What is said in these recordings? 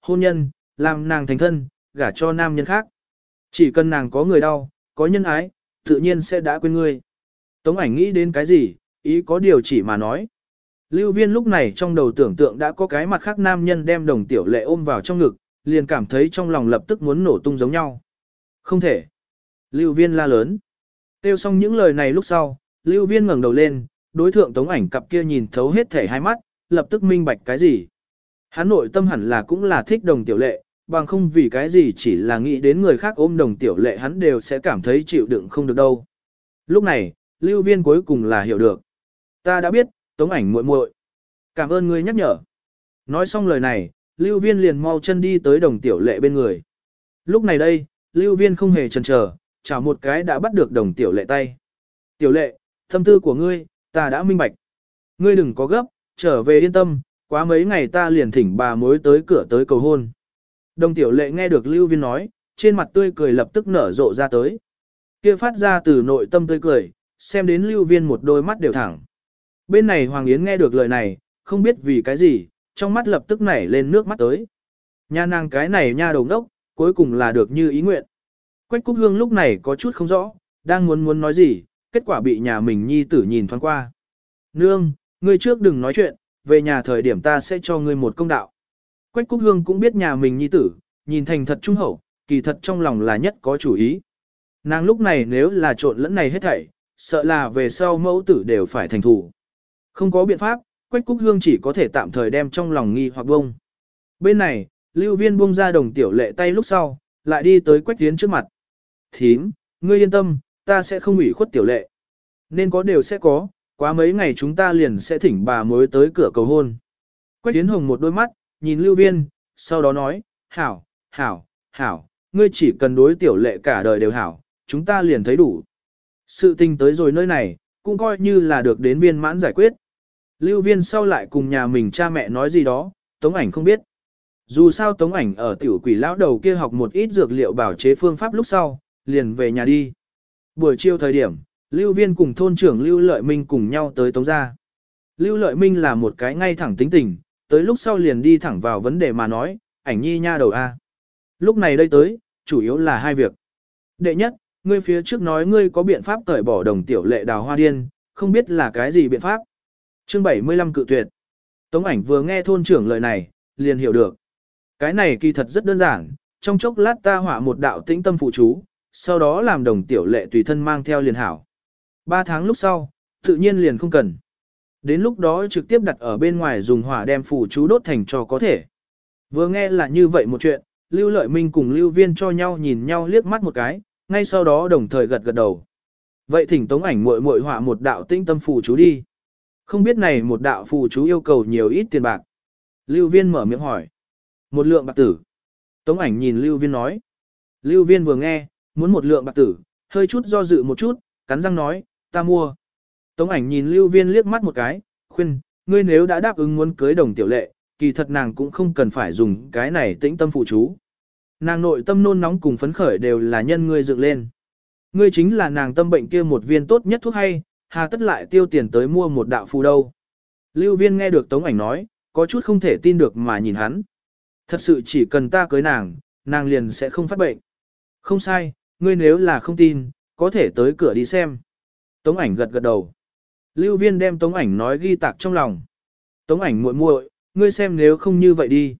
hôn nhân, làm nàng thành thân, gả cho nam nhân khác. Chỉ cần nàng có người đau, có nhân ái, tự nhiên sẽ đã quên ngươi. Tống ảnh nghĩ đến cái gì, ý có điều chỉ mà nói. Lưu viên lúc này trong đầu tưởng tượng đã có cái mặt khác nam nhân đem đồng tiểu lệ ôm vào trong ngực, liền cảm thấy trong lòng lập tức muốn nổ tung giống nhau. Không thể. Lưu viên la lớn. Tiêu xong những lời này lúc sau, lưu viên ngẩng đầu lên, đối thượng tống ảnh cặp kia nhìn thấu hết thể hai mắt, lập tức minh bạch cái gì. Hắn nội tâm hẳn là cũng là thích đồng tiểu lệ, bằng không vì cái gì chỉ là nghĩ đến người khác ôm đồng tiểu lệ hắn đều sẽ cảm thấy chịu đựng không được đâu. Lúc này, lưu viên cuối cùng là hiểu được. Ta đã biết, tống ảnh muội muội. Cảm ơn ngươi nhắc nhở. Nói xong lời này, lưu viên liền mau chân đi tới đồng tiểu lệ bên người. Lúc này đây, lưu viên không hề chần chờ, chào một cái đã bắt được đồng tiểu lệ tay. Tiểu lệ, tâm tư của ngươi, ta đã minh bạch. Ngươi đừng có gấp, trở về yên tâm, quá mấy ngày ta liền thỉnh bà mối tới cửa tới cầu hôn. Đồng tiểu lệ nghe được lưu viên nói, trên mặt tươi cười lập tức nở rộ ra tới. kia phát ra từ nội tâm tươi cười, xem đến lưu viên một đôi mắt đều thẳng. Bên này Hoàng Yến nghe được lời này, không biết vì cái gì, trong mắt lập tức nảy lên nước mắt tới. Nha nàng cái này nha đầu đốc, cuối cùng là được như ý nguyện. Quách Cúc Hương lúc này có chút không rõ, đang muốn muốn nói gì, kết quả bị nhà mình nhi tử nhìn thoáng qua. Nương, ngươi trước đừng nói chuyện, về nhà thời điểm ta sẽ cho ngươi một công đạo. Quách Cúc Hương cũng biết nhà mình nhi tử, nhìn thành thật trung hậu, kỳ thật trong lòng là nhất có chủ ý. Nàng lúc này nếu là trộn lẫn này hết thảy, sợ là về sau mẫu tử đều phải thành thủ. Không có biện pháp, Quách Cúc Hương chỉ có thể tạm thời đem trong lòng nghi hoặc bông. Bên này, Lưu Viên buông ra đồng tiểu lệ tay lúc sau, lại đi tới Quách Tiến trước mặt. Thím, ngươi yên tâm, ta sẽ không ủy khuất tiểu lệ. Nên có đều sẽ có, quá mấy ngày chúng ta liền sẽ thỉnh bà mới tới cửa cầu hôn. Quách Tiến Hồng một đôi mắt, nhìn Lưu Viên, sau đó nói, hảo, hảo, hảo, ngươi chỉ cần đối tiểu lệ cả đời đều hảo, chúng ta liền thấy đủ. Sự tình tới rồi nơi này, cũng coi như là được đến viên mãn giải quyết. Lưu viên sau lại cùng nhà mình cha mẹ nói gì đó, Tống ảnh không biết. Dù sao Tống ảnh ở tiểu quỷ lão đầu kia học một ít dược liệu bảo chế phương pháp lúc sau, liền về nhà đi. Buổi chiều thời điểm, Lưu viên cùng thôn trưởng Lưu Lợi Minh cùng nhau tới Tống gia. Lưu Lợi Minh là một cái ngay thẳng tính tình, tới lúc sau liền đi thẳng vào vấn đề mà nói, ảnh nhi nha đầu A. Lúc này đây tới, chủ yếu là hai việc. Đệ nhất, ngươi phía trước nói ngươi có biện pháp cởi bỏ đồng tiểu lệ đào hoa điên, không biết là cái gì biện pháp. Chương 75 cự tuyệt. Tống ảnh vừa nghe thôn trưởng lời này, liền hiểu được. Cái này kỳ thật rất đơn giản, trong chốc lát ta hỏa một đạo tĩnh tâm phụ chú, sau đó làm đồng tiểu lệ tùy thân mang theo liền hảo. Ba tháng lúc sau, tự nhiên liền không cần. Đến lúc đó trực tiếp đặt ở bên ngoài dùng hỏa đem phủ chú đốt thành cho có thể. Vừa nghe là như vậy một chuyện, Lưu Lợi Minh cùng Lưu Viên cho nhau nhìn nhau liếc mắt một cái, ngay sau đó đồng thời gật gật đầu. Vậy thỉnh tống ảnh muội muội họa một đạo tinh tâm phù chú đi. Không biết này một đạo phù chú yêu cầu nhiều ít tiền bạc. Lưu viên mở miệng hỏi. Một lượng bạc tử. Tống ảnh nhìn lưu viên nói. Lưu viên vừa nghe, muốn một lượng bạc tử, hơi chút do dự một chút, cắn răng nói, ta mua. Tống ảnh nhìn lưu viên liếc mắt một cái, khuyên, ngươi nếu đã đáp ứng muốn cưới đồng tiểu lệ, kỳ thật nàng cũng không cần phải dùng cái này tĩnh tâm phụ chú. Nàng nội tâm nôn nóng cùng phấn khởi đều là nhân ngươi dựng lên. Ngươi chính là nàng tâm bệnh kia một viên tốt nhất thuốc hay, hà tất lại tiêu tiền tới mua một đạo phù đâu. Lưu viên nghe được tống ảnh nói, có chút không thể tin được mà nhìn hắn. Thật sự chỉ cần ta cưới nàng, nàng liền sẽ không phát bệnh. Không sai, ngươi nếu là không tin, có thể tới cửa đi xem. Tống ảnh gật gật đầu. Lưu viên đem tống ảnh nói ghi tạc trong lòng. Tống ảnh muội muội, ngươi xem nếu không như vậy đi.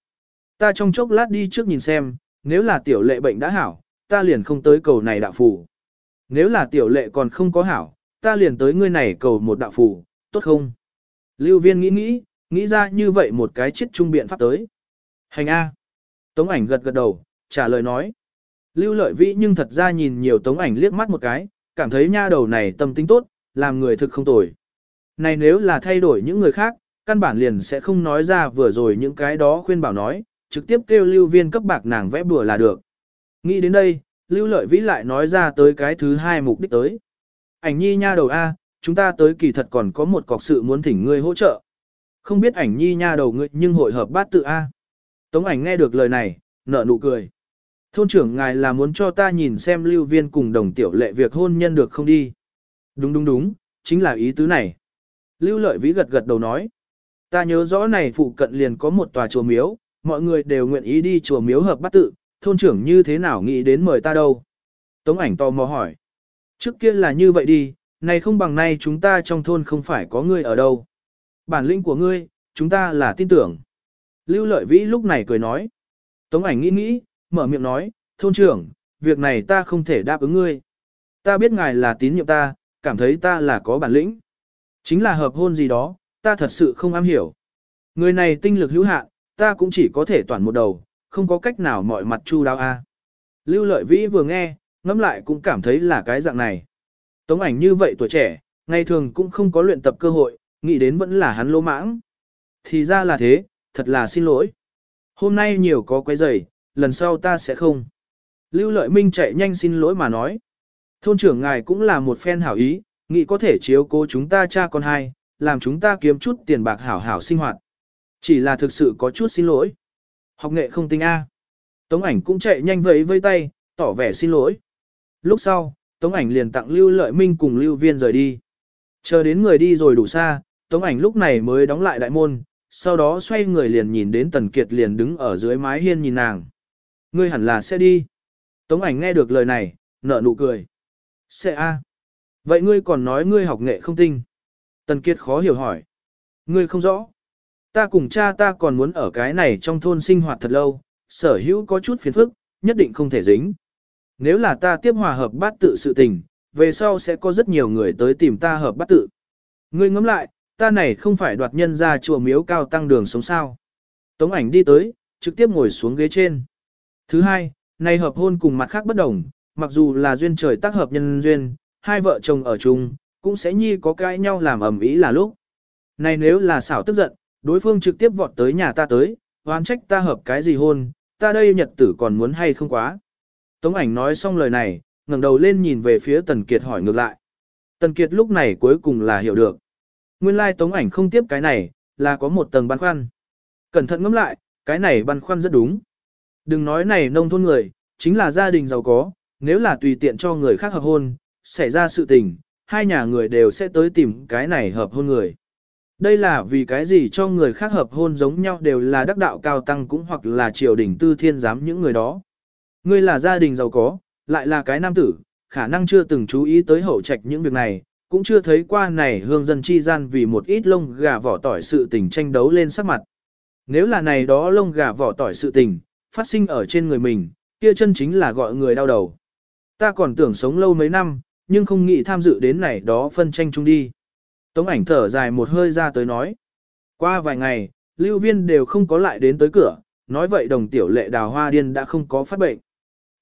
Ta trong chốc lát đi trước nhìn xem, nếu là tiểu lệ bệnh đã hảo, ta liền không tới cầu này đạo phù. Nếu là tiểu lệ còn không có hảo, ta liền tới ngươi này cầu một đạo phù, tốt không? Lưu viên nghĩ nghĩ, nghĩ ra như vậy một cái chết trung biện pháp tới. Hành A. Tống ảnh gật gật đầu, trả lời nói. Lưu lợi vĩ nhưng thật ra nhìn nhiều tống ảnh liếc mắt một cái, cảm thấy nha đầu này tâm tính tốt, làm người thực không tồi. Này nếu là thay đổi những người khác, căn bản liền sẽ không nói ra vừa rồi những cái đó khuyên bảo nói, trực tiếp kêu lưu viên cấp bạc nàng vẽ bừa là được. Nghĩ đến đây, lưu lợi vĩ lại nói ra tới cái thứ hai mục đích tới. Ảnh nhi nha đầu A, chúng ta tới kỳ thật còn có một cọc sự muốn thỉnh ngươi hỗ trợ. Không biết ảnh nhi nha đầu ngươi nhưng hội hợp bát tự A. Tống ảnh nghe được lời này, nở nụ cười. Thôn trưởng ngài là muốn cho ta nhìn xem lưu viên cùng đồng tiểu lệ việc hôn nhân được không đi. Đúng đúng đúng, chính là ý tứ này. Lưu lợi vĩ gật gật đầu nói. Ta nhớ rõ này phụ cận liền có một tòa chùa miếu, mọi người đều nguyện ý đi chùa miếu hợp bắt tự, thôn trưởng như thế nào nghĩ đến mời ta đâu. Tống ảnh tò mò hỏi. Trước kia là như vậy đi, này không bằng nay chúng ta trong thôn không phải có ngươi ở đâu. Bản lĩnh của ngươi, chúng ta là tin tưởng. Lưu lợi vĩ lúc này cười nói. Tống ảnh nghĩ nghĩ, mở miệng nói, thôn trưởng, việc này ta không thể đáp ứng ngươi. Ta biết ngài là tín nhiệm ta, cảm thấy ta là có bản lĩnh. Chính là hợp hôn gì đó, ta thật sự không am hiểu. Người này tinh lực hữu hạn, ta cũng chỉ có thể toàn một đầu, không có cách nào mọi mặt chu đáo a. Lưu lợi vĩ vừa nghe, ngẫm lại cũng cảm thấy là cái dạng này. Tống ảnh như vậy tuổi trẻ, ngày thường cũng không có luyện tập cơ hội, nghĩ đến vẫn là hắn lỗ mãng. Thì ra là thế, thật là xin lỗi. Hôm nay nhiều có quấy rầy, lần sau ta sẽ không. Lưu lợi minh chạy nhanh xin lỗi mà nói. Thôn trưởng ngài cũng là một phen hảo ý, nghĩ có thể chiếu cố chúng ta cha con hai, làm chúng ta kiếm chút tiền bạc hảo hảo sinh hoạt. Chỉ là thực sự có chút xin lỗi. Học nghệ không tinh A. Tống ảnh cũng chạy nhanh vẫy vây tay, tỏ vẻ xin lỗi. Lúc sau, Tống ảnh liền tặng Lưu Lợi Minh cùng Lưu Viên rời đi. Chờ đến người đi rồi đủ xa, Tống ảnh lúc này mới đóng lại đại môn, sau đó xoay người liền nhìn đến Tần Kiệt liền đứng ở dưới mái hiên nhìn nàng. Ngươi hẳn là sẽ đi. Tống ảnh nghe được lời này, nở nụ cười. Sẽ a. Vậy ngươi còn nói ngươi học nghệ không tinh. Tần Kiệt khó hiểu hỏi. Ngươi không rõ. Ta cùng cha ta còn muốn ở cái này trong thôn sinh hoạt thật lâu, sở hữu có chút phiền phức, nhất định không thể dính. Nếu là ta tiếp hòa hợp bát tự sự tình, về sau sẽ có rất nhiều người tới tìm ta hợp bát tự. Ngươi ngẫm lại, ta này không phải đoạt nhân ra chùa miếu cao tăng đường sống sao. Tống ảnh đi tới, trực tiếp ngồi xuống ghế trên. Thứ hai, này hợp hôn cùng mặt khác bất đồng, mặc dù là duyên trời tác hợp nhân duyên, hai vợ chồng ở chung, cũng sẽ nhi có cãi nhau làm ầm ĩ là lúc. Này nếu là xảo tức giận, đối phương trực tiếp vọt tới nhà ta tới, oán trách ta hợp cái gì hôn, ta đây nhật tử còn muốn hay không quá. Tống ảnh nói xong lời này, ngẩng đầu lên nhìn về phía Tần Kiệt hỏi ngược lại. Tần Kiệt lúc này cuối cùng là hiểu được. Nguyên lai like Tống ảnh không tiếp cái này, là có một tầng băn khoăn. Cẩn thận ngẫm lại, cái này băn khoăn rất đúng. Đừng nói này nông thôn người, chính là gia đình giàu có, nếu là tùy tiện cho người khác hợp hôn, xảy ra sự tình, hai nhà người đều sẽ tới tìm cái này hợp hôn người. Đây là vì cái gì cho người khác hợp hôn giống nhau đều là đắc đạo cao tăng cũng hoặc là triều đình tư thiên giám những người đó. Ngươi là gia đình giàu có, lại là cái nam tử, khả năng chưa từng chú ý tới hậu trạch những việc này, cũng chưa thấy qua này hương dân chi gian vì một ít lông gà vỏ tỏi sự tình tranh đấu lên sắc mặt. Nếu là này đó lông gà vỏ tỏi sự tình, phát sinh ở trên người mình, kia chân chính là gọi người đau đầu. Ta còn tưởng sống lâu mấy năm, nhưng không nghĩ tham dự đến này đó phân tranh chung đi. Tống ảnh thở dài một hơi ra tới nói. Qua vài ngày, lưu viên đều không có lại đến tới cửa, nói vậy đồng tiểu lệ đào hoa điên đã không có phát bệnh.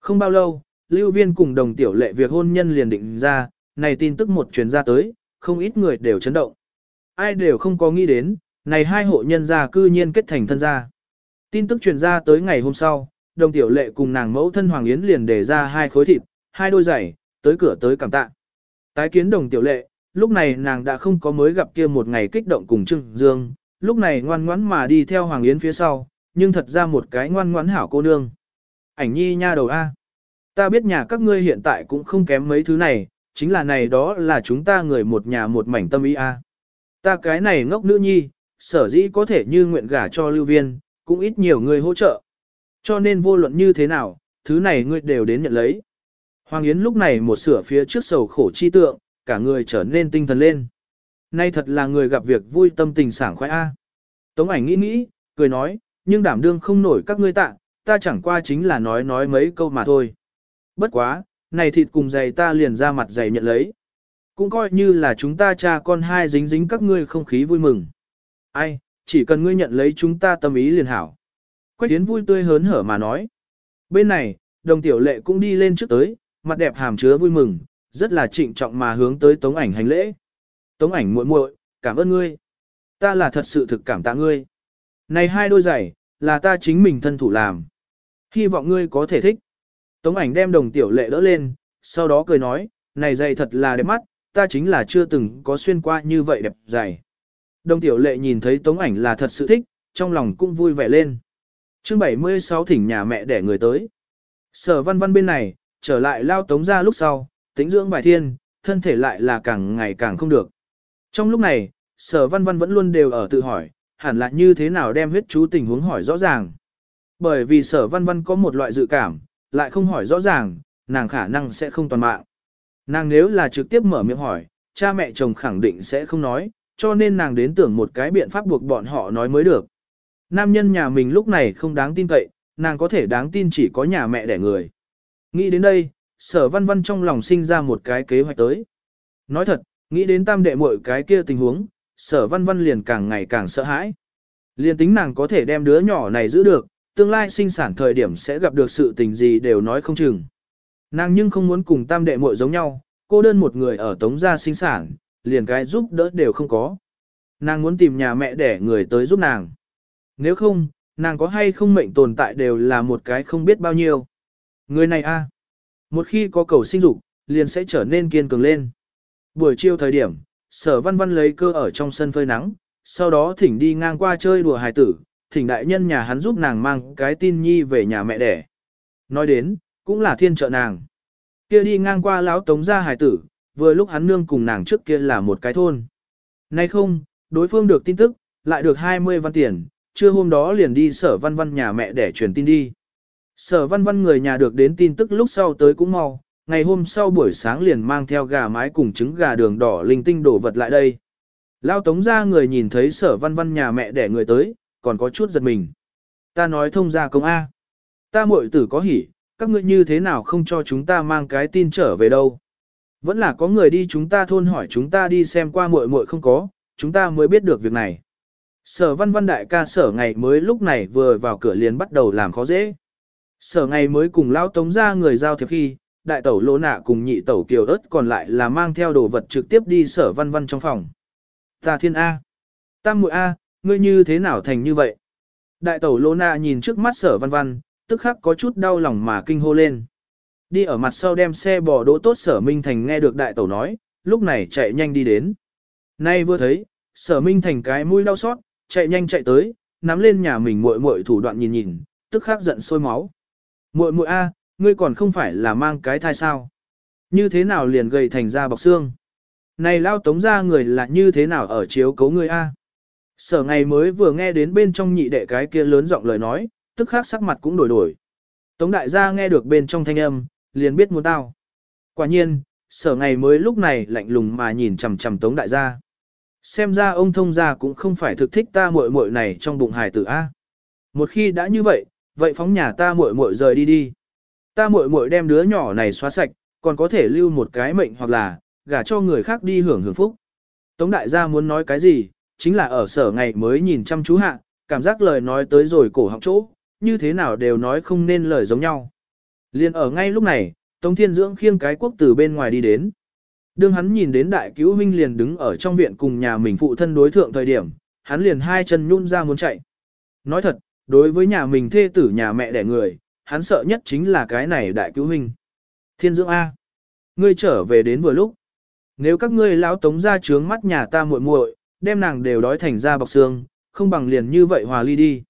Không bao lâu, lưu viên cùng đồng tiểu lệ việc hôn nhân liền định ra, này tin tức một truyền ra tới, không ít người đều chấn động. Ai đều không có nghĩ đến, này hai hộ nhân gia cư nhiên kết thành thân gia. Tin tức truyền ra tới ngày hôm sau, đồng tiểu lệ cùng nàng mẫu thân Hoàng Yến liền để ra hai khối thịt, hai đôi giày, tới cửa tới cảm tạ. Tái kiến đồng tiểu lệ, lúc này nàng đã không có mới gặp kia một ngày kích động cùng trương Dương, lúc này ngoan ngoãn mà đi theo Hoàng Yến phía sau, nhưng thật ra một cái ngoan ngoãn hảo cô nương. Ảnh nhi nha đầu A. Ta biết nhà các ngươi hiện tại cũng không kém mấy thứ này, chính là này đó là chúng ta người một nhà một mảnh tâm ý A. Ta cái này ngốc nữ nhi, sở dĩ có thể như nguyện gả cho lưu viên, cũng ít nhiều người hỗ trợ. Cho nên vô luận như thế nào, thứ này ngươi đều đến nhận lấy. Hoàng Yến lúc này một sửa phía trước sầu khổ chi tượng, cả người trở nên tinh thần lên. Nay thật là người gặp việc vui tâm tình sảng khoái A. Tống ảnh nghĩ nghĩ, cười nói, nhưng đảm đương không nổi các ngươi tạ, ta chẳng qua chính là nói nói mấy câu mà thôi. Bất quá, này thịt cùng giày ta liền ra mặt giày nhận lấy. Cũng coi như là chúng ta cha con hai dính dính các ngươi không khí vui mừng. Ai, chỉ cần ngươi nhận lấy chúng ta tâm ý liền hảo. Quách Tiến vui tươi hớn hở mà nói. Bên này, đồng tiểu lệ cũng đi lên trước tới, mặt đẹp hàm chứa vui mừng, rất là trịnh trọng mà hướng tới tống ảnh hành lễ. Tống ảnh muội muội, cảm ơn ngươi. Ta là thật sự thực cảm tạ ngươi. Này hai đôi giày, là ta chính mình thân thủ làm. Hy vọng ngươi có thể thích. Tống ảnh đem đồng tiểu lệ đỡ lên, sau đó cười nói, này giày thật là đẹp mắt, ta chính là chưa từng có xuyên qua như vậy đẹp giày. Đồng tiểu lệ nhìn thấy tống ảnh là thật sự thích, trong lòng cũng vui vẻ lên. chương 76 thỉnh nhà mẹ để người tới. Sở văn văn bên này, trở lại lao tống ra lúc sau, tính dưỡng vài thiên, thân thể lại là càng ngày càng không được. Trong lúc này, sở văn văn vẫn luôn đều ở tự hỏi, hẳn là như thế nào đem huyết chú tình huống hỏi rõ ràng. bởi vì sở văn văn có một loại dự cảm, lại không hỏi rõ ràng, nàng khả năng sẽ không toàn mạng. Nàng nếu là trực tiếp mở miệng hỏi, cha mẹ chồng khẳng định sẽ không nói, cho nên nàng đến tưởng một cái biện pháp buộc bọn họ nói mới được. Nam nhân nhà mình lúc này không đáng tin cậy, nàng có thể đáng tin chỉ có nhà mẹ đẻ người. Nghĩ đến đây, sở văn văn trong lòng sinh ra một cái kế hoạch tới. Nói thật, nghĩ đến tam đệ muội cái kia tình huống, sở văn văn liền càng ngày càng sợ hãi. Liền tính nàng có thể đem đứa nhỏ này giữ được, tương lai sinh sản thời điểm sẽ gặp được sự tình gì đều nói không chừng. Nàng nhưng không muốn cùng tam đệ muội giống nhau, cô đơn một người ở tống gia sinh sản, liền cái giúp đỡ đều không có. Nàng muốn tìm nhà mẹ để người tới giúp nàng. Nếu không, nàng có hay không mệnh tồn tại đều là một cái không biết bao nhiêu. Người này a, một khi có cầu sinh dục, liền sẽ trở nên kiên cường lên. Buổi chiều thời điểm, sở văn văn lấy cơ ở trong sân phơi nắng, sau đó thỉnh đi ngang qua chơi đùa hài tử, thỉnh đại nhân nhà hắn giúp nàng mang cái tin nhi về nhà mẹ đẻ. Nói đến, cũng là thiên trợ nàng. Kia đi ngang qua lão tống gia hài tử, vừa lúc hắn nương cùng nàng trước kia là một cái thôn. Nay không, đối phương được tin tức, lại được 20 văn tiền, trưa hôm đó liền đi sở văn văn nhà mẹ để truyền tin đi. Sở văn văn người nhà được đến tin tức lúc sau tới cũng mau, ngày hôm sau buổi sáng liền mang theo gà mái cùng trứng gà đường đỏ linh tinh đổ vật lại đây. Lao tống ra người nhìn thấy sở văn văn nhà mẹ để người tới, còn có chút giật mình. Ta nói thông ra công A. Ta muội tử có hỉ, các ngươi như thế nào không cho chúng ta mang cái tin trở về đâu. Vẫn là có người đi chúng ta thôn hỏi chúng ta đi xem qua muội muội không có, chúng ta mới biết được việc này. Sở văn văn đại ca sở ngày mới lúc này vừa vào cửa liền bắt đầu làm khó dễ. Sở ngày mới cùng lao tống ra người giao thiệp khi, đại tẩu lỗ nạ cùng nhị tẩu kiều ớt còn lại là mang theo đồ vật trực tiếp đi sở văn văn trong phòng. Ta thiên A. Tam muội A, ngươi như thế nào thành như vậy? Đại tẩu lỗ nạ nhìn trước mắt sở văn văn, tức khắc có chút đau lòng mà kinh hô lên. Đi ở mặt sau đem xe bò đỗ tốt sở Minh Thành nghe được đại tẩu nói, lúc này chạy nhanh đi đến. Nay vừa thấy, sở Minh Thành cái mũi đau xót, chạy nhanh chạy tới, nắm lên nhà mình muội muội thủ đoạn nhìn nhìn, tức khắc giận sôi máu. Muội muội a, ngươi còn không phải là mang cái thai sao? Như thế nào liền gầy thành ra bọc xương? Này lao tống ra người là như thế nào ở chiếu cấu ngươi a? Sở ngày mới vừa nghe đến bên trong nhị đệ cái kia lớn giọng lời nói, tức khắc sắc mặt cũng đổi đổi. Tống đại gia nghe được bên trong thanh âm, liền biết muốn tao. Quả nhiên, sở ngày mới lúc này lạnh lùng mà nhìn chằm chằm tống đại gia. Xem ra ông thông gia cũng không phải thực thích ta muội muội này trong bụng hài tử A. Một khi đã như vậy, vậy phóng nhà ta muội muội rời đi đi. Ta muội muội đem đứa nhỏ này xóa sạch, còn có thể lưu một cái mệnh hoặc là, gả cho người khác đi hưởng hưởng phúc. Tống đại gia muốn nói cái gì, chính là ở sở ngày mới nhìn chăm chú hạ, cảm giác lời nói tới rồi cổ họng chỗ, như thế nào đều nói không nên lời giống nhau. Liên ở ngay lúc này, Tống Thiên Dưỡng khiêng cái quốc từ bên ngoài đi đến. Đương hắn nhìn đến đại cứu huynh liền đứng ở trong viện cùng nhà mình phụ thân đối thượng thời điểm, hắn liền hai chân nhún ra muốn chạy. Nói thật, đối với nhà mình thê tử nhà mẹ đẻ người, hắn sợ nhất chính là cái này đại cứu huynh. Thiên dưỡng A. Ngươi trở về đến vừa lúc. Nếu các ngươi lão tống ra trướng mắt nhà ta muội muội, đem nàng đều đói thành ra bọc xương, không bằng liền như vậy hòa ly đi.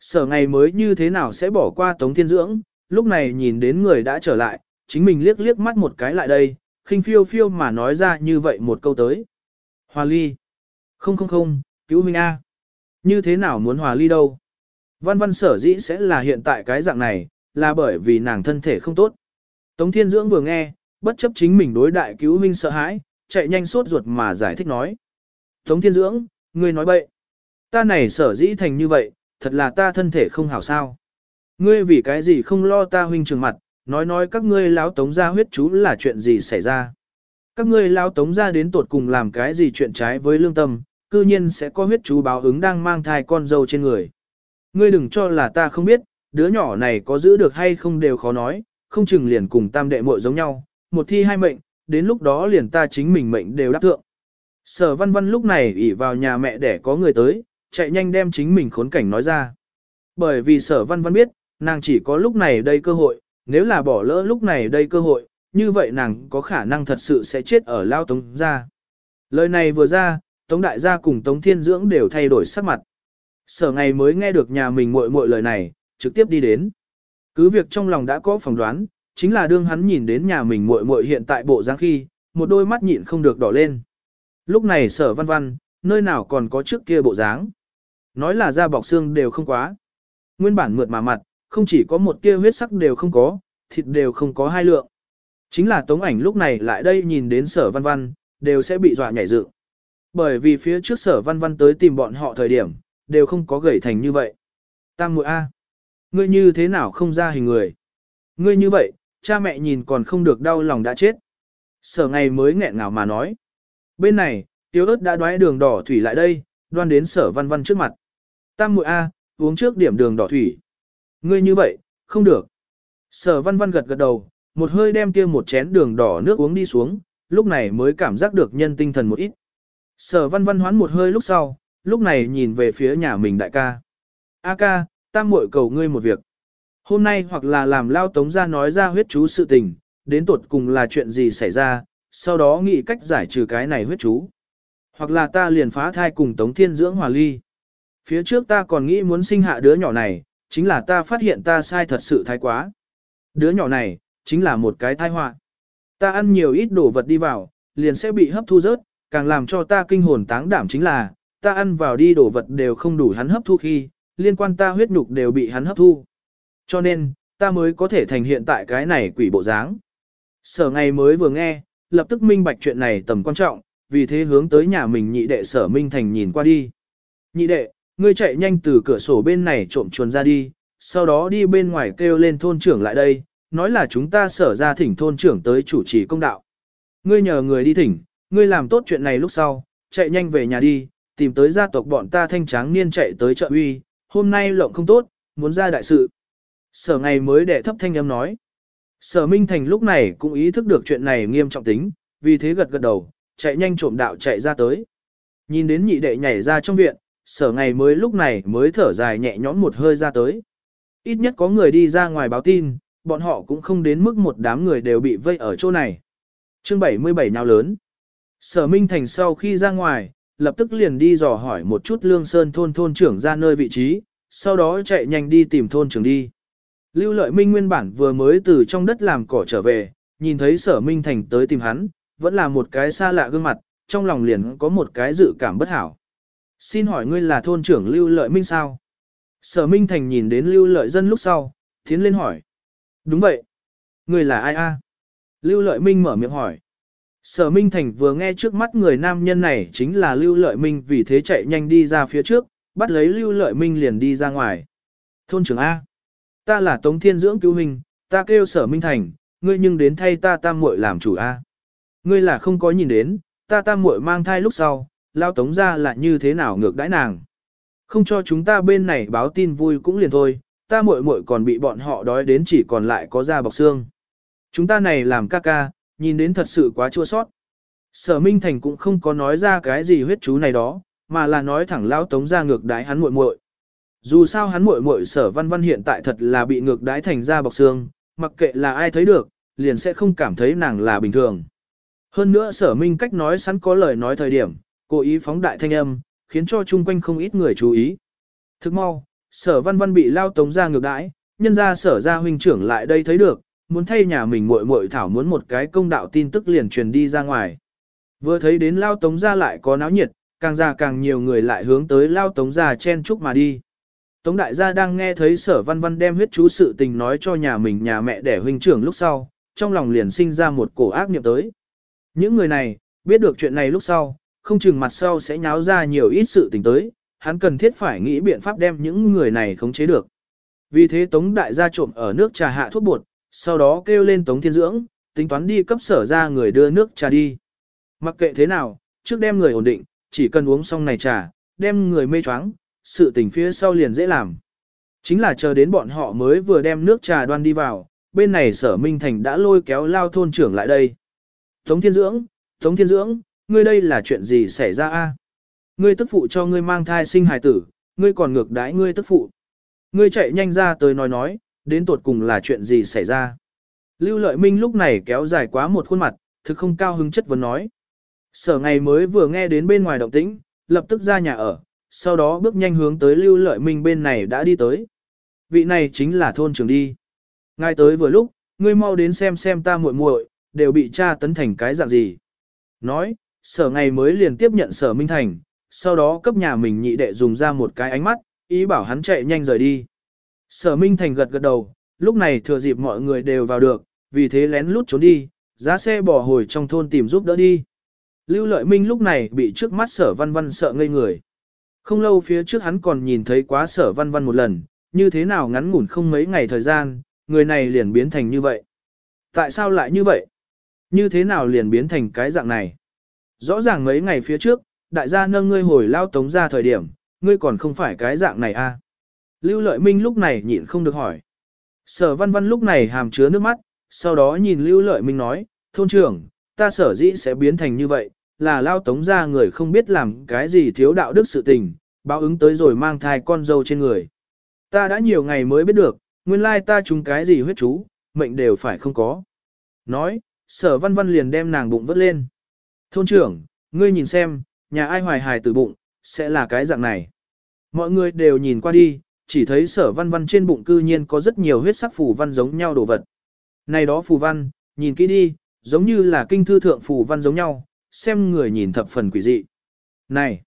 Sở ngày mới như thế nào sẽ bỏ qua tống thiên dưỡng, lúc này nhìn đến người đã trở lại, chính mình liếc liếc mắt một cái lại đây, khinh phiêu phiêu mà nói ra như vậy một câu tới. Hòa ly. Không không không, cứu minh A. Như thế nào muốn hòa ly đâu? Văn văn sở dĩ sẽ là hiện tại cái dạng này, là bởi vì nàng thân thể không tốt. Tống Thiên Dưỡng vừa nghe, bất chấp chính mình đối đại cứu minh sợ hãi, chạy nhanh sốt ruột mà giải thích nói. Tống Thiên Dưỡng, ngươi nói bậy. Ta này sở dĩ thành như vậy, thật là ta thân thể không hảo sao. Ngươi vì cái gì không lo ta huynh trường mặt, nói nói các ngươi lão tống gia huyết chú là chuyện gì xảy ra. Các ngươi lão tống gia đến tột cùng làm cái gì chuyện trái với lương tâm, cư nhiên sẽ có huyết chú báo ứng đang mang thai con dâu trên người. Ngươi đừng cho là ta không biết, đứa nhỏ này có giữ được hay không đều khó nói, không chừng liền cùng tam đệ muội giống nhau, một thi hai mệnh, đến lúc đó liền ta chính mình mệnh đều đáp thượng. Sở văn văn lúc này ỉ vào nhà mẹ để có người tới, chạy nhanh đem chính mình khốn cảnh nói ra. Bởi vì sở văn văn biết, nàng chỉ có lúc này đây cơ hội, nếu là bỏ lỡ lúc này đây cơ hội, như vậy nàng có khả năng thật sự sẽ chết ở lao tống gia. Lời này vừa ra, tống đại gia cùng tống thiên dưỡng đều thay đổi sắc mặt. Sở ngày mới nghe được nhà mình muội muội lời này, trực tiếp đi đến. Cứ việc trong lòng đã có phỏng đoán, chính là đương hắn nhìn đến nhà mình muội muội hiện tại bộ dáng khi, một đôi mắt nhịn không được đỏ lên. Lúc này sở văn văn, nơi nào còn có trước kia bộ dáng. Nói là da bọc xương đều không quá. nguyên bản mượt mà mặt, không chỉ có một tia huyết sắc đều không có, thịt đều không có hai lượng. Chính là tống ảnh lúc này lại đây nhìn đến sở văn văn, đều sẽ bị dọa nhảy dựng. Bởi vì phía trước sở văn văn tới tìm bọn họ thời điểm, đều không có gầy thành như vậy. Tam muội A. Ngươi như thế nào không ra hình người? Ngươi như vậy, cha mẹ nhìn còn không được đau lòng đã chết. Sở ngày mới nghẹn ngào mà nói. Bên này, tiếu ớt đã đoái đường đỏ thủy lại đây, đoan đến sở văn văn trước mặt. Tam muội A, uống trước điểm đường đỏ thủy. Ngươi như vậy, không được. Sở văn văn gật gật đầu, một hơi đem kia một chén đường đỏ nước uống đi xuống, lúc này mới cảm giác được nhân tinh thần một ít. Sở văn văn hoán một hơi lúc sau, lúc này nhìn về phía nhà mình đại ca. A ca, tam muội cầu ngươi một việc. Hôm nay hoặc là làm lao tống ra nói ra huyết chú sự tình, đến tột cùng là chuyện gì xảy ra, sau đó nghĩ cách giải trừ cái này huyết chú. Hoặc là ta liền phá thai cùng tống thiên dưỡng hòa ly. Phía trước ta còn nghĩ muốn sinh hạ đứa nhỏ này, chính là ta phát hiện ta sai thật sự thái quá. Đứa nhỏ này, chính là một cái thai họa. Ta ăn nhiều ít đồ vật đi vào, liền sẽ bị hấp thu rớt, càng làm cho ta kinh hồn táng đảm chính là, ta ăn vào đi đồ vật đều không đủ hắn hấp thu khi, liên quan ta huyết nhục đều bị hắn hấp thu. Cho nên, ta mới có thể thành hiện tại cái này quỷ bộ dáng. Sở ngày mới vừa nghe, lập tức minh bạch chuyện này tầm quan trọng, vì thế hướng tới nhà mình nhị đệ sở minh thành nhìn qua đi. Nhị đệ, ngươi chạy nhanh từ cửa sổ bên này trộm chuồn ra đi, sau đó đi bên ngoài kêu lên thôn trưởng lại đây, nói là chúng ta sở ra thỉnh thôn trưởng tới chủ trì công đạo. Ngươi nhờ người đi thỉnh, ngươi làm tốt chuyện này lúc sau, chạy nhanh về nhà đi, tìm tới gia tộc bọn ta thanh tráng niên chạy tới chợ uy, hôm nay lộng không tốt, muốn ra đại sự. Sở ngày mới để thấp thanh âm nói. Sở Minh Thành lúc này cũng ý thức được chuyện này nghiêm trọng tính, vì thế gật gật đầu, chạy nhanh trộm đạo chạy ra tới. Nhìn đến nhị đệ nhảy ra trong viện, sở ngày mới lúc này mới thở dài nhẹ nhõm một hơi ra tới. Ít nhất có người đi ra ngoài báo tin, bọn họ cũng không đến mức một đám người đều bị vây ở chỗ này. Chương 77 nào lớn. Sở Minh Thành sau khi ra ngoài, lập tức liền đi dò hỏi một chút lương sơn thôn thôn trưởng ra nơi vị trí, sau đó chạy nhanh đi tìm thôn trưởng đi. Lưu lợi minh nguyên bản vừa mới từ trong đất làm cỏ trở về, nhìn thấy sở Minh Thành tới tìm hắn, vẫn là một cái xa lạ gương mặt, trong lòng liền có một cái dự cảm bất hảo. Xin hỏi ngươi là thôn trưởng Lưu lợi minh sao? Sở Minh Thành nhìn đến Lưu lợi dân lúc sau, tiến lên hỏi. Đúng vậy. Ngươi là ai a? Lưu lợi minh mở miệng hỏi. Sở Minh Thành vừa nghe trước mắt người nam nhân này chính là Lưu Lợi Minh vì thế chạy nhanh đi ra phía trước, bắt lấy Lưu Lợi Minh liền đi ra ngoài. Thôn trưởng A. Ta là Tống Thiên Dưỡng cứu hình, ta kêu Sở Minh Thành, ngươi nhưng đến thay ta tam muội làm chủ A. Ngươi là không có nhìn đến, ta tam muội mang thai lúc sau, lao tống ra là như thế nào ngược đãi nàng. Không cho chúng ta bên này báo tin vui cũng liền thôi, ta muội muội còn bị bọn họ đói đến chỉ còn lại có da bọc xương. Chúng ta này làm ca ca, nhìn đến thật sự quá chua sót. Sở Minh Thành cũng không có nói ra cái gì huyết chú này đó, mà là nói thẳng lao tống ra ngược đái hắn muội muội. Dù sao hắn muội muội sở văn văn hiện tại thật là bị ngược đái thành ra bọc xương, mặc kệ là ai thấy được, liền sẽ không cảm thấy nàng là bình thường. Hơn nữa sở minh cách nói sẵn có lời nói thời điểm, cố ý phóng đại thanh âm, khiến cho chung quanh không ít người chú ý. Thức mau, sở văn văn bị lao tống ra ngược đãi, nhân ra sở ra huynh trưởng lại đây thấy được, muốn thay nhà mình muội muội thảo muốn một cái công đạo tin tức liền truyền đi ra ngoài. Vừa thấy đến lao tống ra lại có náo nhiệt, càng ra càng nhiều người lại hướng tới lao tống ra chen chúc mà đi. Tống đại gia đang nghe thấy sở văn văn đem huyết chú sự tình nói cho nhà mình nhà mẹ đẻ huynh trưởng lúc sau, trong lòng liền sinh ra một cổ ác niệm tới. Những người này, biết được chuyện này lúc sau, không chừng mặt sau sẽ nháo ra nhiều ít sự tình tới, hắn cần thiết phải nghĩ biện pháp đem những người này khống chế được. Vì thế Tống đại gia trộm ở nước trà hạ thuốc bột, sau đó kêu lên Tống Thiên Dưỡng, tính toán đi cấp sở ra người đưa nước trà đi. Mặc kệ thế nào, trước đem người ổn định, chỉ cần uống xong này trà, đem người mê choáng, sự tình phía sau liền dễ làm. Chính là chờ đến bọn họ mới vừa đem nước trà đoan đi vào, bên này sở Minh Thành đã lôi kéo lao thôn trưởng lại đây. Tống Thiên Dưỡng, Tống Thiên Dưỡng, ngươi đây là chuyện gì xảy ra a? Ngươi tức phụ cho ngươi mang thai sinh hài tử, ngươi còn ngược đãi ngươi tức phụ. Ngươi chạy nhanh ra tới nói nói, đến tột cùng là chuyện gì xảy ra. Lưu Lợi Minh lúc này kéo dài quá một khuôn mặt, thực không cao hứng chất vấn nói. Sở ngày mới vừa nghe đến bên ngoài động tĩnh, lập tức ra nhà ở, sau đó bước nhanh hướng tới Lưu Lợi Minh bên này đã đi tới. Vị này chính là thôn trưởng đi. Ngay tới vừa lúc, ngươi mau đến xem xem ta muội muội đều bị cha tấn thành cái dạng gì. Nói, sở ngày mới liền tiếp nhận sở Minh Thành, sau đó cấp nhà mình nhị đệ dùng ra một cái ánh mắt, ý bảo hắn chạy nhanh rời đi. Sở Minh Thành gật gật đầu, lúc này thừa dịp mọi người đều vào được, vì thế lén lút trốn đi, giá xe bỏ hồi trong thôn tìm giúp đỡ đi. Lưu Lợi Minh lúc này bị trước mắt sở văn văn sợ ngây người. Không lâu phía trước hắn còn nhìn thấy quá sở văn văn một lần, như thế nào ngắn ngủn không mấy ngày thời gian, người này liền biến thành như vậy. Tại sao lại như vậy? Như thế nào liền biến thành cái dạng này? Rõ ràng mấy ngày phía trước, đại gia nâng ngươi hồi lao tống ra thời điểm, ngươi còn không phải cái dạng này a à? Lưu Lợi Minh lúc này nhịn không được hỏi. Sở văn văn lúc này hàm chứa nước mắt, sau đó nhìn Lưu Lợi Minh nói, thôn trưởng, ta sở dĩ sẽ biến thành như vậy, là lao tống ra người không biết làm cái gì thiếu đạo đức sự tình, báo ứng tới rồi mang thai con dâu trên người. Ta đã nhiều ngày mới biết được, nguyên lai ta trúng cái gì huyết chú, mệnh đều phải không có. Nói, sở văn văn liền đem nàng bụng vớt lên. Thôn trưởng, ngươi nhìn xem, nhà ai hoài hài từ bụng, sẽ là cái dạng này. Mọi người đều nhìn qua đi, chỉ thấy sở văn văn trên bụng cư nhiên có rất nhiều huyết sắc phù văn giống nhau đồ vật. Này đó phù văn, nhìn kỹ đi, giống như là kinh thư thượng phù văn giống nhau, xem người nhìn thập phần quỷ dị. Này!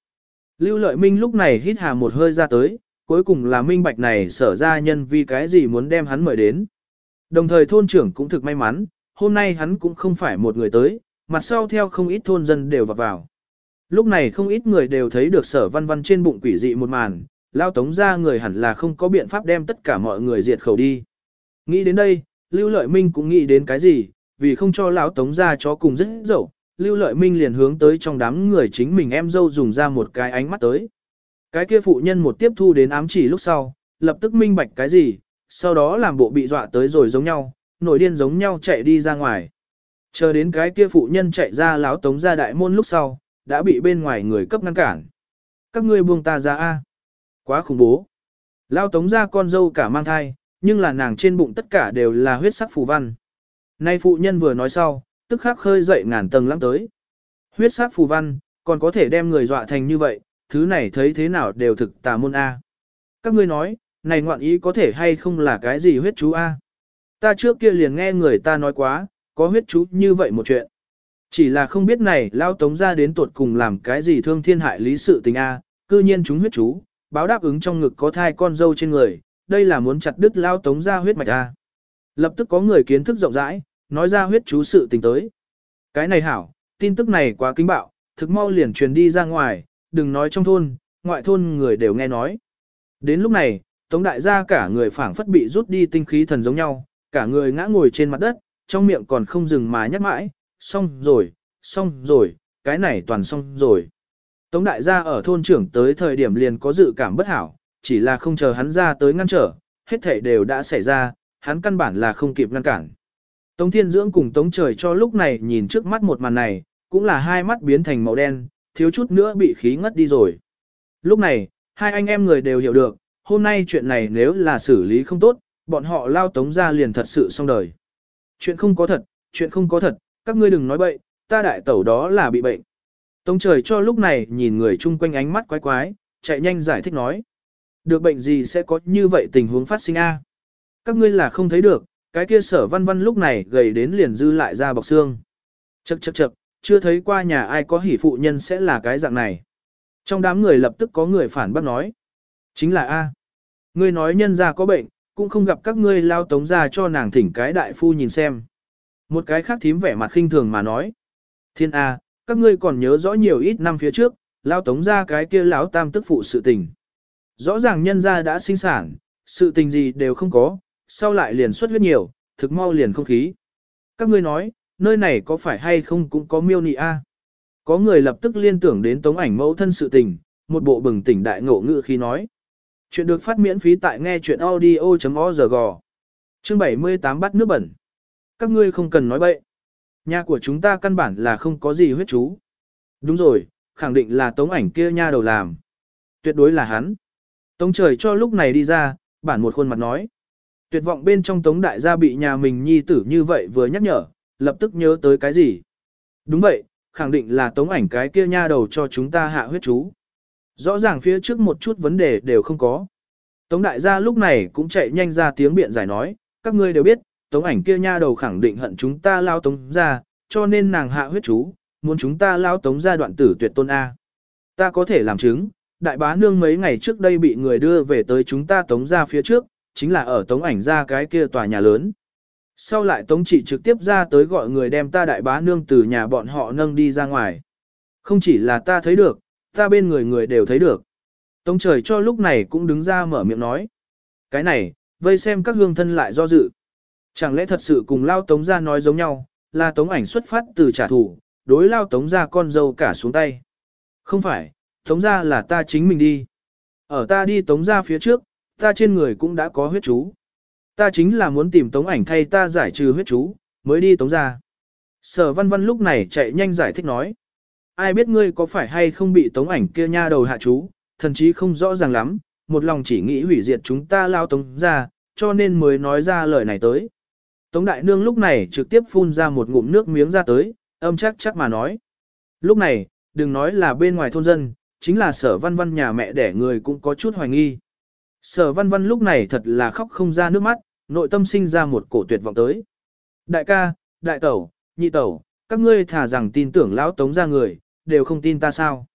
Lưu Lợi Minh lúc này hít hà một hơi ra tới, cuối cùng là minh bạch này sở ra nhân vì cái gì muốn đem hắn mời đến. Đồng thời thôn trưởng cũng thực may mắn, hôm nay hắn cũng không phải một người tới, mặt sau theo không ít thôn dân đều vào vào. Lúc này không ít người đều thấy được sở văn văn trên bụng quỷ dị một màn, lao tống ra người hẳn là không có biện pháp đem tất cả mọi người diệt khẩu đi. Nghĩ đến đây, Lưu Lợi Minh cũng nghĩ đến cái gì, vì không cho lão tống ra chó cùng rất dậu, Lưu Lợi Minh liền hướng tới trong đám người chính mình em dâu dùng ra một cái ánh mắt tới. Cái kia phụ nhân một tiếp thu đến ám chỉ lúc sau, lập tức minh bạch cái gì, sau đó làm bộ bị dọa tới rồi giống nhau, nổi điên giống nhau chạy đi ra ngoài. Chờ đến cái kia phụ nhân chạy ra láo tống ra đại môn lúc sau, đã bị bên ngoài người cấp ngăn cản. Các ngươi buông ta ra a Quá khủng bố. Lao tống ra con dâu cả mang thai, nhưng là nàng trên bụng tất cả đều là huyết sắc phù văn. Nay phụ nhân vừa nói sau, tức khắc khơi dậy ngàn tầng lắm tới. Huyết sắc phù văn, còn có thể đem người dọa thành như vậy, thứ này thấy thế nào đều thực tà môn A. Các ngươi nói, này ngoạn ý có thể hay không là cái gì huyết chú A. Ta trước kia liền nghe người ta nói quá, có huyết chú như vậy một chuyện. Chỉ là không biết này lao tống ra đến tuột cùng làm cái gì thương thiên hại lý sự tình A, cư nhiên chúng huyết chú, báo đáp ứng trong ngực có thai con dâu trên người, đây là muốn chặt đứt lao tống ra huyết mạch A. Lập tức có người kiến thức rộng rãi, nói ra huyết chú sự tình tới. Cái này hảo, tin tức này quá kinh bạo, thực mau liền truyền đi ra ngoài, đừng nói trong thôn, ngoại thôn người đều nghe nói. Đến lúc này, Tống đại gia cả người phảng phất bị rút đi tinh khí thần giống nhau, cả người ngã ngồi trên mặt đất, trong miệng còn không dừng mà nhắc mãi, xong rồi, xong rồi, cái này toàn xong rồi. Tống đại gia ở thôn trưởng tới thời điểm liền có dự cảm bất hảo, chỉ là không chờ hắn ra tới ngăn trở, hết thảy đều đã xảy ra, hắn căn bản là không kịp ngăn cản. Tống thiên dưỡng cùng tống trời cho lúc này nhìn trước mắt một màn này, cũng là hai mắt biến thành màu đen, thiếu chút nữa bị khí ngất đi rồi. Lúc này, hai anh em người đều hiểu được, hôm nay chuyện này nếu là xử lý không tốt, bọn họ lao tống ra liền thật sự xong đời. Chuyện không có thật, chuyện không có thật, các ngươi đừng nói bậy, ta đại tẩu đó là bị bệnh. Tống trời cho lúc này nhìn người chung quanh ánh mắt quái quái, chạy nhanh giải thích nói. Được bệnh gì sẽ có như vậy tình huống phát sinh a? Các ngươi là không thấy được, cái kia sở văn văn lúc này gầy đến liền dư lại ra bọc xương. Chậc chậc chậc, chưa thấy qua nhà ai có hỉ phụ nhân sẽ là cái dạng này. Trong đám người lập tức có người phản bác nói. Chính là A. Ngươi nói nhân ra có bệnh, cũng không gặp các ngươi lao tống ra cho nàng thỉnh cái đại phu nhìn xem. Một cái khác thím vẻ mặt khinh thường mà nói. Thiên A, các ngươi còn nhớ rõ nhiều ít năm phía trước, lao tống ra cái kia lão tam tức phụ sự tình. Rõ ràng nhân ra đã sinh sản, sự tình gì đều không có, sau lại liền xuất huyết nhiều, thực mau liền không khí. Các ngươi nói, nơi này có phải hay không cũng có miêu nị a? Có người lập tức liên tưởng đến tống ảnh mẫu thân sự tình, một bộ bừng tỉnh đại ngộ ngữ khi nói. Chuyện được phát miễn phí tại nghe chuyện audio.org. Chương 78 bắt nước bẩn. Các ngươi không cần nói bậy. Nhà của chúng ta căn bản là không có gì huyết chú. Đúng rồi, khẳng định là tống ảnh kia nha đầu làm. Tuyệt đối là hắn. Tống trời cho lúc này đi ra, bản một khuôn mặt nói. Tuyệt vọng bên trong tống đại gia bị nhà mình nhi tử như vậy vừa nhắc nhở, lập tức nhớ tới cái gì. Đúng vậy, khẳng định là tống ảnh cái kia nha đầu cho chúng ta hạ huyết chú. Rõ ràng phía trước một chút vấn đề đều không có. Tống đại gia lúc này cũng chạy nhanh ra tiếng biện giải nói, các ngươi đều biết, tống ảnh kia nha đầu khẳng định hận chúng ta lao tống ra, cho nên nàng hạ huyết chú, muốn chúng ta lao tống ra đoạn tử tuyệt tôn A. Ta có thể làm chứng, đại bá nương mấy ngày trước đây bị người đưa về tới chúng ta tống ra phía trước, chính là ở tống ảnh ra cái kia tòa nhà lớn. Sau lại tống trị trực tiếp ra tới gọi người đem ta đại bá nương từ nhà bọn họ nâng đi ra ngoài. Không chỉ là ta thấy được, ta bên người người đều thấy được. Tống trời cho lúc này cũng đứng ra mở miệng nói. Cái này, vây xem các hương thân lại do dự. Chẳng lẽ thật sự cùng lao tống ra nói giống nhau, là tống ảnh xuất phát từ trả thù, đối lao tống ra con dâu cả xuống tay. Không phải, tống ra là ta chính mình đi. Ở ta đi tống ra phía trước, ta trên người cũng đã có huyết chú. Ta chính là muốn tìm tống ảnh thay ta giải trừ huyết chú, mới đi tống ra. Sở văn văn lúc này chạy nhanh giải thích nói. Ai biết ngươi có phải hay không bị tống ảnh kia nha đầu hạ chú, thần chí không rõ ràng lắm, một lòng chỉ nghĩ hủy diệt chúng ta lao tống ra, cho nên mới nói ra lời này tới. Tống đại nương lúc này trực tiếp phun ra một ngụm nước miếng ra tới, âm chắc chắc mà nói. Lúc này, đừng nói là bên ngoài thôn dân, chính là sở văn văn nhà mẹ đẻ người cũng có chút hoài nghi. Sở văn văn lúc này thật là khóc không ra nước mắt, nội tâm sinh ra một cổ tuyệt vọng tới. Đại ca, đại tẩu, nhị tẩu, các ngươi thả rằng tin tưởng lão tống ra người, đều không tin ta sao.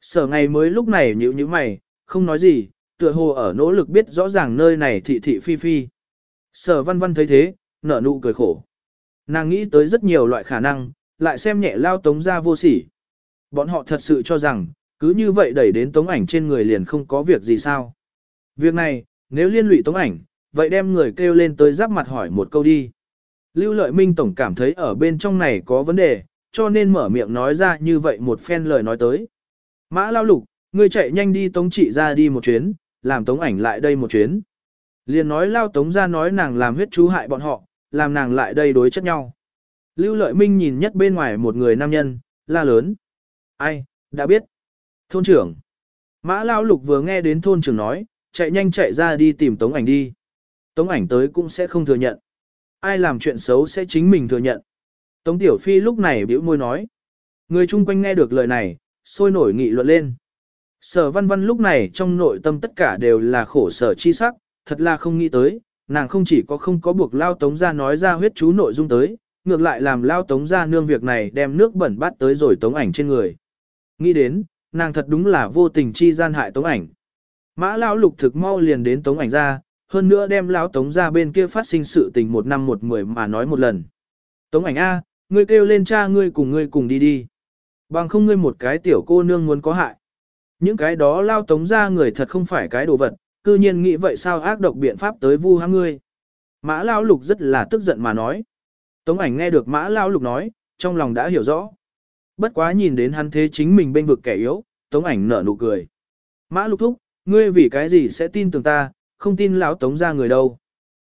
Sở ngày mới lúc này nhữ như mày, không nói gì, tựa hồ ở nỗ lực biết rõ ràng nơi này thị thị phi phi. Sở văn văn thấy thế, nở nụ cười khổ. Nàng nghĩ tới rất nhiều loại khả năng, lại xem nhẹ lao tống ra vô sỉ. Bọn họ thật sự cho rằng, cứ như vậy đẩy đến tống ảnh trên người liền không có việc gì sao. Việc này, nếu liên lụy tống ảnh, vậy đem người kêu lên tới giáp mặt hỏi một câu đi. Lưu Lợi Minh Tổng cảm thấy ở bên trong này có vấn đề, cho nên mở miệng nói ra như vậy một phen lời nói tới. Mã Lao Lục, ngươi chạy nhanh đi tống trị ra đi một chuyến, làm tống ảnh lại đây một chuyến. Liền nói Lao Tống ra nói nàng làm huyết chú hại bọn họ, làm nàng lại đây đối chất nhau. Lưu Lợi Minh nhìn nhất bên ngoài một người nam nhân, la lớn. Ai, đã biết. Thôn trưởng. Mã Lao Lục vừa nghe đến thôn trưởng nói, chạy nhanh chạy ra đi tìm Tống ảnh đi. Tống ảnh tới cũng sẽ không thừa nhận. Ai làm chuyện xấu sẽ chính mình thừa nhận. Tống Tiểu Phi lúc này bĩu môi nói. Người chung quanh nghe được lời này, sôi nổi nghị luận lên. Sở văn văn lúc này trong nội tâm tất cả đều là khổ sở chi sắc, thật là không nghĩ tới, nàng không chỉ có không có buộc lao tống ra nói ra huyết chú nội dung tới, ngược lại làm lao tống ra nương việc này đem nước bẩn bát tới rồi tống ảnh trên người. Nghĩ đến, nàng thật đúng là vô tình chi gian hại tống ảnh. Mã lao lục thực mau liền đến tống ảnh ra, hơn nữa đem lao tống ra bên kia phát sinh sự tình một năm một mười mà nói một lần. Tống ảnh A, ngươi kêu lên cha ngươi cùng ngươi cùng đi đi. Bằng không ngươi một cái tiểu cô nương muốn có hại. Những cái đó lao tống ra người thật không phải cái đồ vật, cư nhiên nghĩ vậy sao ác độc biện pháp tới vu hãm ngươi. Mã lao lục rất là tức giận mà nói. Tống ảnh nghe được mã lao lục nói, trong lòng đã hiểu rõ. Bất quá nhìn đến hắn thế chính mình bên vực kẻ yếu, tống ảnh nở nụ cười. Mã lục thúc, ngươi vì cái gì sẽ tin tưởng ta, không tin lão tống ra người đâu.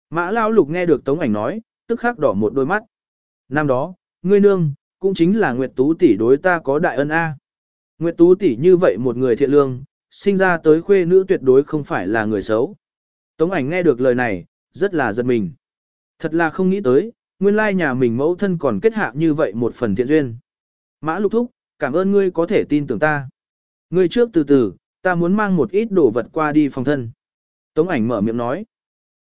Mã lao lục nghe được tống ảnh nói, tức khắc đỏ một đôi mắt. Năm đó, ngươi nương, cũng chính là Nguyệt Tú tỷ đối ta có đại ân A. Nguyệt Tú tỷ như vậy một người thiện lương, sinh ra tới khuê nữ tuyệt đối không phải là người xấu. Tống ảnh nghe được lời này, rất là giật mình. Thật là không nghĩ tới, nguyên lai nhà mình mẫu thân còn kết hạ như vậy một phần thiện duyên. Mã lục thúc, cảm ơn ngươi có thể tin tưởng ta. Ngươi trước từ từ, ta muốn mang một ít đồ vật qua đi phòng thân. Tống ảnh mở miệng nói.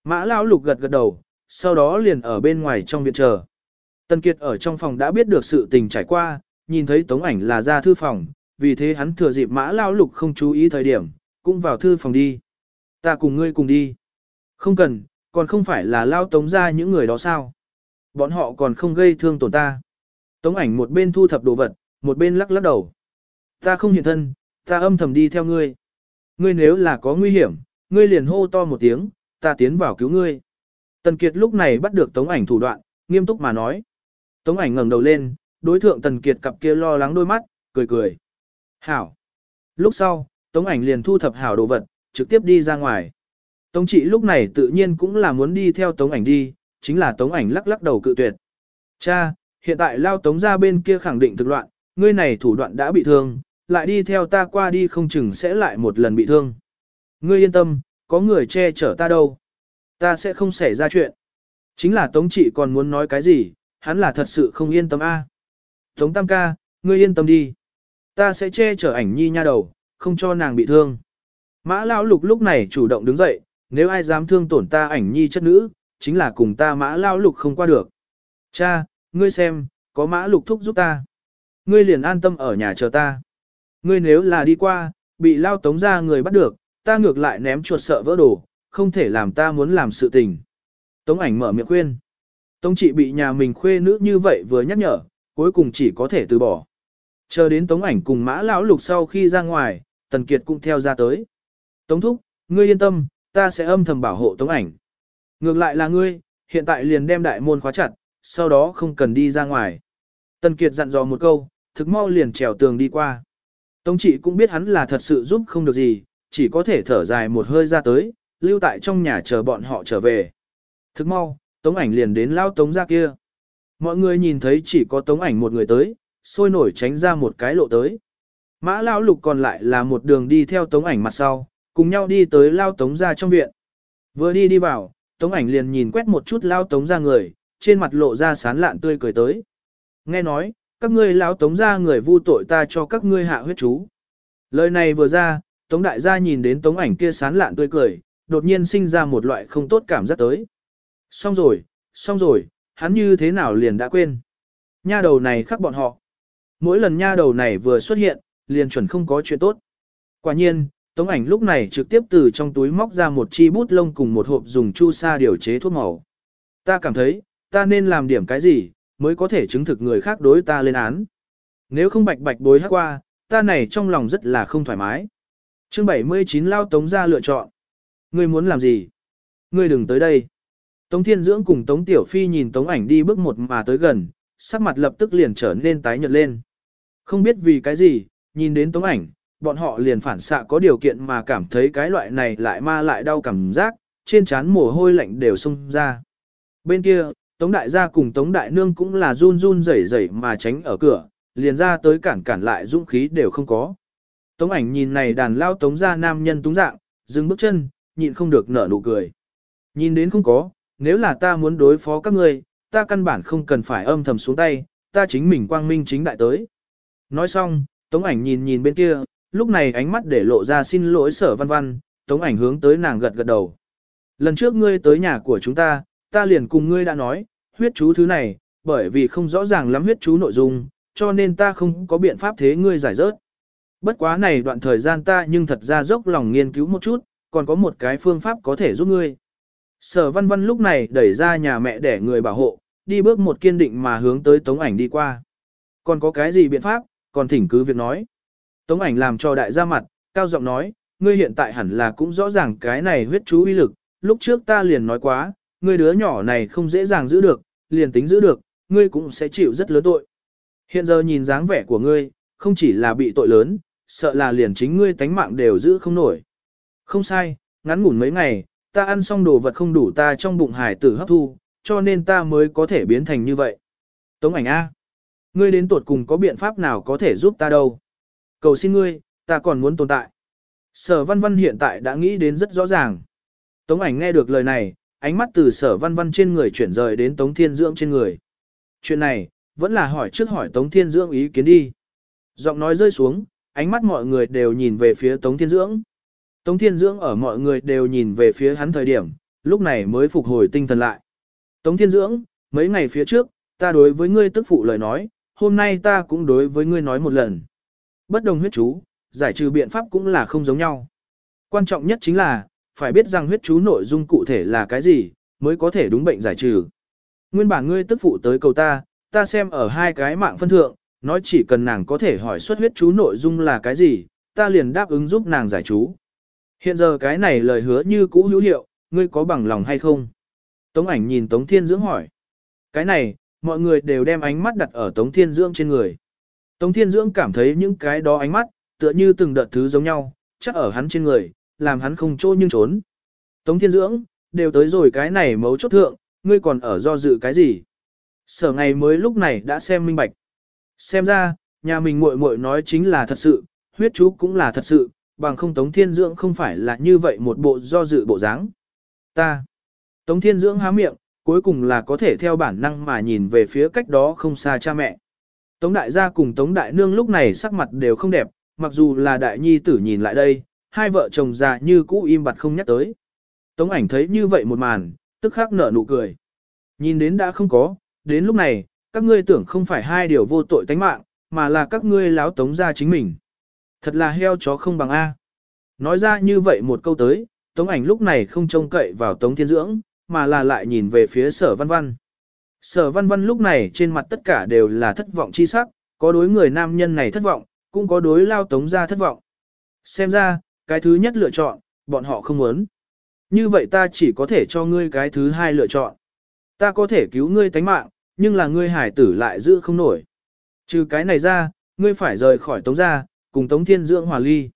Mã lão lục gật gật đầu, sau đó liền ở bên ngoài trong viện chờ. Tần Kiệt ở trong phòng đã biết được sự tình trải qua, nhìn thấy tống ảnh là ra thư phòng, vì thế hắn thừa dịp mã lao lục không chú ý thời điểm, cũng vào thư phòng đi. Ta cùng ngươi cùng đi. Không cần, còn không phải là lao tống ra những người đó sao. Bọn họ còn không gây thương tổn ta. Tống ảnh một bên thu thập đồ vật, một bên lắc lắc đầu. Ta không hiện thân, ta âm thầm đi theo ngươi. Ngươi nếu là có nguy hiểm, ngươi liền hô to một tiếng, ta tiến vào cứu ngươi. Tần Kiệt lúc này bắt được Tống ảnh thủ đoạn, nghiêm túc mà nói. Tống ảnh ngẩng đầu lên, đối thượng Tần Kiệt cặp kia lo lắng đôi mắt, cười cười. Hảo. Lúc sau, Tống ảnh liền thu thập hảo đồ vật, trực tiếp đi ra ngoài. Tống trị lúc này tự nhiên cũng là muốn đi theo Tống ảnh đi, chính là Tống ảnh lắc lắc đầu cự tuyệt. Cha, hiện tại lao Tống ra bên kia khẳng định thực loạn, ngươi này thủ đoạn đã bị thương, lại đi theo ta qua đi không chừng sẽ lại một lần bị thương. Ngươi yên tâm, có người che chở ta đâu. Ta sẽ không xảy ra chuyện. Chính là Tống trị còn muốn nói cái gì, hắn là thật sự không yên tâm a. Tống Tam ca, ngươi yên tâm đi. Ta sẽ che chở ảnh nhi nha đầu, không cho nàng bị thương. Mã Lão Lục lúc này chủ động đứng dậy, nếu ai dám thương tổn ta ảnh nhi chất nữ, chính là cùng ta Mã Lão Lục không qua được. Cha, ngươi xem, có Mã Lục thúc giúp ta. Ngươi liền an tâm ở nhà chờ ta. Ngươi nếu là đi qua, bị lao tống ra người bắt được, ta ngược lại ném chuột sợ vỡ đồ, không thể làm ta muốn làm sự tình. Tống ảnh mở miệng khuyên. Tống trị bị nhà mình khuê nữ như vậy vừa nhắc nhở, cuối cùng chỉ có thể từ bỏ. Chờ đến tống ảnh cùng mã lão lục sau khi ra ngoài, Tần Kiệt cũng theo ra tới. Tống thúc, ngươi yên tâm, ta sẽ âm thầm bảo hộ tống ảnh. Ngược lại là ngươi, hiện tại liền đem đại môn khóa chặt, sau đó không cần đi ra ngoài. Tần Kiệt dặn dò một câu, thực mau liền trèo tường đi qua. Tống trị cũng biết hắn là thật sự giúp không được gì, chỉ có thể thở dài một hơi ra tới, lưu tại trong nhà chờ bọn họ trở về. Thực mau, tống ảnh liền đến lao tống ra kia. Mọi người nhìn thấy chỉ có tống ảnh một người tới, sôi nổi tránh ra một cái lộ tới. Mã lao lục còn lại là một đường đi theo tống ảnh mặt sau, cùng nhau đi tới lao tống ra trong viện. Vừa đi đi vào, tống ảnh liền nhìn quét một chút lao tống ra người, trên mặt lộ ra sán lạn tươi cười tới. Nghe nói, các ngươi lao tống ra người vu tội ta cho các ngươi hạ huyết chú. Lời này vừa ra, tống đại gia nhìn đến tống ảnh kia sán lạn tươi cười, đột nhiên sinh ra một loại không tốt cảm giác tới. Xong rồi, xong rồi, hắn như thế nào liền đã quên. Nha đầu này khắc bọn họ. Mỗi lần nha đầu này vừa xuất hiện, liền chuẩn không có chuyện tốt. Quả nhiên, tống ảnh lúc này trực tiếp từ trong túi móc ra một chi bút lông cùng một hộp dùng chu sa điều chế thuốc màu. Ta cảm thấy, ta nên làm điểm cái gì, mới có thể chứng thực người khác đối ta lên án. Nếu không bạch bạch bối hát qua, ta này trong lòng rất là không thoải mái. chương 79 lao tống ra lựa chọn. Ngươi muốn làm gì? Ngươi đừng tới đây. Tống Thiên Dưỡng cùng Tống Tiểu Phi nhìn Tống ảnh đi bước một mà tới gần, sắc mặt lập tức liền trở nên tái nhợt lên. Không biết vì cái gì, nhìn đến Tống ảnh, bọn họ liền phản xạ có điều kiện mà cảm thấy cái loại này lại ma lại đau cảm giác, trên trán mồ hôi lạnh đều xông ra. Bên kia, Tống Đại gia cùng Tống Đại Nương cũng là run run rẩy rẩy mà tránh ở cửa, liền ra tới cản cản lại dũng khí đều không có. Tống ảnh nhìn này đàn lao Tống gia nam nhân túng dạng, dừng bước chân, nhịn không được nở nụ cười. Nhìn đến không có, nếu là ta muốn đối phó các ngươi, ta căn bản không cần phải âm thầm xuống tay, ta chính mình quang minh chính đại tới. Nói xong, Tống ảnh nhìn nhìn bên kia, lúc này ánh mắt để lộ ra xin lỗi sở văn văn, Tống ảnh hướng tới nàng gật gật đầu. Lần trước ngươi tới nhà của chúng ta, ta liền cùng ngươi đã nói, huyết chú thứ này, bởi vì không rõ ràng lắm huyết chú nội dung, cho nên ta không có biện pháp thế ngươi giải rớt. Bất quá này đoạn thời gian ta nhưng thật ra dốc lòng nghiên cứu một chút, còn có một cái phương pháp có thể giúp ngươi. Sở văn văn lúc này đẩy ra nhà mẹ để người bảo hộ, đi bước một kiên định mà hướng tới tống ảnh đi qua. Còn có cái gì biện pháp, còn thỉnh cứ việc nói. Tống ảnh làm cho đại gia mặt, cao giọng nói, ngươi hiện tại hẳn là cũng rõ ràng cái này huyết chú uy lực, lúc trước ta liền nói quá, ngươi đứa nhỏ này không dễ dàng giữ được, liền tính giữ được, ngươi cũng sẽ chịu rất lớn tội. Hiện giờ nhìn dáng vẻ của ngươi, không chỉ là bị tội lớn, sợ là liền chính ngươi tánh mạng đều giữ không nổi. Không sai, ngắn ngủn mấy ngày, ta ăn xong đồ vật không đủ ta trong bụng hải tử hấp thu, cho nên ta mới có thể biến thành như vậy. Tống ảnh A. Ngươi đến tuột cùng có biện pháp nào có thể giúp ta đâu. Cầu xin ngươi, ta còn muốn tồn tại. Sở văn văn hiện tại đã nghĩ đến rất rõ ràng. Tống ảnh nghe được lời này, ánh mắt từ sở văn văn trên người chuyển rời đến Tống Thiên Dưỡng trên người. Chuyện này, vẫn là hỏi trước hỏi Tống Thiên Dưỡng ý kiến đi. Giọng nói rơi xuống, ánh mắt mọi người đều nhìn về phía Tống Thiên Dưỡng. Tống Thiên Dưỡng ở mọi người đều nhìn về phía hắn thời điểm, lúc này mới phục hồi tinh thần lại. Tống Thiên Dưỡng, mấy ngày phía trước, ta đối với ngươi tức phụ lời nói, hôm nay ta cũng đối với ngươi nói một lần. Bất đồng huyết chú, giải trừ biện pháp cũng là không giống nhau. Quan trọng nhất chính là, phải biết rằng huyết chú nội dung cụ thể là cái gì, mới có thể đúng bệnh giải trừ. Nguyên bản ngươi tức phụ tới cầu ta, ta xem ở hai cái mạng phân thượng, nói chỉ cần nàng có thể hỏi xuất huyết chú nội dung là cái gì, ta liền đáp ứng giúp nàng giải chú. Hiện giờ cái này lời hứa như cũ hữu hiệu, ngươi có bằng lòng hay không? Tống ảnh nhìn Tống Thiên Dưỡng hỏi. Cái này, mọi người đều đem ánh mắt đặt ở Tống Thiên Dưỡng trên người. Tống Thiên Dưỡng cảm thấy những cái đó ánh mắt, tựa như từng đợt thứ giống nhau, chắc ở hắn trên người, làm hắn không trô nhưng trốn. Tống Thiên Dưỡng, đều tới rồi cái này mấu chốt thượng, ngươi còn ở do dự cái gì? Sở ngày mới lúc này đã xem minh bạch. Xem ra, nhà mình muội muội nói chính là thật sự, huyết chú cũng là thật sự, bằng không Tống Thiên Dưỡng không phải là như vậy một bộ do dự bộ dáng. Ta. Tống Thiên Dưỡng há miệng, cuối cùng là có thể theo bản năng mà nhìn về phía cách đó không xa cha mẹ. Tống Đại gia cùng Tống Đại Nương lúc này sắc mặt đều không đẹp, mặc dù là Đại Nhi tử nhìn lại đây, hai vợ chồng già như cũ im bặt không nhắc tới. Tống ảnh thấy như vậy một màn, tức khắc nở nụ cười. Nhìn đến đã không có, đến lúc này, các ngươi tưởng không phải hai điều vô tội tánh mạng, mà là các ngươi láo tống ra chính mình. Thật là heo chó không bằng A. Nói ra như vậy một câu tới, Tống ảnh lúc này không trông cậy vào Tống Thiên Dưỡng, mà là lại nhìn về phía sở văn văn. Sở văn văn lúc này trên mặt tất cả đều là thất vọng chi sắc, có đối người nam nhân này thất vọng, cũng có đối lao tống ra thất vọng. Xem ra, cái thứ nhất lựa chọn, bọn họ không muốn. Như vậy ta chỉ có thể cho ngươi cái thứ hai lựa chọn. Ta có thể cứu ngươi tánh mạng, nhưng là ngươi hải tử lại giữ không nổi. Trừ cái này ra, ngươi phải rời khỏi tống gia, cùng tống thiên dưỡng hòa ly.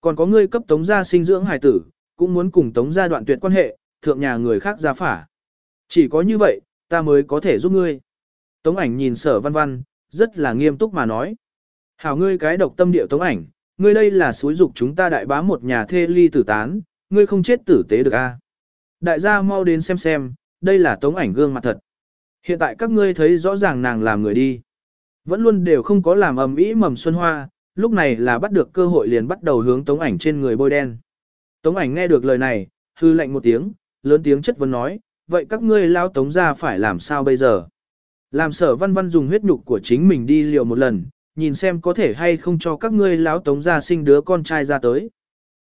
Còn có ngươi cấp tống gia sinh dưỡng hải tử, cũng muốn cùng tống gia đoạn tuyệt quan hệ, thượng nhà người khác gia phả. Chỉ có như vậy, ta mới có thể giúp ngươi. Tống ảnh nhìn sở văn văn, rất là nghiêm túc mà nói. Hảo ngươi cái độc tâm điệu tống ảnh, ngươi đây là suối dục chúng ta đại bá một nhà thê ly tử tán, ngươi không chết tử tế được a? Đại gia mau đến xem xem, đây là tống ảnh gương mặt thật. Hiện tại các ngươi thấy rõ ràng nàng làm người đi. Vẫn luôn đều không có làm ầm ĩ mầm xuân hoa, lúc này là bắt được cơ hội liền bắt đầu hướng tống ảnh trên người bôi đen. Tống ảnh nghe được lời này, hư lạnh một tiếng, lớn tiếng chất vấn nói, vậy các ngươi lao tống ra phải làm sao bây giờ? Làm sở văn văn dùng huyết nhục của chính mình đi liều một lần, nhìn xem có thể hay không cho các ngươi lão tống ra sinh đứa con trai ra tới.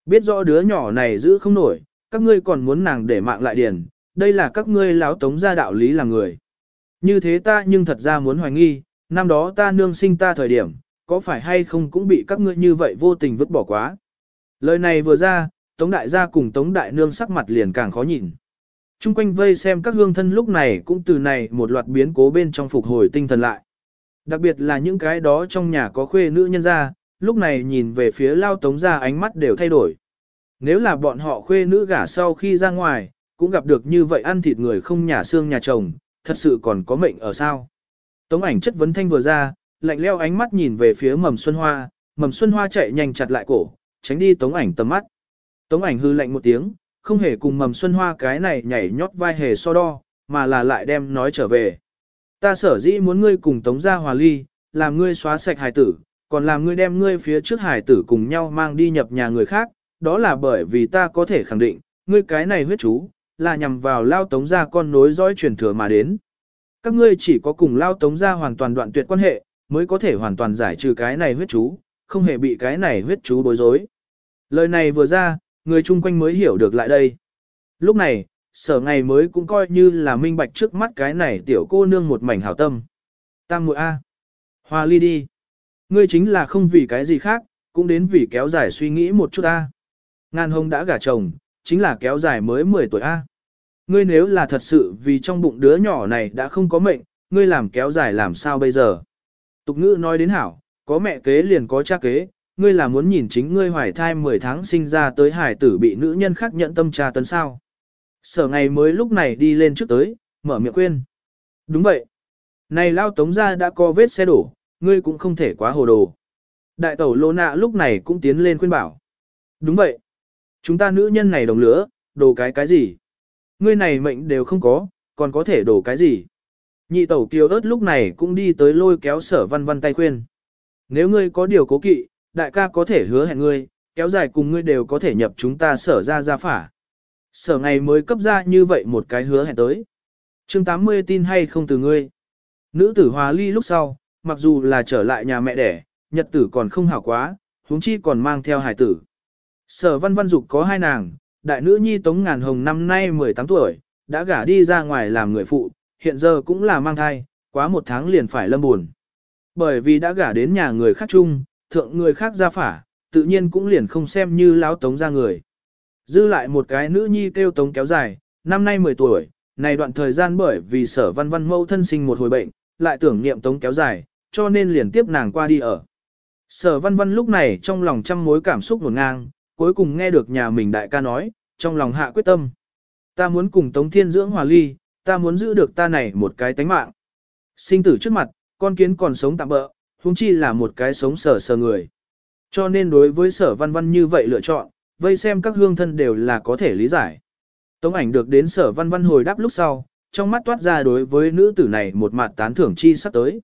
Biết rõ đứa nhỏ này giữ không nổi, các ngươi còn muốn nàng để mạng lại điền, đây là các ngươi lão tống ra đạo lý là người. Như thế ta nhưng thật ra muốn hoài nghi, năm đó ta nương sinh ta thời điểm, có phải hay không cũng bị các ngươi như vậy vô tình vứt bỏ quá. Lời này vừa ra, Tống đại gia cùng Tống đại nương sắc mặt liền càng khó nhìn. Trung quanh vây xem các hương thân lúc này cũng từ này một loạt biến cố bên trong phục hồi tinh thần lại. Đặc biệt là những cái đó trong nhà có khuê nữ nhân ra, lúc này nhìn về phía lao tống ra ánh mắt đều thay đổi. Nếu là bọn họ khuê nữ gả sau khi ra ngoài, cũng gặp được như vậy ăn thịt người không nhà xương nhà chồng, thật sự còn có mệnh ở sao. Tống ảnh chất vấn thanh vừa ra, lạnh leo ánh mắt nhìn về phía mầm xuân hoa, mầm xuân hoa chạy nhanh chặt lại cổ, tránh đi tống ảnh tầm mắt. Tống ảnh hư lạnh một tiếng, không hề cùng mầm xuân hoa cái này nhảy nhót vai hề so đo, mà là lại đem nói trở về. Ta sở dĩ muốn ngươi cùng tống gia hòa ly, làm ngươi xóa sạch hài tử, còn làm ngươi đem ngươi phía trước hài tử cùng nhau mang đi nhập nhà người khác, đó là bởi vì ta có thể khẳng định, ngươi cái này huyết chú, là nhằm vào lao tống gia con nối dõi truyền thừa mà đến. Các ngươi chỉ có cùng lao tống gia hoàn toàn đoạn tuyệt quan hệ, mới có thể hoàn toàn giải trừ cái này huyết chú, không hề bị cái này huyết chú bối rối. Lời này vừa ra, người chung quanh mới hiểu được lại đây. Lúc này, sở ngày mới cũng coi như là minh bạch trước mắt cái này tiểu cô nương một mảnh hảo tâm. Tam muội A. Hoa ly đi. Ngươi chính là không vì cái gì khác, cũng đến vì kéo dài suy nghĩ một chút A. Ngàn hồng đã gả chồng, chính là kéo dài mới 10 tuổi A. Ngươi nếu là thật sự vì trong bụng đứa nhỏ này đã không có mệnh, ngươi làm kéo dài làm sao bây giờ? Tục ngữ nói đến hảo, có mẹ kế liền có cha kế, ngươi là muốn nhìn chính ngươi hoài thai 10 tháng sinh ra tới hải tử bị nữ nhân khác nhận tâm tra tấn sao. Sở ngày mới lúc này đi lên trước tới, mở miệng khuyên. Đúng vậy. Này lao tống ra đã có vết xe đổ, ngươi cũng không thể quá hồ đồ. Đại tẩu lô nạ lúc này cũng tiến lên khuyên bảo. Đúng vậy. Chúng ta nữ nhân này đồng lửa, đồ cái cái gì? Ngươi này mệnh đều không có, còn có thể đổ cái gì? Nhị tẩu kiều ớt lúc này cũng đi tới lôi kéo sở văn văn tay khuyên. Nếu ngươi có điều cố kỵ, đại ca có thể hứa hẹn ngươi, kéo dài cùng ngươi đều có thể nhập chúng ta sở ra ra phả. Sở ngày mới cấp ra như vậy một cái hứa hẹn tới. chương 80 tin hay không từ ngươi. Nữ tử hòa ly lúc sau, mặc dù là trở lại nhà mẹ đẻ, nhật tử còn không hảo quá, huống chi còn mang theo hải tử. Sở văn văn dục có hai nàng, đại nữ nhi Tống Ngàn Hồng năm nay 18 tuổi, đã gả đi ra ngoài làm người phụ, hiện giờ cũng là mang thai, quá một tháng liền phải lâm buồn. Bởi vì đã gả đến nhà người khác chung, thượng người khác ra phả, tự nhiên cũng liền không xem như láo tống ra người. Dư lại một cái nữ nhi kêu tống kéo dài, năm nay 10 tuổi, này đoạn thời gian bởi vì sở văn văn mâu thân sinh một hồi bệnh, lại tưởng niệm tống kéo dài, cho nên liền tiếp nàng qua đi ở. Sở văn văn lúc này trong lòng trăm mối cảm xúc nguồn ngang, cuối cùng nghe được nhà mình đại ca nói, trong lòng hạ quyết tâm. Ta muốn cùng tống thiên dưỡng hòa ly, ta muốn giữ được ta này một cái tánh mạng. Sinh tử trước mặt, con kiến còn sống tạm bỡ, huống chi là một cái sống sờ sờ người. Cho nên đối với sở văn văn như vậy lựa chọn, vây xem các hương thân đều là có thể lý giải. Tống ảnh được đến sở văn văn hồi đáp lúc sau, trong mắt toát ra đối với nữ tử này một mặt tán thưởng chi sắp tới.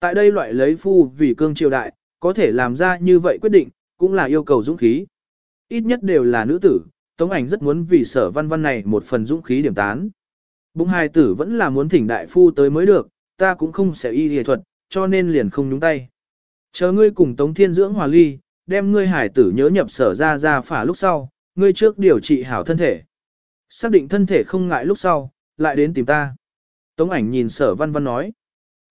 Tại đây loại lấy phu vì cương triều đại, có thể làm ra như vậy quyết định, cũng là yêu cầu dũng khí. Ít nhất đều là nữ tử, Tống ảnh rất muốn vì sở văn văn này một phần dũng khí điểm tán. Bụng hài tử vẫn là muốn thỉnh đại phu tới mới được, ta cũng không sẽ y y thuật, cho nên liền không nhúng tay. Chờ ngươi cùng Tống Thiên dưỡng hòa ly, đem ngươi hải tử nhớ nhập sở ra ra phả lúc sau, ngươi trước điều trị hảo thân thể. Xác định thân thể không ngại lúc sau, lại đến tìm ta. Tống ảnh nhìn sở văn văn nói.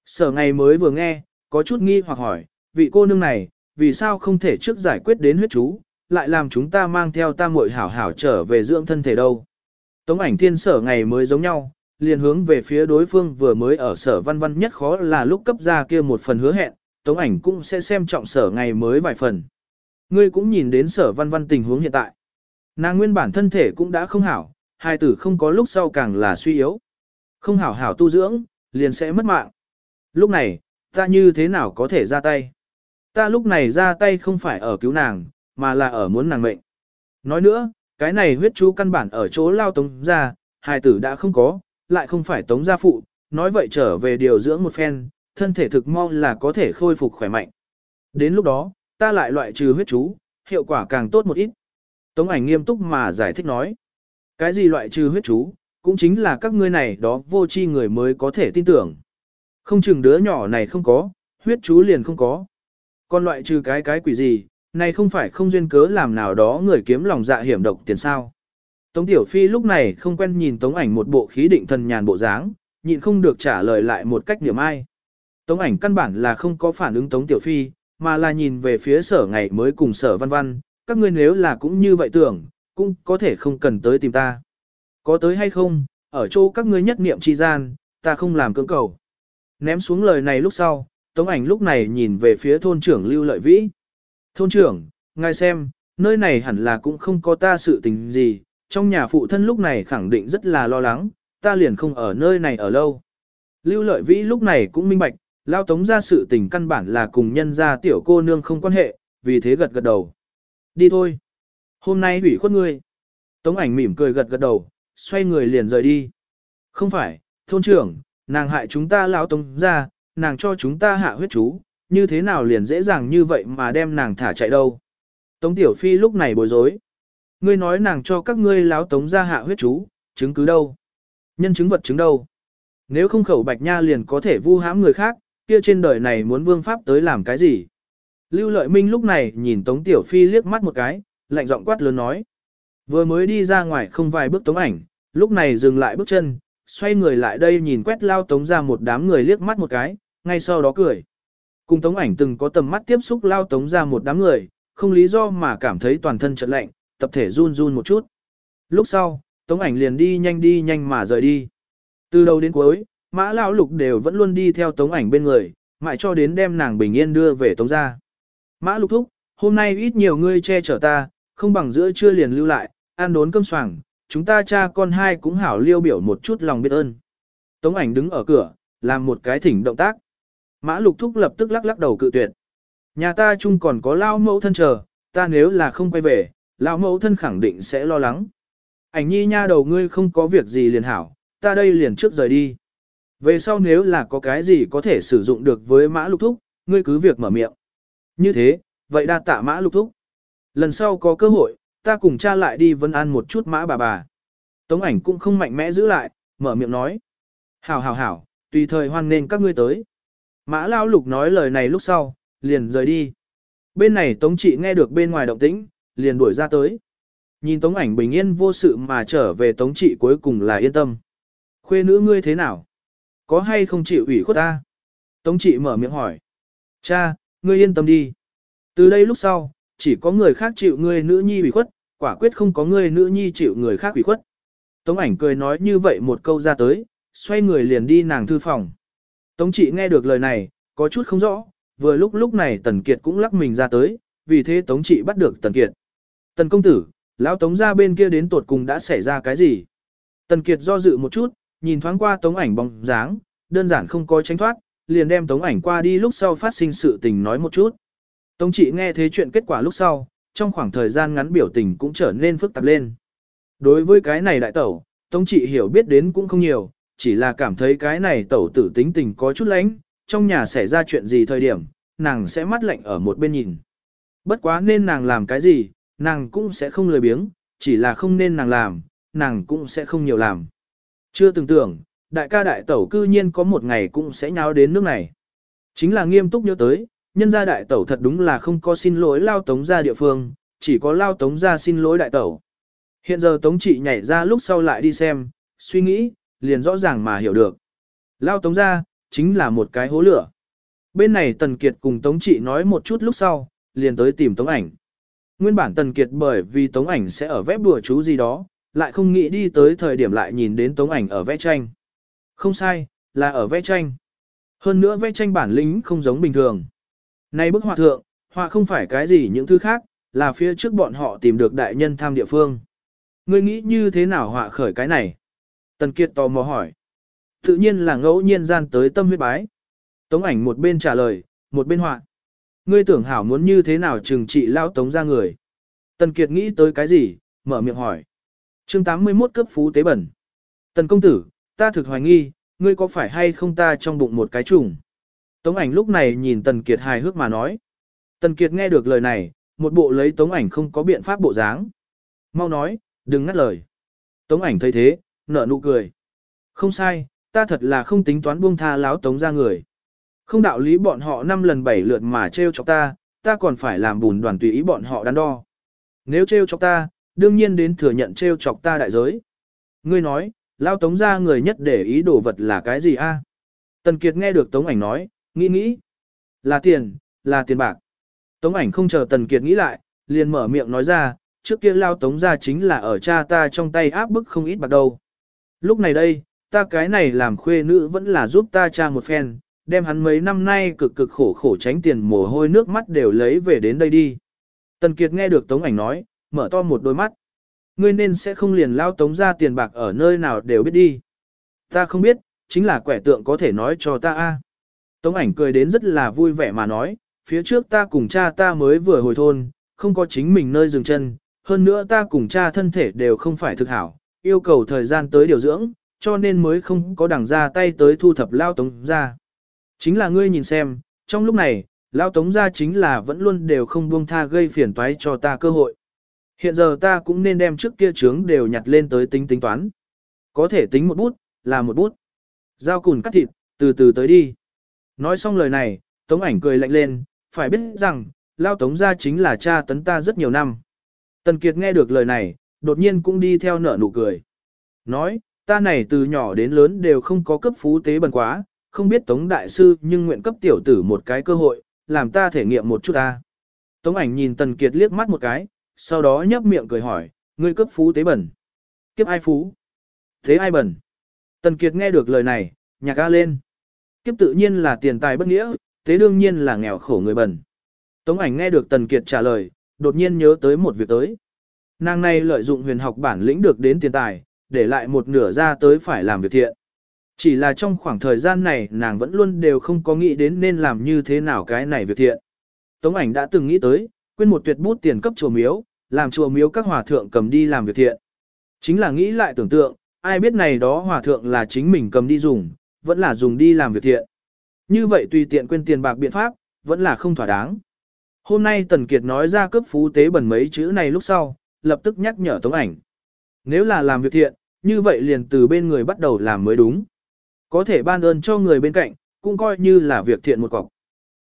Sở ngày mới vừa nghe, có chút nghi hoặc hỏi, vị cô nương này, vì sao không thể trước giải quyết đến huyết chú, lại làm chúng ta mang theo ta muội hảo hảo trở về dưỡng thân thể đâu. Tống ảnh thiên sở ngày mới giống nhau, liền hướng về phía đối phương vừa mới ở sở văn văn nhất khó là lúc cấp ra kia một phần hứa hẹn, tống ảnh cũng sẽ xem trọng sở ngày mới vài phần. Ngươi cũng nhìn đến sở văn văn tình huống hiện tại. Nàng nguyên bản thân thể cũng đã không hảo, hai tử không có lúc sau càng là suy yếu. Không hảo hảo tu dưỡng, liền sẽ mất mạng. Lúc này, ta như thế nào có thể ra tay? Ta lúc này ra tay không phải ở cứu nàng, mà là ở muốn nàng mệnh. Nói nữa, cái này huyết chú căn bản ở chỗ lao tống ra, hài tử đã không có, lại không phải tống gia phụ, nói vậy trở về điều dưỡng một phen, thân thể thực mau là có thể khôi phục khỏe mạnh. Đến lúc đó, ta lại loại trừ huyết chú, hiệu quả càng tốt một ít. Tống ảnh nghiêm túc mà giải thích nói. Cái gì loại trừ huyết chú, cũng chính là các ngươi này đó vô chi người mới có thể tin tưởng. Không chừng đứa nhỏ này không có, huyết chú liền không có. Còn loại trừ cái cái quỷ gì, này không phải không duyên cớ làm nào đó người kiếm lòng dạ hiểm độc tiền sao. Tống Tiểu Phi lúc này không quen nhìn Tống ảnh một bộ khí định thần nhàn bộ dáng, nhịn không được trả lời lại một cách niệm ai. Tống ảnh căn bản là không có phản ứng Tống Tiểu Phi, mà là nhìn về phía sở ngày mới cùng sở văn văn, các ngươi nếu là cũng như vậy tưởng, cũng có thể không cần tới tìm ta. Có tới hay không, ở chỗ các ngươi nhất niệm chi gian, ta không làm cưỡng cầu. Ném xuống lời này lúc sau, Tống ảnh lúc này nhìn về phía thôn trưởng Lưu Lợi Vĩ. Thôn trưởng, ngài xem, nơi này hẳn là cũng không có ta sự tình gì, trong nhà phụ thân lúc này khẳng định rất là lo lắng, ta liền không ở nơi này ở lâu. Lưu Lợi Vĩ lúc này cũng minh bạch, lao tống ra sự tình căn bản là cùng nhân gia tiểu cô nương không quan hệ, vì thế gật gật đầu. Đi thôi. Hôm nay hủy khuất ngươi. Tống ảnh mỉm cười gật gật đầu, xoay người liền rời đi. Không phải, thôn trưởng, nàng hại chúng ta lão tống ra, nàng cho chúng ta hạ huyết chú, như thế nào liền dễ dàng như vậy mà đem nàng thả chạy đâu. Tống Tiểu Phi lúc này bối rối. Ngươi nói nàng cho các ngươi láo tống ra hạ huyết chú, chứng cứ đâu? Nhân chứng vật chứng đâu? Nếu không khẩu bạch nha liền có thể vu hãm người khác, kia trên đời này muốn vương pháp tới làm cái gì? Lưu Lợi Minh lúc này nhìn Tống Tiểu Phi liếc mắt một cái, lạnh giọng quát lớn nói. Vừa mới đi ra ngoài không vài bước Tống ảnh, lúc này dừng lại bước chân, xoay người lại đây nhìn quét lao Tống ra một đám người liếc mắt một cái, ngay sau đó cười. Cùng Tống ảnh từng có tầm mắt tiếp xúc lao Tống ra một đám người, không lý do mà cảm thấy toàn thân chợt lạnh, tập thể run run một chút. Lúc sau, Tống ảnh liền đi nhanh đi nhanh mà rời đi. Từ đầu đến cuối, mã lão lục đều vẫn luôn đi theo Tống ảnh bên người, mãi cho đến đem nàng bình yên đưa về Tống gia. Mã lục thúc, hôm nay ít nhiều ngươi che chở ta, không bằng giữa trưa liền lưu lại, ăn đốn cơm soảng, chúng ta cha con hai cũng hảo liêu biểu một chút lòng biết ơn. Tống ảnh đứng ở cửa, làm một cái thỉnh động tác. Mã lục thúc lập tức lắc lắc đầu cự tuyệt. Nhà ta chung còn có lao mẫu thân chờ, ta nếu là không quay về, lao mẫu thân khẳng định sẽ lo lắng. Ảnh nhi nha đầu ngươi không có việc gì liền hảo, ta đây liền trước rời đi. Về sau nếu là có cái gì có thể sử dụng được với mã lục thúc, ngươi cứ việc mở miệng. Như thế, vậy đa tạ mã lục thúc. Lần sau có cơ hội, ta cùng cha lại đi vân an một chút mã bà bà. Tống ảnh cũng không mạnh mẽ giữ lại, mở miệng nói. Hảo hảo hảo, tùy thời hoan nên các ngươi tới. Mã lao lục nói lời này lúc sau, liền rời đi. Bên này tống trị nghe được bên ngoài động tĩnh, liền đuổi ra tới. Nhìn tống ảnh bình yên vô sự mà trở về tống trị cuối cùng là yên tâm. Khuê nữ ngươi thế nào? Có hay không chịu ủy khuất ta? Tống trị mở miệng hỏi. Cha, ngươi yên tâm đi. Từ đây lúc sau, chỉ có người khác chịu ngươi nữ nhi ủy khuất, quả quyết không có ngươi nữ nhi chịu người khác ủy khuất. Tống ảnh cười nói như vậy một câu ra tới, xoay người liền đi nàng thư phòng. Tống trị nghe được lời này, có chút không rõ, vừa lúc lúc này Tần Kiệt cũng lắc mình ra tới, vì thế Tống trị bắt được Tần Kiệt. Tần công tử, lão Tống ra bên kia đến tuột cùng đã xảy ra cái gì? Tần Kiệt do dự một chút, nhìn thoáng qua Tống ảnh bóng dáng, đơn giản không có tránh thoát, liền đem Tống ảnh qua đi lúc sau phát sinh sự tình nói một chút. Tống trị nghe thế chuyện kết quả lúc sau, trong khoảng thời gian ngắn biểu tình cũng trở nên phức tạp lên. Đối với cái này đại tẩu, Tống trị hiểu biết đến cũng không nhiều, chỉ là cảm thấy cái này tẩu tử tính tình có chút lánh, trong nhà xảy ra chuyện gì thời điểm, nàng sẽ mắt lạnh ở một bên nhìn. Bất quá nên nàng làm cái gì, nàng cũng sẽ không lười biếng, chỉ là không nên nàng làm, nàng cũng sẽ không nhiều làm. Chưa từng tưởng, đại ca đại tẩu cư nhiên có một ngày cũng sẽ nháo đến nước này. Chính là nghiêm túc nhớ tới, nhân gia đại tẩu thật đúng là không có xin lỗi lao tống ra địa phương, chỉ có lao tống ra xin lỗi đại tẩu. Hiện giờ Tống trị nhảy ra lúc sau lại đi xem, suy nghĩ, liền rõ ràng mà hiểu được. Lao Tống ra, chính là một cái hố lửa. Bên này Tần Kiệt cùng Tống trị nói một chút lúc sau, liền tới tìm Tống ảnh. Nguyên bản Tần Kiệt bởi vì Tống ảnh sẽ ở vẽ bùa chú gì đó, lại không nghĩ đi tới thời điểm lại nhìn đến Tống ảnh ở vẽ tranh. Không sai, là ở vẽ tranh. Hơn nữa vẽ tranh bản lĩnh không giống bình thường. Này bức họa thượng, họa không phải cái gì những thứ khác, là phía trước bọn họ tìm được đại nhân tham địa phương. Ngươi nghĩ như thế nào họa khởi cái này? Tần Kiệt tò mò hỏi. Tự nhiên là ngẫu nhiên gian tới tâm huyết bái. Tống ảnh một bên trả lời, một bên họa. Ngươi tưởng hảo muốn như thế nào trừng trị lao tống ra người. Tần Kiệt nghĩ tới cái gì, mở miệng hỏi. chương 81 cấp phú tế bẩn. Tần công tử, ta thực hoài nghi, ngươi có phải hay không ta trong bụng một cái trùng. Tống ảnh lúc này nhìn Tần Kiệt hài hước mà nói. Tần Kiệt nghe được lời này, một bộ lấy tống ảnh không có biện pháp bộ dáng. Mau nói, đừng ngắt lời. Tống ảnh thấy thế, nở nụ cười. Không sai, ta thật là không tính toán buông tha láo tống ra người. Không đạo lý bọn họ năm lần bảy lượt mà trêu chọc ta, ta còn phải làm bùn đoàn tùy ý bọn họ đắn đo. Nếu trêu chọc ta, đương nhiên đến thừa nhận trêu chọc ta đại giới. Ngươi nói, lao tống ra người nhất để ý đồ vật là cái gì a? Tần Kiệt nghe được tống ảnh nói, nghĩ nghĩ. Là tiền, là tiền bạc. Tống ảnh không chờ Tần Kiệt nghĩ lại, liền mở miệng nói ra, trước kia lao tống ra chính là ở cha ta trong tay áp bức không ít bạc đâu. Lúc này đây, ta cái này làm khuê nữ vẫn là giúp ta cha một phen, đem hắn mấy năm nay cực cực khổ khổ tránh tiền mồ hôi nước mắt đều lấy về đến đây đi. Tần Kiệt nghe được Tống ảnh nói, mở to một đôi mắt. Ngươi nên sẽ không liền lao tống ra tiền bạc ở nơi nào đều biết đi. Ta không biết, chính là quẻ tượng có thể nói cho ta a. Tống ảnh cười đến rất là vui vẻ mà nói, phía trước ta cùng cha ta mới vừa hồi thôn, không có chính mình nơi dừng chân, hơn nữa ta cùng cha thân thể đều không phải thực hảo, yêu cầu thời gian tới điều dưỡng, cho nên mới không có đảng ra tay tới thu thập lao tống ra. Chính là ngươi nhìn xem, trong lúc này, lao tống ra chính là vẫn luôn đều không buông tha gây phiền toái cho ta cơ hội. Hiện giờ ta cũng nên đem trước kia trướng đều nhặt lên tới tính tính toán. Có thể tính một bút, là một bút. Dao cùn cắt thịt, từ từ tới đi. Nói xong lời này, tống ảnh cười lạnh lên, phải biết rằng, lao tống ra chính là cha tấn ta rất nhiều năm. Tần Kiệt nghe được lời này, đột nhiên cũng đi theo nở nụ cười. Nói, ta này từ nhỏ đến lớn đều không có cấp phú tế bần quá, không biết Tống Đại Sư nhưng nguyện cấp tiểu tử một cái cơ hội, làm ta thể nghiệm một chút ta. Tống ảnh nhìn Tần Kiệt liếc mắt một cái, sau đó nhấp miệng cười hỏi, ngươi cấp phú tế bẩn. Kiếp ai phú? Thế ai bẩn? Tần Kiệt nghe được lời này, nhạc ca lên. Kiếp tự nhiên là tiền tài bất nghĩa, thế đương nhiên là nghèo khổ người bẩn. Tống ảnh nghe được Tần Kiệt trả lời, đột nhiên nhớ tới một việc tới. Nàng này lợi dụng huyền học bản lĩnh được đến tiền tài, để lại một nửa ra tới phải làm việc thiện. Chỉ là trong khoảng thời gian này nàng vẫn luôn đều không có nghĩ đến nên làm như thế nào cái này việc thiện. Tống ảnh đã từng nghĩ tới, quên một tuyệt bút tiền cấp chùa miếu, làm chùa miếu các hòa thượng cầm đi làm việc thiện. Chính là nghĩ lại tưởng tượng, ai biết này đó hòa thượng là chính mình cầm đi dùng, vẫn là dùng đi làm việc thiện. Như vậy tùy tiện quên tiền bạc biện pháp, vẫn là không thỏa đáng. Hôm nay Tần Kiệt nói ra cấp phú tế bẩn mấy chữ này lúc sau, lập tức nhắc nhở Tống ảnh. Nếu là làm việc thiện, như vậy liền từ bên người bắt đầu làm mới đúng. Có thể ban ơn cho người bên cạnh, cũng coi như là việc thiện một cọc.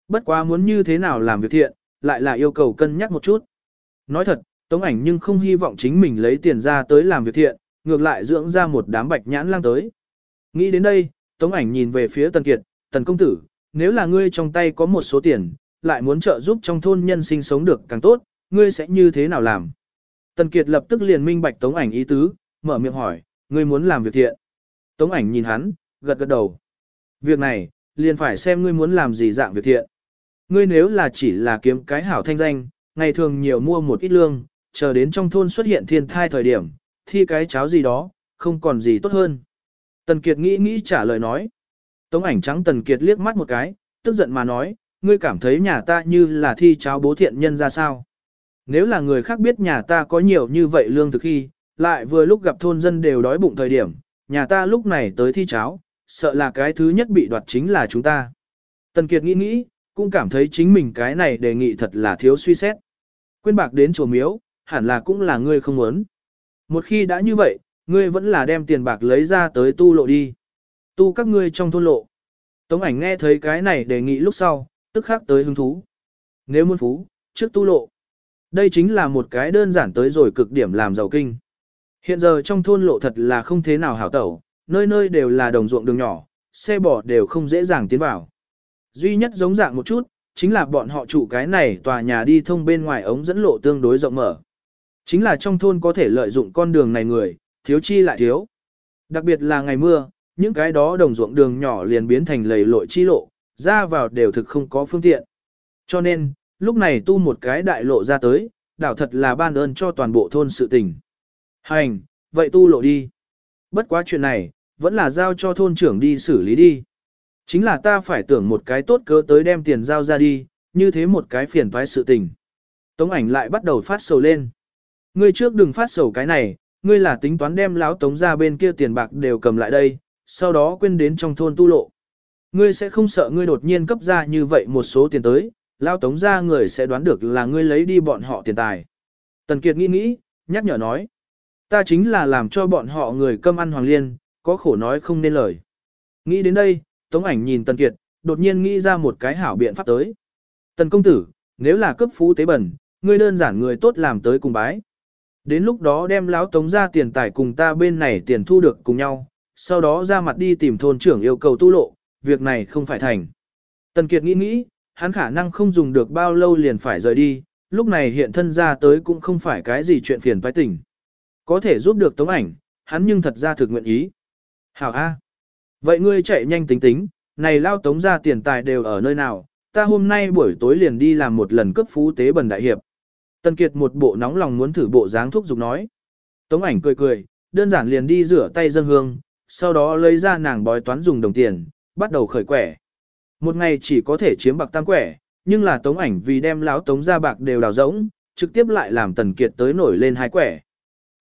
Bất quá muốn như thế nào làm việc thiện, lại là yêu cầu cân nhắc một chút. Nói thật, Tống ảnh nhưng không hy vọng chính mình lấy tiền ra tới làm việc thiện, ngược lại dưỡng ra một đám bạch nhãn lang tới. Nghĩ đến đây, Tống ảnh nhìn về phía Tần Kiệt, Tần Công Tử, nếu là ngươi trong tay có một số tiền, lại muốn trợ giúp trong thôn nhân sinh sống được càng tốt, ngươi sẽ như thế nào làm? Tần Kiệt lập tức liền minh bạch Tống ảnh ý tứ, mở miệng hỏi, ngươi muốn làm việc thiện. Tống ảnh nhìn hắn, gật gật đầu. Việc này, liền phải xem ngươi muốn làm gì dạng việc thiện. Ngươi nếu là chỉ là kiếm cái hảo thanh danh, ngày thường nhiều mua một ít lương, chờ đến trong thôn xuất hiện thiên thai thời điểm, thi cái cháo gì đó, không còn gì tốt hơn. Tần Kiệt nghĩ nghĩ trả lời nói. Tống ảnh trắng Tần Kiệt liếc mắt một cái, tức giận mà nói, ngươi cảm thấy nhà ta như là thi cháo bố thiện nhân ra sao. Nếu là người khác biết nhà ta có nhiều như vậy lương thực khi, lại vừa lúc gặp thôn dân đều đói bụng thời điểm, nhà ta lúc này tới thi cháo, sợ là cái thứ nhất bị đoạt chính là chúng ta. Tần Kiệt nghĩ nghĩ, cũng cảm thấy chính mình cái này đề nghị thật là thiếu suy xét. Quên bạc đến chùa miếu, hẳn là cũng là ngươi không muốn. Một khi đã như vậy, ngươi vẫn là đem tiền bạc lấy ra tới tu lộ đi. Tu các ngươi trong thôn lộ. Tống ảnh nghe thấy cái này đề nghị lúc sau, tức khắc tới hứng thú. Nếu muốn phú, trước tu lộ. Đây chính là một cái đơn giản tới rồi cực điểm làm giàu kinh. Hiện giờ trong thôn lộ thật là không thế nào hảo tẩu, nơi nơi đều là đồng ruộng đường nhỏ, xe bò đều không dễ dàng tiến vào. Duy nhất giống dạng một chút, chính là bọn họ chủ cái này tòa nhà đi thông bên ngoài ống dẫn lộ tương đối rộng mở. Chính là trong thôn có thể lợi dụng con đường này người, thiếu chi lại thiếu. Đặc biệt là ngày mưa, những cái đó đồng ruộng đường nhỏ liền biến thành lầy lội chi lộ, ra vào đều thực không có phương tiện. Cho nên, lúc này tu một cái đại lộ ra tới, đảo thật là ban ơn cho toàn bộ thôn sự tình. Hành, vậy tu lộ đi. Bất quá chuyện này, vẫn là giao cho thôn trưởng đi xử lý đi. Chính là ta phải tưởng một cái tốt cớ tới đem tiền giao ra đi, như thế một cái phiền toái sự tình. Tống ảnh lại bắt đầu phát sầu lên. Ngươi trước đừng phát sầu cái này, ngươi là tính toán đem láo tống ra bên kia tiền bạc đều cầm lại đây, sau đó quên đến trong thôn tu lộ. Ngươi sẽ không sợ ngươi đột nhiên cấp ra như vậy một số tiền tới, lao tống ra người sẽ đoán được là ngươi lấy đi bọn họ tiền tài. Tần Kiệt nghĩ nghĩ, nhắc nhở nói. Ta chính là làm cho bọn họ người cơm ăn hoàng liên, có khổ nói không nên lời. Nghĩ đến đây, Tống ảnh nhìn Tần Kiệt, đột nhiên nghĩ ra một cái hảo biện pháp tới. Tần công tử, nếu là cấp phú tế bẩn, ngươi đơn giản người tốt làm tới cùng bái. Đến lúc đó đem lão tống ra tiền tài cùng ta bên này tiền thu được cùng nhau, sau đó ra mặt đi tìm thôn trưởng yêu cầu tu lộ, việc này không phải thành. Tần Kiệt nghĩ nghĩ, hắn khả năng không dùng được bao lâu liền phải rời đi, lúc này hiện thân ra tới cũng không phải cái gì chuyện phiền toái tình. Có thể giúp được tống ảnh, hắn nhưng thật ra thực nguyện ý. Hảo A. Vậy ngươi chạy nhanh tính tính, này lao tống ra tiền tài đều ở nơi nào, ta hôm nay buổi tối liền đi làm một lần cấp phú tế bần đại hiệp. tân Kiệt một bộ nóng lòng muốn thử bộ dáng thuốc dục nói. Tống ảnh cười cười, đơn giản liền đi rửa tay dân hương, sau đó lấy ra nàng bói toán dùng đồng tiền, bắt đầu khởi quẻ. Một ngày chỉ có thể chiếm bạc tam quẻ, nhưng là tống ảnh vì đem láo tống ra bạc đều đào rỗng, trực tiếp lại làm Tần Kiệt tới nổi lên hai quẻ.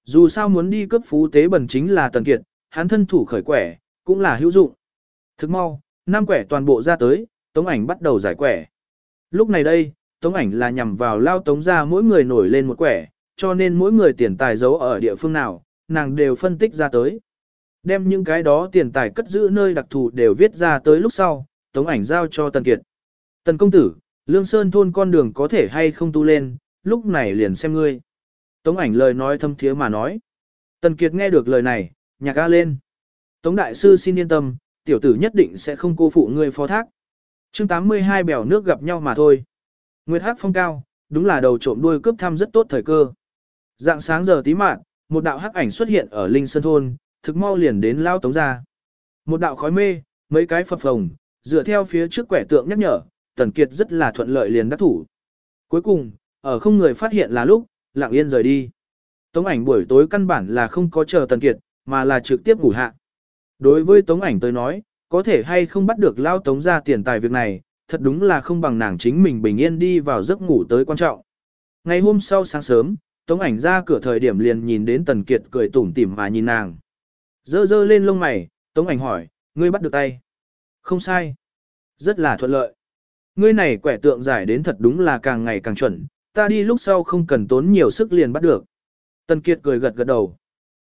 Dù sao muốn đi cấp phú tế bần chính là Tần Kiệt, hắn thân thủ khởi quẻ, cũng là hữu dụng. Thức mau, năm quẻ toàn bộ ra tới, tống ảnh bắt đầu giải quẻ. Lúc này đây, tống ảnh là nhằm vào lao tống ra mỗi người nổi lên một quẻ, cho nên mỗi người tiền tài giấu ở địa phương nào, nàng đều phân tích ra tới. Đem những cái đó tiền tài cất giữ nơi đặc thù đều viết ra tới lúc sau, tống ảnh giao cho Tần Kiệt. Tần công tử, Lương Sơn thôn con đường có thể hay không tu lên, lúc này liền xem ngươi. Tống ảnh lời nói thâm thiế mà nói. Tần Kiệt nghe được lời này, nhạc ca lên. Tống đại sư xin yên tâm, tiểu tử nhất định sẽ không cô phụ ngươi phó thác. chương 82 bèo nước gặp nhau mà thôi. Nguyệt hát phong cao, đúng là đầu trộm đuôi cướp thăm rất tốt thời cơ. Dạng sáng giờ tí mạn, một đạo hắc ảnh xuất hiện ở Linh Sơn Thôn, thực mau liền đến lao tống ra. Một đạo khói mê, mấy cái phập phồng, dựa theo phía trước quẻ tượng nhắc nhở, Tần Kiệt rất là thuận lợi liền đắc thủ. Cuối cùng, ở không người phát hiện là lúc, lặng yên rời đi. Tống ảnh buổi tối căn bản là không có chờ Tần Kiệt, mà là trực tiếp ngủ hạ. Đối với Tống ảnh tới nói, có thể hay không bắt được lao Tống ra tiền tài việc này, thật đúng là không bằng nàng chính mình bình yên đi vào giấc ngủ tới quan trọng. Ngày hôm sau sáng sớm, Tống ảnh ra cửa thời điểm liền nhìn đến Tần Kiệt cười tủm tỉm mà nhìn nàng. Dơ dơ lên lông mày, Tống ảnh hỏi, ngươi bắt được tay. Không sai. Rất là thuận lợi. Ngươi này quẻ tượng giải đến thật đúng là càng ngày càng chuẩn, ta đi lúc sau không cần tốn nhiều sức liền bắt được. Tần Kiệt cười gật gật đầu.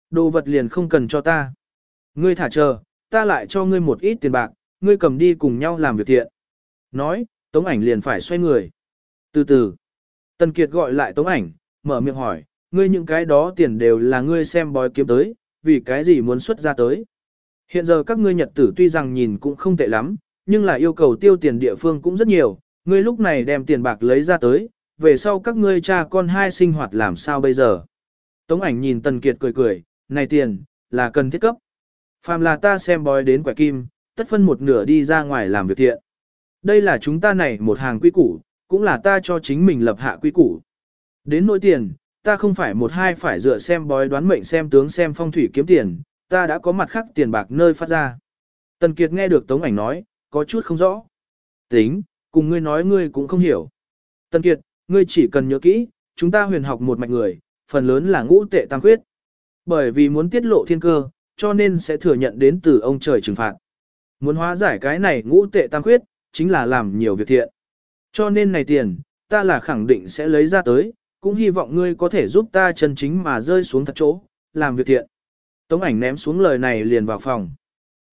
Đồ vật liền không cần cho ta. Ngươi thả chờ, ta lại cho ngươi một ít tiền bạc, ngươi cầm đi cùng nhau làm việc thiện. Nói, Tống ảnh liền phải xoay người. Từ từ, Tần Kiệt gọi lại Tống ảnh, mở miệng hỏi, ngươi những cái đó tiền đều là ngươi xem bói kiếm tới, vì cái gì muốn xuất ra tới. Hiện giờ các ngươi nhật tử tuy rằng nhìn cũng không tệ lắm, nhưng là yêu cầu tiêu tiền địa phương cũng rất nhiều, ngươi lúc này đem tiền bạc lấy ra tới, về sau các ngươi cha con hai sinh hoạt làm sao bây giờ. Tống ảnh nhìn Tần Kiệt cười cười, này tiền, là cần thiết cấp. Phàm là ta xem bói đến quẻ kim, tất phân một nửa đi ra ngoài làm việc thiện. Đây là chúng ta này một hàng quy củ, cũng là ta cho chính mình lập hạ quy củ. Đến nỗi tiền, ta không phải một hai phải dựa xem bói đoán mệnh xem tướng xem phong thủy kiếm tiền, ta đã có mặt khác tiền bạc nơi phát ra. Tần Kiệt nghe được Tống ảnh nói, có chút không rõ. Tính, cùng ngươi nói ngươi cũng không hiểu. Tần Kiệt, ngươi chỉ cần nhớ kỹ, chúng ta huyền học một mạch người, phần lớn là ngũ tệ tăng khuyết. Bởi vì muốn tiết lộ thiên cơ, cho nên sẽ thừa nhận đến từ ông trời trừng phạt. Muốn hóa giải cái này ngũ tệ tăng khuyết, chính là làm nhiều việc thiện. Cho nên này tiền, ta là khẳng định sẽ lấy ra tới, cũng hy vọng ngươi có thể giúp ta chân chính mà rơi xuống thật chỗ, làm việc thiện. Tống ảnh ném xuống lời này liền vào phòng.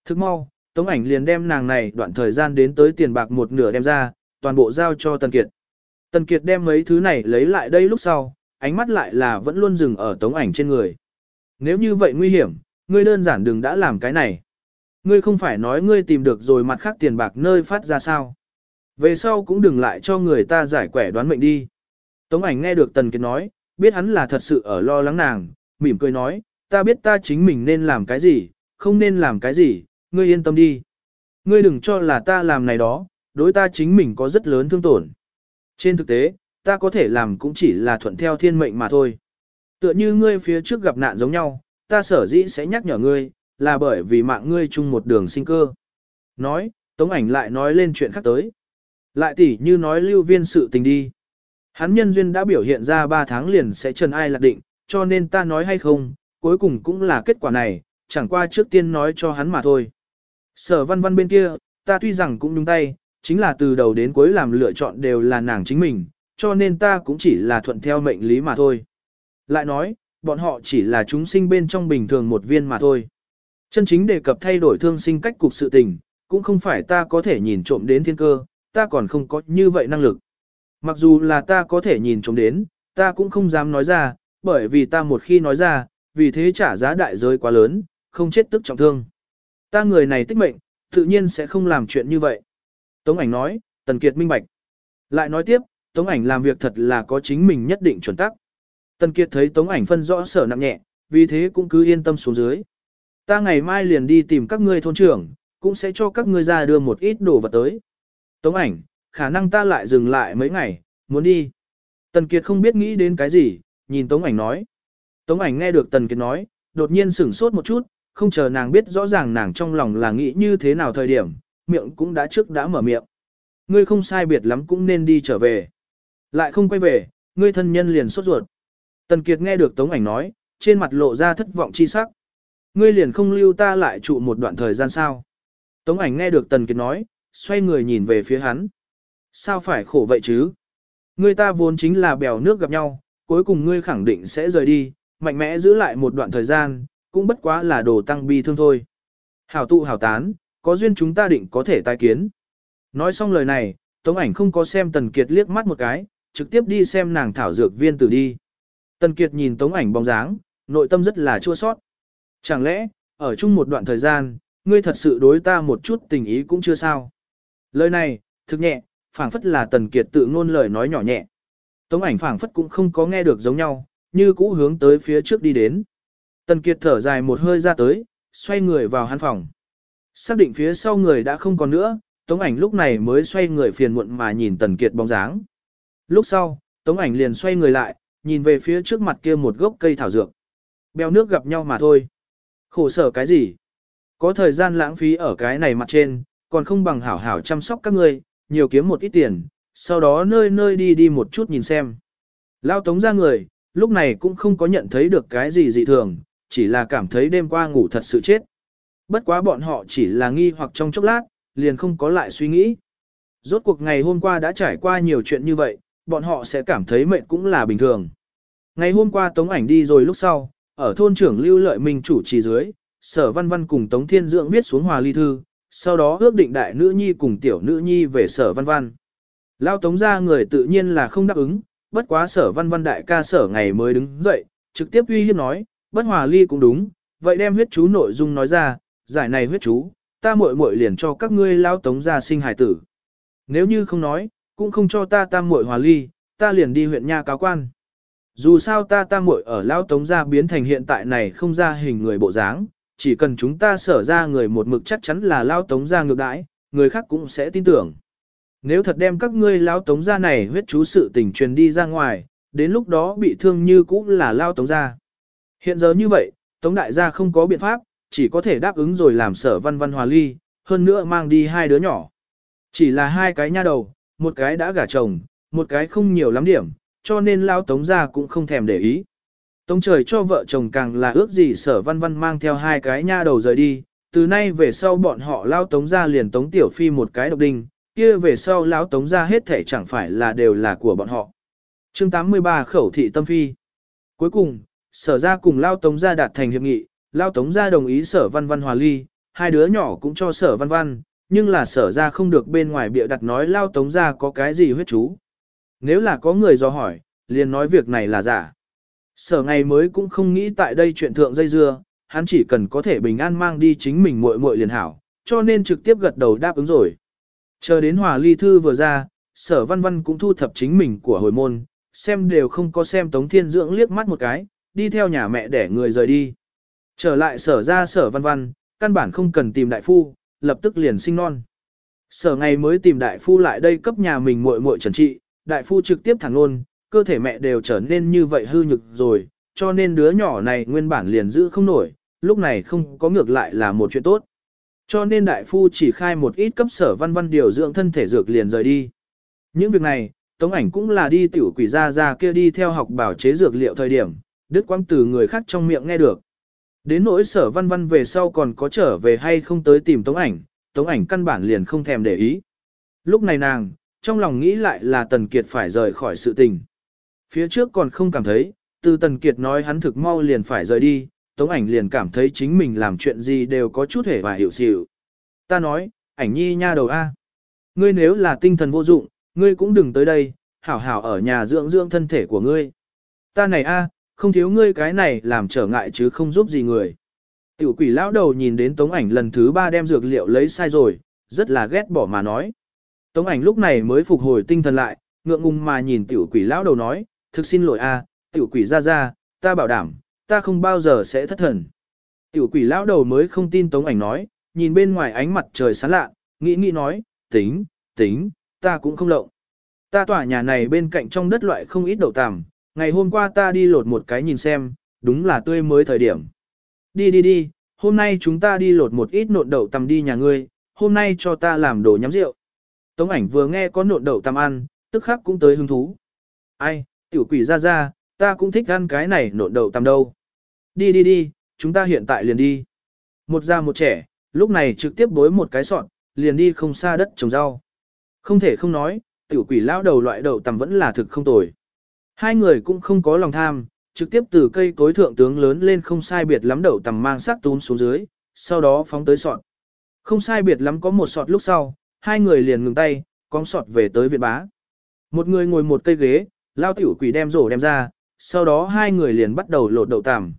Thức mau, Tống ảnh liền đem nàng này đoạn thời gian đến tới tiền bạc một nửa đem ra, toàn bộ giao cho Tần Kiệt. Tần Kiệt đem mấy thứ này lấy lại đây lúc sau, ánh mắt lại là vẫn luôn dừng ở Tống ảnh trên người. Nếu như vậy nguy hiểm, ngươi đơn giản đừng đã làm cái này. Ngươi không phải nói ngươi tìm được rồi mặt khác tiền bạc nơi phát ra sao. Về sau cũng đừng lại cho người ta giải quẻ đoán mệnh đi. Tống ảnh nghe được Tần Kiệt nói, biết hắn là thật sự ở lo lắng nàng, mỉm cười nói, ta biết ta chính mình nên làm cái gì, không nên làm cái gì, ngươi yên tâm đi. Ngươi đừng cho là ta làm này đó, đối ta chính mình có rất lớn thương tổn. Trên thực tế, ta có thể làm cũng chỉ là thuận theo thiên mệnh mà thôi. Tựa như ngươi phía trước gặp nạn giống nhau, ta sở dĩ sẽ nhắc nhở ngươi, là bởi vì mạng ngươi chung một đường sinh cơ. Nói, Tống ảnh lại nói lên chuyện khác tới. Lại tỉ như nói lưu viên sự tình đi. Hắn nhân duyên đã biểu hiện ra 3 tháng liền sẽ trần ai lạc định, cho nên ta nói hay không, cuối cùng cũng là kết quả này, chẳng qua trước tiên nói cho hắn mà thôi. Sở văn văn bên kia, ta tuy rằng cũng đúng tay, chính là từ đầu đến cuối làm lựa chọn đều là nàng chính mình, cho nên ta cũng chỉ là thuận theo mệnh lý mà thôi. Lại nói, bọn họ chỉ là chúng sinh bên trong bình thường một viên mà thôi. Chân chính đề cập thay đổi thương sinh cách cục sự tình, cũng không phải ta có thể nhìn trộm đến thiên cơ, ta còn không có như vậy năng lực. Mặc dù là ta có thể nhìn trộm đến, ta cũng không dám nói ra, bởi vì ta một khi nói ra, vì thế trả giá đại giới quá lớn, không chết tức trọng thương. Ta người này tích mệnh, tự nhiên sẽ không làm chuyện như vậy. Tống ảnh nói, Tần Kiệt minh bạch. Lại nói tiếp, Tống ảnh làm việc thật là có chính mình nhất định chuẩn tắc. Tần Kiệt thấy Tống ảnh phân rõ sở nặng nhẹ, vì thế cũng cứ yên tâm xuống dưới. Ta ngày mai liền đi tìm các ngươi thôn trưởng, cũng sẽ cho các ngươi ra đưa một ít đồ vật tới. Tống ảnh, khả năng ta lại dừng lại mấy ngày, muốn đi. Tần Kiệt không biết nghĩ đến cái gì, nhìn Tống ảnh nói. Tống ảnh nghe được Tần Kiệt nói, đột nhiên sửng sốt một chút, không chờ nàng biết rõ ràng nàng trong lòng là nghĩ như thế nào thời điểm, miệng cũng đã trước đã mở miệng. Ngươi không sai biệt lắm cũng nên đi trở về. Lại không quay về, ngươi thân nhân liền sốt ruột. Tần Kiệt nghe được Tống ảnh nói, trên mặt lộ ra thất vọng chi sắc. Ngươi liền không lưu ta lại trụ một đoạn thời gian sao. Tống ảnh nghe được Tần Kiệt nói, xoay người nhìn về phía hắn. Sao phải khổ vậy chứ? Ngươi ta vốn chính là bèo nước gặp nhau, cuối cùng ngươi khẳng định sẽ rời đi, mạnh mẽ giữ lại một đoạn thời gian, cũng bất quá là đồ tăng bi thương thôi. Hảo tụ hảo tán, có duyên chúng ta định có thể tai kiến. Nói xong lời này, Tống ảnh không có xem Tần Kiệt liếc mắt một cái, trực tiếp đi xem nàng thảo dược viên tử đi. Tần Kiệt nhìn Tống ảnh bóng dáng, nội tâm rất là chua xót. Chẳng lẽ, ở chung một đoạn thời gian, ngươi thật sự đối ta một chút tình ý cũng chưa sao? Lời này, thực nhẹ, phảng phất là Tần Kiệt tự ngôn lời nói nhỏ nhẹ. Tống ảnh phảng phất cũng không có nghe được giống nhau, như cũ hướng tới phía trước đi đến. Tần Kiệt thở dài một hơi ra tới, xoay người vào hắn phòng. Xác định phía sau người đã không còn nữa, Tống ảnh lúc này mới xoay người phiền muộn mà nhìn Tần Kiệt bóng dáng. Lúc sau, Tống ảnh liền xoay người lại, nhìn về phía trước mặt kia một gốc cây thảo dược. Bèo nước gặp nhau mà thôi. Khổ sở cái gì? Có thời gian lãng phí ở cái này mặt trên, còn không bằng hảo hảo chăm sóc các ngươi, nhiều kiếm một ít tiền, sau đó nơi nơi đi đi một chút nhìn xem. Lao tống ra người, lúc này cũng không có nhận thấy được cái gì dị thường, chỉ là cảm thấy đêm qua ngủ thật sự chết. Bất quá bọn họ chỉ là nghi hoặc trong chốc lát, liền không có lại suy nghĩ. Rốt cuộc ngày hôm qua đã trải qua nhiều chuyện như vậy, bọn họ sẽ cảm thấy mệt cũng là bình thường. Ngày hôm qua Tống ảnh đi rồi lúc sau, ở thôn trưởng Lưu Lợi Minh chủ trì dưới, Sở Văn Văn cùng Tống Thiên Dưỡng viết xuống hòa ly thư, sau đó ước định đại nữ nhi cùng tiểu nữ nhi về Sở Văn Văn. Lao Tống gia người tự nhiên là không đáp ứng, bất quá Sở Văn Văn đại ca sở ngày mới đứng dậy, trực tiếp uy hiếp nói, bất hòa ly cũng đúng, vậy đem huyết chú nội dung nói ra, giải này huyết chú, ta muội muội liền cho các ngươi lao Tống ra sinh hài tử. Nếu như không nói, cũng không cho ta tam muội hòa ly, ta liền đi huyện nha cáo quan. Dù sao ta tam muội ở Lao Tống gia biến thành hiện tại này không ra hình người bộ dáng, chỉ cần chúng ta sở ra người một mực chắc chắn là Lao Tống gia ngược đãi, người khác cũng sẽ tin tưởng. Nếu thật đem các ngươi Lao Tống gia này huyết chú sự tình truyền đi ra ngoài, đến lúc đó bị thương như cũng là Lao Tống gia. Hiện giờ như vậy, Tống đại gia không có biện pháp, chỉ có thể đáp ứng rồi làm sở văn văn hòa ly, hơn nữa mang đi hai đứa nhỏ. Chỉ là hai cái nha đầu, một cái đã gả chồng, một cái không nhiều lắm điểm, cho nên lao tống ra cũng không thèm để ý. Tống trời cho vợ chồng càng là ước gì sở văn văn mang theo hai cái nha đầu rời đi, từ nay về sau bọn họ lao tống ra liền tống tiểu phi một cái độc đinh, kia về sau lao tống ra hết thể chẳng phải là đều là của bọn họ. chương 83 khẩu thị tâm phi. Cuối cùng, sở ra cùng lao tống ra đạt thành hiệp nghị, lao tống ra đồng ý sở văn văn hòa ly, hai đứa nhỏ cũng cho sở văn văn, nhưng là sở ra không được bên ngoài bịa đặt nói lao tống ra có cái gì huyết chú. Nếu là có người do hỏi, liền nói việc này là giả. Sở ngày mới cũng không nghĩ tại đây chuyện thượng dây dưa, hắn chỉ cần có thể bình an mang đi chính mình muội muội liền hảo, cho nên trực tiếp gật đầu đáp ứng rồi. Chờ đến hòa ly thư vừa ra, sở văn văn cũng thu thập chính mình của hồi môn, xem đều không có xem Tống Thiên Dưỡng liếc mắt một cái, đi theo nhà mẹ để người rời đi. Trở lại sở ra sở văn văn, căn bản không cần tìm đại phu, lập tức liền sinh non. Sở ngày mới tìm đại phu lại đây cấp nhà mình muội muội trần trị, đại phu trực tiếp thẳng luôn, cơ thể mẹ đều trở nên như vậy hư nhực rồi, cho nên đứa nhỏ này nguyên bản liền giữ không nổi, lúc này không có ngược lại là một chuyện tốt. Cho nên đại phu chỉ khai một ít cấp sở văn văn điều dưỡng thân thể dược liền rời đi. Những việc này, Tống ảnh cũng là đi tiểu quỷ ra ra kia đi theo học bảo chế dược liệu thời điểm, đứt quãng từ người khác trong miệng nghe được. Đến nỗi sở văn văn về sau còn có trở về hay không tới tìm Tống ảnh, Tống ảnh căn bản liền không thèm để ý. Lúc này nàng, trong lòng nghĩ lại là Tần Kiệt phải rời khỏi sự tình. Phía trước còn không cảm thấy, từ Tần Kiệt nói hắn thực mau liền phải rời đi, Tống ảnh liền cảm thấy chính mình làm chuyện gì đều có chút hề và hiểu xỉu. Ta nói, ảnh nhi nha đầu A. Ngươi nếu là tinh thần vô dụng, ngươi cũng đừng tới đây, hảo hảo ở nhà dưỡng dưỡng thân thể của ngươi. Ta này A, không thiếu ngươi cái này làm trở ngại chứ không giúp gì người. Tiểu quỷ lão đầu nhìn đến tống ảnh lần thứ ba đem dược liệu lấy sai rồi, rất là ghét bỏ mà nói. Tống ảnh lúc này mới phục hồi tinh thần lại, ngượng ngùng mà nhìn tiểu quỷ lão đầu nói, thực xin lỗi a, tiểu quỷ ra ra, ta bảo đảm, ta không bao giờ sẽ thất thần. Tiểu quỷ lão đầu mới không tin tống ảnh nói, nhìn bên ngoài ánh mặt trời sáng lạ, nghĩ nghĩ nói, tính, tính, ta cũng không lộng. Ta tỏa nhà này bên cạnh trong đất loại không ít đậu tằm, ngày hôm qua ta đi lột một cái nhìn xem, đúng là tươi mới thời điểm. Đi đi đi, hôm nay chúng ta đi lột một ít nộn đậu tằm đi nhà ngươi, hôm nay cho ta làm đồ nhắm rượu. Tống ảnh vừa nghe có nộn đậu tằm ăn, tức khắc cũng tới hứng thú. Ai, tiểu quỷ ra ra, ta cũng thích ăn cái này nộn đậu tằm đâu. Đi đi đi, chúng ta hiện tại liền đi. Một già một trẻ, lúc này trực tiếp bối một cái sọn, liền đi không xa đất trồng rau. Không thể không nói, tiểu quỷ lão đầu loại đậu tằm vẫn là thực không tồi. Hai người cũng không có lòng tham, trực tiếp từ cây cối thượng tướng lớn lên không sai biệt lắm đậu tằm mang sắc tún xuống dưới, sau đó phóng tới sọt. Không sai biệt lắm có một sọt lúc sau, hai người liền ngừng tay, con sọt về tới viện bá. Một người ngồi một cây ghế, lao tiểu quỷ đem rổ đem ra, sau đó hai người liền bắt đầu lột đậu tằm.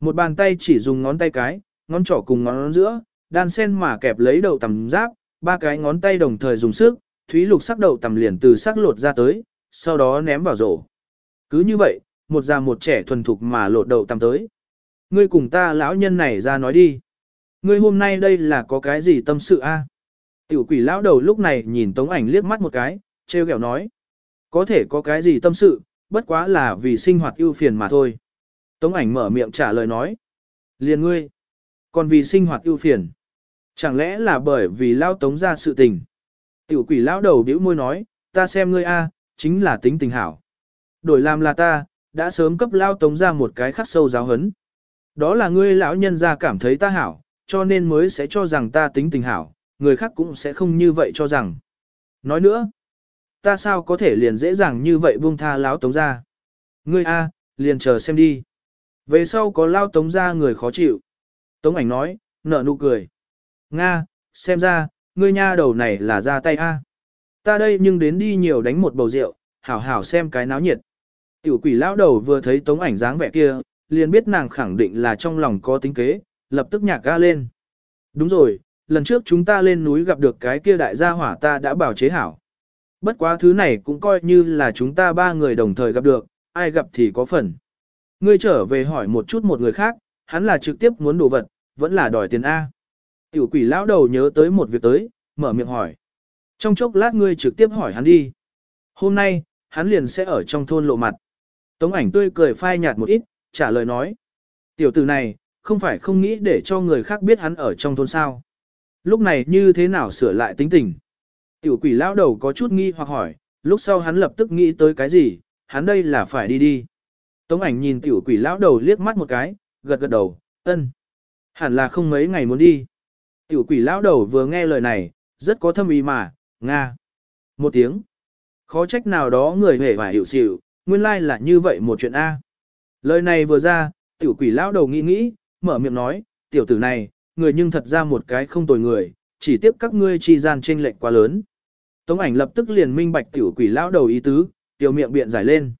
Một bàn tay chỉ dùng ngón tay cái, ngón trỏ cùng ngón giữa, đan sen mà kẹp lấy đậu tằm giáp, ba cái ngón tay đồng thời dùng sức, thúy lục sắc đậu tằm liền từ sắc lột ra tới, sau đó ném vào rổ. Cứ như vậy, một già một trẻ thuần thục mà lột đậu tằm tới. Ngươi cùng ta lão nhân này ra nói đi. Ngươi hôm nay đây là có cái gì tâm sự a? Tiểu quỷ lão đầu lúc này nhìn tống ảnh liếc mắt một cái, treo kẹo nói. Có thể có cái gì tâm sự, bất quá là vì sinh hoạt ưu phiền mà thôi. Tống ảnh mở miệng trả lời nói. Liền ngươi. Còn vì sinh hoạt ưu phiền. Chẳng lẽ là bởi vì lao tống ra sự tình. Tiểu quỷ lão đầu bĩu môi nói, ta xem ngươi a, chính là tính tình hảo. Đổi làm là ta, đã sớm cấp lao tống ra một cái khắc sâu giáo hấn. Đó là ngươi lão nhân ra cảm thấy ta hảo, cho nên mới sẽ cho rằng ta tính tình hảo, người khác cũng sẽ không như vậy cho rằng. Nói nữa, ta sao có thể liền dễ dàng như vậy buông tha lão tống ra. Ngươi a, liền chờ xem đi. Về sau có lao tống ra người khó chịu. Tống ảnh nói, nở nụ cười. Nga, xem ra, ngươi nha đầu này là ra tay a. Ta đây nhưng đến đi nhiều đánh một bầu rượu, hảo hảo xem cái náo nhiệt. Tiểu quỷ lão đầu vừa thấy tống ảnh dáng vẻ kia, liền biết nàng khẳng định là trong lòng có tính kế, lập tức nhạc ga lên. Đúng rồi, lần trước chúng ta lên núi gặp được cái kia đại gia hỏa ta đã bảo chế hảo. Bất quá thứ này cũng coi như là chúng ta ba người đồng thời gặp được, ai gặp thì có phần. Ngươi trở về hỏi một chút một người khác, hắn là trực tiếp muốn đồ vật, vẫn là đòi tiền A. Tiểu quỷ lão đầu nhớ tới một việc tới, mở miệng hỏi. Trong chốc lát ngươi trực tiếp hỏi hắn đi. Hôm nay, hắn liền sẽ ở trong thôn lộ mặt. Tống ảnh tươi cười phai nhạt một ít, trả lời nói. Tiểu tử này, không phải không nghĩ để cho người khác biết hắn ở trong thôn sao. Lúc này như thế nào sửa lại tính tình. Tiểu quỷ lão đầu có chút nghi hoặc hỏi, lúc sau hắn lập tức nghĩ tới cái gì, hắn đây là phải đi đi. Tống ảnh nhìn tiểu quỷ lão đầu liếc mắt một cái, gật gật đầu, ân. Hẳn là không mấy ngày muốn đi. Tiểu quỷ lão đầu vừa nghe lời này, rất có thâm ý mà, Nga. Một tiếng. Khó trách nào đó người hề và hiểu xỉu, nguyên lai like là như vậy một chuyện A. Lời này vừa ra, tiểu quỷ lão đầu nghĩ nghĩ, mở miệng nói, tiểu tử này, người nhưng thật ra một cái không tồi người, chỉ tiếp các ngươi chi gian chênh lệch quá lớn. Tống ảnh lập tức liền minh bạch tiểu quỷ lão đầu ý tứ, tiểu miệng biện giải lên.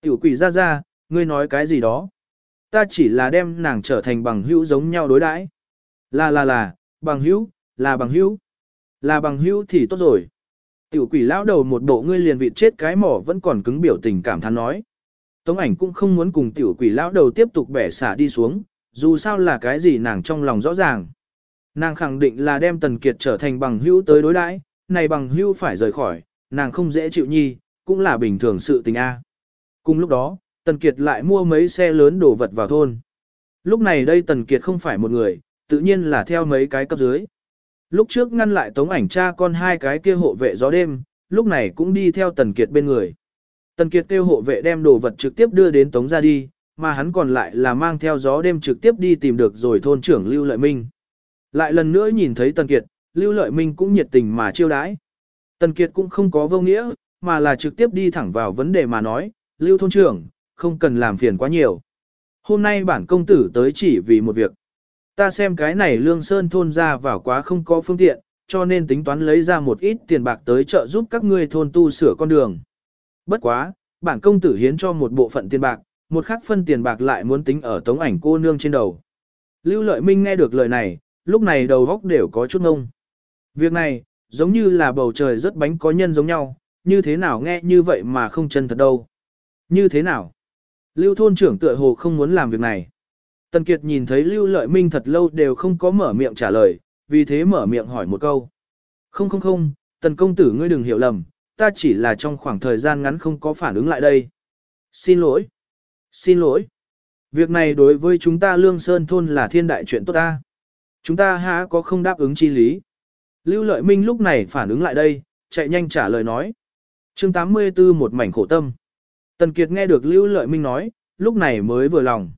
Tiểu quỷ ra ra, ngươi nói cái gì đó. Ta chỉ là đem nàng trở thành bằng hữu giống nhau đối đãi. Là là là, bằng hữu, là bằng hữu. Là bằng hữu thì tốt rồi. Tiểu quỷ lão đầu một bộ ngươi liền vịt chết cái mỏ vẫn còn cứng biểu tình cảm thán nói. Tống ảnh cũng không muốn cùng tiểu quỷ lão đầu tiếp tục bẻ xả đi xuống, dù sao là cái gì nàng trong lòng rõ ràng. Nàng khẳng định là đem Tần Kiệt trở thành bằng hữu tới đối đãi, này bằng hữu phải rời khỏi, nàng không dễ chịu nhi, cũng là bình thường sự tình A. Cùng lúc đó, Tần Kiệt lại mua mấy xe lớn đồ vật vào thôn. Lúc này đây Tần Kiệt không phải một người, tự nhiên là theo mấy cái cấp dưới. Lúc trước ngăn lại tống ảnh cha con hai cái kia hộ vệ gió đêm, lúc này cũng đi theo Tần Kiệt bên người. Tần Kiệt kêu hộ vệ đem đồ vật trực tiếp đưa đến tống ra đi, mà hắn còn lại là mang theo gió đêm trực tiếp đi tìm được rồi thôn trưởng Lưu Lợi Minh. Lại lần nữa nhìn thấy Tần Kiệt, Lưu Lợi Minh cũng nhiệt tình mà chiêu đãi. Tần Kiệt cũng không có vô nghĩa, mà là trực tiếp đi thẳng vào vấn đề mà nói, Lưu thôn trưởng, không cần làm phiền quá nhiều. Hôm nay bản công tử tới chỉ vì một việc. Ta xem cái này lương sơn thôn ra vào quá không có phương tiện, cho nên tính toán lấy ra một ít tiền bạc tới trợ giúp các ngươi thôn tu sửa con đường. Bất quá, bản công tử hiến cho một bộ phận tiền bạc, một khắc phân tiền bạc lại muốn tính ở tống ảnh cô nương trên đầu. Lưu Lợi Minh nghe được lời này, lúc này đầu góc đều có chút ngông. Việc này, giống như là bầu trời rất bánh có nhân giống nhau, như thế nào nghe như vậy mà không chân thật đâu. Như thế nào? Lưu thôn trưởng tựa hồ không muốn làm việc này. Tần Kiệt nhìn thấy Lưu Lợi Minh thật lâu đều không có mở miệng trả lời, vì thế mở miệng hỏi một câu. Không không không, Tần công tử ngươi đừng hiểu lầm, ta chỉ là trong khoảng thời gian ngắn không có phản ứng lại đây. Xin lỗi. Xin lỗi. Việc này đối với chúng ta Lương Sơn Thôn là thiên đại chuyện tốt ta. Chúng ta há có không đáp ứng chi lý. Lưu Lợi Minh lúc này phản ứng lại đây, chạy nhanh trả lời nói. chương 84 một mảnh khổ tâm. Tần Kiệt nghe được Lưu Lợi Minh nói, lúc này mới vừa lòng.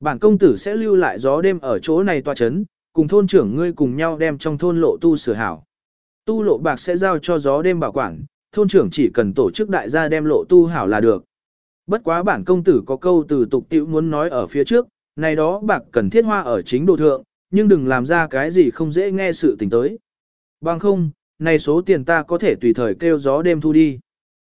Bản công tử sẽ lưu lại gió đêm ở chỗ này tòa chấn, cùng thôn trưởng ngươi cùng nhau đem trong thôn lộ tu sửa hảo. Tu lộ bạc sẽ giao cho gió đêm bảo quản, thôn trưởng chỉ cần tổ chức đại gia đem lộ tu hảo là được. Bất quá bản công tử có câu từ tục tiểu muốn nói ở phía trước, này đó bạc cần thiết hoa ở chính đồ thượng, nhưng đừng làm ra cái gì không dễ nghe sự tình tới. Bằng không, này số tiền ta có thể tùy thời kêu gió đêm thu đi.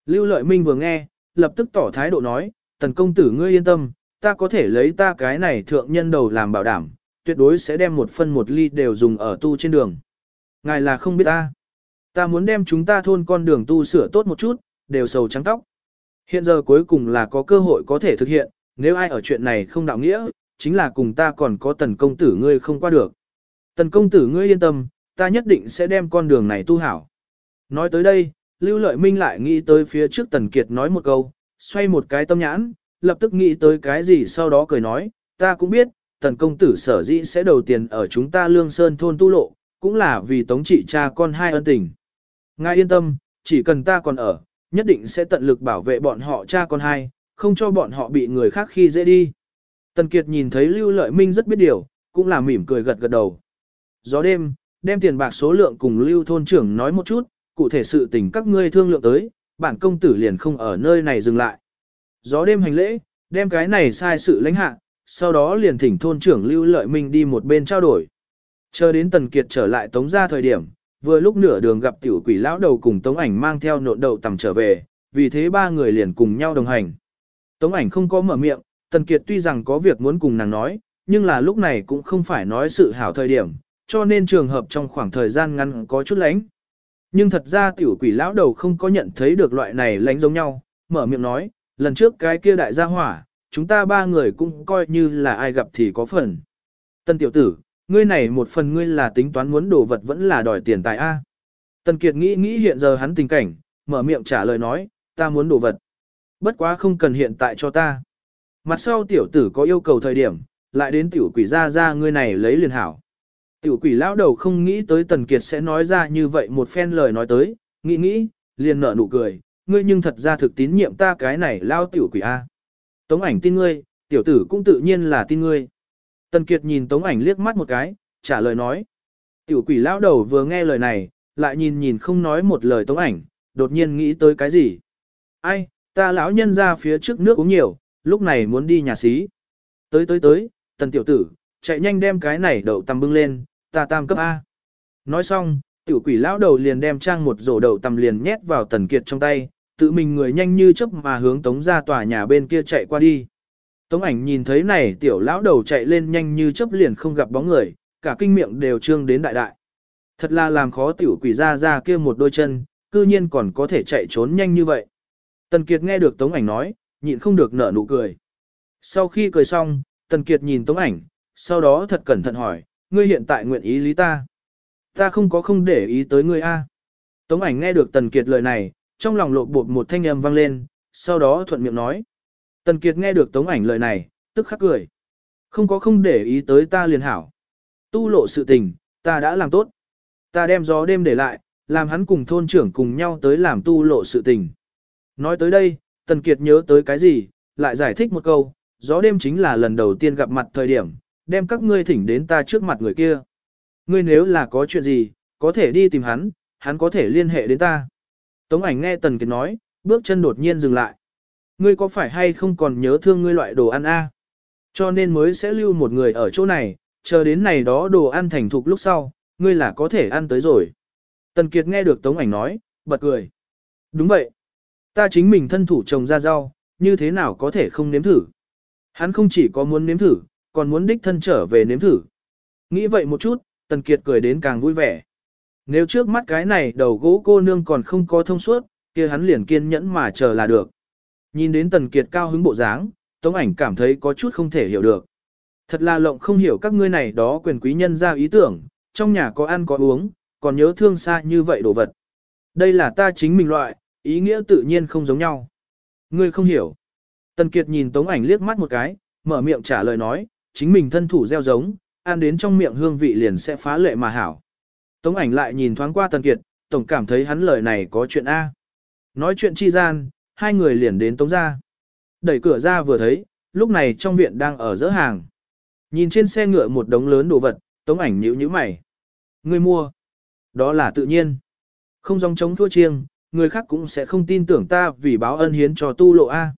Lưu Lợi Minh vừa nghe, lập tức tỏ thái độ nói, tần công tử ngươi yên tâm, ta có thể lấy ta cái này thượng nhân đầu làm bảo đảm, tuyệt đối sẽ đem một phân một ly đều dùng ở tu trên đường. Ngài là không biết ta. Ta muốn đem chúng ta thôn con đường tu sửa tốt một chút, đều sầu trắng tóc. Hiện giờ cuối cùng là có cơ hội có thể thực hiện, nếu ai ở chuyện này không đạo nghĩa, chính là cùng ta còn có tần công tử ngươi không qua được. Tần công tử ngươi yên tâm, ta nhất định sẽ đem con đường này tu hảo. Nói tới đây, Lưu Lợi Minh lại nghĩ tới phía trước Tần Kiệt nói một câu, xoay một cái tâm nhãn, lập tức nghĩ tới cái gì sau đó cười nói, ta cũng biết, Tần công tử sở dĩ sẽ đầu tiền ở chúng ta Lương Sơn thôn tu lộ, cũng là vì tống trị cha con hai ân tình. Ngài yên tâm, chỉ cần ta còn ở, nhất định sẽ tận lực bảo vệ bọn họ cha con hai, không cho bọn họ bị người khác khi dễ đi. Tần Kiệt nhìn thấy Lưu Lợi Minh rất biết điều, cũng là mỉm cười gật gật đầu. Gió đêm, đem tiền bạc số lượng cùng Lưu thôn trưởng nói một chút, cụ thể sự tình các ngươi thương lượng tới, bản công tử liền không ở nơi này dừng lại. Gió đêm hành lễ, đem cái này sai sự lãnh hạ, sau đó liền thỉnh thôn trưởng Lưu Lợi Minh đi một bên trao đổi. Chờ đến Tần Kiệt trở lại tống ra thời điểm, vừa lúc nửa đường gặp tiểu quỷ lão đầu cùng tống ảnh mang theo nộn đậu tầm trở về, vì thế ba người liền cùng nhau đồng hành. Tống ảnh không có mở miệng, Tần Kiệt tuy rằng có việc muốn cùng nàng nói, nhưng là lúc này cũng không phải nói sự hảo thời điểm, cho nên trường hợp trong khoảng thời gian ngắn có chút lánh. Nhưng thật ra tiểu quỷ lão đầu không có nhận thấy được loại này lánh giống nhau, mở miệng nói, lần trước cái kia đại gia hỏa, chúng ta ba người cũng coi như là ai gặp thì có phần. Tân tiểu tử, ngươi này một phần ngươi là tính toán muốn đồ vật vẫn là đòi tiền tài A. Tần Kiệt nghĩ nghĩ hiện giờ hắn tình cảnh, mở miệng trả lời nói, ta muốn đồ vật. Bất quá không cần hiện tại cho ta. Mặt sau tiểu tử có yêu cầu thời điểm, lại đến tiểu quỷ ra ra ngươi này lấy liền hảo. Tiểu quỷ lão đầu không nghĩ tới Tần Kiệt sẽ nói ra như vậy một phen lời nói tới, nghĩ nghĩ, liền nở nụ cười, ngươi nhưng thật ra thực tín nhiệm ta cái này lao tiểu quỷ A. Tống ảnh tin ngươi, tiểu tử cũng tự nhiên là tin ngươi. Tần Kiệt nhìn Tống ảnh liếc mắt một cái, trả lời nói. Tiểu quỷ lão đầu vừa nghe lời này, lại nhìn nhìn không nói một lời Tống ảnh, đột nhiên nghĩ tới cái gì. Ai, ta lão nhân ra phía trước nước uống nhiều, lúc này muốn đi nhà xí. Tới tới tới, tần tiểu tử, chạy nhanh đem cái này đậu tầm bưng lên, ta tam cấp A. Nói xong, tiểu quỷ lão đầu liền đem trang một rổ đậu tầm liền nhét vào tần kiệt trong tay, tự mình người nhanh như chớp mà hướng tống ra tòa nhà bên kia chạy qua đi. Tống ảnh nhìn thấy này tiểu lão đầu chạy lên nhanh như chớp liền không gặp bóng người, cả kinh miệng đều trương đến đại đại. Thật là làm khó tiểu quỷ ra ra kia một đôi chân, cư nhiên còn có thể chạy trốn nhanh như vậy. Tần Kiệt nghe được Tống ảnh nói, nhịn không được nở nụ cười. Sau khi cười xong, Tần Kiệt nhìn Tống ảnh, sau đó thật cẩn thận hỏi, ngươi hiện tại nguyện ý lý ta. Ta không có không để ý tới ngươi a. Tống ảnh nghe được Tần Kiệt lời này, trong lòng lộn bột một thanh âm vang lên, sau đó thuận miệng nói. Tần Kiệt nghe được Tống ảnh lời này, tức khắc cười. Không có không để ý tới ta liền hảo. Tu lộ sự tình, ta đã làm tốt. Ta đem gió đêm để lại, làm hắn cùng thôn trưởng cùng nhau tới làm tu lộ sự tình. Nói tới đây, Tần Kiệt nhớ tới cái gì, lại giải thích một câu, gió đêm chính là lần đầu tiên gặp mặt thời điểm, đem các ngươi thỉnh đến ta trước mặt người kia. Ngươi nếu là có chuyện gì, có thể đi tìm hắn, hắn có thể liên hệ đến ta. Tống ảnh nghe Tần Kiệt nói, bước chân đột nhiên dừng lại. Ngươi có phải hay không còn nhớ thương ngươi loại đồ ăn a? Cho nên mới sẽ lưu một người ở chỗ này, chờ đến này đó đồ ăn thành thục lúc sau, ngươi là có thể ăn tới rồi. Tần Kiệt nghe được Tống ảnh nói, bật cười. Đúng vậy. Ta chính mình thân thủ trồng ra rau, như thế nào có thể không nếm thử. Hắn không chỉ có muốn nếm thử, còn muốn đích thân trở về nếm thử. Nghĩ vậy một chút, Tần Kiệt cười đến càng vui vẻ. Nếu trước mắt cái này đầu gỗ cô nương còn không có thông suốt, kia hắn liền kiên nhẫn mà chờ là được. Nhìn đến Tần Kiệt cao hứng bộ dáng, Tống ảnh cảm thấy có chút không thể hiểu được. Thật là lộng không hiểu các ngươi này đó quyền quý nhân ra ý tưởng, trong nhà có ăn có uống, còn nhớ thương xa như vậy đồ vật. Đây là ta chính mình loại, ý nghĩa tự nhiên không giống nhau. Ngươi không hiểu. Tần Kiệt nhìn Tống ảnh liếc mắt một cái, mở miệng trả lời nói, chính mình thân thủ gieo giống, ăn đến trong miệng hương vị liền sẽ phá lệ mà hảo. Tống ảnh lại nhìn thoáng qua Tần Kiệt, tổng cảm thấy hắn lời này có chuyện A. Nói chuyện chi gian, hai người liền đến Tống ra. Đẩy cửa ra vừa thấy, lúc này trong viện đang ở giữa hàng. Nhìn trên xe ngựa một đống lớn đồ vật, Tống ảnh nhíu nhíu mày. Người mua. Đó là tự nhiên. Không dòng chống thua chiêng, người khác cũng sẽ không tin tưởng ta vì báo ân hiến cho tu lộ A.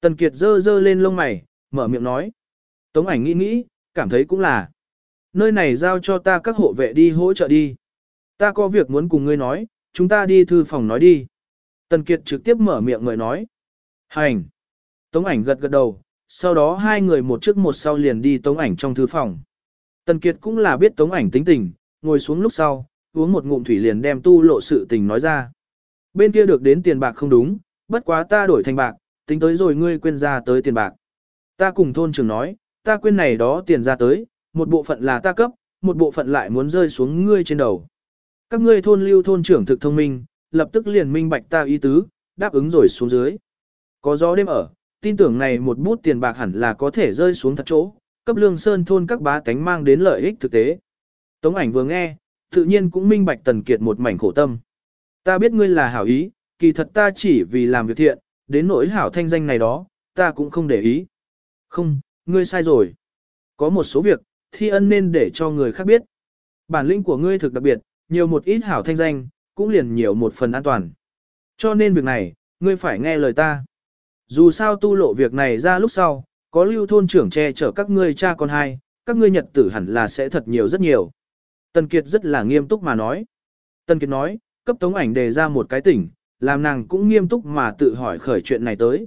Tần Kiệt dơ dơ lên lông mày, mở miệng nói. Tống ảnh nghĩ nghĩ, cảm thấy cũng là. Nơi này giao cho ta các hộ vệ đi hỗ trợ đi. Ta có việc muốn cùng ngươi nói, chúng ta đi thư phòng nói đi. Tần Kiệt trực tiếp mở miệng người nói. Hành. Tống ảnh gật gật đầu, sau đó hai người một trước một sau liền đi tống ảnh trong thư phòng. Tần Kiệt cũng là biết tống ảnh tính tình, ngồi xuống lúc sau, uống một ngụm thủy liền đem tu lộ sự tình nói ra. Bên kia được đến tiền bạc không đúng, bất quá ta đổi thành bạc, tính tới rồi ngươi quên ra tới tiền bạc. Ta cùng thôn trưởng nói, ta quên này đó tiền ra tới, một bộ phận là ta cấp, một bộ phận lại muốn rơi xuống ngươi trên đầu. Các ngươi thôn lưu thôn trưởng thực thông minh, lập tức liền minh bạch ta ý tứ, đáp ứng rồi xuống dưới. Có gió đêm ở, tin tưởng này một bút tiền bạc hẳn là có thể rơi xuống thật chỗ, cấp lương sơn thôn các bá tánh mang đến lợi ích thực tế. Tống ảnh vừa nghe, tự nhiên cũng minh bạch tần kiệt một mảnh khổ tâm. Ta biết ngươi là hảo ý, kỳ thật ta chỉ vì làm việc thiện, đến nỗi hảo thanh danh này đó, ta cũng không để ý. Không, ngươi sai rồi. Có một số việc, thi ân nên để cho người khác biết. Bản lĩnh của ngươi thực đặc biệt, nhiều một ít hảo thanh danh, cũng liền nhiều một phần an toàn. Cho nên việc này, ngươi phải nghe lời ta. Dù sao tu lộ việc này ra lúc sau, có lưu thôn trưởng che chở các ngươi cha con hai, các ngươi nhật tử hẳn là sẽ thật nhiều rất nhiều. Tần Kiệt rất là nghiêm túc mà nói. Tần Kiệt nói, cấp tống ảnh đề ra một cái tỉnh, làm nàng cũng nghiêm túc mà tự hỏi khởi chuyện này tới.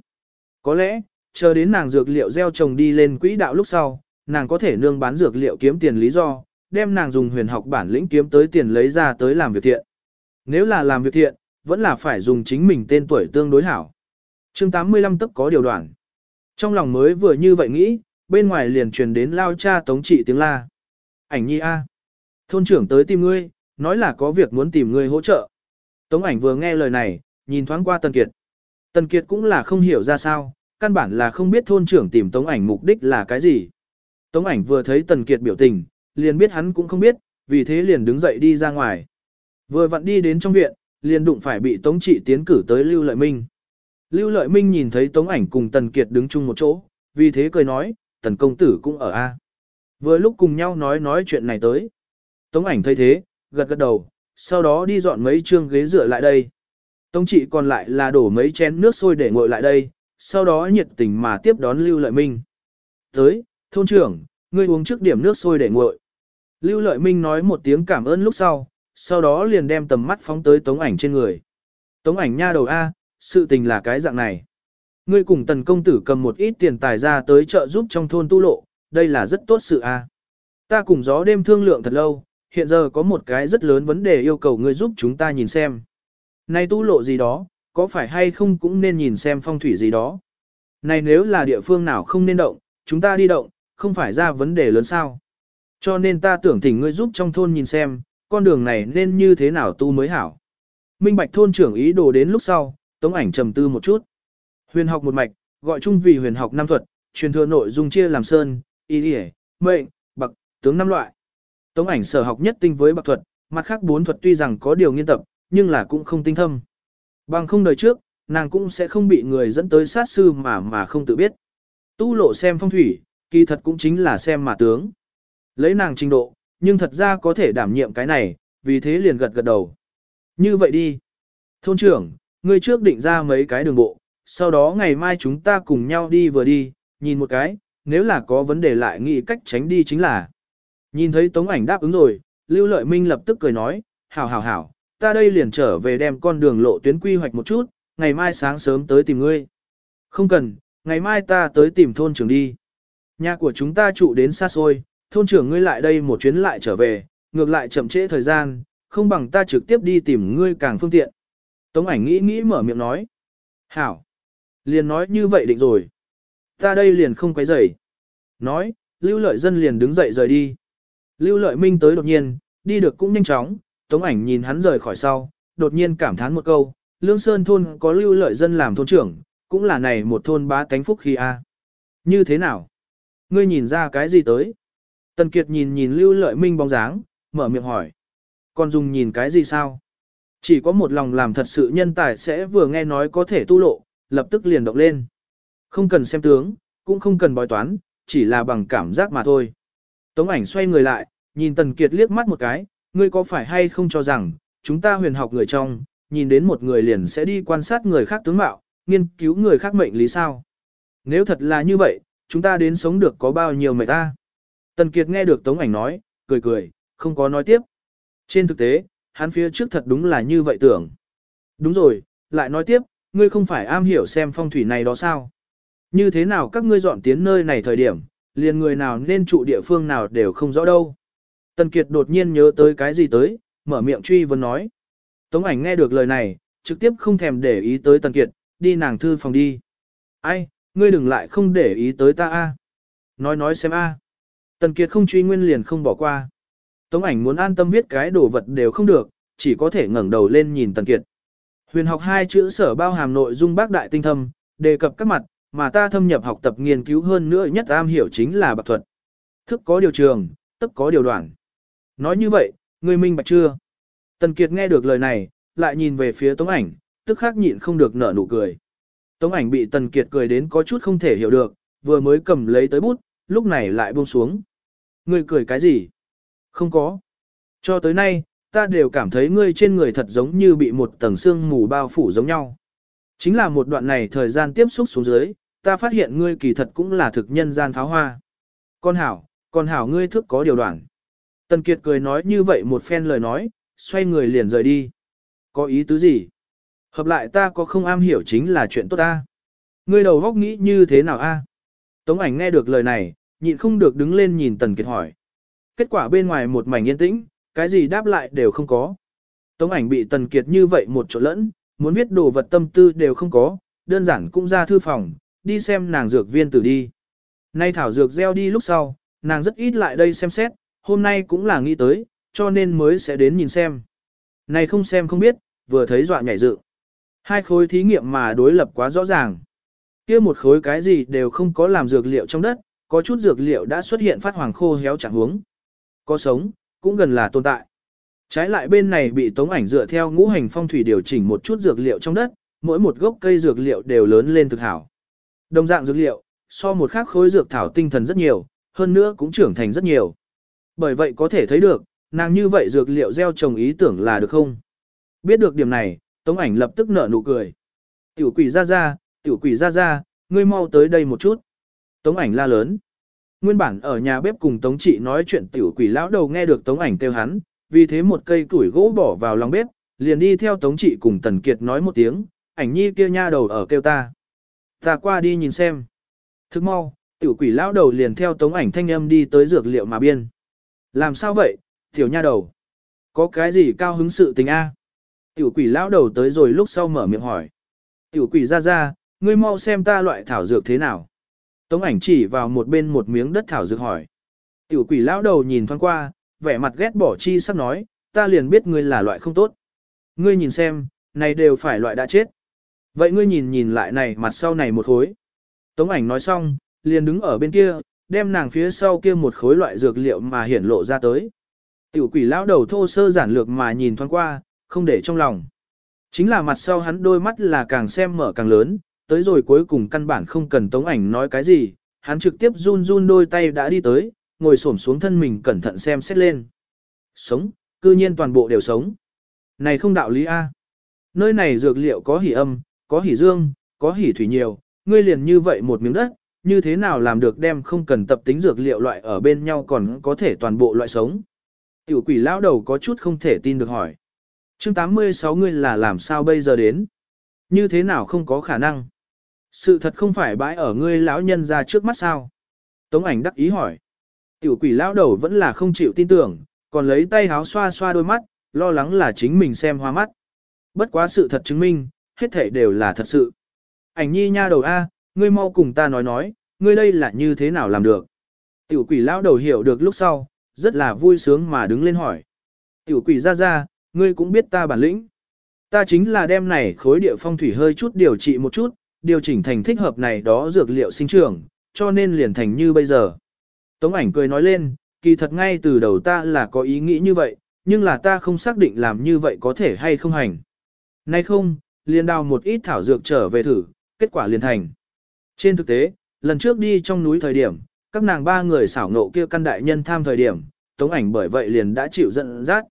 Có lẽ, chờ đến nàng dược liệu gieo trồng đi lên quỹ đạo lúc sau, nàng có thể nương bán dược liệu kiếm tiền lý do, đem nàng dùng huyền học bản lĩnh kiếm tới tiền lấy ra tới làm việc thiện. Nếu là làm việc thiện, vẫn là phải dùng chính mình tên tuổi tương đối hảo. chương 85 tức có điều đoạn. Trong lòng mới vừa như vậy nghĩ, bên ngoài liền truyền đến lao cha tống trị tiếng la. Ảnh nhi A. Thôn trưởng tới tìm ngươi, nói là có việc muốn tìm ngươi hỗ trợ. Tống ảnh vừa nghe lời này, nhìn thoáng qua Tần Kiệt. Tần Kiệt cũng là không hiểu ra sao, căn bản là không biết thôn trưởng tìm Tống ảnh mục đích là cái gì. Tống ảnh vừa thấy Tần Kiệt biểu tình, liền biết hắn cũng không biết, vì thế liền đứng dậy đi ra ngoài. Vừa vặn đi đến trong viện, liền đụng phải bị Tống Trị tiến cử tới Lưu Lợi Minh. Lưu Lợi Minh nhìn thấy Tống ảnh cùng Tần Kiệt đứng chung một chỗ, vì thế cười nói, Tần công tử cũng ở A. Vừa lúc cùng nhau nói nói chuyện này tới. Tống ảnh thấy thế, gật gật đầu, sau đó đi dọn mấy chương ghế dựa lại đây. Tống trị còn lại là đổ mấy chén nước sôi để ngồi lại đây, sau đó nhiệt tình mà tiếp đón Lưu Lợi Minh. Tới, thôn trưởng, ngươi uống trước điểm nước sôi để nguội. Lưu Lợi Minh nói một tiếng cảm ơn lúc sau, sau đó liền đem tầm mắt phóng tới tống ảnh trên người. Tống ảnh nha đầu A, sự tình là cái dạng này. Ngươi cùng tần công tử cầm một ít tiền tài ra tới chợ giúp trong thôn tu lộ, đây là rất tốt sự a. Ta cùng gió đêm thương lượng thật lâu, hiện giờ có một cái rất lớn vấn đề yêu cầu ngươi giúp chúng ta nhìn xem. Này tu lộ gì đó, có phải hay không cũng nên nhìn xem phong thủy gì đó. Này nếu là địa phương nào không nên động, chúng ta đi động, không phải ra vấn đề lớn sao. Cho nên ta tưởng thỉnh ngươi giúp trong thôn nhìn xem, con đường này nên như thế nào tu mới hảo. Minh Bạch thôn trưởng ý đồ đến lúc sau, tống ảnh trầm tư một chút. Huyền học một mạch, gọi chung vì huyền học năm thuật, truyền thừa nội dung chia làm sơn, y điển, mệnh, bậc, tướng năm loại. Tống ảnh sở học nhất tinh với bậc thuật, mặt khác bốn thuật tuy rằng có điều nghiên tập, nhưng là cũng không tinh thâm. Bằng không đời trước, nàng cũng sẽ không bị người dẫn tới sát sư mà mà không tự biết. Tu lộ xem phong thủy, kỳ thật cũng chính là xem mà tướng. Lấy nàng trình độ, nhưng thật ra có thể đảm nhiệm cái này, vì thế liền gật gật đầu. Như vậy đi. Thôn trưởng, ngươi trước định ra mấy cái đường bộ, sau đó ngày mai chúng ta cùng nhau đi vừa đi, nhìn một cái, nếu là có vấn đề lại nghĩ cách tránh đi chính là. Nhìn thấy tống ảnh đáp ứng rồi, Lưu Lợi Minh lập tức cười nói, hảo hảo hảo, ta đây liền trở về đem con đường lộ tuyến quy hoạch một chút, ngày mai sáng sớm tới tìm ngươi. Không cần, ngày mai ta tới tìm thôn trưởng đi. Nhà của chúng ta trụ đến xa xôi, thôn trưởng ngươi lại đây một chuyến lại trở về, ngược lại chậm trễ thời gian, không bằng ta trực tiếp đi tìm ngươi càng phương tiện. Tống ảnh nghĩ nghĩ mở miệng nói. Hảo. Liền nói như vậy định rồi. Ta đây liền không quấy rầy. Nói, lưu lợi dân liền đứng dậy rời đi. Lưu lợi minh tới đột nhiên, đi được cũng nhanh chóng, tống ảnh nhìn hắn rời khỏi sau, đột nhiên cảm thán một câu, lương sơn thôn có lưu lợi dân làm thôn trưởng, cũng là này một thôn bá tánh phúc khi a. Như thế nào? Ngươi nhìn ra cái gì tới? Tần Kiệt nhìn nhìn lưu lợi minh bóng dáng, mở miệng hỏi. Còn dùng nhìn cái gì sao? Chỉ có một lòng làm thật sự nhân tài sẽ vừa nghe nói có thể tu lộ, lập tức liền động lên. Không cần xem tướng, cũng không cần bói toán, chỉ là bằng cảm giác mà thôi. Tống ảnh xoay người lại, nhìn Tần Kiệt liếc mắt một cái, ngươi có phải hay không cho rằng, chúng ta huyền học người trong, nhìn đến một người liền sẽ đi quan sát người khác tướng mạo, nghiên cứu người khác mệnh lý sao. Nếu thật là như vậy, chúng ta đến sống được có bao nhiêu mệnh ta. Tần Kiệt nghe được Tống ảnh nói, cười cười, không có nói tiếp. Trên thực tế, hắn phía trước thật đúng là như vậy tưởng. Đúng rồi, lại nói tiếp, ngươi không phải am hiểu xem phong thủy này đó sao? Như thế nào các ngươi dọn tiến nơi này thời điểm, liền người nào nên trụ địa phương nào đều không rõ đâu. Tần Kiệt đột nhiên nhớ tới cái gì tới, mở miệng truy vấn nói. Tống ảnh nghe được lời này, trực tiếp không thèm để ý tới Tần Kiệt, đi nàng thư phòng đi. Ai, ngươi đừng lại không để ý tới ta a. Nói nói xem a. Tần Kiệt không truy nguyên liền không bỏ qua. Tống ảnh muốn an tâm viết cái đồ vật đều không được, chỉ có thể ngẩng đầu lên nhìn Tần Kiệt. Huyền học hai chữ sở bao hàm nội dung bác đại tinh thâm, đề cập các mặt, mà ta thâm nhập học tập nghiên cứu hơn nữa nhất am hiểu chính là bạc thuật. Thức có điều trường, tức có điều đoạn. Nói như vậy, ngươi minh bạch chưa? Tần Kiệt nghe được lời này, lại nhìn về phía Tống ảnh, tức khắc nhịn không được nở nụ cười. Tống ảnh bị Tần Kiệt cười đến có chút không thể hiểu được, vừa mới cầm lấy tới bút, lúc này lại buông xuống. Ngươi cười cái gì? Không có. Cho tới nay, ta đều cảm thấy ngươi trên người thật giống như bị một tầng xương mù bao phủ giống nhau. Chính là một đoạn này thời gian tiếp xúc xuống dưới, ta phát hiện ngươi kỳ thật cũng là thực nhân gian pháo hoa. Con hảo, con hảo ngươi thức có điều đoạn. Tần Kiệt cười nói như vậy một phen lời nói, xoay người liền rời đi. Có ý tứ gì? Hợp lại ta có không am hiểu chính là chuyện tốt ta. Ngươi đầu góc nghĩ như thế nào a? Tống ảnh nghe được lời này, nhịn không được đứng lên nhìn Tần Kiệt hỏi. Kết quả bên ngoài một mảnh yên tĩnh, cái gì đáp lại đều không có. Tống ảnh bị Tần Kiệt như vậy một chỗ lẫn, muốn viết đồ vật tâm tư đều không có, đơn giản cũng ra thư phòng, đi xem nàng dược viên tử đi. Nay thảo dược gieo đi lúc sau, nàng rất ít lại đây xem xét, hôm nay cũng là nghĩ tới, cho nên mới sẽ đến nhìn xem. Này không xem không biết, vừa thấy dọa nhảy dựng. Hai khối thí nghiệm mà đối lập quá rõ ràng. kia một khối cái gì đều không có làm dược liệu trong đất, có chút dược liệu đã xuất hiện phát hoàng khô héo chẳng huống. Có sống, cũng gần là tồn tại. Trái lại bên này bị tống ảnh dựa theo ngũ hành phong thủy điều chỉnh một chút dược liệu trong đất, mỗi một gốc cây dược liệu đều lớn lên thực hảo. Đồng dạng dược liệu, so một khác khối dược thảo tinh thần rất nhiều, hơn nữa cũng trưởng thành rất nhiều. Bởi vậy có thể thấy được, nàng như vậy dược liệu gieo trồng ý tưởng là được không? Biết được điểm này, Tống ảnh lập tức nở nụ cười. Tiểu quỷ ra ra, tiểu quỷ ra ra, ngươi mau tới đây một chút. Tống ảnh la lớn. Nguyên bản ở nhà bếp cùng Tống Trị nói chuyện tiểu quỷ lão đầu nghe được Tống ảnh kêu hắn, vì thế một cây củi gỗ bỏ vào lòng bếp, liền đi theo Tống Trị cùng Tần Kiệt nói một tiếng, ảnh nhi kia nha đầu ở kêu ta. Ta qua đi nhìn xem. Thức mau, tiểu quỷ lão đầu liền theo tống ảnh thanh âm đi tới dược liệu mà biên. Làm sao vậy, tiểu nha đầu? Có cái gì cao hứng sự tình a? Tiểu quỷ lão đầu tới rồi lúc sau mở miệng hỏi. Tiểu quỷ ra ra, ngươi mau xem ta loại thảo dược thế nào. Tống ảnh chỉ vào một bên một miếng đất thảo dược hỏi. Tiểu quỷ lão đầu nhìn thoáng qua, vẻ mặt ghét bỏ chi sắp nói, ta liền biết ngươi là loại không tốt. Ngươi nhìn xem, này đều phải loại đã chết. Vậy ngươi nhìn nhìn lại này mặt sau này một hối. Tống ảnh nói xong, liền đứng ở bên kia, đem nàng phía sau kia một khối loại dược liệu mà hiển lộ ra tới. Tiểu quỷ lão đầu thô sơ giản lược mà nhìn thoáng qua, không để trong lòng. Chính là mặt sau hắn đôi mắt là càng xem mở càng lớn, tới rồi cuối cùng căn bản không cần tống ảnh nói cái gì, hắn trực tiếp run run đôi tay đã đi tới, ngồi xổm xuống thân mình cẩn thận xem xét lên. Sống, cư nhiên toàn bộ đều sống. Này không đạo lý A. Nơi này dược liệu có hỉ âm, có hỉ dương, có hỉ thủy nhiều, ngươi liền như vậy một miếng đất, như thế nào làm được đem không cần tập tính dược liệu loại ở bên nhau còn có thể toàn bộ loại sống. Tiểu quỷ lão đầu có chút không thể tin được hỏi. chương 86 ngươi là làm sao bây giờ đến? Như thế nào không có khả năng? Sự thật không phải bãi ở ngươi lão nhân ra trước mắt sao? Tống ảnh đắc ý hỏi. Tiểu quỷ lão đầu vẫn là không chịu tin tưởng, còn lấy tay háo xoa xoa đôi mắt, lo lắng là chính mình xem hoa mắt. Bất quá sự thật chứng minh, hết thể đều là thật sự. Ảnh nhi nha đầu A, ngươi mau cùng ta nói nói, ngươi đây là như thế nào làm được. Tiểu quỷ lão đầu hiểu được lúc sau, rất là vui sướng mà đứng lên hỏi. Tiểu quỷ ra ra, ngươi cũng biết ta bản lĩnh. Ta chính là đem này khối địa phong thủy hơi chút điều trị một chút, điều chỉnh thành thích hợp này đó dược liệu sinh trưởng, cho nên liền thành như bây giờ. Tống ảnh cười nói lên, kỳ thật ngay từ đầu ta là có ý nghĩ như vậy, nhưng là ta không xác định làm như vậy có thể hay không hành. Nay không, liền đào một ít thảo dược trở về thử, kết quả liền thành. Trên thực tế, lần trước đi trong núi thời điểm, các nàng ba người xảo nộ kia căn đại nhân tham thời điểm, tống ảnh bởi vậy liền đã chịu giận dắt.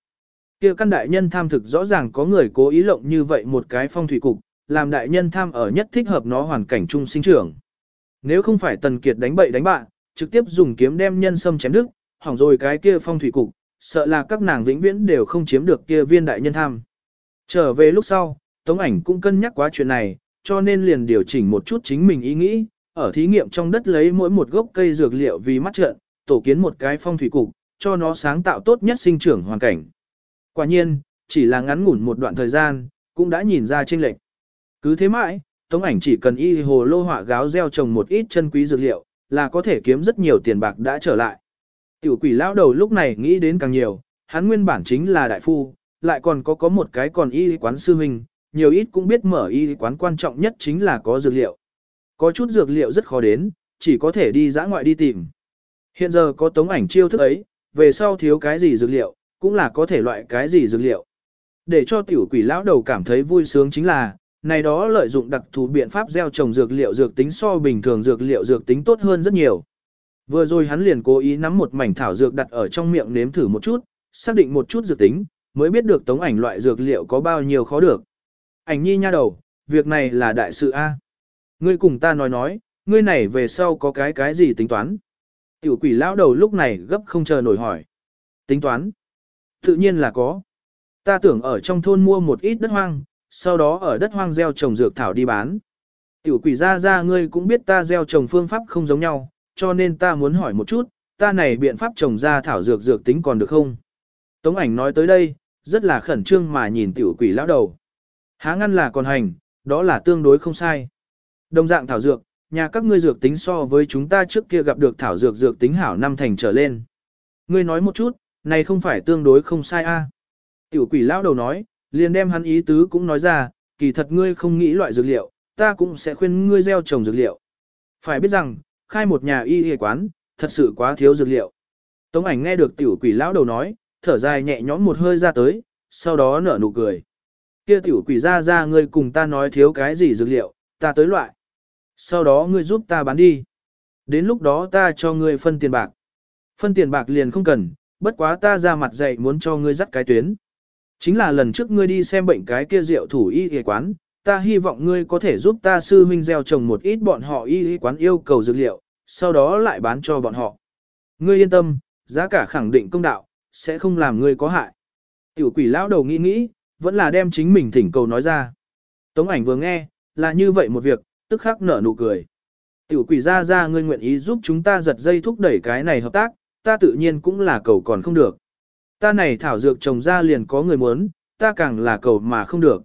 Kia căn đại nhân tham thực rõ ràng có người cố ý lộng như vậy một cái phong thủy cục, làm đại nhân tham ở nhất thích hợp nó hoàn cảnh chung sinh trưởng. Nếu không phải tần kiệt đánh bậy đánh bạn, trực tiếp dùng kiếm đem nhân sâm chém đứt, hỏng rồi cái kia phong thủy cục, sợ là các nàng vĩnh viễn đều không chiếm được kia viên đại nhân tham. Trở về lúc sau, Tống ảnh cũng cân nhắc quá chuyện này, cho nên liền điều chỉnh một chút chính mình ý nghĩ, ở thí nghiệm trong đất lấy mỗi một gốc cây dược liệu vì mắt trận, tổ kiến một cái phong thủy cục, cho nó sáng tạo tốt nhất sinh trưởng hoàn cảnh. Quả nhiên, chỉ là ngắn ngủn một đoạn thời gian, cũng đã nhìn ra chênh lệch. Cứ thế mãi, Tống ảnh chỉ cần y hồ lô họa gáo gieo trồng một ít chân quý dược liệu, là có thể kiếm rất nhiều tiền bạc đã trở lại. Tiểu quỷ lão đầu lúc này nghĩ đến càng nhiều, hắn nguyên bản chính là đại phu, lại còn có có một cái còn y quán sư huynh, nhiều ít cũng biết mở y quán quan trọng nhất chính là có dược liệu. Có chút dược liệu rất khó đến, chỉ có thể đi dã ngoại đi tìm. Hiện giờ có tống ảnh chiêu thức ấy, về sau thiếu cái gì dược liệu, cũng là có thể loại cái gì dược liệu. Để cho tiểu quỷ lão đầu cảm thấy vui sướng chính là, này đó lợi dụng đặc thù biện pháp gieo trồng dược liệu dược tính so bình thường dược liệu dược tính tốt hơn rất nhiều. Vừa rồi hắn liền cố ý nắm một mảnh thảo dược đặt ở trong miệng nếm thử một chút, xác định một chút dược tính, mới biết được tống ảnh loại dược liệu có bao nhiêu khó được. Ảnh nhi nha đầu, việc này là đại sự A. Ngươi cùng ta nói nói, ngươi này về sau có cái cái gì tính toán? Tiểu quỷ lão đầu lúc này gấp không chờ nổi hỏi. Tính toán? Tự nhiên là có. Ta tưởng ở trong thôn mua một ít đất hoang, sau đó ở đất hoang gieo trồng dược thảo đi bán. Tiểu quỷ ra ra ngươi cũng biết ta gieo trồng phương pháp không giống nhau, cho nên ta muốn hỏi một chút, ta này biện pháp trồng ra thảo dược dược tính còn được không? Tống ảnh nói tới đây, rất là khẩn trương mà nhìn tiểu quỷ lão đầu. Há ngăn là còn hành, đó là tương đối không sai. Đồng dạng thảo dược, nhà các ngươi dược tính so với chúng ta trước kia gặp được thảo dược dược tính hảo năm thành trở lên. Ngươi nói một chút, này không phải tương đối không sai a? Tiểu quỷ lão đầu nói, liền đem hắn ý tứ cũng nói ra, kỳ thật ngươi không nghĩ loại dược liệu, ta cũng sẽ khuyên ngươi gieo trồng dược liệu. Phải biết rằng, khai một nhà y y quán, thật sự quá thiếu dược liệu. Tống ảnh nghe được tiểu quỷ lão đầu nói, thở dài nhẹ nhõm một hơi ra tới, sau đó nở nụ cười. Kia tiểu quỷ ra ra ngươi cùng ta nói thiếu cái gì dược liệu, ta tới loại. Sau đó ngươi giúp ta bán đi. Đến lúc đó ta cho ngươi phân tiền bạc. Phân tiền bạc liền không cần, bất quá ta ra mặt dạy muốn cho ngươi dắt cái tuyến. Chính là lần trước ngươi đi xem bệnh cái kia rượu thủ y y quán, ta hy vọng ngươi có thể giúp ta sư huynh gieo trồng một ít bọn họ y y quán yêu cầu dược liệu, sau đó lại bán cho bọn họ. Ngươi yên tâm, giá cả khẳng định công đạo, sẽ không làm ngươi có hại. Tiểu quỷ lão đầu nghĩ nghĩ, vẫn là đem chính mình thỉnh cầu nói ra. Tống ảnh vừa nghe, là như vậy một việc, tức khắc nở nụ cười. Tiểu quỷ ra ra ngươi nguyện ý giúp chúng ta giật dây thúc đẩy cái này hợp tác, ta tự nhiên cũng là cầu còn không được. Ta này thảo dược trồng ra liền có người muốn, ta càng là cầu mà không được.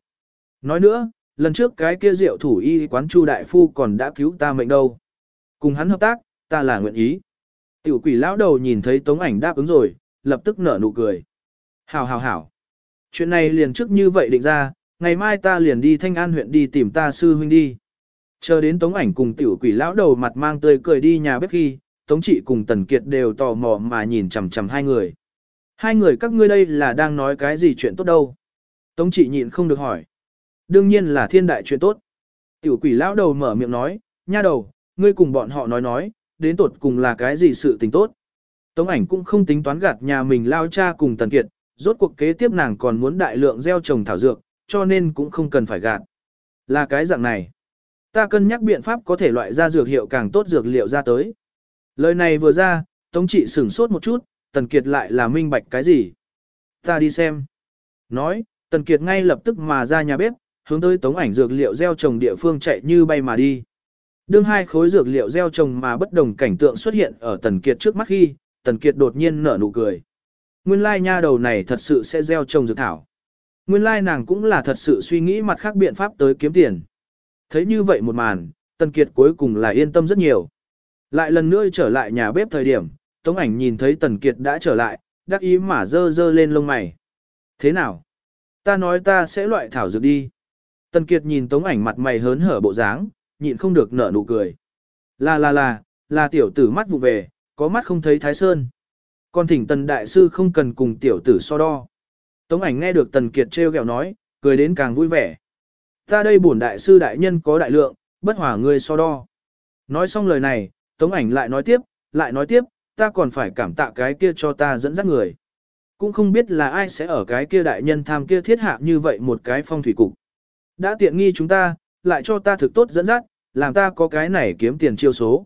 Nói nữa, lần trước cái kia rượu thủ y quán chu đại phu còn đã cứu ta mệnh đâu. Cùng hắn hợp tác, ta là nguyện ý. Tiểu quỷ lão đầu nhìn thấy tống ảnh đáp ứng rồi, lập tức nở nụ cười. Hảo hảo hảo. Chuyện này liền trước như vậy định ra, ngày mai ta liền đi Thanh An huyện đi tìm ta sư huynh đi. Chờ đến tống ảnh cùng tiểu quỷ lão đầu mặt mang tươi cười đi nhà bếp khi, tống trị cùng tần kiệt đều tò mò mà nhìn chằm chằm hai người. Hai người các ngươi đây là đang nói cái gì chuyện tốt đâu. Tống trị nhịn không được hỏi. Đương nhiên là thiên đại chuyện tốt. Tiểu quỷ lão đầu mở miệng nói, nha đầu, ngươi cùng bọn họ nói nói, đến tột cùng là cái gì sự tình tốt. Tống ảnh cũng không tính toán gạt nhà mình lao cha cùng tần kiệt, rốt cuộc kế tiếp nàng còn muốn đại lượng gieo trồng thảo dược, cho nên cũng không cần phải gạt. Là cái dạng này. Ta cân nhắc biện pháp có thể loại ra dược hiệu càng tốt dược liệu ra tới. Lời này vừa ra, Tống trị sửng sốt một chút, Tần Kiệt lại là minh bạch cái gì. Ta đi xem. Nói, Tần Kiệt ngay lập tức mà ra nhà bếp, hướng tới tống ảnh dược liệu gieo trồng địa phương chạy như bay mà đi. Đương hai khối dược liệu gieo trồng mà bất đồng cảnh tượng xuất hiện ở Tần Kiệt trước mắt khi, Tần Kiệt đột nhiên nở nụ cười. Nguyên lai nha đầu này thật sự sẽ gieo trồng dược thảo. Nguyên lai nàng cũng là thật sự suy nghĩ mặt khác biện pháp tới kiếm tiền. Thấy như vậy một màn, Tần Kiệt cuối cùng là yên tâm rất nhiều. Lại lần nữa trở lại nhà bếp thời điểm, Tống ảnh nhìn thấy Tần Kiệt đã trở lại, đắc ý mà dơ dơ lên lông mày. Thế nào? Ta nói ta sẽ loại thảo dược đi. Tần Kiệt nhìn Tống ảnh mặt mày hớn hở bộ dáng, nhịn không được nở nụ cười. Là là là, là tiểu tử mắt vụ về, có mắt không thấy thái sơn. Còn thỉnh Tần Đại Sư không cần cùng tiểu tử so đo. Tống ảnh nghe được Tần Kiệt treo gẹo nói, cười đến càng vui vẻ. Ta đây bổn Đại Sư Đại Nhân có đại lượng, bất hòa ngươi so đo. Nói xong lời này, Tống ảnh lại nói tiếp, lại nói tiếp, ta còn phải cảm tạ cái kia cho ta dẫn dắt người. Cũng không biết là ai sẽ ở cái kia đại nhân tham kia thiết hạ như vậy một cái phong thủy cục. Đã tiện nghi chúng ta, lại cho ta thực tốt dẫn dắt, làm ta có cái này kiếm tiền chiêu số.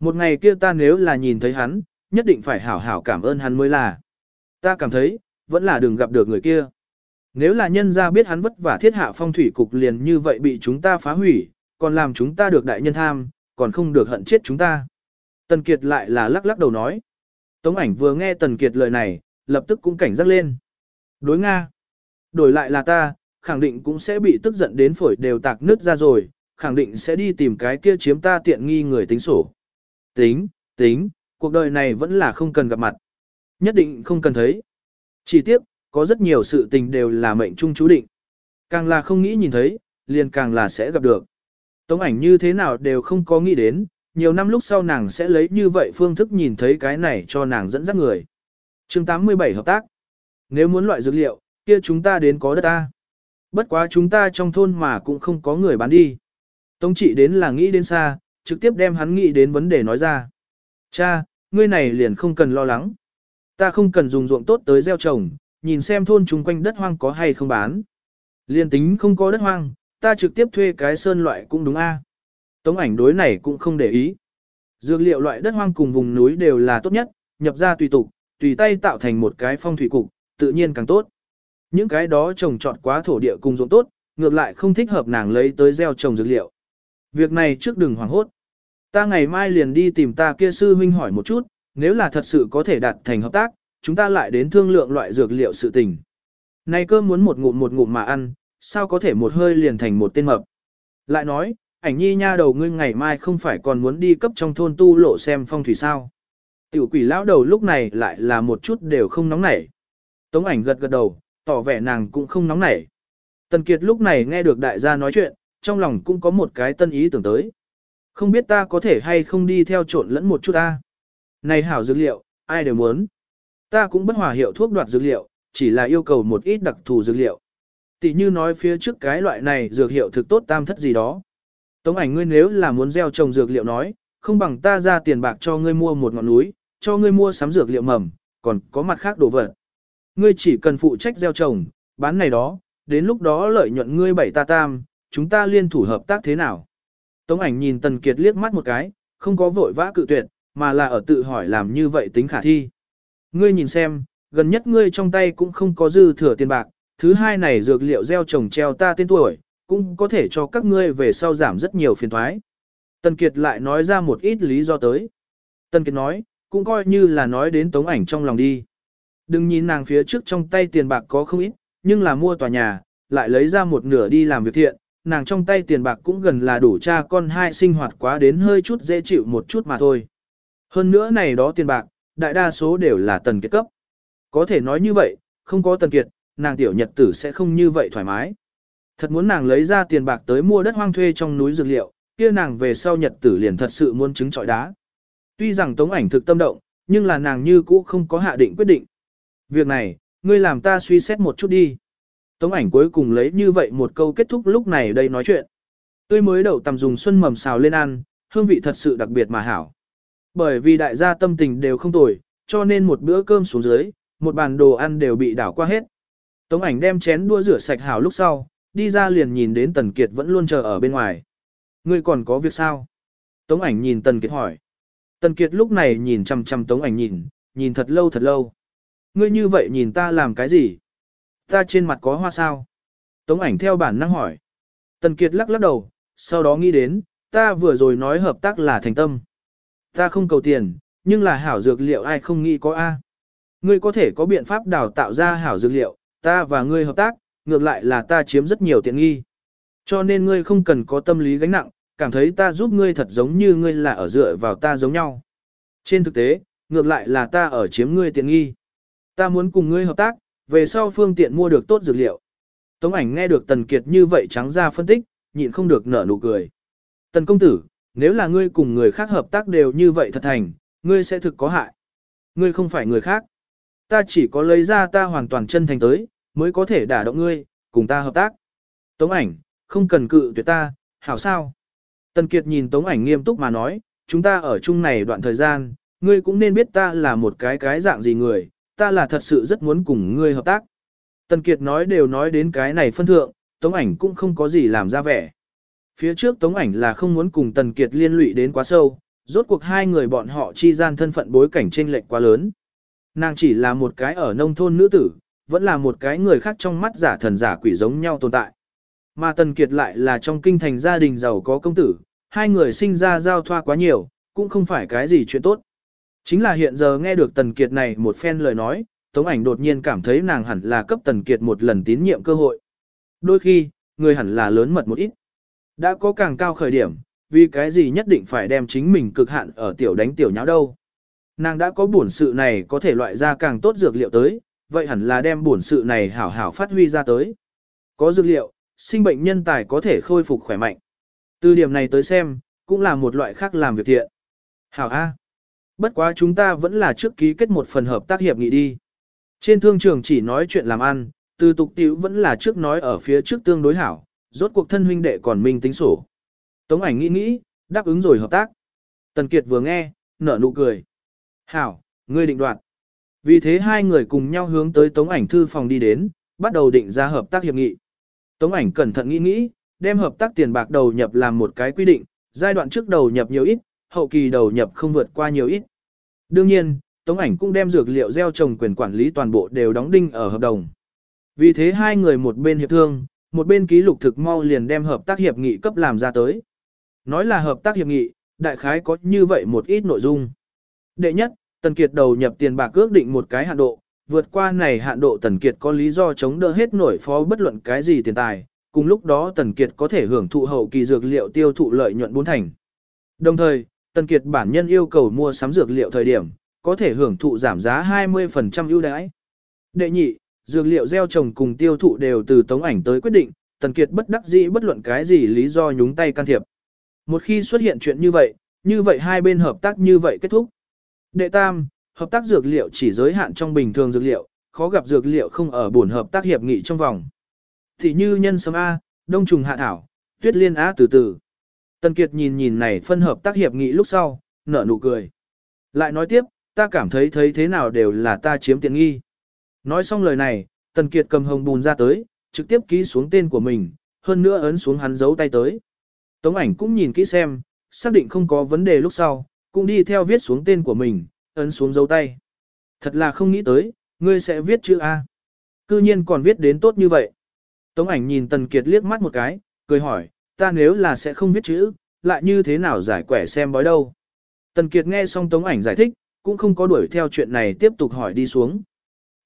Một ngày kia ta nếu là nhìn thấy hắn, nhất định phải hảo hảo cảm ơn hắn mới là. Ta cảm thấy, vẫn là đừng gặp được người kia. Nếu là nhân gia biết hắn vất vả thiết hạ phong thủy cục liền như vậy bị chúng ta phá hủy, còn làm chúng ta được đại nhân tham, còn không được hận chết chúng ta. Tần Kiệt lại là lắc lắc đầu nói. Tống ảnh vừa nghe Tần Kiệt lời này, lập tức cũng cảnh giác lên. Đối Nga. Đổi lại là ta, khẳng định cũng sẽ bị tức giận đến phổi đều tạc nứt ra rồi, khẳng định sẽ đi tìm cái kia chiếm ta tiện nghi người tính sổ. Tính, tính, cuộc đời này vẫn là không cần gặp mặt. Nhất định không cần thấy. Chỉ tiếc, có rất nhiều sự tình đều là mệnh trung chú định. Càng là không nghĩ nhìn thấy, liền càng là sẽ gặp được. Tống ảnh như thế nào đều không có nghĩ đến, nhiều năm lúc sau nàng sẽ lấy như vậy phương thức nhìn thấy cái này cho nàng dẫn dắt người. chương 87 hợp tác. Nếu muốn loại dược liệu, kia chúng ta đến có đất ta. Bất quá chúng ta trong thôn mà cũng không có người bán đi. Tống trị đến là nghĩ đến xa, trực tiếp đem hắn nghĩ đến vấn đề nói ra. Cha, ngươi này liền không cần lo lắng. Ta không cần dùng ruộng tốt tới gieo trồng, nhìn xem thôn chung quanh đất hoang có hay không bán. Liên tính không có đất hoang, ta trực tiếp thuê cái sơn loại cũng đúng a. À. Tống ảnh đối này cũng không để ý. Dược liệu loại đất hoang cùng vùng núi đều là tốt nhất, nhập ra tùy tục, tùy tay tạo thành một cái phong thủy cục, tự nhiên càng tốt. Những cái đó trồng trọt quá thổ địa cùng ruộng tốt, ngược lại không thích hợp nàng lấy tới gieo trồng dược liệu. Việc này trước đừng hoảng hốt. Ta ngày mai liền đi tìm ta kia sư huynh hỏi một chút, nếu là thật sự có thể đạt thành hợp tác, chúng ta lại đến thương lượng loại dược liệu sự tình. Này cơm muốn một ngụm một ngụm mà ăn, sao có thể một hơi liền thành một tên mập. Lại nói, ảnh nhi nha đầu ngươi ngày mai không phải còn muốn đi cấp trong thôn tu lộ xem phong thủy sao. Tiểu quỷ lão đầu lúc này lại là một chút đều không nóng nảy. Tống ảnh gật gật đầu, tỏ vẻ nàng cũng không nóng nảy. Tần Kiệt lúc này nghe được đại gia nói chuyện, trong lòng cũng có một cái tân ý tưởng tới. Không biết ta có thể hay không đi theo trộn lẫn một chút ta. Này hảo dược liệu, ai đều muốn. Ta cũng bất hòa hiệu thuốc đoạt dược liệu, chỉ là yêu cầu một ít đặc thù dược liệu. Tỷ như nói phía trước cái loại này dược hiệu thực tốt tam thất gì đó. Tống ảnh ngươi nếu là muốn gieo trồng dược liệu nói, không bằng ta ra tiền bạc cho ngươi mua một ngọn núi, cho ngươi mua sắm dược liệu mầm, còn có mặt khác đồ vật. Ngươi chỉ cần phụ trách gieo trồng, bán này đó, đến lúc đó lợi nhuận ngươi bảy ta tam, chúng ta liên thủ hợp tác thế nào? Tống ảnh nhìn Tần Kiệt liếc mắt một cái, không có vội vã cự tuyệt, mà là ở tự hỏi làm như vậy tính khả thi. Ngươi nhìn xem, gần nhất ngươi trong tay cũng không có dư thừa tiền bạc, thứ hai này dược liệu gieo trồng treo ta tên tuổi, cũng có thể cho các ngươi về sau giảm rất nhiều phiền toái. Tần Kiệt lại nói ra một ít lý do tới. Tần Kiệt nói, cũng coi như là nói đến tống ảnh trong lòng đi. Đừng nhìn nàng phía trước trong tay tiền bạc có không ít, nhưng là mua tòa nhà, lại lấy ra một nửa đi làm việc thiện, nàng trong tay tiền bạc cũng gần là đủ cha con hai sinh hoạt quá đến hơi chút dễ chịu một chút mà thôi. Hơn nữa này đó tiền bạc, đại đa số đều là tần kiệt cấp. Có thể nói như vậy, không có tần kiệt, nàng tiểu nhật tử sẽ không như vậy thoải mái. Thật muốn nàng lấy ra tiền bạc tới mua đất hoang thuê trong núi dược liệu, kia nàng về sau nhật tử liền thật sự muốn trứng trọi đá. Tuy rằng tống ảnh thực tâm động, nhưng là nàng như cũ không có hạ định quyết định. Việc này, ngươi làm ta suy xét một chút đi. Tống ảnh cuối cùng lấy như vậy một câu kết thúc lúc này đây nói chuyện. Tươi mới đậu tầm dùng xuân mầm xào lên ăn, hương vị thật sự đặc biệt mà hảo. Bởi vì đại gia tâm tình đều không tồi, cho nên một bữa cơm xuống dưới, một bàn đồ ăn đều bị đảo qua hết. Tống ảnh đem chén đua rửa sạch hảo lúc sau, đi ra liền nhìn đến Tần Kiệt vẫn luôn chờ ở bên ngoài. Ngươi còn có việc sao? Tống ảnh nhìn Tần Kiệt hỏi. Tần Kiệt lúc này nhìn chăm chăm Tống ảnh nhìn, nhìn thật lâu thật lâu. Ngươi như vậy nhìn ta làm cái gì? Ta trên mặt có hoa sao? Tống ảnh theo bản năng hỏi. Tần Kiệt lắc lắc đầu, sau đó nghĩ đến, ta vừa rồi nói hợp tác là thành tâm. Ta không cầu tiền, nhưng là hảo dược liệu ai không nghĩ có A. Ngươi có thể có biện pháp đào tạo ra hảo dược liệu, ta và ngươi hợp tác, ngược lại là ta chiếm rất nhiều tiện nghi. Cho nên ngươi không cần có tâm lý gánh nặng, cảm thấy ta giúp ngươi thật giống như ngươi là ở dựa vào ta giống nhau. Trên thực tế, ngược lại là ta ở chiếm ngươi tiện nghi. Ta muốn cùng ngươi hợp tác, về sau phương tiện mua được tốt dược liệu. Tống ảnh nghe được Tần Kiệt như vậy trắng ra phân tích, nhịn không được nở nụ cười. Tần công tử, nếu là ngươi cùng người khác hợp tác đều như vậy thật thành, ngươi sẽ thực có hại. Ngươi không phải người khác. Ta chỉ có lấy ra ta hoàn toàn chân thành tới, mới có thể đả động ngươi, cùng ta hợp tác. Tống ảnh, không cần cự tuyệt ta, hảo sao? Tần Kiệt nhìn Tống ảnh nghiêm túc mà nói, chúng ta ở chung này đoạn thời gian, ngươi cũng nên biết ta là một cái cái dạng gì người, ta là thật sự rất muốn cùng ngươi hợp tác. Tần Kiệt nói đều nói đến cái này phân thượng, Tống ảnh cũng không có gì làm ra vẻ. Phía trước Tống ảnh là không muốn cùng Tần Kiệt liên lụy đến quá sâu, rốt cuộc hai người bọn họ chi gian thân phận bối cảnh chênh lệch quá lớn. Nàng chỉ là một cái ở nông thôn nữ tử, vẫn là một cái người khác trong mắt giả thần giả quỷ giống nhau tồn tại. Mà Tần Kiệt lại là trong kinh thành gia đình giàu có công tử, hai người sinh ra giao thoa quá nhiều, cũng không phải cái gì chuyện tốt. Chính là hiện giờ nghe được Tần Kiệt này một phen lời nói, Tống ảnh đột nhiên cảm thấy nàng hẳn là cấp Tần Kiệt một lần tín nhiệm cơ hội. Đôi khi, người hẳn là lớn mật một ít. Đã có càng cao khởi điểm, vì cái gì nhất định phải đem chính mình cực hạn ở tiểu đánh tiểu nháo đâu. Nàng đã có bổn sự này có thể loại ra càng tốt dược liệu tới, vậy hẳn là đem bổn sự này hảo hảo phát huy ra tới. Có dược liệu, sinh bệnh nhân tài có thể khôi phục khỏe mạnh. Từ điểm này tới xem, cũng là một loại khác làm việc thiện. Hảo A. Bất quá chúng ta vẫn là trước ký kết một phần hợp tác hiệp nghị đi. Trên thương trường chỉ nói chuyện làm ăn, từ tục tiểu vẫn là trước nói ở phía trước tương đối hảo, rốt cuộc thân huynh đệ còn minh tính sổ. Tống ảnh nghĩ nghĩ, đáp ứng rồi hợp tác. Tần Kiệt vừa nghe, nở nụ cười. Hảo, ngươi định đoạt. Vì thế hai người cùng nhau hướng tới tống ảnh thư phòng đi đến, bắt đầu định ra hợp tác hiệp nghị. Tống ảnh cẩn thận nghĩ nghĩ, đem hợp tác tiền bạc đầu nhập làm một cái quy định, giai đoạn trước đầu nhập nhiều ít, hậu kỳ đầu nhập không vượt qua nhiều ít. Đương nhiên, Tống ảnh cũng đem dược liệu gieo trồng quyền quản lý toàn bộ đều đóng đinh ở hợp đồng. Vì thế hai người một bên hiệp thương, một bên ký lục thực mau liền đem hợp tác hiệp nghị cấp làm ra tới. Nói là hợp tác hiệp nghị, đại khái có như vậy một ít nội dung. Đệ nhất, Tần Kiệt đầu nhập tiền bạc ước định một cái hạn độ, vượt qua này hạn độ Tần Kiệt có lý do chống đỡ hết nổi phó bất luận cái gì tiền tài, cùng lúc đó Tần Kiệt có thể hưởng thụ hậu kỳ dược liệu tiêu thụ lợi nhuận bốn thành. Đồng thời, Tần Kiệt bản nhân yêu cầu mua sắm dược liệu thời điểm, có thể hưởng thụ giảm giá 20% ưu đãi. Đệ nhị, dược liệu gieo trồng cùng tiêu thụ đều từ tống ảnh tới quyết định, Tần Kiệt bất đắc dĩ bất luận cái gì lý do nhúng tay can thiệp. Một khi xuất hiện chuyện như vậy, như vậy hai bên hợp tác như vậy kết thúc. Đệ tam, hợp tác dược liệu chỉ giới hạn trong bình thường dược liệu, khó gặp dược liệu không ở buồn hợp tác hiệp nghị trong vòng. Thì như nhân sâm A, đông trùng hạ thảo, tuyết liên A từ từ. Tần Kiệt nhìn nhìn này phân hợp tác hiệp nghị lúc sau, nở nụ cười. Lại nói tiếp, ta cảm thấy thấy thế nào đều là ta chiếm tiện nghi. Nói xong lời này, Tần Kiệt cầm hồng bùn ra tới, trực tiếp ký xuống tên của mình, hơn nữa ấn xuống hắn dấu tay tới. Tống ảnh cũng nhìn kỹ xem, xác định không có vấn đề lúc sau, cũng đi theo viết xuống tên của mình, ấn xuống dấu tay. Thật là không nghĩ tới, ngươi sẽ viết chữ A. Cư nhiên còn viết đến tốt như vậy. Tống ảnh nhìn Tần Kiệt liếc mắt một cái, cười hỏi, ta nếu là sẽ không viết chữ, lại như thế nào giải quẻ xem bói đâu. Tần Kiệt nghe xong Tống ảnh giải thích, cũng không có đuổi theo chuyện này tiếp tục hỏi đi xuống.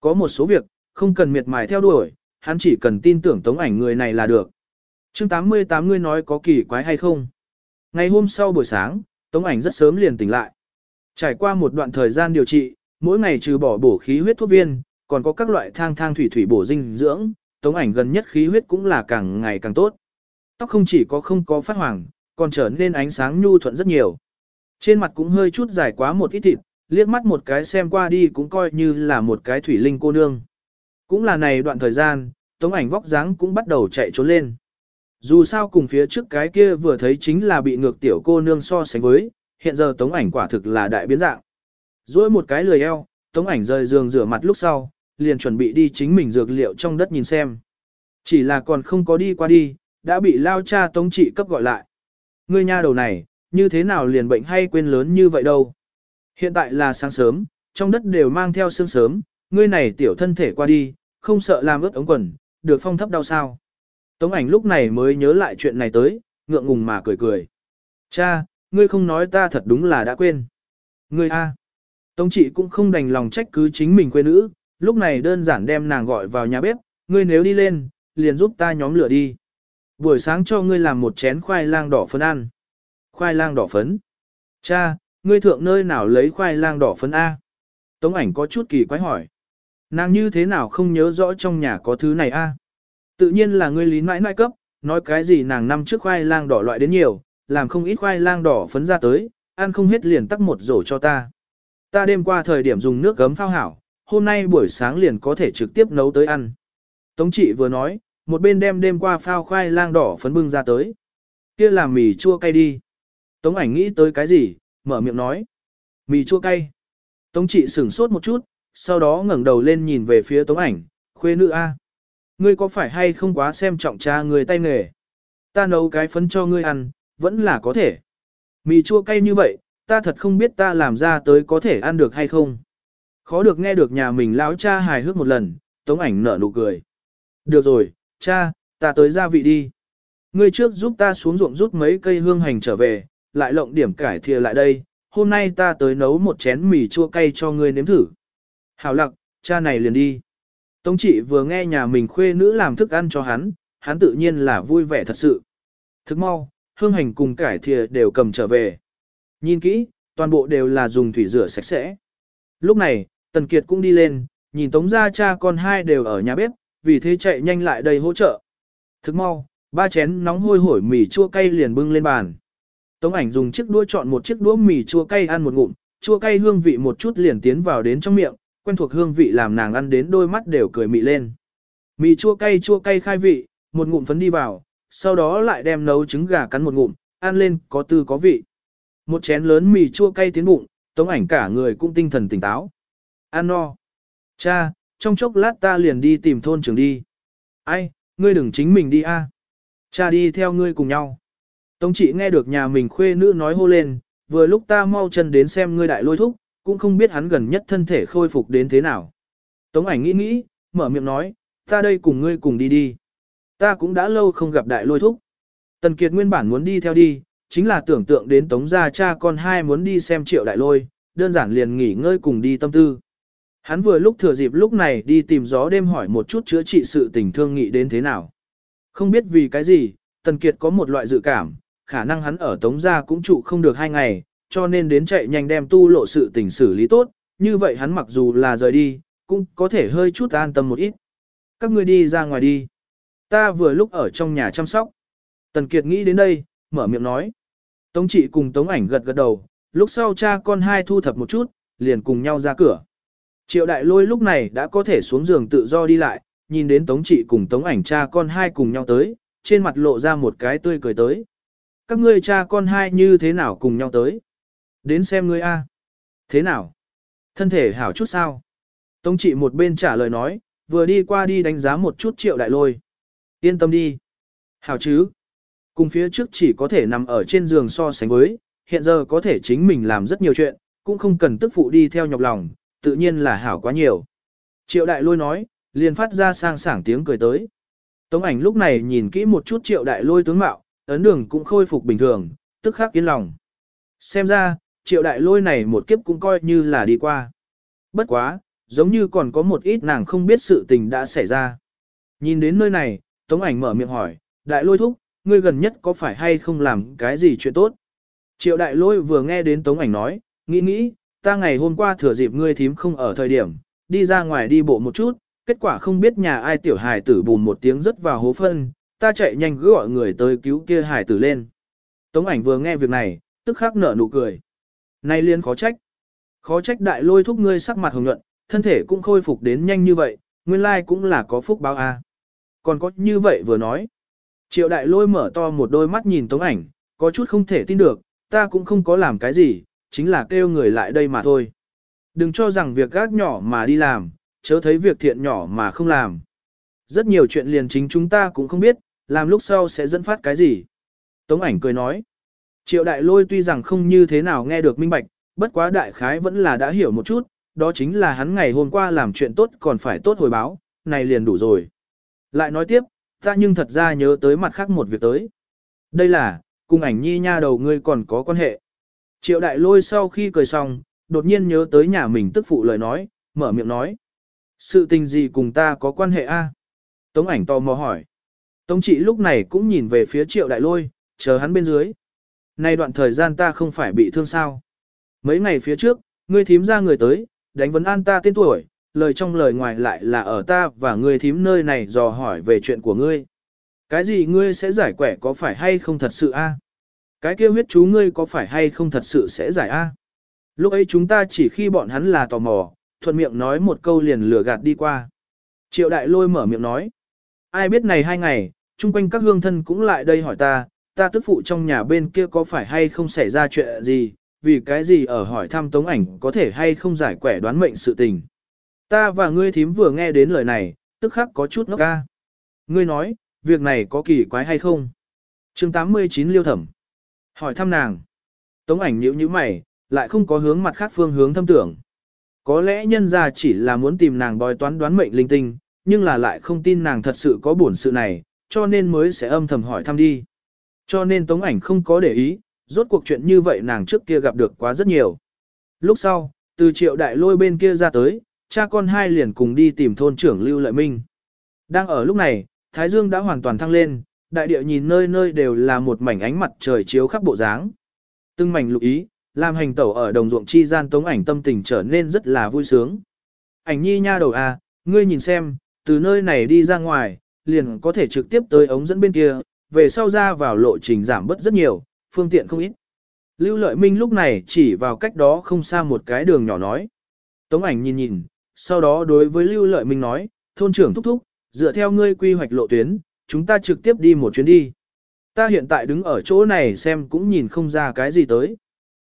Có một số việc, không cần miệt mài theo đuổi, hắn chỉ cần tin tưởng Tống ảnh người này là được. chương 88 ngươi nói có kỳ quái hay không? Ngày hôm sau buổi sáng, Tống ảnh rất sớm liền tỉnh lại. Trải qua một đoạn thời gian điều trị, mỗi ngày trừ bỏ bổ khí huyết thuốc viên, còn có các loại thang thang thủy thủy bổ dinh dưỡng, Tống ảnh gần nhất khí huyết cũng là càng ngày càng tốt. Tóc không chỉ có không có phát hoàng, còn trở nên ánh sáng nhu thuận rất nhiều. Trên mặt cũng hơi chút dài quá một ít thịt, liếc mắt một cái xem qua đi cũng coi như là một cái thủy linh cô nương. Cũng là này đoạn thời gian, tống ảnh vóc dáng cũng bắt đầu chạy trốn lên. Dù sao cùng phía trước cái kia vừa thấy chính là bị ngược tiểu cô nương so sánh với, hiện giờ tống ảnh quả thực là đại biến dạng. Rồi một cái lười eo, tống ảnh rời giường rửa mặt lúc sau, liền chuẩn bị đi chính mình dược liệu trong đất nhìn xem. Chỉ là còn không có đi qua đi, đã bị lao cha tống trị cấp gọi lại. Ngươi nha đầu này, như thế nào liền bệnh hay quên lớn như vậy đâu. Hiện tại là sáng sớm, trong đất đều mang theo sương sớm, ngươi này tiểu thân thể qua đi, không sợ làm ướt ống quần, được phong thấp đau sao. Tống ảnh lúc này mới nhớ lại chuyện này tới, ngượng ngùng mà cười cười. Cha, ngươi không nói ta thật đúng là đã quên. Ngươi a. Tống trị cũng không đành lòng trách cứ chính mình quê nữ, lúc này đơn giản đem nàng gọi vào nhà bếp, ngươi nếu đi lên, liền giúp ta nhóm lửa đi. Buổi sáng cho ngươi làm một chén khoai lang đỏ phấn ăn. Khoai lang đỏ phấn. Cha, ngươi thượng nơi nào lấy khoai lang đỏ phấn A? Tống ảnh có chút kỳ quái hỏi. Nàng như thế nào không nhớ rõ trong nhà có thứ này A? Tự nhiên là ngươi lý mãi mãi cấp, nói cái gì nàng năm trước khoai lang đỏ loại đến nhiều, làm không ít khoai lang đỏ phấn ra tới, ăn không hết liền tắc một rổ cho ta. Ta đêm qua thời điểm dùng nước gấm phao hảo, hôm nay buổi sáng liền có thể trực tiếp nấu tới ăn. Tống trị vừa nói, một bên đem đêm qua phao khoai lang đỏ phấn bưng ra tới. Kia làm mì chua cay đi. Tống ảnh nghĩ tới cái gì, mở miệng nói. Mì chua cay. Tống trị sửng sốt một chút, sau đó ngẩng đầu lên nhìn về phía tống ảnh, khuê nữ A. Ngươi có phải hay không quá xem trọng cha người tay nghề? Ta nấu cái phấn cho ngươi ăn, vẫn là có thể. Mì chua cay như vậy, ta thật không biết ta làm ra tới có thể ăn được hay không. Khó được nghe được nhà mình lão cha hài hước một lần, tống ảnh nở nụ cười. Được rồi, cha, ta tới gia vị đi. Ngươi trước giúp ta xuống ruộng rút mấy cây hương hành trở về, lại lộng điểm cải thìa lại đây, hôm nay ta tới nấu một chén mì chua cay cho ngươi nếm thử. Hảo lặc, cha này liền đi. Tống trị vừa nghe nhà mình khuê nữ làm thức ăn cho hắn, hắn tự nhiên là vui vẻ thật sự. Thức mau, hương hành cùng cải thìa đều cầm trở về. Nhìn kỹ, toàn bộ đều là dùng thủy rửa sạch sẽ. Lúc này, Tần Kiệt cũng đi lên, nhìn Tống gia cha con hai đều ở nhà bếp, vì thế chạy nhanh lại đây hỗ trợ. Thức mau, ba chén nóng hôi hổi mì chua cay liền bưng lên bàn. Tống ảnh dùng chiếc đũa chọn một chiếc đũa mì chua cay ăn một ngụm, chua cay hương vị một chút liền tiến vào đến trong miệng, quen thuộc hương vị làm nàng ăn đến đôi mắt đều cười mị lên. Mì chua cay chua cay khai vị, một ngụm phấn đi vào, sau đó lại đem nấu trứng gà cắn một ngụm, ăn lên có tư có vị. Một chén lớn mì chua cay tiến bụng, tống ảnh cả người cũng tinh thần tỉnh táo. Ăn no. Cha, trong chốc lát ta liền đi tìm thôn trưởng đi. Ai, ngươi đừng chính mình đi a. Cha đi theo ngươi cùng nhau. Tống chị nghe được nhà mình khuê nữ nói hô lên, vừa lúc ta mau chân đến xem ngươi đại lôi thúc, cũng không biết hắn gần nhất thân thể khôi phục đến thế nào. Tống ảnh nghĩ nghĩ, mở miệng nói, ta đây cùng ngươi cùng đi đi. Ta cũng đã lâu không gặp đại lôi thúc. Tần Kiệt nguyên bản muốn đi theo đi, chính là tưởng tượng đến tống gia cha con hai muốn đi xem triệu đại lôi, đơn giản liền nghỉ ngơi cùng đi tâm tư. Hắn vừa lúc thừa dịp lúc này đi tìm gió đêm hỏi một chút chữa trị sự tình thương nghị đến thế nào. Không biết vì cái gì, Tần Kiệt có một loại dự cảm, khả năng hắn ở Tống Gia cũng trụ không được hai ngày, cho nên đến chạy nhanh đem tu lộ sự tình xử lý tốt, như vậy hắn mặc dù là rời đi, cũng có thể hơi chút an tâm một ít. Các ngươi đi ra ngoài đi. Ta vừa lúc ở trong nhà chăm sóc. Tần Kiệt nghĩ đến đây, mở miệng nói. Tống trị cùng Tống ảnh gật gật đầu, lúc sau cha con hai thu thập một chút, liền cùng nhau ra cửa. Triệu đại lôi lúc này đã có thể xuống giường tự do đi lại, nhìn đến Tống trị cùng Tống ảnh cha con hai cùng nhau tới, trên mặt lộ ra một cái tươi cười tới. Các ngươi cha con hai như thế nào cùng nhau tới? Đến xem ngươi a. Thế nào? Thân thể hảo chút sao? Tống trị một bên trả lời nói, vừa đi qua đi đánh giá một chút triệu đại lôi. Yên tâm đi. Hảo chứ? Cùng phía trước chỉ có thể nằm ở trên giường so sánh với, hiện giờ có thể chính mình làm rất nhiều chuyện, cũng không cần tức phụ đi theo nhọc lòng, tự nhiên là hảo quá nhiều. Triệu đại lôi nói, liền phát ra sang sảng tiếng cười tới. Tống ảnh lúc này nhìn kỹ một chút triệu đại lôi tướng mạo, ấn đường cũng khôi phục bình thường, tức khắc yên lòng. Xem ra, triệu đại lôi này một kiếp cũng coi như là đi qua. Bất quá, giống như còn có một ít nàng không biết sự tình đã xảy ra. Nhìn đến nơi này, Tống ảnh mở miệng hỏi, đại lôi thúc, ngươi gần nhất có phải hay không làm cái gì chuyện tốt? Triệu đại lôi vừa nghe đến Tống ảnh nói, nghĩ nghĩ, ta ngày hôm qua thừa dịp ngươi thím không ở thời điểm, đi ra ngoài đi bộ một chút, kết quả không biết nhà ai tiểu hài tử bùn một tiếng rớt vào hố phân, ta chạy nhanh gọi người tới cứu kia hài tử lên. Tống ảnh vừa nghe việc này, tức khắc nở nụ cười. Nay liên khó trách. Khó trách đại lôi thúc ngươi sắc mặt hồng nhuận, thân thể cũng khôi phục đến nhanh như vậy, nguyên lai cũng là có phúc báo a. Còn có như vậy vừa nói. Triệu đại lôi mở to một đôi mắt nhìn tống ảnh, có chút không thể tin được, ta cũng không có làm cái gì, chính là kêu người lại đây mà thôi. Đừng cho rằng việc gác nhỏ mà đi làm, chớ thấy việc thiện nhỏ mà không làm. Rất nhiều chuyện liền chính chúng ta cũng không biết, làm lúc sau sẽ dẫn phát cái gì. Tống ảnh cười nói. Triệu đại lôi tuy rằng không như thế nào nghe được minh bạch, bất quá đại khái vẫn là đã hiểu một chút, đó chính là hắn ngày hôm qua làm chuyện tốt còn phải tốt hồi báo, này liền đủ rồi. Lại nói tiếp, ta nhưng thật ra nhớ tới mặt khác một việc tới. Đây là, cùng ảnh nhi nha đầu ngươi còn có quan hệ. Triệu đại lôi sau khi cười xong, đột nhiên nhớ tới nhà mình tức phụ lời nói, mở miệng nói. Sự tình gì cùng ta có quan hệ a? Tống ảnh tò mò hỏi. Tống trị lúc này cũng nhìn về phía triệu đại lôi, chờ hắn bên dưới. Nay đoạn thời gian ta không phải bị thương sao. Mấy ngày phía trước, ngươi thím ra người tới, đánh vấn an ta tên tuổi, lời trong lời ngoài lại là ở ta và ngươi thím nơi này dò hỏi về chuyện của ngươi. Cái gì ngươi sẽ giải quẻ có phải hay không thật sự a? Cái kia huyết chú ngươi có phải hay không thật sự sẽ giải a? Lúc ấy chúng ta chỉ khi bọn hắn là tò mò, thuận miệng nói một câu liền lừa gạt đi qua. Triệu đại lôi mở miệng nói. Ai biết này hai ngày, chung quanh các hương thân cũng lại đây hỏi ta, ta tức phụ trong nhà bên kia có phải hay không xảy ra chuyện gì, vì cái gì ở hỏi thăm tống ảnh có thể hay không giải quẻ đoán mệnh sự tình. Ta và ngươi thím vừa nghe đến lời này, tức khắc có chút ngốc ca. Ngươi nói, việc này có kỳ quái hay không? chương 89 liêu thẩm. Hỏi thăm nàng. Tống ảnh nhíu nhíu mày, lại không có hướng mặt khác phương hướng thâm tưởng. Có lẽ nhân gia chỉ là muốn tìm nàng bói toán đoán mệnh linh tinh, nhưng là lại không tin nàng thật sự có bổn sự này, cho nên mới sẽ âm thầm hỏi thăm đi. Cho nên tống ảnh không có để ý, rốt cuộc chuyện như vậy nàng trước kia gặp được quá rất nhiều. Lúc sau, từ triệu đại lôi bên kia ra tới, cha con hai liền cùng đi tìm thôn trưởng Lưu Lợi Minh. Đang ở lúc này, Thái Dương đã hoàn toàn thăng lên, đại địa nhìn nơi nơi đều là một mảnh ánh mặt trời chiếu khắp bộ dáng. Từng mảnh lục ý, làm hành tẩu ở đồng ruộng chi gian tống ảnh tâm tình trở nên rất là vui sướng. Ảnh nhi nha đầu à, ngươi nhìn xem, từ nơi này đi ra ngoài, liền có thể trực tiếp tới ống dẫn bên kia, về sau ra vào lộ trình giảm bớt rất nhiều, phương tiện không ít. Lưu Lợi Minh lúc này chỉ vào cách đó không xa một cái đường nhỏ nói. Tống ảnh nhìn nhìn, sau đó đối với Lưu Lợi Minh nói, thôn trưởng thúc thúc, dựa theo ngươi quy hoạch lộ tuyến, chúng ta trực tiếp đi một chuyến đi. Ta hiện tại đứng ở chỗ này xem cũng nhìn không ra cái gì tới.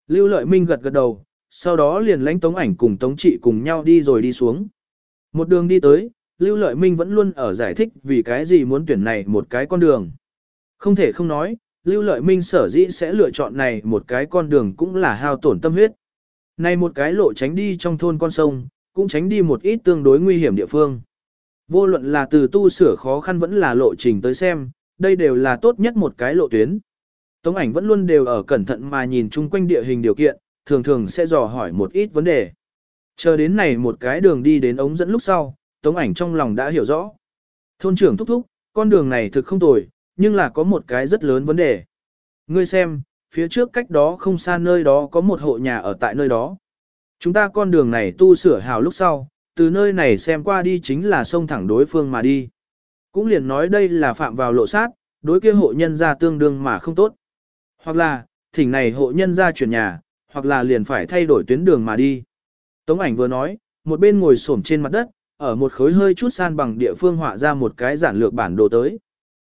Lưu Lợi Minh gật gật đầu, sau đó liền lãnh Tống ảnh cùng Tống Trị cùng nhau đi rồi đi xuống. Một đường đi tới, Lưu Lợi Minh vẫn luôn ở giải thích vì cái gì muốn tuyển này một cái con đường. Không thể không nói, Lưu Lợi Minh sở dĩ sẽ lựa chọn này một cái con đường cũng là hao tổn tâm huyết. Này một cái lộ tránh đi trong thôn con sông, cũng tránh đi một ít tương đối nguy hiểm địa phương. Vô luận là từ tu sửa khó khăn vẫn là lộ trình tới xem, đây đều là tốt nhất một cái lộ tuyến. Tống ảnh vẫn luôn đều ở cẩn thận mà nhìn chung quanh địa hình điều kiện, thường thường sẽ dò hỏi một ít vấn đề. Chờ đến này một cái đường đi đến ống dẫn lúc sau, tống ảnh trong lòng đã hiểu rõ. Thôn trưởng thúc thúc, con đường này thực không tồi, nhưng là có một cái rất lớn vấn đề. Ngươi xem, phía trước cách đó không xa nơi đó có một hộ nhà ở tại nơi đó. Chúng ta con đường này tu sửa hào lúc sau, từ nơi này xem qua đi chính là sông thẳng đối phương mà đi. Cũng liền nói đây là phạm vào lộ sát, đối kia hộ nhân ra tương đương mà không tốt. Hoặc là, thỉnh này hộ nhân ra chuyển nhà, hoặc là liền phải thay đổi tuyến đường mà đi. Tống ảnh vừa nói, một bên ngồi xổm trên mặt đất, ở một khối hơi chút san bằng địa phương họa ra một cái giản lược bản đồ tới.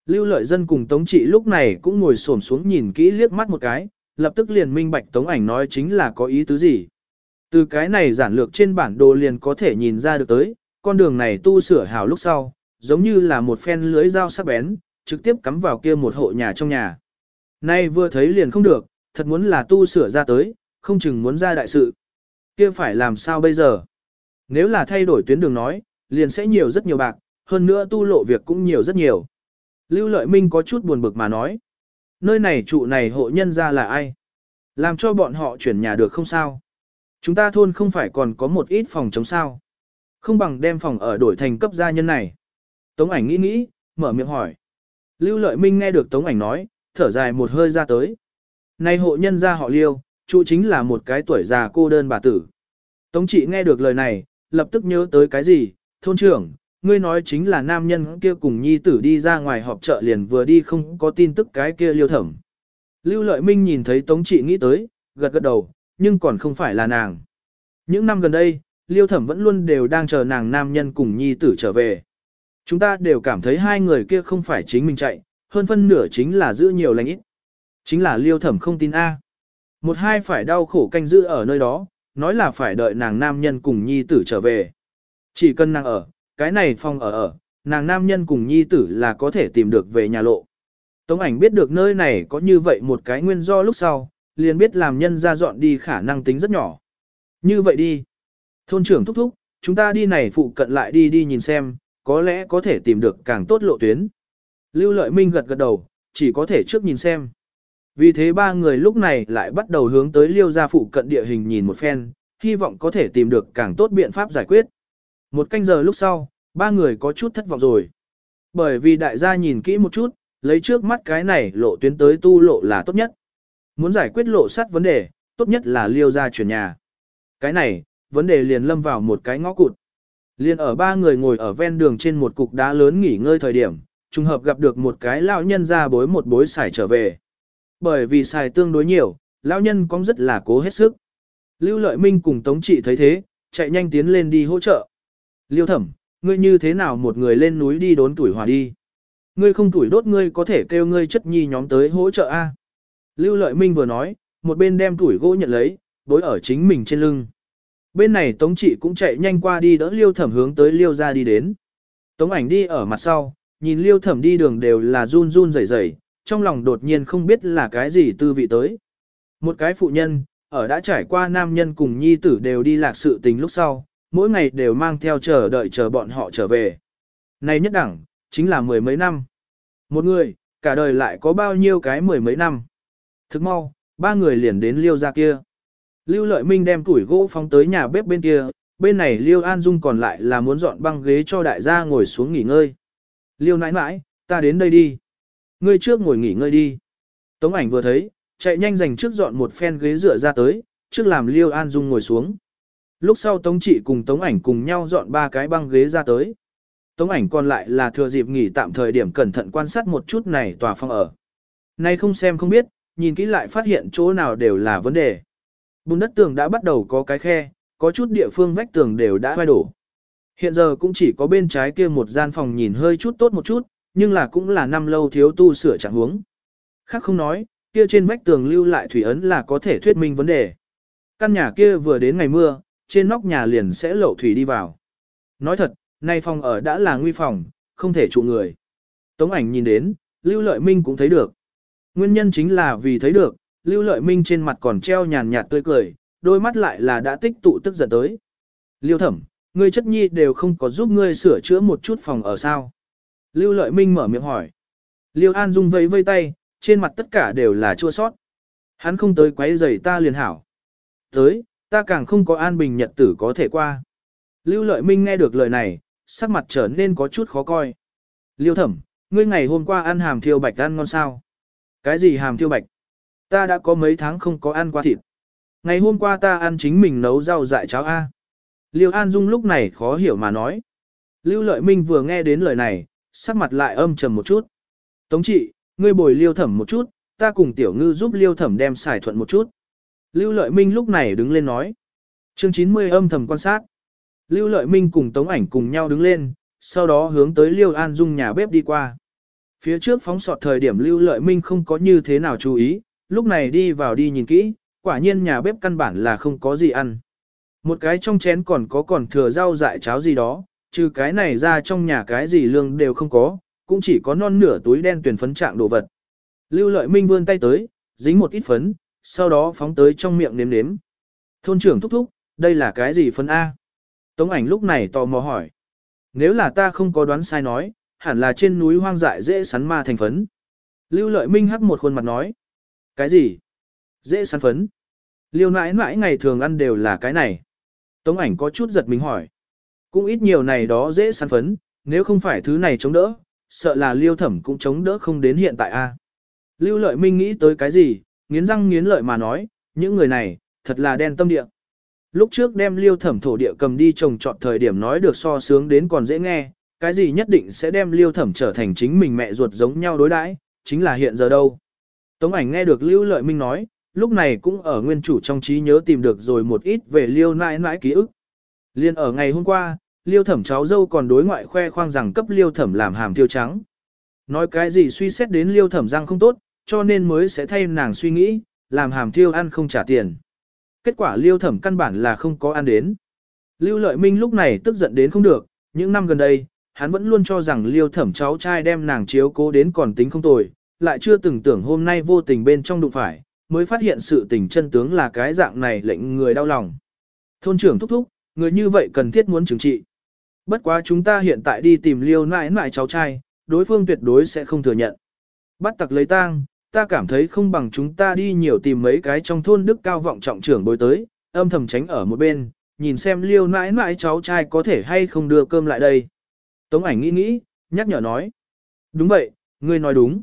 Lưu lợi dân cùng Tống trị lúc này cũng ngồi xổm xuống nhìn kỹ liếc mắt một cái, lập tức liền minh bạch Tống ảnh nói chính là có ý tứ gì. Từ cái này giản lược trên bản đồ liền có thể nhìn ra được tới, con đường này tu sửa hào lúc sau, giống như là một phen lưới dao sắc bén, trực tiếp cắm vào kia một hộ nhà trong nhà. Nay vừa thấy liền không được, thật muốn là tu sửa ra tới, không chừng muốn ra đại sự. Kia phải làm sao bây giờ? Nếu là thay đổi tuyến đường nói, liền sẽ nhiều rất nhiều bạc, hơn nữa tu lộ việc cũng nhiều rất nhiều. Lưu Lợi Minh có chút buồn bực mà nói. Nơi này trụ này hộ nhân ra là ai? Làm cho bọn họ chuyển nhà được không sao? Chúng ta thôn không phải còn có một ít phòng chống sao? Không bằng đem phòng ở đổi thành cấp gia nhân này. Tống ảnh nghĩ nghĩ, mở miệng hỏi. Lưu Lợi Minh nghe được Tống ảnh nói, thở dài một hơi ra tới. Này hộ nhân gia họ Liêu, trụ chính là một cái tuổi già cô đơn bà tử. Tống trị nghe được lời này, lập tức nhớ tới cái gì, thôn trưởng, ngươi nói chính là nam nhân kia cùng nhi tử đi ra ngoài họp chợ liền vừa đi không có tin tức cái kia liêu thẩm. Lưu Lợi Minh nhìn thấy Tống trị nghĩ tới, gật gật đầu, nhưng còn không phải là nàng. Những năm gần đây, liêu thẩm vẫn luôn đều đang chờ nàng nam nhân cùng nhi tử trở về. Chúng ta đều cảm thấy hai người kia không phải chính mình chạy, hơn phân nửa chính là giữ nhiều lành ít. Chính là liêu thẩm không tin A. Một hai phải đau khổ canh giữ ở nơi đó, nói là phải đợi nàng nam nhân cùng nhi tử trở về. Chỉ cần nàng ở, cái này phòng ở ở, nàng nam nhân cùng nhi tử là có thể tìm được về nhà lộ. Tống ảnh biết được nơi này có như vậy một cái nguyên do lúc sau, liền biết làm nhân ra dọn đi khả năng tính rất nhỏ. Như vậy đi. Thôn trưởng thúc thúc, chúng ta đi này phụ cận lại đi đi nhìn xem, có lẽ có thể tìm được càng tốt lộ tuyến. Lưu Lợi Minh gật gật đầu, chỉ có thể trước nhìn xem. Vì thế ba người lúc này lại bắt đầu hướng tới liêu gia phụ cận địa hình nhìn một phen, hy vọng có thể tìm được càng tốt biện pháp giải quyết. Một canh giờ lúc sau, ba người có chút thất vọng rồi. Bởi vì đại gia nhìn kỹ một chút, lấy trước mắt cái này lộ tuyến tới tu lộ là tốt nhất. Muốn giải quyết lộ sắt vấn đề, tốt nhất là liêu gia chuyển nhà. Cái này, vấn đề liền lâm vào một cái ngõ cụt. Liền ở ba người ngồi ở ven đường trên một cục đá lớn nghỉ ngơi thời điểm, trùng hợp gặp được một cái lão nhân ra bối một bối xài trở về. Bởi vì xài tương đối nhiều, lão nhân cũng rất là cố hết sức. Lưu Lợi Minh cùng Tống Trị thấy thế, chạy nhanh tiến lên đi hỗ trợ. Liêu thẩm, ngươi như thế nào một người lên núi đi đốn tuổi hỏa đi? Ngươi không tuổi đốt ngươi có thể kêu ngươi chất nhi nhóm tới hỗ trợ A. Lưu Lợi Minh vừa nói, một bên đem tuổi gỗ nhận lấy, bối ở chính mình trên lưng. Bên này Tống Trị cũng chạy nhanh qua đi đỡ Liêu Thẩm hướng tới Liêu ra đi đến. Tống ảnh đi ở mặt sau, nhìn Liêu Thẩm đi đường đều là run run rẩy rẩy, trong lòng đột nhiên không biết là cái gì tư vị tới. Một cái phụ nhân, ở đã trải qua nam nhân cùng nhi tử đều đi lạc sự tình lúc sau, mỗi ngày đều mang theo chờ đợi chờ bọn họ trở về. Này nhất đẳng, chính là mười mấy năm. Một người, cả đời lại có bao nhiêu cái mười mấy năm. Thức mau, ba người liền đến liêu ra kia. Lưu Lợi Minh đem củi gỗ phóng tới nhà bếp bên kia, bên này Liêu An Dung còn lại là muốn dọn băng ghế cho đại gia ngồi xuống nghỉ ngơi. Liêu nãi nãi, ta đến đây đi. Ngươi trước ngồi nghỉ ngơi đi. Tống ảnh vừa thấy, chạy nhanh dành trước dọn một phen ghế dựa ra tới, trước làm Liêu An Dung ngồi xuống. Lúc sau Tống Trị cùng Tống ảnh cùng nhau dọn ba cái băng ghế ra tới. Tống ảnh còn lại là thừa dịp nghỉ tạm thời điểm cẩn thận quan sát một chút này tòa phòng ở. Nay không xem không biết, nhìn kỹ lại phát hiện chỗ nào đều là vấn đề. Bùn đất tường đã bắt đầu có cái khe, có chút địa phương vách tường đều đã vai đổ. Hiện giờ cũng chỉ có bên trái kia một gian phòng nhìn hơi chút tốt một chút, nhưng là cũng là năm lâu thiếu tu sửa trạng huống. Khác không nói, kia trên vách tường lưu lại thủy ấn là có thể thuyết minh vấn đề. Căn nhà kia vừa đến ngày mưa, trên nóc nhà liền sẽ lậu thủy đi vào. Nói thật, nay phòng ở đã là nguy phòng, không thể trụ người. Tống ảnh nhìn đến, Lưu Lợi Minh cũng thấy được. Nguyên nhân chính là vì thấy được, Lưu Lợi Minh trên mặt còn treo nhàn nhạt tươi cười, đôi mắt lại là đã tích tụ tức giận tới. Lưu Thẩm, ngươi chất nhi đều không có giúp ngươi sửa chữa một chút phòng ở sao. Lưu Lợi Minh mở miệng hỏi. Lưu An Dung vẫy vây tay, trên mặt tất cả đều là chua sót. Hắn không tới quấy rầy ta liền hảo. Tới, ta càng không có an bình nhật tử có thể qua. Lưu Lợi Minh nghe được lời này, sắc mặt trở nên có chút khó coi. Lưu Thẩm, ngươi ngày hôm qua ăn hàm thiêu bạch ăn ngon sao? Cái gì hàm thiêu bạch? Ta đã có mấy tháng không có ăn qua thịt. Ngày hôm qua ta ăn chính mình nấu rau dại cháo A. Liêu An Dung lúc này khó hiểu mà nói. Lưu Lợi Minh vừa nghe đến lời này, sắc mặt lại âm trầm một chút. Tống trị, ngươi bồi liêu thẩm một chút, ta cùng tiểu ngư giúp liêu thẩm đem xài thuận một chút. Lưu Lợi Minh lúc này đứng lên nói. Chương 90 âm thầm quan sát. Lưu Lợi Minh cùng Tống ảnh cùng nhau đứng lên, sau đó hướng tới Liêu An Dung nhà bếp đi qua. Phía trước phóng sọt thời điểm Lưu Lợi Minh không có như thế nào chú ý, lúc này đi vào đi nhìn kỹ, quả nhiên nhà bếp căn bản là không có gì ăn. Một cái trong chén còn có còn thừa rau dại cháo gì đó, trừ cái này ra trong nhà cái gì lương đều không có, cũng chỉ có non nửa túi đen tuyển phấn trạng đồ vật. Lưu lợi minh vươn tay tới, dính một ít phấn, sau đó phóng tới trong miệng nếm nếm. Thôn trưởng thúc thúc, đây là cái gì phấn A? Tống ảnh lúc này tò mò hỏi. Nếu là ta không có đoán sai nói, hẳn là trên núi hoang dại dễ sắn ma thành phấn. Lưu lợi minh hắc một khuôn mặt nói. Cái gì? Dễ sắn phấn. Liêu nãi nãi ngày thường ăn đều là cái này. Tống ảnh có chút giật mình hỏi. Cũng ít nhiều này đó dễ sắn phấn, nếu không phải thứ này chống đỡ, sợ là liêu thẩm cũng chống đỡ không đến hiện tại a. Lưu lợi minh nghĩ tới cái gì, nghiến răng nghiến lợi mà nói, những người này, thật là đen tâm địa. Lúc trước đem liêu thẩm thổ địa cầm đi trồng trọt thời điểm nói được so sướng đến còn dễ nghe, cái gì nhất định sẽ đem liêu thẩm trở thành chính mình mẹ ruột giống nhau đối đãi, chính là hiện giờ đâu. Tống ảnh nghe được lưu lợi minh nói, lúc này cũng ở nguyên chủ trong trí nhớ tìm được rồi một ít về liêu nãi nãi ký ức. Liên ở ngày hôm qua, liêu thẩm cháu dâu còn đối ngoại khoe khoang rằng cấp liêu thẩm làm hàm tiêu trắng. Nói cái gì suy xét đến liêu thẩm răng không tốt, cho nên mới sẽ thay nàng suy nghĩ, làm hàm tiêu ăn không trả tiền. Kết quả liêu thẩm căn bản là không có ăn đến. Lưu lợi minh lúc này tức giận đến không được, những năm gần đây, hắn vẫn luôn cho rằng liêu thẩm cháu trai đem nàng chiếu cố đến còn tính không tồi, lại chưa từng tưởng hôm nay vô tình bên trong đụng phải, mới phát hiện sự tình chân tướng là cái dạng này lệnh người đau lòng. Thôn trưởng thúc thúc, người như vậy cần thiết muốn chứng trị. Bất quá chúng ta hiện tại đi tìm liêu nãi nãi cháu trai, đối phương tuyệt đối sẽ không thừa nhận. Bắt tặc lấy tang, ta cảm thấy không bằng chúng ta đi nhiều tìm mấy cái trong thôn đức cao vọng trọng trưởng bối tới, âm thầm tránh ở một bên, nhìn xem liêu nãi nãi cháu trai có thể hay không đưa cơm lại đây. Tống ảnh nghĩ nghĩ, nhắc nhở nói. Đúng vậy, ngươi nói đúng.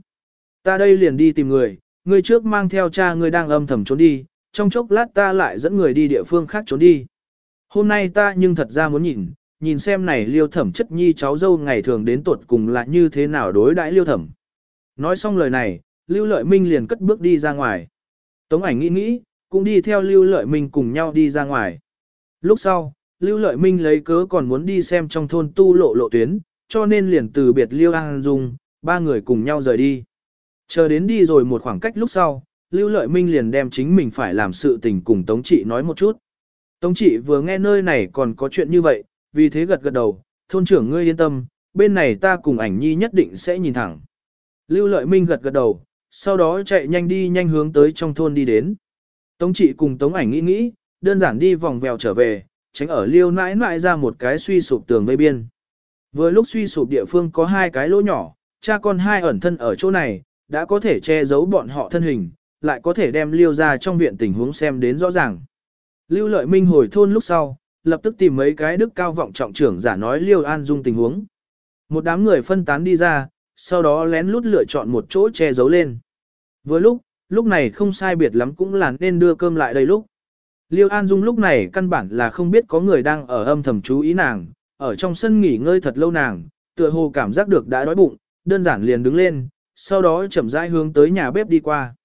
Ta đây liền đi tìm người, ngươi trước mang theo cha ngươi đang âm thầm trốn đi, trong chốc lát ta lại dẫn người đi địa phương khác trốn đi. Hôm nay ta nhưng thật ra muốn nhìn, nhìn xem này liêu thẩm chất nhi cháu dâu ngày thường đến tuột cùng là như thế nào đối đãi liêu thẩm. Nói xong lời này, Lưu Lợi Minh liền cất bước đi ra ngoài. Tống ảnh nghĩ nghĩ, cũng đi theo Lưu Lợi Minh cùng nhau đi ra ngoài. Lúc sau, Lưu Lợi Minh lấy cớ còn muốn đi xem trong thôn tu lộ lộ tuyến, cho nên liền từ biệt Lưu An Dung, ba người cùng nhau rời đi. Chờ đến đi rồi một khoảng cách lúc sau, Lưu Lợi Minh liền đem chính mình phải làm sự tình cùng Tống Trị nói một chút. Tống Trị vừa nghe nơi này còn có chuyện như vậy, vì thế gật gật đầu, thôn trưởng ngươi yên tâm, bên này ta cùng ảnh nhi nhất định sẽ nhìn thẳng. Lưu Lợi Minh gật gật đầu, sau đó chạy nhanh đi nhanh hướng tới trong thôn đi đến. Tống Trị cùng Tống ảnh nghĩ nghĩ, đơn giản đi vòng vèo trở về, tránh ở liêu nãi nãi ra một cái suy sụp tường vây biên. Vừa lúc suy sụp địa phương có hai cái lỗ nhỏ, cha con hai ẩn thân ở chỗ này, đã có thể che giấu bọn họ thân hình, lại có thể đem liêu ra trong viện tình huống xem đến rõ ràng. Lưu lợi minh hồi thôn lúc sau, lập tức tìm mấy cái đức cao vọng trọng trưởng giả nói liêu an dung tình huống. Một đám người phân tán đi ra, sau đó lén lút lựa chọn một chỗ che giấu lên. Vừa lúc, lúc này không sai biệt lắm cũng là nên đưa cơm lại đây lúc. Liêu An Dung lúc này căn bản là không biết có người đang ở âm thầm chú ý nàng, ở trong sân nghỉ ngơi thật lâu nàng, tựa hồ cảm giác được đã đói bụng, đơn giản liền đứng lên, sau đó chậm rãi hướng tới nhà bếp đi qua.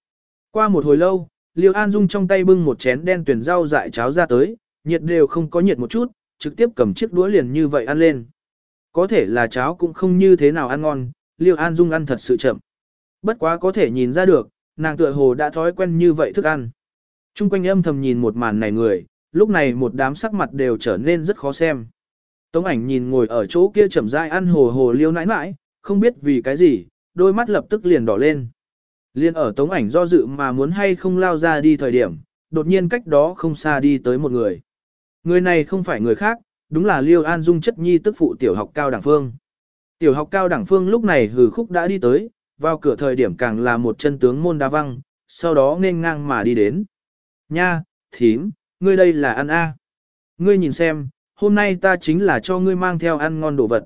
Qua một hồi lâu, Liêu An Dung trong tay bưng một chén đen tuyển rau dại cháo ra tới, nhiệt đều không có nhiệt một chút, trực tiếp cầm chiếc đũa liền như vậy ăn lên. Có thể là cháo cũng không như thế nào ăn ngon, Liêu An Dung ăn thật sự chậm. Bất quá có thể nhìn ra được, nàng tựa hồ đã thói quen như vậy thức ăn. Trung quanh âm thầm nhìn một màn này người, lúc này một đám sắc mặt đều trở nên rất khó xem. Tống ảnh nhìn ngồi ở chỗ kia chậm rãi ăn hồ hồ liêu nãi nãi, không biết vì cái gì, đôi mắt lập tức liền đỏ lên. Liên ở tống ảnh do dự mà muốn hay không lao ra đi thời điểm, đột nhiên cách đó không xa đi tới một người. Người này không phải người khác, đúng là Liêu An Dung chất nhi tức phụ tiểu học cao đẳng phương. Tiểu học cao đẳng phương lúc này hừ khúc đã đi tới, vào cửa thời điểm càng là một chân tướng môn đa văng, sau đó nên ngang mà đi đến. Nha, thím, ngươi đây là ăn a. Ngươi nhìn xem, hôm nay ta chính là cho ngươi mang theo ăn ngon đồ vật.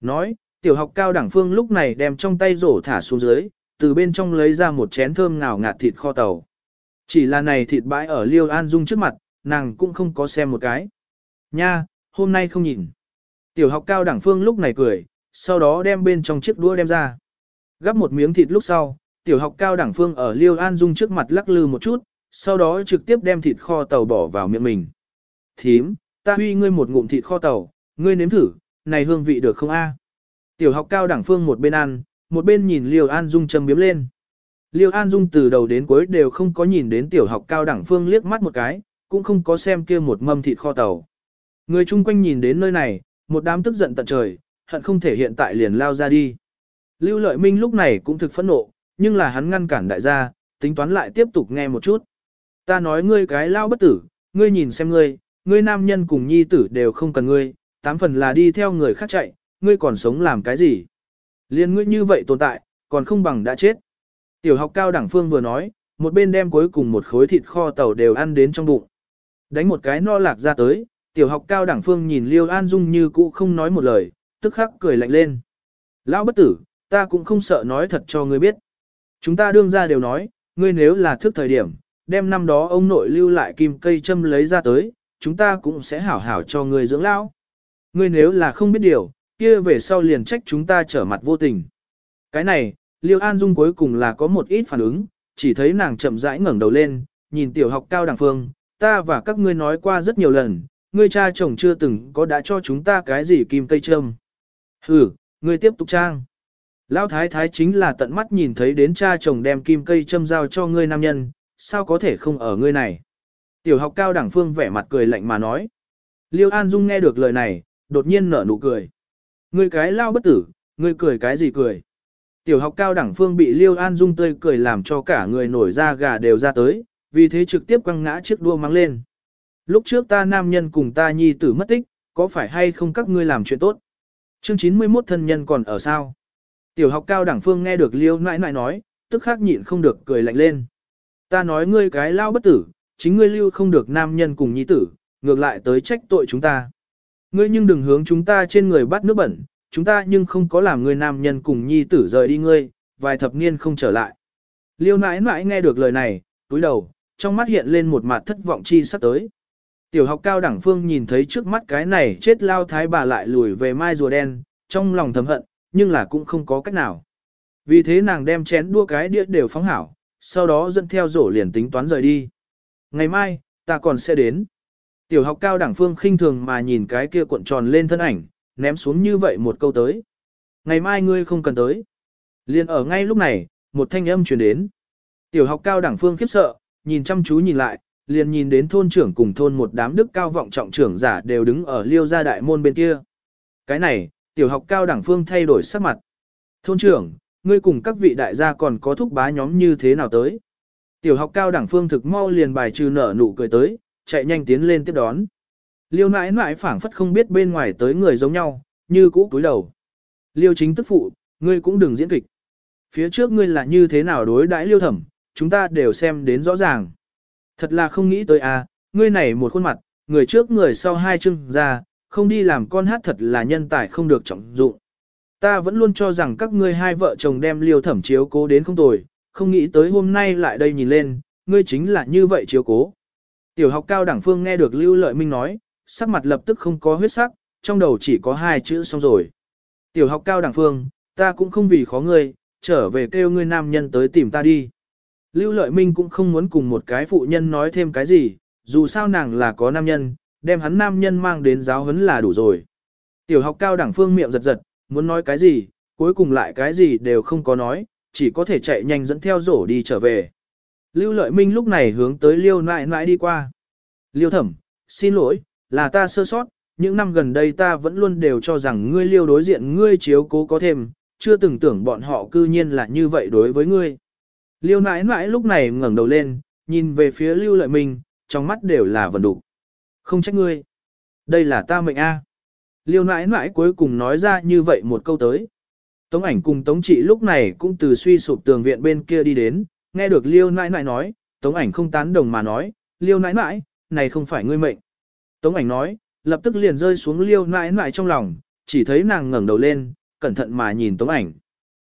Nói, tiểu học cao đẳng phương lúc này đem trong tay rổ thả xuống dưới, từ bên trong lấy ra một chén thơm ngào ngạt thịt kho tàu. Chỉ là này thịt bãi ở Liêu An Dung trước mặt, nàng cũng không có xem một cái. Nha, hôm nay không nhìn. Tiểu học cao đẳng phương lúc này cười, sau đó đem bên trong chiếc đũa đem ra. Gắp một miếng thịt lúc sau, tiểu học cao đẳng phương ở Liêu An Dung trước mặt lắc lư một chút, sau đó trực tiếp đem thịt kho tàu bỏ vào miệng mình. Thím, ta huy ngươi một ngụm thịt kho tàu, ngươi nếm thử, này hương vị được không a? Tiểu học cao đẳng phương một bên ăn, một bên nhìn Liêu An Dung châm biếm lên. Liêu An Dung từ đầu đến cuối đều không có nhìn đến tiểu học cao đẳng phương liếc mắt một cái, cũng không có xem kia một mâm thịt kho tàu. Người chung quanh nhìn đến nơi này, một đám tức giận tận trời, hận không thể hiện tại liền lao ra đi. Lưu Lợi Minh lúc này cũng thực phẫn nộ, nhưng là hắn ngăn cản đại gia, tính toán lại tiếp tục nghe một chút. Ta nói ngươi cái lao bất tử, ngươi nhìn xem ngươi, ngươi nam nhân cùng nhi tử đều không cần ngươi, tám phần là đi theo người khác chạy, ngươi còn sống làm cái gì? Liên ngươi như vậy tồn tại, còn không bằng đã chết. Tiểu học cao đẳng phương vừa nói, một bên đem cuối cùng một khối thịt kho tàu đều ăn đến trong bụng. Đánh một cái no lạc ra tới, tiểu học cao đẳng phương nhìn Liêu An Dung như cũ không nói một lời, tức khắc cười lạnh lên. Lão bất tử, ta cũng không sợ nói thật cho ngươi biết. Chúng ta đương ra đều nói, ngươi nếu là thức thời điểm, đem năm đó ông nội lưu lại kim cây châm lấy ra tới, chúng ta cũng sẽ hảo hảo cho ngươi dưỡng lão. Ngươi nếu là không biết điều, kia về sau liền trách chúng ta trở mặt vô tình. Cái này, Liêu An Dung cuối cùng là có một ít phản ứng, chỉ thấy nàng chậm rãi ngẩng đầu lên, nhìn tiểu học cao đẳng phương, ta và các ngươi nói qua rất nhiều lần, ngươi cha chồng chưa từng có đã cho chúng ta cái gì kim cây châm. Hừ, ngươi tiếp tục trang. Lão thái thái chính là tận mắt nhìn thấy đến cha chồng đem kim cây châm giao cho ngươi nam nhân, sao có thể không ở ngươi này. Tiểu học cao đẳng phương vẻ mặt cười lạnh mà nói. Liêu An Dung nghe được lời này, đột nhiên nở nụ cười. Ngươi cái lao bất tử, ngươi cười cái gì cười. Tiểu học cao đẳng phương bị Liêu An Dung tươi cười làm cho cả người nổi da gà đều ra tới, vì thế trực tiếp quăng ngã chiếc đua mang lên. Lúc trước ta nam nhân cùng ta nhi tử mất tích, có phải hay không các ngươi làm chuyện tốt? Chương 91 thân nhân còn ở sao? Tiểu học cao đẳng phương nghe được Liêu nãi nãi nói, tức khắc nhịn không được cười lạnh lên. Ta nói ngươi cái lao bất tử, chính ngươi lưu không được nam nhân cùng nhi tử, ngược lại tới trách tội chúng ta. Ngươi nhưng đừng hướng chúng ta trên người bắt nước bẩn, chúng ta nhưng không có làm ngươi nam nhân cùng nhi tử rời đi ngươi, vài thập niên không trở lại. Liêu nãi nãi nghe được lời này, túi đầu, trong mắt hiện lên một mặt thất vọng chi sắp tới. Tiểu học cao đẳng phương nhìn thấy trước mắt cái này chết lao thái bà lại lùi về mai rùa đen, trong lòng thầm hận, nhưng là cũng không có cách nào. Vì thế nàng đem chén đua cái đĩa đều phóng hảo, sau đó dẫn theo rổ liền tính toán rời đi. Ngày mai, ta còn sẽ đến. Tiểu học cao đẳng phương khinh thường mà nhìn cái kia cuộn tròn lên thân ảnh, ném xuống như vậy một câu tới. Ngày mai ngươi không cần tới. Liên ở ngay lúc này, một thanh âm truyền đến. Tiểu học cao đẳng phương khiếp sợ, nhìn chăm chú nhìn lại, liền nhìn đến thôn trưởng cùng thôn một đám đức cao vọng trọng trưởng giả đều đứng ở liêu gia đại môn bên kia. Cái này, tiểu học cao đẳng phương thay đổi sắc mặt. Thôn trưởng, ngươi cùng các vị đại gia còn có thúc bá nhóm như thế nào tới? Tiểu học cao đẳng phương thực mau liền bài trừ nở nụ cười tới, chạy nhanh tiến lên tiếp đón. Liêu nãi nãi phảng phất không biết bên ngoài tới người giống nhau, như cũ cúi đầu. Liêu chính tức phụ, ngươi cũng đừng diễn kịch. Phía trước ngươi là như thế nào đối đãi liêu thẩm, chúng ta đều xem đến rõ ràng. Thật là không nghĩ tới à, ngươi này một khuôn mặt, người trước người sau hai chân ra, không đi làm con hát thật là nhân tài không được trọng dụng. Ta vẫn luôn cho rằng các ngươi hai vợ chồng đem liêu thẩm chiếu cố đến không tồi, không nghĩ tới hôm nay lại đây nhìn lên, ngươi chính là như vậy chiếu cố. Tiểu học cao đẳng phương nghe được Lưu Lợi Minh nói, sắc mặt lập tức không có huyết sắc, trong đầu chỉ có hai chữ xong rồi. Tiểu học cao đẳng phương, ta cũng không vì khó ngươi, trở về kêu ngươi nam nhân tới tìm ta đi. Lưu Lợi Minh cũng không muốn cùng một cái phụ nhân nói thêm cái gì, dù sao nàng là có nam nhân, đem hắn nam nhân mang đến giáo huấn là đủ rồi. Tiểu học cao đẳng phương miệng giật giật, muốn nói cái gì, cuối cùng lại cái gì đều không có nói, chỉ có thể chạy nhanh dẫn theo rổ đi trở về. Lưu Lợi Minh lúc này hướng tới Liêu nại nại đi qua. Liêu thẩm, xin lỗi, là ta sơ sót, những năm gần đây ta vẫn luôn đều cho rằng ngươi liêu đối diện ngươi chiếu cố có thêm, chưa từng tưởng bọn họ cư nhiên là như vậy đối với ngươi. Liêu nại nại lúc này ngẩng đầu lên, nhìn về phía Lưu Lợi Minh, trong mắt đều là vần đủ. Không trách ngươi. Đây là ta mệnh A. Liêu nãi nãi cuối cùng nói ra như vậy một câu tới. Tống ảnh cùng Tống trị lúc này cũng từ suy sụp tường viện bên kia đi đến, nghe được Liêu nãi nãi nói, Tống ảnh không tán đồng mà nói, Liêu nãi nãi, này không phải ngươi mệnh. Tống ảnh nói, lập tức liền rơi xuống Liêu nãi nãi trong lòng, chỉ thấy nàng ngẩng đầu lên, cẩn thận mà nhìn Tống ảnh.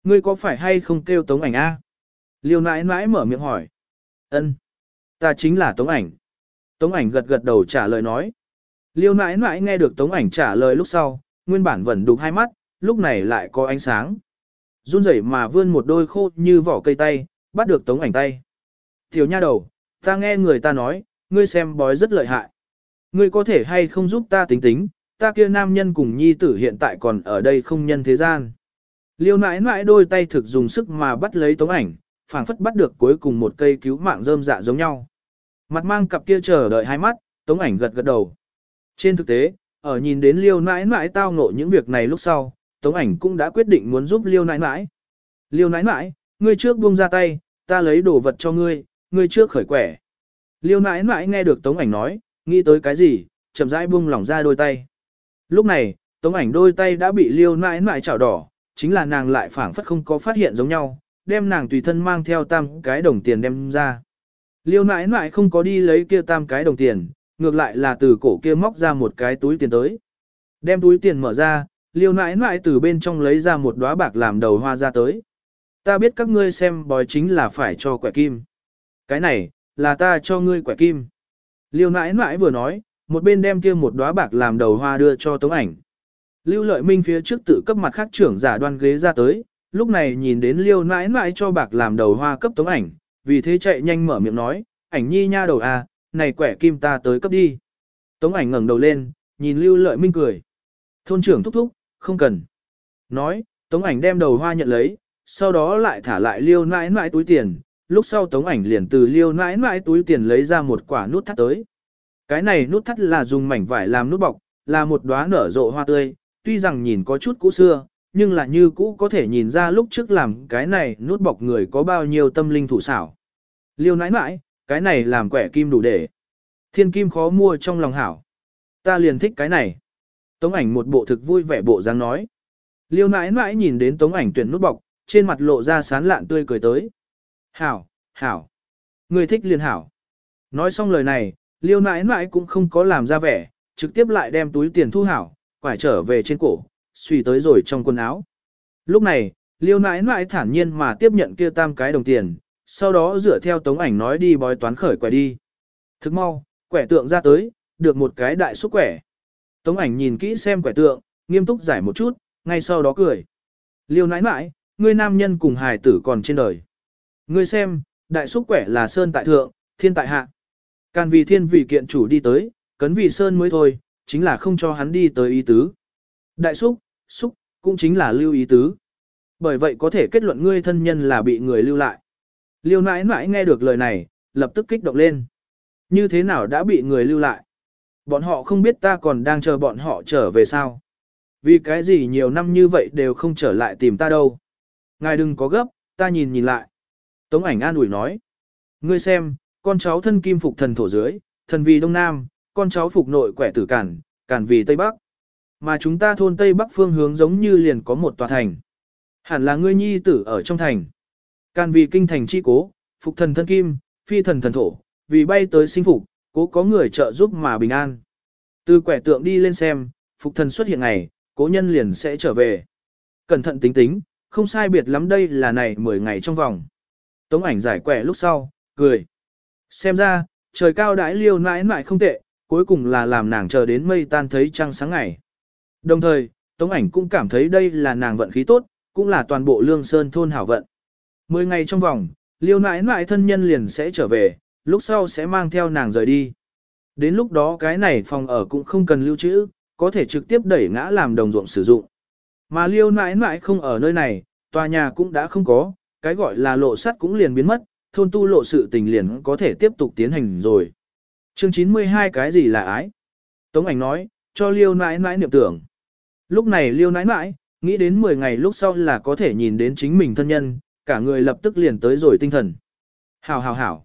Ngươi có phải hay không kêu Tống ảnh A? Liêu nãi nãi mở miệng hỏi. Ân, Ta chính là Tống ảnh. Tống ảnh gật gật đầu trả lời nói. Liêu nãi nãi nghe được Tống ảnh trả lời lúc sau, nguyên bản vẫn đục hai mắt, lúc này lại có ánh sáng. Run rẩy mà vươn một đôi khô như vỏ cây tay, bắt được Tống ảnh tay. Tiểu nha đầu, ta nghe người ta nói, ngươi xem bói rất lợi hại. Ngươi có thể hay không giúp ta tính tính, ta kia nam nhân cùng nhi tử hiện tại còn ở đây không nhân thế gian. Liêu nãi nãi đôi tay thực dùng sức mà bắt lấy tống ảnh, phảng phất bắt được cuối cùng một cây cứu mạng rơm dạ giống nhau. Mặt mang cặp kia chờ đợi hai mắt, tống ảnh gật gật đầu. Trên thực tế, ở nhìn đến liêu nãi nãi tao ngộ những việc này lúc sau, tống ảnh cũng đã quyết định muốn giúp liêu nãi nãi. Liêu nãi nãi, ngươi trước buông ra tay, ta lấy đồ vật cho ngươi, ngươi trước khởi quẻ. Liêu nãi nãi nghe được tống ảnh nói, nghĩ tới cái gì, chậm rãi buông lỏng ra đôi tay. Lúc này, tống ảnh đôi tay đã bị liêu nãi nãi chảo đỏ, chính là nàng lại phảng phất không có phát hiện giống nhau, đem nàng tùy thân mang theo tam cái đồng tiền đem ra. Liêu nãi nãi không có đi lấy kia tam cái đồng tiền, ngược lại là từ cổ kia móc ra một cái túi tiền tới. Đem túi tiền mở ra, liêu nãi nãi từ bên trong lấy ra một đóa bạc làm đầu hoa ra tới. Ta biết các ngươi xem bói chính là phải cho quẻ kim. Cái này, là ta cho ngươi quẻ kim. Liêu nãi nãi vừa nói, một bên đem kia một đóa bạc làm đầu hoa đưa cho tống ảnh. Lưu lợi minh phía trước tự cấp mặt khác trưởng giả đoan ghế ra tới, lúc này nhìn đến liêu nãi nãi cho bạc làm đầu hoa cấp tống ảnh, vì thế chạy nhanh mở miệng nói, ảnh nhi nha đầu à, này quẻ kim ta tới cấp đi. Tống ảnh ngẩng đầu lên, nhìn lưu lợi minh cười. Thôn trưởng thúc thúc, không cần. Nói, tống ảnh đem đầu hoa nhận lấy, sau đó lại thả lại liêu nãi nãi túi tiền, lúc sau tống ảnh liền từ liêu nãi nãi túi tiền lấy ra một quả nút thắt tới. Cái này nút thắt là dùng mảnh vải làm nút bọc, là một đóa nở rộ hoa tươi, tuy rằng nhìn có chút cũ xưa, nhưng là như cũ có thể nhìn ra lúc trước làm cái này nút bọc người có bao nhiêu tâm linh thủ xảo. Liêu nãi nãi, cái này làm quẻ kim đủ để. Thiên kim khó mua trong lòng hảo. Ta liền thích cái này. Tống ảnh một bộ thực vui vẻ bộ dáng nói. Liêu nãi nãi nhìn đến tống ảnh tuyển nút bọc, trên mặt lộ ra sán lạn tươi cười tới. Hảo, hảo. Người thích liền hảo. Nói xong lời này, liêu nãi nãi cũng không có làm ra vẻ, trực tiếp lại đem túi tiền thu hảo, quải trở về trên cổ, suy tới rồi trong quần áo. Lúc này, liêu nãi nãi thản nhiên mà tiếp nhận kia tam cái đồng tiền, sau đó dựa theo tống ảnh nói đi bói toán khởi quẻ đi. Thức mau, quẻ tượng ra tới, được một cái đại xúc quẻ. Tống ảnh nhìn kỹ xem quẻ tượng, nghiêm túc giải một chút, ngay sau đó cười. Liêu nãi nãi, ngươi nam nhân cùng hài tử còn trên đời. Ngươi xem, đại xúc quẻ là sơn tại thượng, thiên tại hạ. Can vì thiên vì kiện chủ đi tới, cấn vì sơn mới thôi, chính là không cho hắn đi tới ý tứ. Đại xúc, xúc, cũng chính là lưu ý tứ. Bởi vậy có thể kết luận ngươi thân nhân là bị người lưu lại. Liêu nãi nãi nghe được lời này, lập tức kích động lên. Như thế nào đã bị người lưu lại? Bọn họ không biết ta còn đang chờ bọn họ trở về sao? Vì cái gì nhiều năm như vậy đều không trở lại tìm ta đâu? Ngài đừng có gấp, ta nhìn nhìn lại. Tống ảnh an ủi nói. Ngươi xem, con cháu thân kim phục thần thổ dưới, thần vì đông nam, con cháu phục nội quẻ tử cản, cản vì tây bắc. Mà chúng ta thôn tây bắc phương hướng giống như liền có một tòa thành. Hẳn là ngươi nhi tử ở trong thành can vì kinh thành chi cố, phục thần thân kim, phi thần thần thổ, vì bay tới sinh phục, cố có người trợ giúp mà bình an. Từ quẻ tượng đi lên xem, phục thần xuất hiện ngày, cố nhân liền sẽ trở về. Cẩn thận tính tính, không sai biệt lắm đây là này 10 ngày trong vòng. Tống ảnh giải quẻ lúc sau, cười. Xem ra, trời cao đãi liêu nãi nãi không tệ, cuối cùng là làm nàng chờ đến mây tan thấy trăng sáng ngày. Đồng thời, Tống ảnh cũng cảm thấy đây là nàng vận khí tốt, cũng là toàn bộ lương sơn thôn hảo vận. Mười ngày trong vòng, liêu nãi nãi thân nhân liền sẽ trở về, lúc sau sẽ mang theo nàng rời đi. Đến lúc đó cái này phòng ở cũng không cần lưu trữ, có thể trực tiếp đẩy ngã làm đồng ruộng sử dụng. Mà liêu nãi nãi không ở nơi này, tòa nhà cũng đã không có, cái gọi là lộ sắt cũng liền biến mất, thôn tu lộ sự tình liền có thể tiếp tục tiến hành rồi. Chương 92 cái gì là ái? Tống ảnh nói, cho liêu nãi nãi niệm tưởng. Lúc này liêu nãi nãi, nghĩ đến 10 ngày lúc sau là có thể nhìn đến chính mình thân nhân, cả người lập tức liền tới rồi tinh thần. Hảo hảo hảo.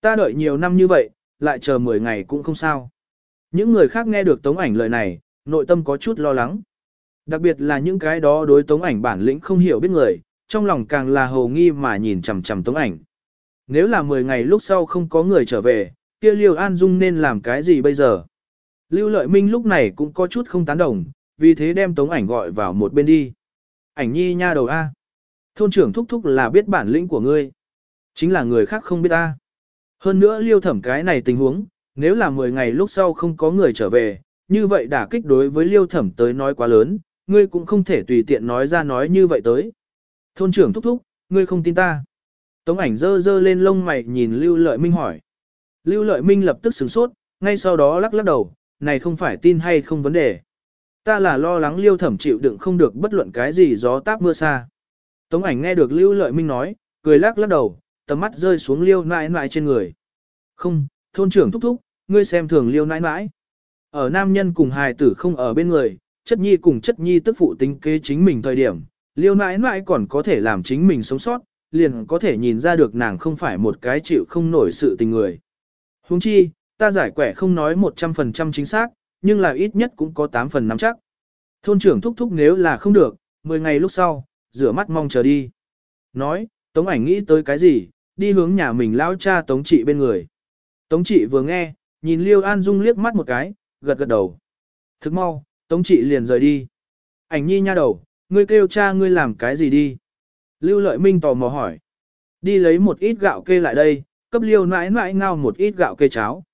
Ta đợi nhiều năm như vậy, lại chờ 10 ngày cũng không sao. Những người khác nghe được tống ảnh lời này, nội tâm có chút lo lắng. Đặc biệt là những cái đó đối tống ảnh bản lĩnh không hiểu biết người, trong lòng càng là hồ nghi mà nhìn chằm chằm tống ảnh. Nếu là 10 ngày lúc sau không có người trở về, kia Liêu An Dung nên làm cái gì bây giờ? Lưu Lợi Minh lúc này cũng có chút không tán đồng, vì thế đem tống ảnh gọi vào một bên đi. Ảnh nhi nha đầu A. Thôn trưởng thúc thúc là biết bản lĩnh của ngươi. Chính là người khác không biết ta. Hơn nữa liêu thẩm cái này tình huống, nếu là 10 ngày lúc sau không có người trở về, như vậy đả kích đối với liêu thẩm tới nói quá lớn, ngươi cũng không thể tùy tiện nói ra nói như vậy tới. Thôn trưởng thúc thúc, ngươi không tin ta. Tống ảnh dơ dơ lên lông mày nhìn Lưu Lợi Minh hỏi. Lưu Lợi Minh lập tức sửng sốt, ngay sau đó lắc lắc đầu, này không phải tin hay không vấn đề. Ta là lo lắng Liêu thẩm chịu đựng không được bất luận cái gì gió táp mưa xa. Tống ảnh nghe được Lưu Lợi Minh nói, cười lắc lắc đầu, tầm mắt rơi xuống Liêu nãi nãi trên người. Không, thôn trưởng thúc thúc, ngươi xem thường Liêu nãi nãi. Ở nam nhân cùng hài tử không ở bên người, chất nhi cùng chất nhi tức phụ tính kế chính mình thời điểm, Liêu nãi nãi còn có thể làm chính mình sống sót, liền có thể nhìn ra được nàng không phải một cái chịu không nổi sự tình người. Huống chi, ta giải quẻ không nói 100% chính xác, nhưng là ít nhất cũng có 8 phần nắm chắc. Thôn trưởng thúc thúc nếu là không được, 10 ngày lúc sau, rửa mắt mong chờ đi. Nói, Tống ảnh nghĩ tới cái gì, đi hướng nhà mình lao cha Tống trị bên người. Tống trị vừa nghe, nhìn Liêu An Dung liếc mắt một cái, gật gật đầu. Thức mau, Tống trị liền rời đi. Ảnh nhi nha đầu, ngươi kêu cha ngươi làm cái gì đi? Lưu lợi minh tò mò hỏi. Đi lấy một ít gạo kê lại đây, cấp liêu nãi nãi ngao một ít gạo kê cháo.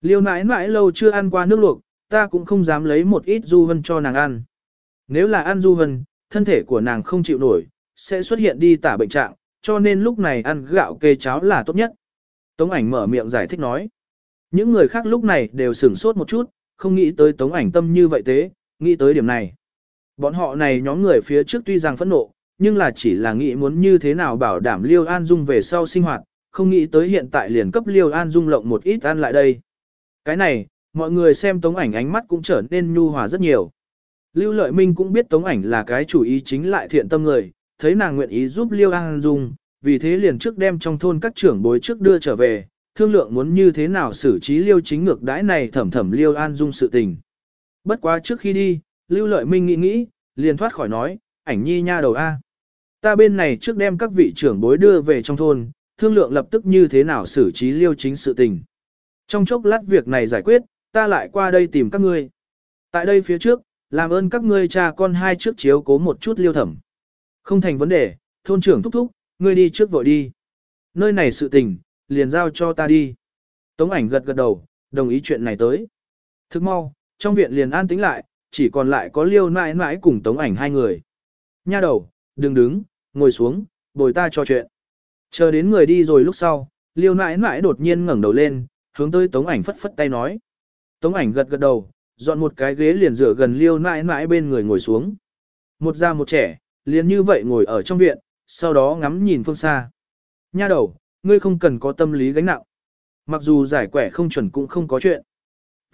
Liêu nãi nãi lâu chưa ăn qua nước luộc, ta cũng không dám lấy một ít du hân cho nàng ăn. Nếu là ăn du hân, thân thể của nàng không chịu nổi, sẽ xuất hiện đi tả bệnh trạng, cho nên lúc này ăn gạo kê cháo là tốt nhất. Tống ảnh mở miệng giải thích nói. Những người khác lúc này đều sửng sốt một chút, không nghĩ tới tống ảnh tâm như vậy thế, nghĩ tới điểm này. Bọn họ này nhóm người phía trước tuy rằng phẫn nộ, nhưng là chỉ là nghĩ muốn như thế nào bảo đảm Liêu An Dung về sau sinh hoạt, không nghĩ tới hiện tại liền cấp Liêu An Dung lộng một ít ăn lại đây. Cái này, mọi người xem tống ảnh ánh mắt cũng trở nên nhu hòa rất nhiều. Lưu Lợi Minh cũng biết tống ảnh là cái chủ ý chính lại thiện tâm người, thấy nàng nguyện ý giúp Liêu An Dung, vì thế liền trước đem trong thôn các trưởng bối trước đưa trở về, thương lượng muốn như thế nào xử trí Liêu chính ngược đãi này thẩm thẩm Liêu An Dung sự tình. Bất quá trước khi đi, Lưu Lợi Minh nghĩ nghĩ, liền thoát khỏi nói, ảnh nhi nha đầu A. Ta bên này trước đem các vị trưởng bối đưa về trong thôn, thương lượng lập tức như thế nào xử trí liêu chính sự tình. Trong chốc lát việc này giải quyết, ta lại qua đây tìm các ngươi. Tại đây phía trước, làm ơn các ngươi cha con hai trước chiếu cố một chút liêu thẩm. Không thành vấn đề, thôn trưởng thúc thúc, ngươi đi trước vội đi. Nơi này sự tình, liền giao cho ta đi. Tống ảnh gật gật đầu, đồng ý chuyện này tới. Thức mau, trong viện liền an tĩnh lại, chỉ còn lại có liêu nãi nãi cùng tống ảnh hai người. Nha đầu, đừng đứng, ngồi xuống, bồi ta cho chuyện. Chờ đến người đi rồi lúc sau, liêu nãi nãi đột nhiên ngẩng đầu lên, hướng tới tống ảnh phất phất tay nói. Tống ảnh gật gật đầu, dọn một cái ghế liền rửa gần liêu nãi nãi bên người ngồi xuống. Một già một trẻ, liền như vậy ngồi ở trong viện, sau đó ngắm nhìn phương xa. Nha đầu, ngươi không cần có tâm lý gánh nặng. Mặc dù giải quẻ không chuẩn cũng không có chuyện.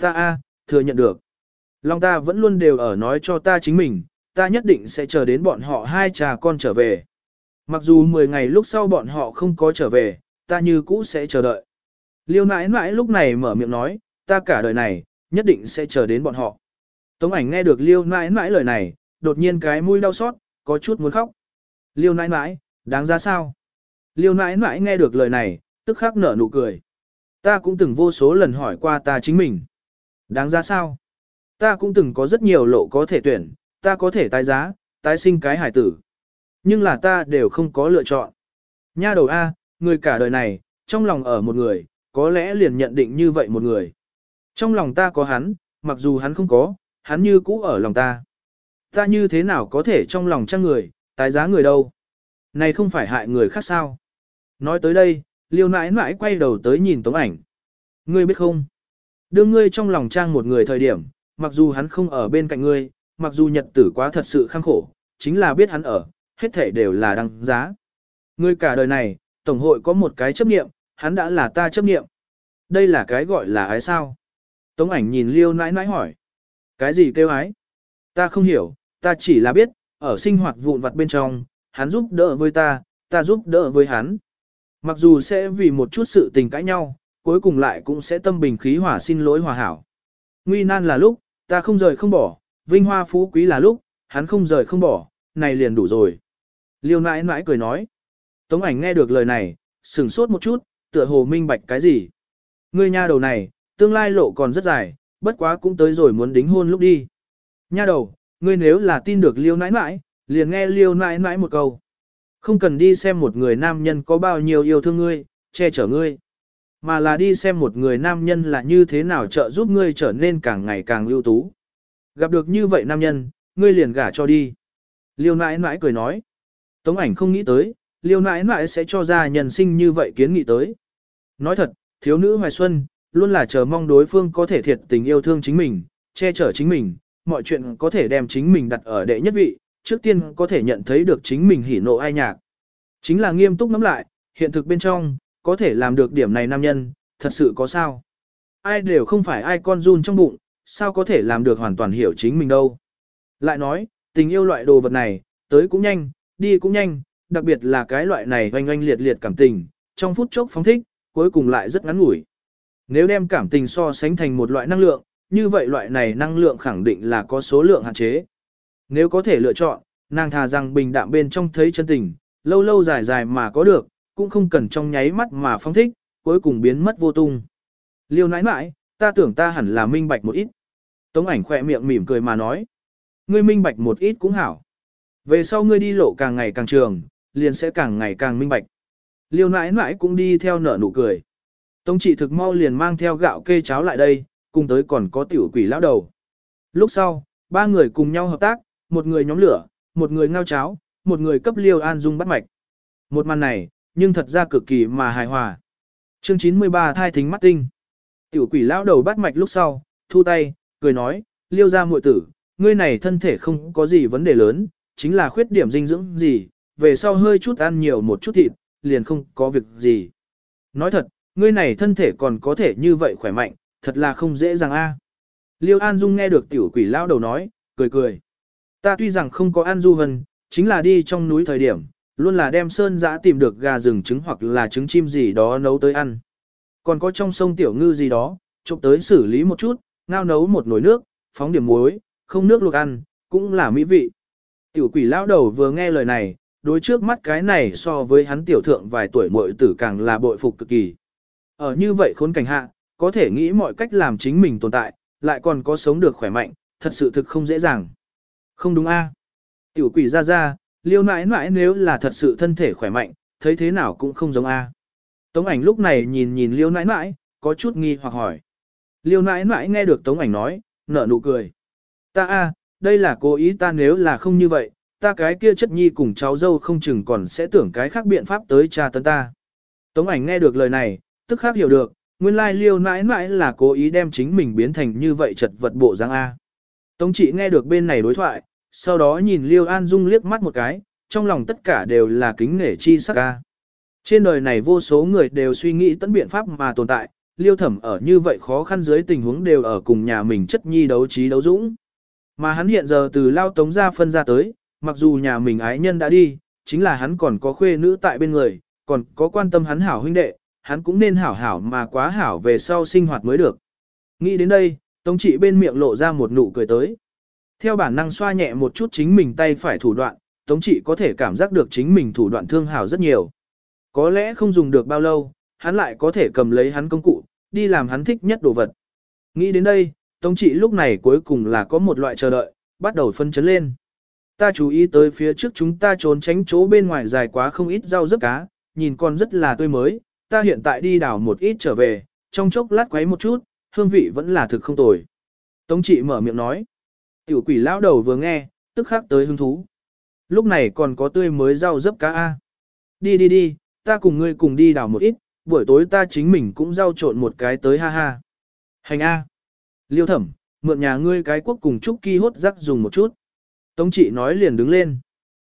Ta a, thừa nhận được. Long ta vẫn luôn đều ở nói cho ta chính mình, ta nhất định sẽ chờ đến bọn họ hai cha con trở về. Mặc dù 10 ngày lúc sau bọn họ không có trở về, ta như cũ sẽ chờ đợi. Liêu nãi nãi lúc này mở miệng nói, ta cả đời này, nhất định sẽ chờ đến bọn họ. Tống ảnh nghe được liêu nãi nãi lời này, đột nhiên cái mũi đau xót, có chút muốn khóc. Liêu nãi nãi, đáng ra sao? Liêu nãi nãi nghe được lời này, tức khắc nở nụ cười. Ta cũng từng vô số lần hỏi qua ta chính mình. Đáng ra sao? Ta cũng từng có rất nhiều lộ có thể tuyển, ta có thể tái giá, tái sinh cái hải tử. Nhưng là ta đều không có lựa chọn. Nha đầu A, người cả đời này, trong lòng ở một người, có lẽ liền nhận định như vậy một người. Trong lòng ta có hắn, mặc dù hắn không có, hắn như cũ ở lòng ta. Ta như thế nào có thể trong lòng trang người, tái giá người đâu. Này không phải hại người khác sao. Nói tới đây, liêu nãi nãi quay đầu tới nhìn tống ảnh. Ngươi biết không? Đưa ngươi trong lòng trang một người thời điểm, mặc dù hắn không ở bên cạnh ngươi, mặc dù nhật tử quá thật sự khăng khổ, chính là biết hắn ở, hết thể đều là đăng giá. Ngươi cả đời này, Tổng hội có một cái chấp niệm, hắn đã là ta chấp niệm. Đây là cái gọi là ái sao? Tống ảnh nhìn liêu nãi nãi hỏi. Cái gì kêu ái? Ta không hiểu, ta chỉ là biết, ở sinh hoạt vụn vặt bên trong, hắn giúp đỡ với ta, ta giúp đỡ với hắn. Mặc dù sẽ vì một chút sự tình cãi nhau, cuối cùng lại cũng sẽ tâm bình khí hòa xin lỗi hòa hảo. Nguy nan là lúc, ta không rời không bỏ, vinh hoa phú quý là lúc, hắn không rời không bỏ, này liền đủ rồi. Liêu nãi nãi cười nói. Tống ảnh nghe được lời này, sừng sốt một chút, tựa hồ minh bạch cái gì. Ngươi nha đầu này, tương lai lộ còn rất dài, bất quá cũng tới rồi muốn đính hôn lúc đi. Nha đầu, ngươi nếu là tin được liêu nãi nãi, liền nghe liêu nãi nãi một câu. Không cần đi xem một người nam nhân có bao nhiêu yêu thương ngươi, che chở ngươi. Mà là đi xem một người nam nhân là như thế nào trợ giúp ngươi trở nên càng ngày càng ưu tú. Gặp được như vậy nam nhân, ngươi liền gả cho đi. Liêu nãi nãi cười nói. Tống ảnh không nghĩ tới, liêu nãi nãi sẽ cho ra nhân sinh như vậy kiến nghị tới. Nói thật, thiếu nữ hoài xuân, luôn là chờ mong đối phương có thể thiệt tình yêu thương chính mình, che chở chính mình, mọi chuyện có thể đem chính mình đặt ở đệ nhất vị, trước tiên có thể nhận thấy được chính mình hỉ nộ ai nhạc. Chính là nghiêm túc ngắm lại, hiện thực bên trong, có thể làm được điểm này nam nhân, thật sự có sao? Ai đều không phải ai con run trong bụng, sao có thể làm được hoàn toàn hiểu chính mình đâu. Lại nói, tình yêu loại đồ vật này, tới cũng nhanh, đi cũng nhanh, đặc biệt là cái loại này oanh oanh liệt liệt cảm tình, trong phút chốc phóng thích, cuối cùng lại rất ngắn ngủi. Nếu đem cảm tình so sánh thành một loại năng lượng, như vậy loại này năng lượng khẳng định là có số lượng hạn chế. Nếu có thể lựa chọn, nàng thà rằng bình đạm bên trong thấy chân tình, lâu lâu dài dài mà có được, cũng không cần trong nháy mắt mà phong thích, cuối cùng biến mất vô tung. Liêu nãi nãi, ta tưởng ta hẳn là minh bạch một ít. Tống ảnh khỏe miệng mỉm cười mà nói. Ngươi minh bạch một ít cũng hảo. Về sau ngươi đi lộ càng ngày càng trường, liền sẽ càng ngày càng minh bạch. Liêu nãi nãi cũng đi theo nở nụ cười. Tống trị thực mau liền mang theo gạo kê cháo lại đây, cùng tới còn có tiểu quỷ lão đầu. Lúc sau, ba người cùng nhau hợp tác, một người nhóm lửa, một người ngao cháo, một người cấp liêu an dung bắt mạch. Một màn này, nhưng thật ra cực kỳ mà hài hòa. Chương 93 thai thính mắt tinh. Tiểu quỷ lão đầu bắt mạch lúc sau, thu tay, cười nói, liêu ra muội tử, ngươi này thân thể không có gì vấn đề lớn, chính là khuyết điểm dinh dưỡng gì, về sau hơi chút ăn nhiều một chút thịt, liền không có việc gì. Nói thật, ngươi này thân thể còn có thể như vậy khỏe mạnh, thật là không dễ dàng a. Liêu An Dung nghe được tiểu quỷ lão đầu nói, cười cười. Ta tuy rằng không có An du hân, chính là đi trong núi thời điểm, luôn là đem sơn giã tìm được gà rừng trứng hoặc là trứng chim gì đó nấu tới ăn. Còn có trong sông tiểu ngư gì đó, chụp tới xử lý một chút, ngao nấu một nồi nước, phóng điểm muối, không nước luộc ăn, cũng là mỹ vị. Tiểu quỷ lão đầu vừa nghe lời này, đối trước mắt cái này so với hắn tiểu thượng vài tuổi muội tử càng là bội phục cực kỳ. Ở như vậy khốn cảnh hạ, có thể nghĩ mọi cách làm chính mình tồn tại, lại còn có sống được khỏe mạnh, thật sự thực không dễ dàng. Không đúng a? Tiểu quỷ ra ra, liêu nãi nãi nếu là thật sự thân thể khỏe mạnh, thấy thế nào cũng không giống a. Tống ảnh lúc này nhìn nhìn liêu nãi nãi, có chút nghi hoặc hỏi. Liêu nãi nãi nghe được tống ảnh nói, nở nụ cười. Ta a, đây là cố ý ta nếu là không như vậy, ta cái kia chất nhi cùng cháu dâu không chừng còn sẽ tưởng cái khác biện pháp tới cha tấn ta. Tống ảnh nghe được lời này, tức khác hiểu được, nguyên lai liêu nãi nãi là cố ý đem chính mình biến thành như vậy chật vật bộ dáng A. Tống trị nghe được bên này đối thoại, sau đó nhìn liêu an dung liếc mắt một cái, trong lòng tất cả đều là kính nể chi sắc A. Trên đời này vô số người đều suy nghĩ tận biện pháp mà tồn tại, liêu thẩm ở như vậy khó khăn dưới tình huống đều ở cùng nhà mình chất nhi đấu trí đấu dũng. Mà hắn hiện giờ từ lao tống ra phân ra tới, mặc dù nhà mình ái nhân đã đi, chính là hắn còn có khuê nữ tại bên người, còn có quan tâm hắn hảo huynh đệ, hắn cũng nên hảo hảo mà quá hảo về sau sinh hoạt mới được. Nghĩ đến đây, Tống trị bên miệng lộ ra một nụ cười tới. Theo bản năng xoa nhẹ một chút chính mình tay phải thủ đoạn, Tống trị có thể cảm giác được chính mình thủ đoạn thương hảo rất nhiều. Có lẽ không dùng được bao lâu, hắn lại có thể cầm lấy hắn công cụ, đi làm hắn thích nhất đồ vật. Nghĩ đến đây, Tống trị lúc này cuối cùng là có một loại chờ đợi, bắt đầu phân chấn lên. Ta chú ý tới phía trước chúng ta trốn tránh chỗ bên ngoài dài quá không ít rau rớt cá, nhìn còn rất là tươi mới, ta hiện tại đi đào một ít trở về, trong chốc lát quấy một chút, hương vị vẫn là thực không tồi. Tống trị mở miệng nói. Tiểu quỷ lão đầu vừa nghe, tức khắc tới hứng thú. Lúc này còn có tươi mới rau dấp cá A. Đi đi đi, ta cùng ngươi cùng đi đào một ít, buổi tối ta chính mình cũng rau trộn một cái tới ha ha. Hành A. Liêu thẩm, mượn nhà ngươi cái quốc cùng chúc kỳ hốt rắc dùng một chút. Tống trị nói liền đứng lên.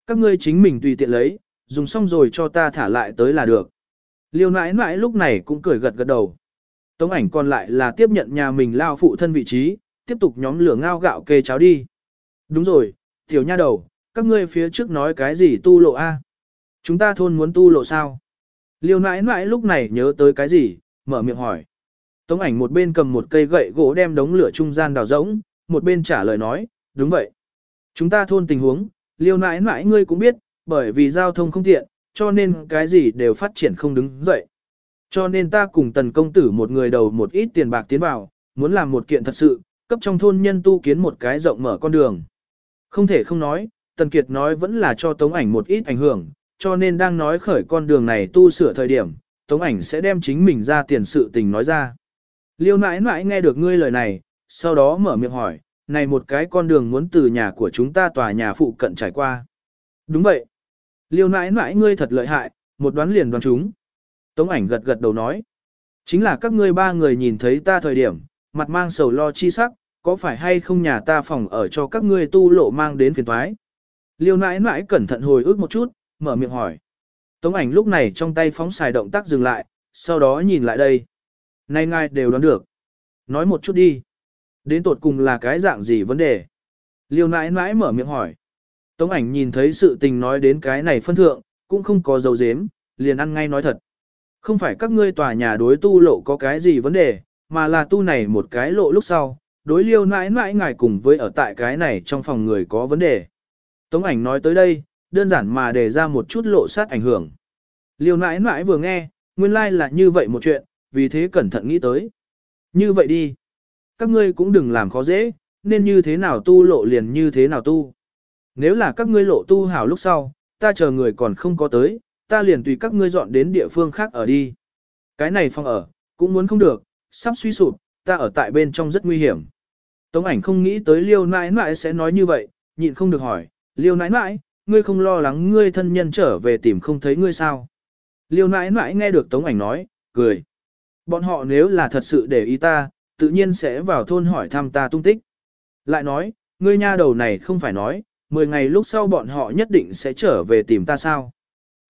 Các ngươi chính mình tùy tiện lấy, dùng xong rồi cho ta thả lại tới là được. Liêu nãi nãi lúc này cũng cười gật gật đầu. Tống ảnh còn lại là tiếp nhận nhà mình lao phụ thân vị trí, tiếp tục nhóm lửa ngao gạo kê cháo đi. Đúng rồi, tiểu nha đầu, các ngươi phía trước nói cái gì tu lộ A? Chúng ta thôn muốn tu lộ sao? Liêu nãi nãi lúc này nhớ tới cái gì, mở miệng hỏi. Tống ảnh một bên cầm một cây gậy gỗ đem đống lửa trung gian đào rỗng, một bên trả lời nói, đúng vậy. Chúng ta thôn tình huống, liêu nãi nãi ngươi cũng biết, bởi vì giao thông không tiện, cho nên cái gì đều phát triển không đứng dậy. Cho nên ta cùng tần công tử một người đầu một ít tiền bạc tiến vào, muốn làm một kiện thật sự, cấp trong thôn nhân tu kiến một cái rộng mở con đường. Không thể không nói, tần kiệt nói vẫn là cho tống ảnh một ít ảnh hưởng, cho nên đang nói khởi con đường này tu sửa thời điểm, tống ảnh sẽ đem chính mình ra tiền sự tình nói ra. Liêu nãi nãi nghe được ngươi lời này, sau đó mở miệng hỏi, này một cái con đường muốn từ nhà của chúng ta tòa nhà phụ cận trải qua. Đúng vậy. Liêu nãi nãi ngươi thật lợi hại, một đoán liền đoán chúng. Tống ảnh gật gật đầu nói. Chính là các ngươi ba người nhìn thấy ta thời điểm, mặt mang sầu lo chi sắc, có phải hay không nhà ta phòng ở cho các ngươi tu lộ mang đến phiền toái? Liêu nãi nãi cẩn thận hồi ức một chút, mở miệng hỏi. Tống ảnh lúc này trong tay phóng xài động tác dừng lại, sau đó nhìn lại đây. Nay ngài đều đoán được. Nói một chút đi. Đến tột cùng là cái dạng gì vấn đề? Liêu nãi nãi mở miệng hỏi. Tống ảnh nhìn thấy sự tình nói đến cái này phân thượng, cũng không có dấu dếm, liền ăn ngay nói thật. Không phải các ngươi tòa nhà đối tu lộ có cái gì vấn đề, mà là tu này một cái lộ lúc sau, đối liêu nãi nãi ngài cùng với ở tại cái này trong phòng người có vấn đề. Tống ảnh nói tới đây, đơn giản mà để ra một chút lộ sát ảnh hưởng. Liêu nãi nãi vừa nghe, nguyên lai like là như vậy một chuyện, vì thế cẩn thận nghĩ tới. Như vậy đi. Các ngươi cũng đừng làm khó dễ, nên như thế nào tu lộ liền như thế nào tu. Nếu là các ngươi lộ tu hảo lúc sau, ta chờ người còn không có tới, ta liền tùy các ngươi dọn đến địa phương khác ở đi. Cái này phòng ở, cũng muốn không được, sắp suy sụp, ta ở tại bên trong rất nguy hiểm. Tống ảnh không nghĩ tới liêu nãi nãi sẽ nói như vậy, nhịn không được hỏi, liêu nãi nãi, ngươi không lo lắng ngươi thân nhân trở về tìm không thấy ngươi sao. Liêu nãi nãi nghe được tống ảnh nói, cười. Bọn họ nếu là thật sự để ý ta, tự nhiên sẽ vào thôn hỏi thăm ta tung tích. Lại nói, ngươi nha đầu này không phải nói, 10 ngày lúc sau bọn họ nhất định sẽ trở về tìm ta sao.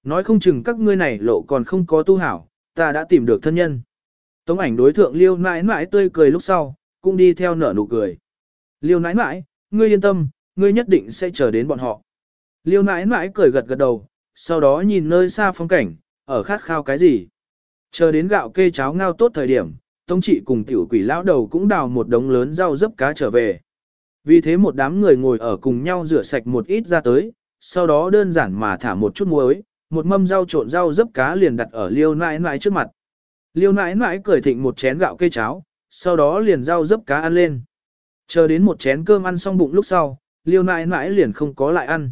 Nói không chừng các ngươi này lộ còn không có tu hảo, ta đã tìm được thân nhân. Tống ảnh đối thượng liêu nãi nãi tươi cười lúc sau, cũng đi theo nở nụ cười. Liêu nãi nãi, ngươi yên tâm, ngươi nhất định sẽ chờ đến bọn họ. Liêu nãi nãi cười gật gật đầu, sau đó nhìn nơi xa phong cảnh, ở khát khao cái gì. Chờ đến gạo kê cháo ngao tốt thời điểm, Tống trị cùng tiểu quỷ lão đầu cũng đào một đống lớn rau dấp cá trở về. Vì thế một đám người ngồi ở cùng nhau rửa sạch một ít ra tới, sau đó đơn giản mà thả một chút muối, một mâm rau trộn rau dấp cá liền đặt ở liêu nãi nãi trước mặt. Liêu nãi nãi cười thịnh một chén gạo cây cháo, sau đó liền rau dấp cá ăn lên. Chờ đến một chén cơm ăn xong bụng lúc sau, liêu nãi nãi liền không có lại ăn.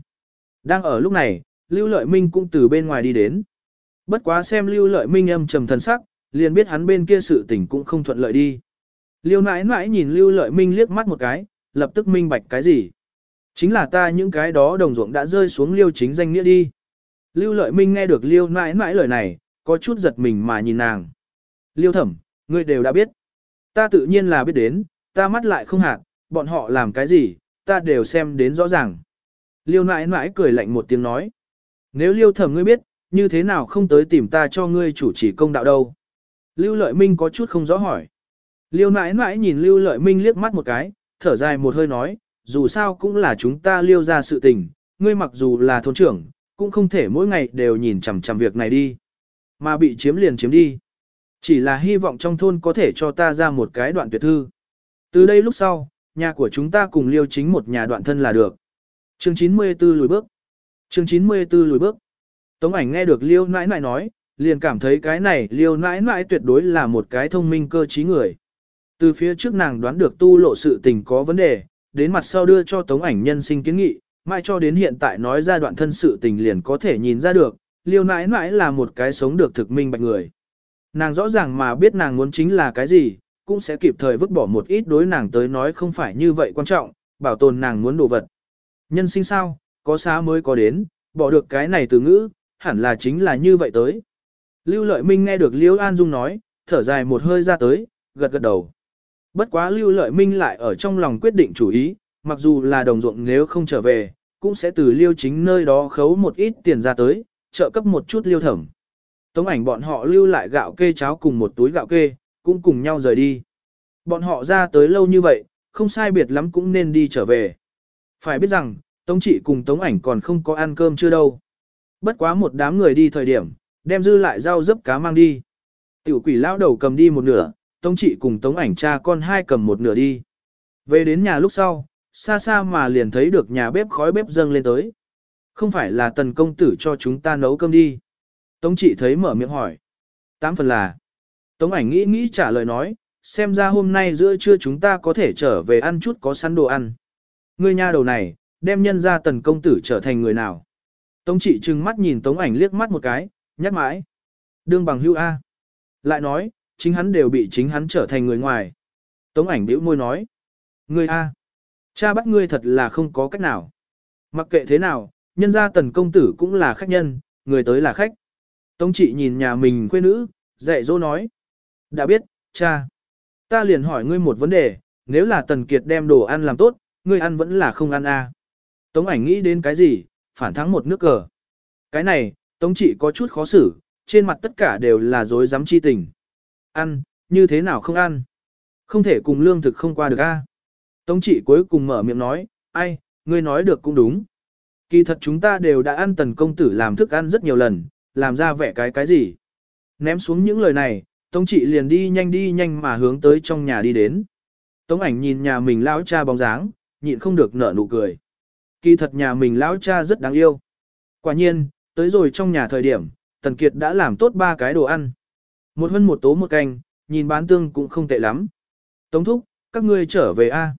Đang ở lúc này, Lưu Lợi Minh cũng từ bên ngoài đi đến. Bất quá xem Lưu Lợi Minh âm trầm thần sắc, liền biết hắn bên kia sự tình cũng không thuận lợi đi. Liêu nãi nãi nhìn Lưu Lợi Minh liếc mắt một cái, lập tức minh bạch cái gì. Chính là ta những cái đó đồng ruộng đã rơi xuống Liêu chính danh nghĩa đi. Lưu Lợi Minh nghe được Liêu nãi nãi lời này, có chút giật mình mà nhìn nàng. Liêu thẩm, ngươi đều đã biết. Ta tự nhiên là biết đến, ta mắt lại không hạt, bọn họ làm cái gì, ta đều xem đến rõ ràng. Liêu nãi nãi cười lạnh một tiếng nói. Nếu liêu thẩm ngươi biết, như thế nào không tới tìm ta cho ngươi chủ trì công đạo đâu. Lưu lợi minh có chút không rõ hỏi. Liêu nãi nãi nhìn lưu lợi minh liếc mắt một cái, thở dài một hơi nói, dù sao cũng là chúng ta liêu ra sự tình, ngươi mặc dù là thôn trưởng, cũng không thể mỗi ngày đều nhìn chằm chằm việc này đi. Mà bị chiếm liền chiếm đi. Chỉ là hy vọng trong thôn có thể cho ta ra một cái đoạn tuyệt thư. Từ đây lúc sau, nhà của chúng ta cùng liêu chính một nhà đoạn thân là được. Chương 94 lùi bước. Chương 94 lùi bước. Tống ảnh nghe được liêu nãi nãi nói, liền cảm thấy cái này liêu nãi nãi tuyệt đối là một cái thông minh cơ trí người. Từ phía trước nàng đoán được tu lộ sự tình có vấn đề, đến mặt sau đưa cho tống ảnh nhân sinh kiến nghị, mãi cho đến hiện tại nói ra đoạn thân sự tình liền có thể nhìn ra được, liêu nãi nãi là một cái sống được thực minh bạch người. Nàng rõ ràng mà biết nàng muốn chính là cái gì, cũng sẽ kịp thời vứt bỏ một ít đối nàng tới nói không phải như vậy quan trọng, bảo tồn nàng muốn đồ vật. Nhân sinh sao, có xá mới có đến, bỏ được cái này từ ngữ, hẳn là chính là như vậy tới. Lưu Lợi Minh nghe được liêu An Dung nói, thở dài một hơi ra tới, gật gật đầu. Bất quá Lưu Lợi Minh lại ở trong lòng quyết định chủ ý, mặc dù là đồng ruộng nếu không trở về, cũng sẽ từ Liêu chính nơi đó khấu một ít tiền ra tới, trợ cấp một chút Liêu thẩm. Tống ảnh bọn họ lưu lại gạo kê cháo cùng một túi gạo kê, cũng cùng nhau rời đi. Bọn họ ra tới lâu như vậy, không sai biệt lắm cũng nên đi trở về. Phải biết rằng, Tống trị cùng Tống ảnh còn không có ăn cơm chưa đâu. Bất quá một đám người đi thời điểm, đem dư lại rau dấp cá mang đi. Tiểu quỷ lão đầu cầm đi một nửa, Tống trị cùng Tống ảnh cha con hai cầm một nửa đi. Về đến nhà lúc sau, xa xa mà liền thấy được nhà bếp khói bếp dâng lên tới. Không phải là tần công tử cho chúng ta nấu cơm đi. Tống trị thấy mở miệng hỏi. Tám phần là. Tống ảnh nghĩ nghĩ trả lời nói, xem ra hôm nay giữa trưa chúng ta có thể trở về ăn chút có sẵn đồ ăn. Ngươi nha đầu này, đem nhân ra tần công tử trở thành người nào. Tống trị trừng mắt nhìn tống ảnh liếc mắt một cái, nhắc mãi. Đương bằng hưu A. Lại nói, chính hắn đều bị chính hắn trở thành người ngoài. Tống ảnh bĩu môi nói. Ngươi A. Cha bắt ngươi thật là không có cách nào. Mặc kệ thế nào, nhân gia tần công tử cũng là khách nhân, người tới là khách. Tống trị nhìn nhà mình quê nữ, dạy dỗ nói. Đã biết, cha. Ta liền hỏi ngươi một vấn đề, nếu là Tần Kiệt đem đồ ăn làm tốt, ngươi ăn vẫn là không ăn à. Tống ảnh nghĩ đến cái gì, phản thắng một nước cờ. Cái này, Tống trị có chút khó xử, trên mặt tất cả đều là dối dám chi tình. Ăn, như thế nào không ăn? Không thể cùng lương thực không qua được a. À? Tống trị cuối cùng mở miệng nói, ai, ngươi nói được cũng đúng. Kỳ thật chúng ta đều đã ăn tần công tử làm thức ăn rất nhiều lần, làm ra vẻ cái cái gì. Ném xuống những lời này, Tống trị liền đi nhanh đi nhanh mà hướng tới trong nhà đi đến. Tống ảnh nhìn nhà mình lão cha bóng dáng, nhịn không được nở nụ cười. Kỳ kỳ thật nhà mình lão cha rất đáng yêu. Quả nhiên, tới rồi trong nhà thời điểm, Tần Kiệt đã làm tốt ba cái đồ ăn. Một hân một tố một canh, nhìn bán tương cũng không tệ lắm. Tống thúc, các ngươi trở về a.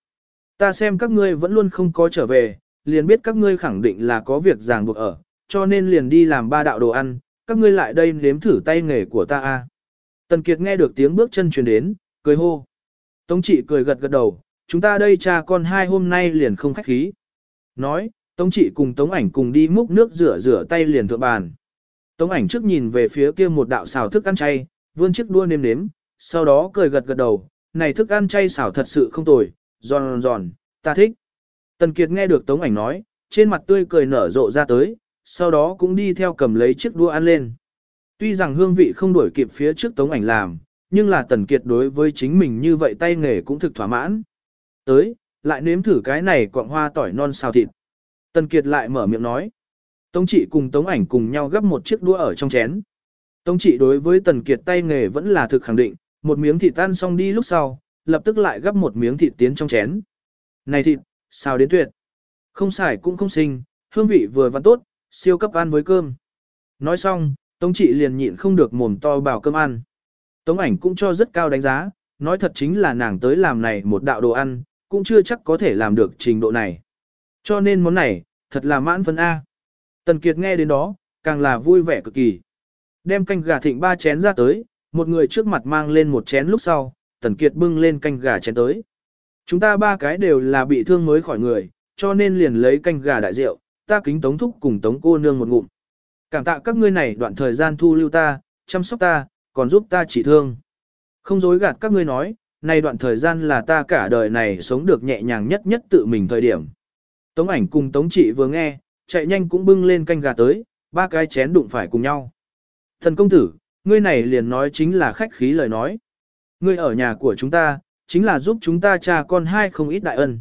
Ta xem các ngươi vẫn luôn không có trở về, liền biết các ngươi khẳng định là có việc ràng buộc ở, cho nên liền đi làm ba đạo đồ ăn, các ngươi lại đây nếm thử tay nghề của ta a. Tần Kiệt nghe được tiếng bước chân truyền đến, cười hô. Tống trị cười gật gật đầu, chúng ta đây cha con hai hôm nay liền không khách khí. Nói, Tống trị cùng Tống ảnh cùng đi múc nước rửa rửa tay liền thượng bàn. Tống ảnh trước nhìn về phía kia một đạo xào thức ăn chay, vươn chiếc đua nêm nếm, sau đó cười gật gật đầu, này thức ăn chay xào thật sự không tồi, giòn giòn, ta thích. Tần Kiệt nghe được Tống ảnh nói, trên mặt tươi cười nở rộ ra tới, sau đó cũng đi theo cầm lấy chiếc đũa ăn lên. Tuy rằng hương vị không đuổi kịp phía trước Tống ảnh làm, nhưng là Tần Kiệt đối với chính mình như vậy tay nghề cũng thực thỏa mãn. Tới, lại nếm thử cái này quạng hoa tỏi non xào thịt. Tần Kiệt lại mở miệng nói. Tống trị cùng Tống ảnh cùng nhau gấp một chiếc đũa ở trong chén. Tống trị đối với Tần Kiệt tay nghề vẫn là thực khẳng định, một miếng thịt tan xong đi lúc sau, lập tức lại gấp một miếng thịt tiến trong chén. Này thịt, sao đến tuyệt. Không xài cũng không sinh, hương vị vừa và tốt, siêu cấp ăn với cơm. Nói xong, Tống trị liền nhịn không được mồm to bảo cơm ăn. Tống ảnh cũng cho rất cao đánh giá, nói thật chính là nàng tới làm này một đạo đồ ăn, cũng chưa chắc có thể làm được trình độ này. Cho nên món này, thật là mãn phân A. Tần Kiệt nghe đến đó, càng là vui vẻ cực kỳ. Đem canh gà thịnh ba chén ra tới, một người trước mặt mang lên một chén lúc sau, Tần Kiệt bưng lên canh gà chén tới. Chúng ta ba cái đều là bị thương mới khỏi người, cho nên liền lấy canh gà đại rượu, ta kính tống thúc cùng tống cô nương một ngụm. Cảm tạ các ngươi này đoạn thời gian thu lưu ta, chăm sóc ta, còn giúp ta chỉ thương. Không dối gạt các ngươi nói, này đoạn thời gian là ta cả đời này sống được nhẹ nhàng nhất nhất tự mình thời điểm. Tống ảnh cùng tống chị vừa nghe, chạy nhanh cũng bưng lên canh gà tới, ba cái chén đụng phải cùng nhau. Thần công tử, ngươi này liền nói chính là khách khí lời nói. Ngươi ở nhà của chúng ta, chính là giúp chúng ta cha con hai không ít đại ân.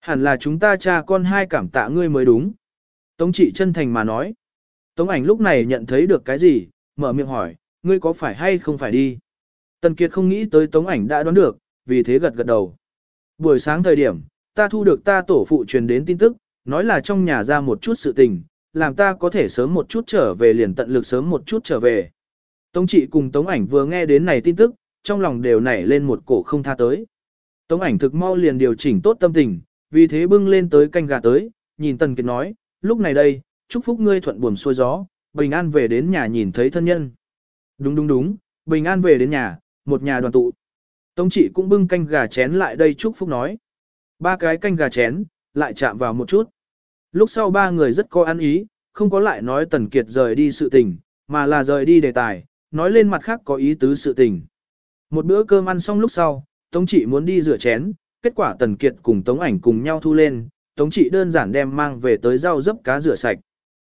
Hẳn là chúng ta cha con hai cảm tạ ngươi mới đúng. Tống trị chân thành mà nói. Tống ảnh lúc này nhận thấy được cái gì, mở miệng hỏi, ngươi có phải hay không phải đi? Tần Kiệt không nghĩ tới Tống ảnh đã đoán được, vì thế gật gật đầu. Buổi sáng thời điểm, ta thu được ta tổ phụ truyền đến tin tức, nói là trong nhà ra một chút sự tình, làm ta có thể sớm một chút trở về liền tận lực sớm một chút trở về. Tống trị cùng Tống ảnh vừa nghe đến này tin tức, trong lòng đều nảy lên một cổ không tha tới. Tống ảnh thực mau liền điều chỉnh tốt tâm tình, vì thế bưng lên tới canh gà tới, nhìn Tần Kiệt nói, lúc này đây, chúc phúc ngươi thuận buồm xuôi gió, bình an về đến nhà nhìn thấy thân nhân. Đúng đúng đúng, bình an về đến nhà, một nhà đoàn tụ. Tống trị cũng bưng canh gà chén lại đây chúc phúc nói. Ba cái canh gà chén, lại chạm vào một chút. Lúc sau ba người rất có ăn ý, không có lại nói Tần Kiệt rời đi sự tình, mà là rời đi đề tài, nói lên mặt khác có ý tứ sự tình. Một bữa cơm ăn xong lúc sau, Tống trị muốn đi rửa chén, kết quả Tần Kiệt cùng Tống ảnh cùng nhau thu lên, Tống trị đơn giản đem mang về tới rau dấp cá rửa sạch.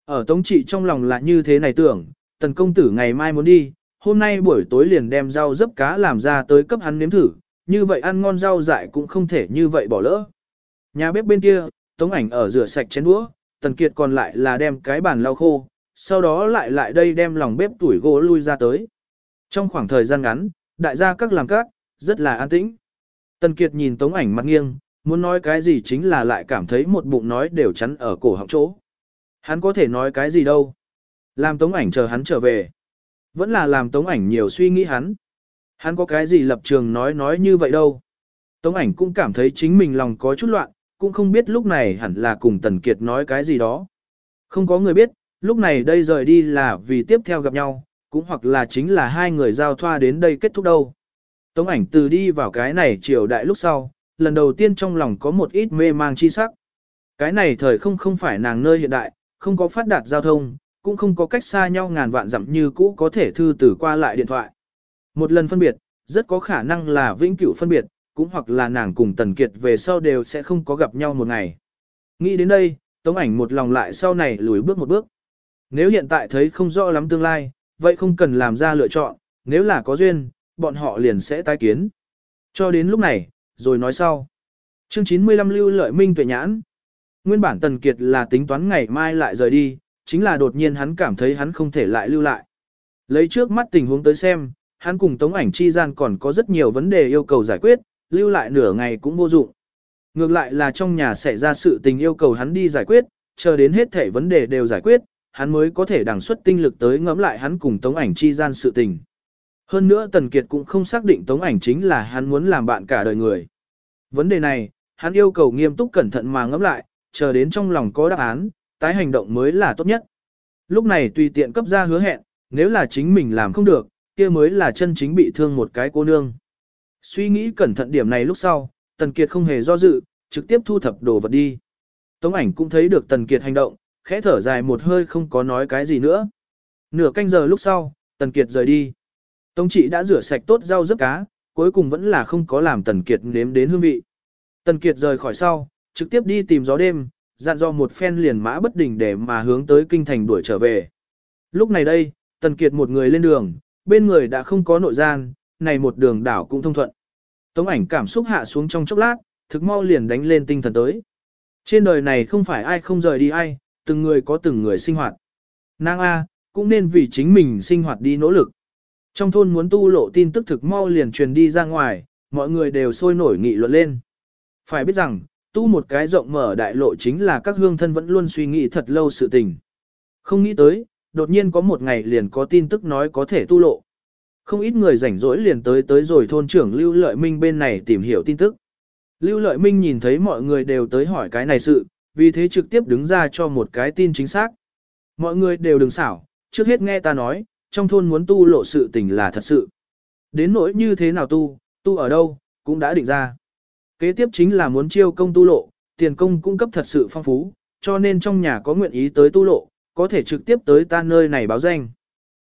Ở Tống trị trong lòng là như thế này tưởng, Tần công tử ngày mai muốn đi, hôm nay buổi tối liền đem rau dấp cá làm ra tới cấp hắn nếm thử, như vậy ăn ngon rau dại cũng không thể như vậy bỏ lỡ. Nhà bếp bên kia, Tống ảnh ở rửa sạch chén đũa, Tần Kiệt còn lại là đem cái bàn lau khô, sau đó lại lại đây đem lòng bếp tuổi gỗ lui ra tới. Trong khoảng thời gian ngắn, đại gia các làm các, rất là an tĩnh. Tần Kiệt nhìn Tống ảnh mặt nghiêng, muốn nói cái gì chính là lại cảm thấy một bụng nói đều chắn ở cổ họng chỗ. Hắn có thể nói cái gì đâu. Làm Tống ảnh chờ hắn trở về. Vẫn là làm Tống ảnh nhiều suy nghĩ hắn. Hắn có cái gì lập trường nói nói như vậy đâu. Tống ảnh cũng cảm thấy chính mình lòng có chút loạn, cũng không biết lúc này hẳn là cùng Tần Kiệt nói cái gì đó. Không có người biết, lúc này đây rời đi là vì tiếp theo gặp nhau, cũng hoặc là chính là hai người giao thoa đến đây kết thúc đâu. Tống ảnh từ đi vào cái này triều đại lúc sau, lần đầu tiên trong lòng có một ít mê mang chi sắc. Cái này thời không không phải nàng nơi hiện đại, không có phát đạt giao thông, cũng không có cách xa nhau ngàn vạn dặm như cũ có thể thư từ qua lại điện thoại. Một lần phân biệt, rất có khả năng là vĩnh cửu phân biệt, cũng hoặc là nàng cùng Tần Kiệt về sau đều sẽ không có gặp nhau một ngày. Nghĩ đến đây, Tống ảnh một lòng lại sau này lùi bước một bước. Nếu hiện tại thấy không rõ lắm tương lai, vậy không cần làm ra lựa chọn, nếu là có duyên, bọn họ liền sẽ tái kiến. Cho đến lúc này, rồi nói sau. Chương 95 lưu lợi minh tuệ nhãn. Nguyên bản Tần Kiệt là tính toán ngày mai lại rời đi, chính là đột nhiên hắn cảm thấy hắn không thể lại lưu lại. Lấy trước mắt tình huống tới xem, hắn cùng tống ảnh chi gian còn có rất nhiều vấn đề yêu cầu giải quyết, lưu lại nửa ngày cũng vô dụng. Ngược lại là trong nhà xảy ra sự tình yêu cầu hắn đi giải quyết, chờ đến hết thể vấn đề đều giải quyết, hắn mới có thể đằng xuất tinh lực tới ngẫm lại hắn cùng Tống ảnh chi gian sự tình. Hơn nữa Tần Kiệt cũng không xác định Tống ảnh chính là hắn muốn làm bạn cả đời người. Vấn đề này, hắn yêu cầu nghiêm túc cẩn thận mà ngẫm lại, chờ đến trong lòng có đáp án, tái hành động mới là tốt nhất. Lúc này tùy tiện cấp ra hứa hẹn, nếu là chính mình làm không được, kia mới là chân chính bị thương một cái cô nương. Suy nghĩ cẩn thận điểm này lúc sau, Tần Kiệt không hề do dự, trực tiếp thu thập đồ vật đi. Tống ảnh cũng thấy được Tần Kiệt hành động, khẽ thở dài một hơi không có nói cái gì nữa. Nửa canh giờ lúc sau, Tần Kiệt rời đi. Tống trị đã rửa sạch tốt rau rớp cá, cuối cùng vẫn là không có làm Tần Kiệt nếm đến hương vị. Tần Kiệt rời khỏi sau, trực tiếp đi tìm gió đêm, dặn dò một phen liền mã bất đình để mà hướng tới kinh thành đuổi trở về. Lúc này đây, Tần Kiệt một người lên đường, bên người đã không có nội gian, này một đường đảo cũng thông thuận. Tống ảnh cảm xúc hạ xuống trong chốc lát, thực mau liền đánh lên tinh thần tới. Trên đời này không phải ai không rời đi ai, từng người có từng người sinh hoạt. Nàng A, cũng nên vì chính mình sinh hoạt đi nỗ lực. Trong thôn muốn tu lộ tin tức thực mau liền truyền đi ra ngoài, mọi người đều sôi nổi nghị luận lên. Phải biết rằng, tu một cái rộng mở đại lộ chính là các hương thân vẫn luôn suy nghĩ thật lâu sự tình. Không nghĩ tới, đột nhiên có một ngày liền có tin tức nói có thể tu lộ. Không ít người rảnh rỗi liền tới tới rồi thôn trưởng Lưu Lợi Minh bên này tìm hiểu tin tức. Lưu Lợi Minh nhìn thấy mọi người đều tới hỏi cái này sự, vì thế trực tiếp đứng ra cho một cái tin chính xác. Mọi người đều đừng xảo, trước hết nghe ta nói, trong thôn muốn tu lộ sự tình là thật sự. Đến nỗi như thế nào tu, tu ở đâu, cũng đã định ra. Kế tiếp chính là muốn chiêu công tu lộ, tiền công cung cấp thật sự phong phú, cho nên trong nhà có nguyện ý tới tu lộ, có thể trực tiếp tới ta nơi này báo danh.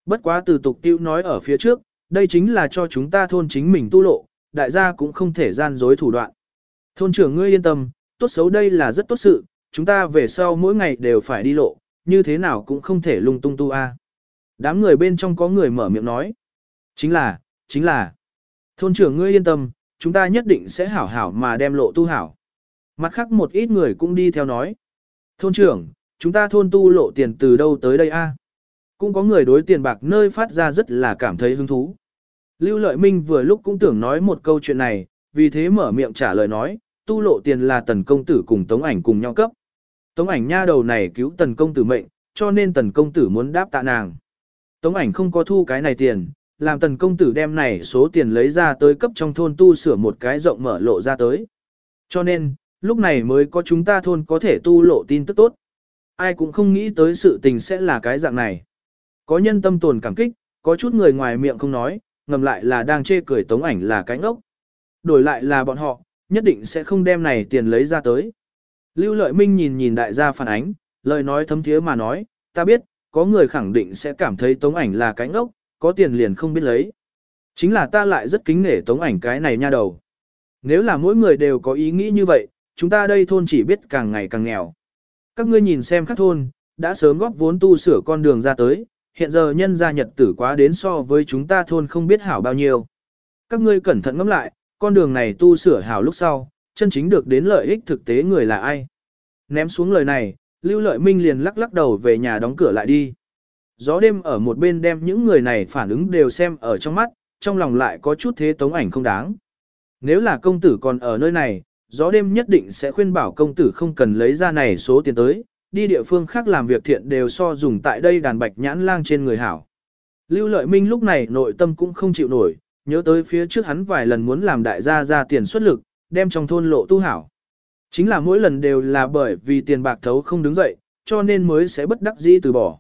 Bất quá từ tục tiêu nói ở phía trước, đây chính là cho chúng ta thôn chính mình tu lộ, đại gia cũng không thể gian dối thủ đoạn. Thôn trưởng ngươi yên tâm, tốt xấu đây là rất tốt sự, chúng ta về sau mỗi ngày đều phải đi lộ, như thế nào cũng không thể lung tung tu a. Đám người bên trong có người mở miệng nói. Chính là, chính là. Thôn trưởng ngươi yên tâm, chúng ta nhất định sẽ hảo hảo mà đem lộ tu hảo. Mặt khác một ít người cũng đi theo nói. Thôn trưởng, chúng ta thôn tu lộ tiền từ đâu tới đây a? Cũng có người đối tiền bạc nơi phát ra rất là cảm thấy hứng thú. Lưu Lợi Minh vừa lúc cũng tưởng nói một câu chuyện này, vì thế mở miệng trả lời nói, tu lộ tiền là tần công tử cùng tống ảnh cùng nhau cấp. Tống ảnh nha đầu này cứu tần công tử mệnh, cho nên tần công tử muốn đáp tạ nàng. Tống ảnh không có thu cái này tiền, làm tần công tử đem này số tiền lấy ra tới cấp trong thôn tu sửa một cái rộng mở lộ ra tới. Cho nên, lúc này mới có chúng ta thôn có thể tu lộ tin tức tốt. Ai cũng không nghĩ tới sự tình sẽ là cái dạng này. Có nhân tâm tồn cảm kích, có chút người ngoài miệng không nói, ngầm lại là đang chê cười tống ảnh là cánh ngốc. Đổi lại là bọn họ, nhất định sẽ không đem này tiền lấy ra tới. Lưu Lợi Minh nhìn nhìn đại gia phản ánh, lời nói thấm thiế mà nói, ta biết, có người khẳng định sẽ cảm thấy tống ảnh là cánh ngốc, có tiền liền không biết lấy. Chính là ta lại rất kính nể tống ảnh cái này nha đầu. Nếu là mỗi người đều có ý nghĩ như vậy, chúng ta đây thôn chỉ biết càng ngày càng nghèo. Các ngươi nhìn xem các thôn, đã sớm góp vốn tu sửa con đường ra tới, hiện giờ nhân gia nhật tử quá đến so với chúng ta thôn không biết hảo bao nhiêu. Các ngươi cẩn thận ngẫm lại, con đường này tu sửa hảo lúc sau, chân chính được đến lợi ích thực tế người là ai. Ném xuống lời này, Lưu Lợi Minh liền lắc lắc đầu về nhà đóng cửa lại đi. Gió đêm ở một bên đem những người này phản ứng đều xem ở trong mắt, trong lòng lại có chút thế tống ảnh không đáng. Nếu là công tử còn ở nơi này, gió đêm nhất định sẽ khuyên bảo công tử không cần lấy ra này số tiền tới, đi địa phương khác làm việc thiện đều so dùng tại đây đàn bạch nhãn lang trên người hảo. Lưu Lợi Minh lúc này nội tâm cũng không chịu nổi, nhớ tới phía trước hắn vài lần muốn làm đại gia ra tiền xuất lực, đem trong thôn lộ tu hảo. Chính là mỗi lần đều là bởi vì tiền bạc thấu không đứng dậy, cho nên mới sẽ bất đắc dĩ từ bỏ.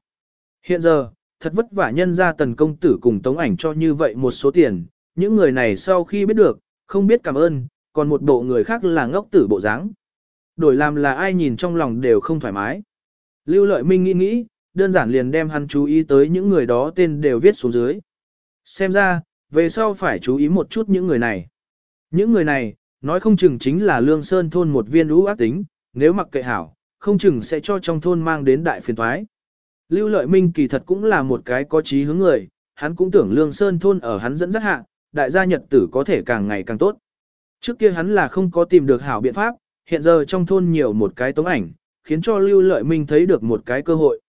Hiện giờ, thật vất vả nhân ra tần công tử cùng tống ảnh cho như vậy một số tiền, những người này sau khi biết được, không biết cảm ơn, còn một bộ người khác là ngốc tử bộ dáng. Đổi làm là ai nhìn trong lòng đều không thoải mái. Lưu Lợi Minh nghĩ nghĩ, đơn giản liền đem hắn chú ý tới những người đó tên đều viết xuống dưới. Xem ra, về sau phải chú ý một chút những người này. Những người này, nói không chừng chính là Lương Sơn thôn một viên ú ác tính, nếu mặc kệ hảo, không chừng sẽ cho trong thôn mang đến đại phiền toái. Lưu Lợi Minh kỳ thật cũng là một cái có chí hướng người, hắn cũng tưởng Lương Sơn thôn ở hắn dẫn dắt hạ, đại gia nhật tử có thể càng ngày càng tốt. Trước kia hắn là không có tìm được hảo biện pháp, hiện giờ trong thôn nhiều một cái tống ảnh, khiến cho Lưu Lợi Minh thấy được một cái cơ hội.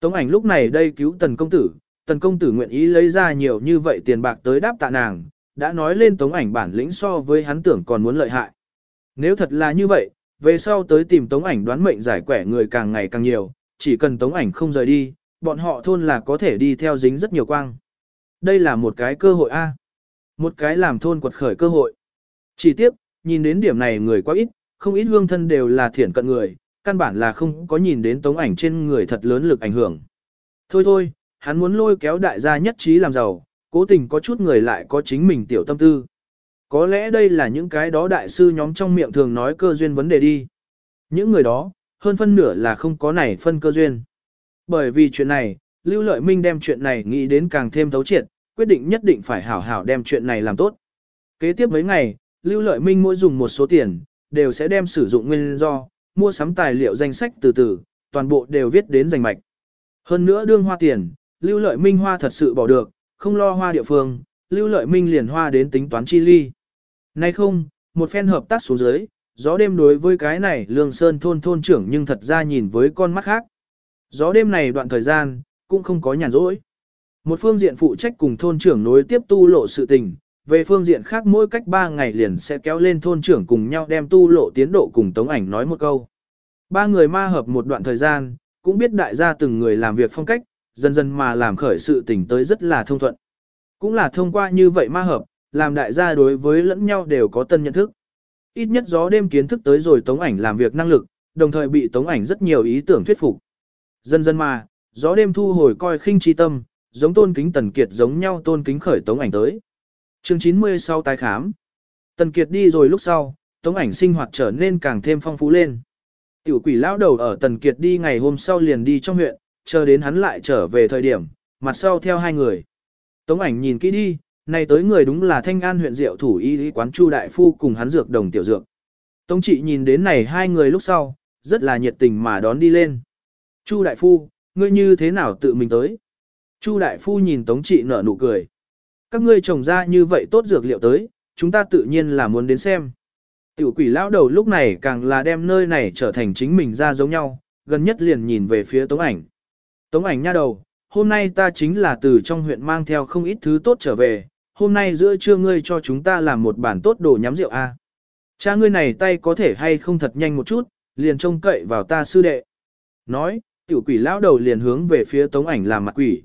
Tống ảnh lúc này đây cứu tần công tử, tần công tử nguyện ý lấy ra nhiều như vậy tiền bạc tới đáp tạ nàng, đã nói lên tống ảnh bản lĩnh so với hắn tưởng còn muốn lợi hại. Nếu thật là như vậy, về sau tới tìm tống ảnh đoán mệnh giải quẻ người càng ngày càng nhiều, chỉ cần tống ảnh không rời đi, bọn họ thôn là có thể đi theo dính rất nhiều quang. Đây là một cái cơ hội A. Một cái làm thôn quật khởi cơ hội. Chỉ tiếp, nhìn đến điểm này người quá ít, không ít hương thân đều là thiển cận người, căn bản là không có nhìn đến tống ảnh trên người thật lớn lực ảnh hưởng. Thôi thôi, hắn muốn lôi kéo đại gia nhất trí làm giàu, cố tình có chút người lại có chính mình tiểu tâm tư. Có lẽ đây là những cái đó đại sư nhóm trong miệng thường nói cơ duyên vấn đề đi. Những người đó, hơn phân nửa là không có này phân cơ duyên. Bởi vì chuyện này, Lưu Lợi Minh đem chuyện này nghĩ đến càng thêm thấu triệt, quyết định nhất định phải hảo hảo đem chuyện này làm tốt. Kế tiếp mấy ngày, Lưu Lợi Minh mỗi dùng một số tiền, đều sẽ đem sử dụng nguyên do, mua sắm tài liệu danh sách từ từ, toàn bộ đều viết đến danh mạch. Hơn nữa đương hoa tiền, Lưu Lợi Minh hoa thật sự bỏ được, không lo hoa địa phương, Lưu Lợi Minh liền hoa đến tính toán chi ly. Nay không, một phen hợp tác xuống dưới, gió đêm đối với cái này Lương Sơn thôn thôn trưởng nhưng thật ra nhìn với con mắt khác. Gió đêm này đoạn thời gian, cũng không có nhàn rỗi. Một phương diện phụ trách cùng thôn trưởng nối tiếp tu lộ sự tình, về phương diện khác mỗi cách 3 ngày liền sẽ kéo lên thôn trưởng cùng nhau đem tu lộ tiến độ cùng tống ảnh nói một câu. Ba người ma hợp một đoạn thời gian, cũng biết đại gia từng người làm việc phong cách, dần dần mà làm khởi sự tình tới rất là thông thuận. Cũng là thông qua như vậy ma hợp, làm đại gia đối với lẫn nhau đều có tân nhận thức. Ít nhất gió đêm kiến thức tới rồi tống ảnh làm việc năng lực, đồng thời bị tống ảnh rất nhiều ý tưởng thuyết phục. Dần dần mà, gió đêm thu hồi coi khinh chi tâm, giống tôn kính tần kiệt giống nhau tôn kính khởi tống ảnh tới. Chương 90 sau tái khám. Tần kiệt đi rồi lúc sau, tống ảnh sinh hoạt trở nên càng thêm phong phú lên. Tiểu quỷ lão đầu ở tần kiệt đi ngày hôm sau liền đi trong huyện, chờ đến hắn lại trở về thời điểm, mặt sau theo hai người. Tống ảnh nhìn kỹ đi, này tới người đúng là thanh an huyện diệu thủ y lý quán Chu Đại Phu cùng hắn dược đồng tiểu dược. Tống trị nhìn đến này hai người lúc sau, rất là nhiệt tình mà đón đi lên. Chu Đại Phu, ngươi như thế nào tự mình tới? Chu Đại Phu nhìn Tống trị nở nụ cười. Các ngươi trồng ra như vậy tốt dược liệu tới, chúng ta tự nhiên là muốn đến xem. Tiểu quỷ lão đầu lúc này càng là đem nơi này trở thành chính mình ra giống nhau, gần nhất liền nhìn về phía Tống ảnh. Tống ảnh nha đầu, hôm nay ta chính là từ trong huyện mang theo không ít thứ tốt trở về, hôm nay giữa trưa ngươi cho chúng ta làm một bản tốt đồ nhắm rượu a. Cha ngươi này tay có thể hay không thật nhanh một chút, liền trông cậy vào ta sư đệ. Nói, tiểu quỷ lão đầu liền hướng về phía tống ảnh làm mặt quỷ.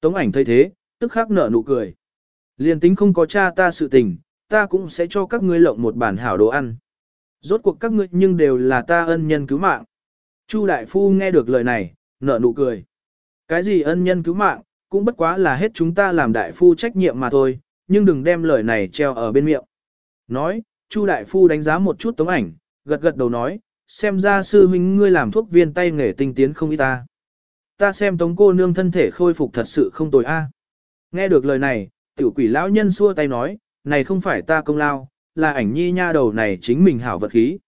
Tống ảnh thấy thế, tức khắc nở nụ cười. Liền tính không có cha ta sự tình, ta cũng sẽ cho các ngươi lộng một bản hảo đồ ăn. Rốt cuộc các ngươi nhưng đều là ta ân nhân cứu mạng. Chu đại phu nghe được lời này, nở nụ cười. Cái gì ân nhân cứu mạng, cũng bất quá là hết chúng ta làm đại phu trách nhiệm mà thôi, nhưng đừng đem lời này treo ở bên miệng. Nói, Chu đại phu đánh giá một chút tống ảnh, gật gật đầu nói, xem ra sư huynh ngươi làm thuốc viên tay nghề tinh tiến không ít ta. Ta xem tống cô nương thân thể khôi phục thật sự không tồi a. Nghe được lời này, tiểu quỷ lão nhân xua tay nói, này không phải ta công lao, là ảnh nhi nha đầu này chính mình hảo vật khí.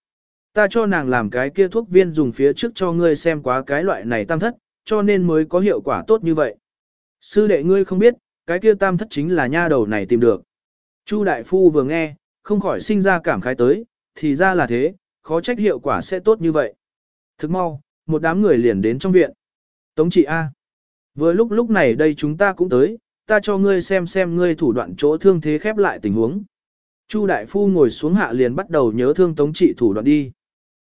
Ta cho nàng làm cái kia thuốc viên dùng phía trước cho ngươi xem quá cái loại này tam thất, cho nên mới có hiệu quả tốt như vậy. Sư đệ ngươi không biết, cái kia tam thất chính là nha đầu này tìm được. Chu đại phu vừa nghe, không khỏi sinh ra cảm khái tới, thì ra là thế, khó trách hiệu quả sẽ tốt như vậy. Thức mau, một đám người liền đến trong viện. Tống trị A. Vừa lúc lúc này đây chúng ta cũng tới, ta cho ngươi xem xem ngươi thủ đoạn chỗ thương thế khép lại tình huống. Chu đại phu ngồi xuống hạ liền bắt đầu nhớ thương tống trị thủ đoạn đi.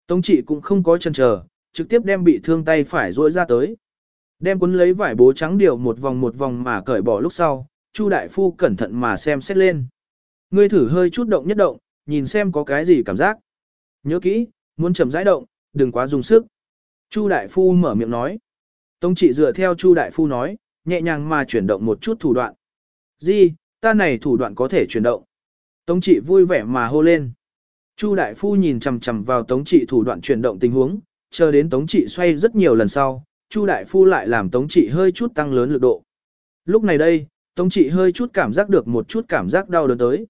Tống trị cũng không có chần chờ, trực tiếp đem bị thương tay phải rỗi ra tới. Đem cuốn lấy vải bố trắng điều một vòng một vòng mà cởi bỏ lúc sau, Chu đại phu cẩn thận mà xem xét lên. Ngươi thử hơi chút động nhất động, nhìn xem có cái gì cảm giác. Nhớ kỹ, muốn chậm rãi động, đừng quá dùng sức. Chu đại phu mở miệng nói. Tống trị dựa theo Chu đại phu nói, nhẹ nhàng mà chuyển động một chút thủ đoạn. di, ta này thủ đoạn có thể chuyển động. Tống trị vui vẻ mà hô lên. Chu đại phu nhìn chằm chằm vào tống trị thủ đoạn chuyển động tình huống, chờ đến tống trị xoay rất nhiều lần sau, Chu đại phu lại làm tống trị hơi chút tăng lớn lực độ. Lúc này đây, tống trị hơi chút cảm giác được một chút cảm giác đau đớn tới.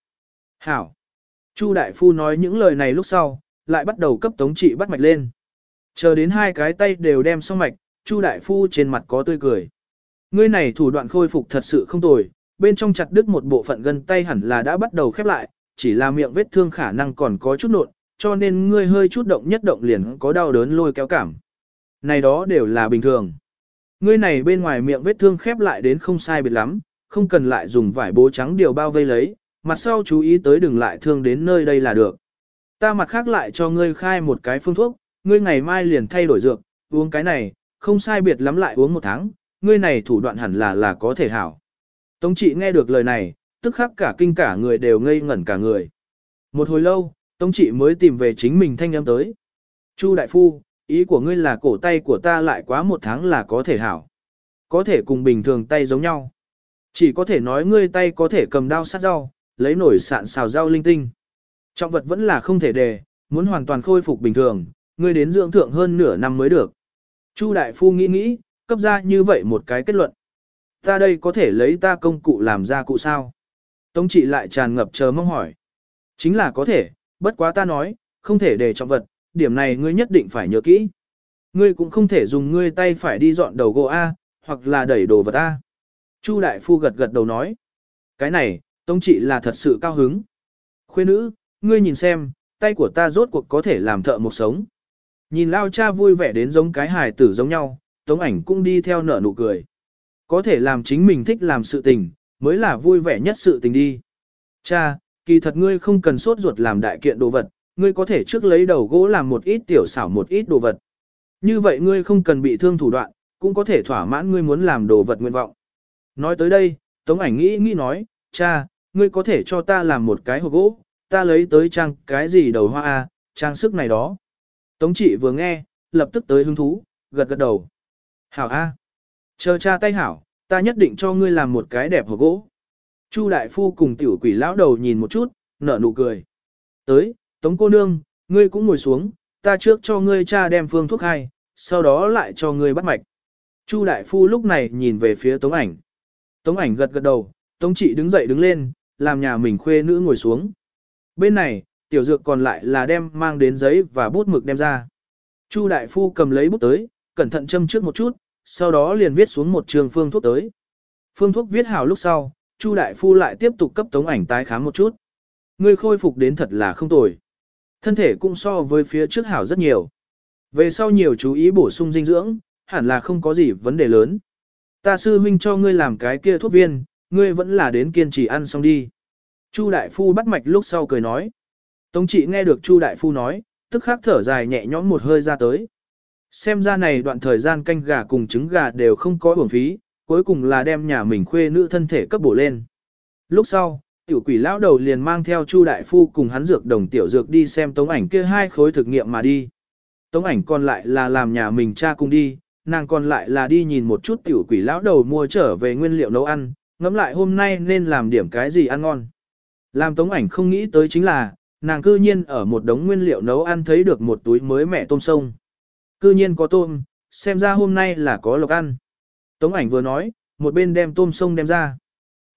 Hảo! Chu đại phu nói những lời này lúc sau, lại bắt đầu cấp tống trị bắt mạch lên. Chờ đến hai cái tay đều đem xong mạch, Chu đại phu trên mặt có tươi cười. Ngươi này thủ đoạn khôi phục thật sự không tồi, bên trong chặt đứt một bộ phận gân tay hẳn là đã bắt đầu khép lại, chỉ là miệng vết thương khả năng còn có chút nộn, cho nên ngươi hơi chút động nhất động liền có đau đớn lôi kéo cảm. Này đó đều là bình thường. Ngươi này bên ngoài miệng vết thương khép lại đến không sai biệt lắm, không cần lại dùng vải bố trắng điều bao vây lấy, mặt sau chú ý tới đừng lại thương đến nơi đây là được. Ta mặt khác lại cho ngươi khai một cái phương thuốc, ngươi ngày mai liền thay đổi dược, uống cái này, không sai biệt lắm lại uống một tháng, ngươi này thủ đoạn hẳn là là có thể hảo. Tống trị nghe được lời này, tức khắc cả kinh cả người đều ngây ngẩn cả người. Một hồi lâu, Tống trị mới tìm về chính mình thanh âm tới. Chu đại phu, ý của ngươi là cổ tay của ta lại quá một tháng là có thể hảo. Có thể cùng bình thường tay giống nhau. Chỉ có thể nói ngươi tay có thể cầm đao sát rau, lấy nổi sạn xào rau linh tinh. Trọng vật vẫn là không thể đề, muốn hoàn toàn khôi phục bình thường, ngươi đến dưỡng thượng hơn nửa năm mới được. Chu đại phu nghĩ nghĩ, cấp ra như vậy một cái kết luận. Ta đây có thể lấy ta công cụ làm ra cụ sao? Tống trị lại tràn ngập chờ mong hỏi. Chính là có thể, bất quá ta nói, không thể để trọng vật, điểm này ngươi nhất định phải nhớ kỹ. Ngươi cũng không thể dùng ngươi tay phải đi dọn đầu gỗ A, hoặc là đẩy đồ vật A. Chu đại phu gật gật đầu nói. Cái này, tống trị là thật sự cao hứng. Khuê nữ, ngươi nhìn xem, tay của ta rốt cuộc có thể làm thợ một sống. Nhìn lao cha vui vẻ đến giống cái hài tử giống nhau, tống ảnh cũng đi theo nở nụ cười. Có thể làm chính mình thích làm sự tình, mới là vui vẻ nhất sự tình đi. Cha, kỳ thật ngươi không cần sốt ruột làm đại kiện đồ vật, ngươi có thể trước lấy đầu gỗ làm một ít tiểu xảo một ít đồ vật. Như vậy ngươi không cần bị thương thủ đoạn, cũng có thể thỏa mãn ngươi muốn làm đồ vật nguyện vọng. Nói tới đây, Tống ảnh nghĩ nghĩ nói, cha, ngươi có thể cho ta làm một cái hộp gỗ, ta lấy tới trang cái gì đầu hoa a, trang sức này đó. Tống trị vừa nghe, lập tức tới hứng thú, gật gật đầu. Hảo a, chờ cha tay hảo, ta nhất định cho ngươi làm một cái đẹp hộp gỗ. Chu đại phu cùng tiểu quỷ lão đầu nhìn một chút, nở nụ cười. Tới, Tống cô nương, ngươi cũng ngồi xuống, ta trước cho ngươi cha đem phương thuốc hay, sau đó lại cho ngươi bắt mạch. Chu đại phu lúc này nhìn về phía Tống ảnh. Tống ảnh gật gật đầu, Tống trị đứng dậy đứng lên, làm nhà mình khuê nữ ngồi xuống. Bên này, tiểu dược còn lại là đem mang đến giấy và bút mực đem ra. Chu đại phu cầm lấy bút tới, cẩn thận châm trước một chút, sau đó liền viết xuống một trường phương thuốc tới. Phương thuốc viết hào lúc sau, Chu đại phu lại tiếp tục cấp tống ảnh tái khám một chút. Ngươi khôi phục đến thật là không tồi. Thân thể cũng so với phía trước hảo rất nhiều. Về sau nhiều chú ý bổ sung dinh dưỡng, hẳn là không có gì vấn đề lớn. Ta sư huynh cho ngươi làm cái kia thuốc viên, ngươi vẫn là đến kiên trì ăn xong đi. Chu đại phu bắt mạch lúc sau cười nói. Tống trị nghe được Chu đại phu nói, tức khắc thở dài nhẹ nhõm một hơi ra tới. Xem ra này đoạn thời gian canh gà cùng trứng gà đều không có uổng phí, cuối cùng là đem nhà mình khuê nữ thân thể cấp bổ lên. Lúc sau, tiểu quỷ lão đầu liền mang theo Chu đại phu cùng hắn dược đồng tiểu dược đi xem tống ảnh kia hai khối thực nghiệm mà đi. Tống ảnh còn lại là làm nhà mình cha cùng đi, nàng còn lại là đi nhìn một chút tiểu quỷ lão đầu mua trở về nguyên liệu nấu ăn, ngẫm lại hôm nay nên làm điểm cái gì ăn ngon. Làm tống ảnh không nghĩ tới chính là, nàng cư nhiên ở một đống nguyên liệu nấu ăn thấy được một túi mới mẻ tôm sông. Cư nhiên có tôm, xem ra hôm nay là có lộc ăn. Tống ảnh vừa nói, một bên đem tôm sông đem ra.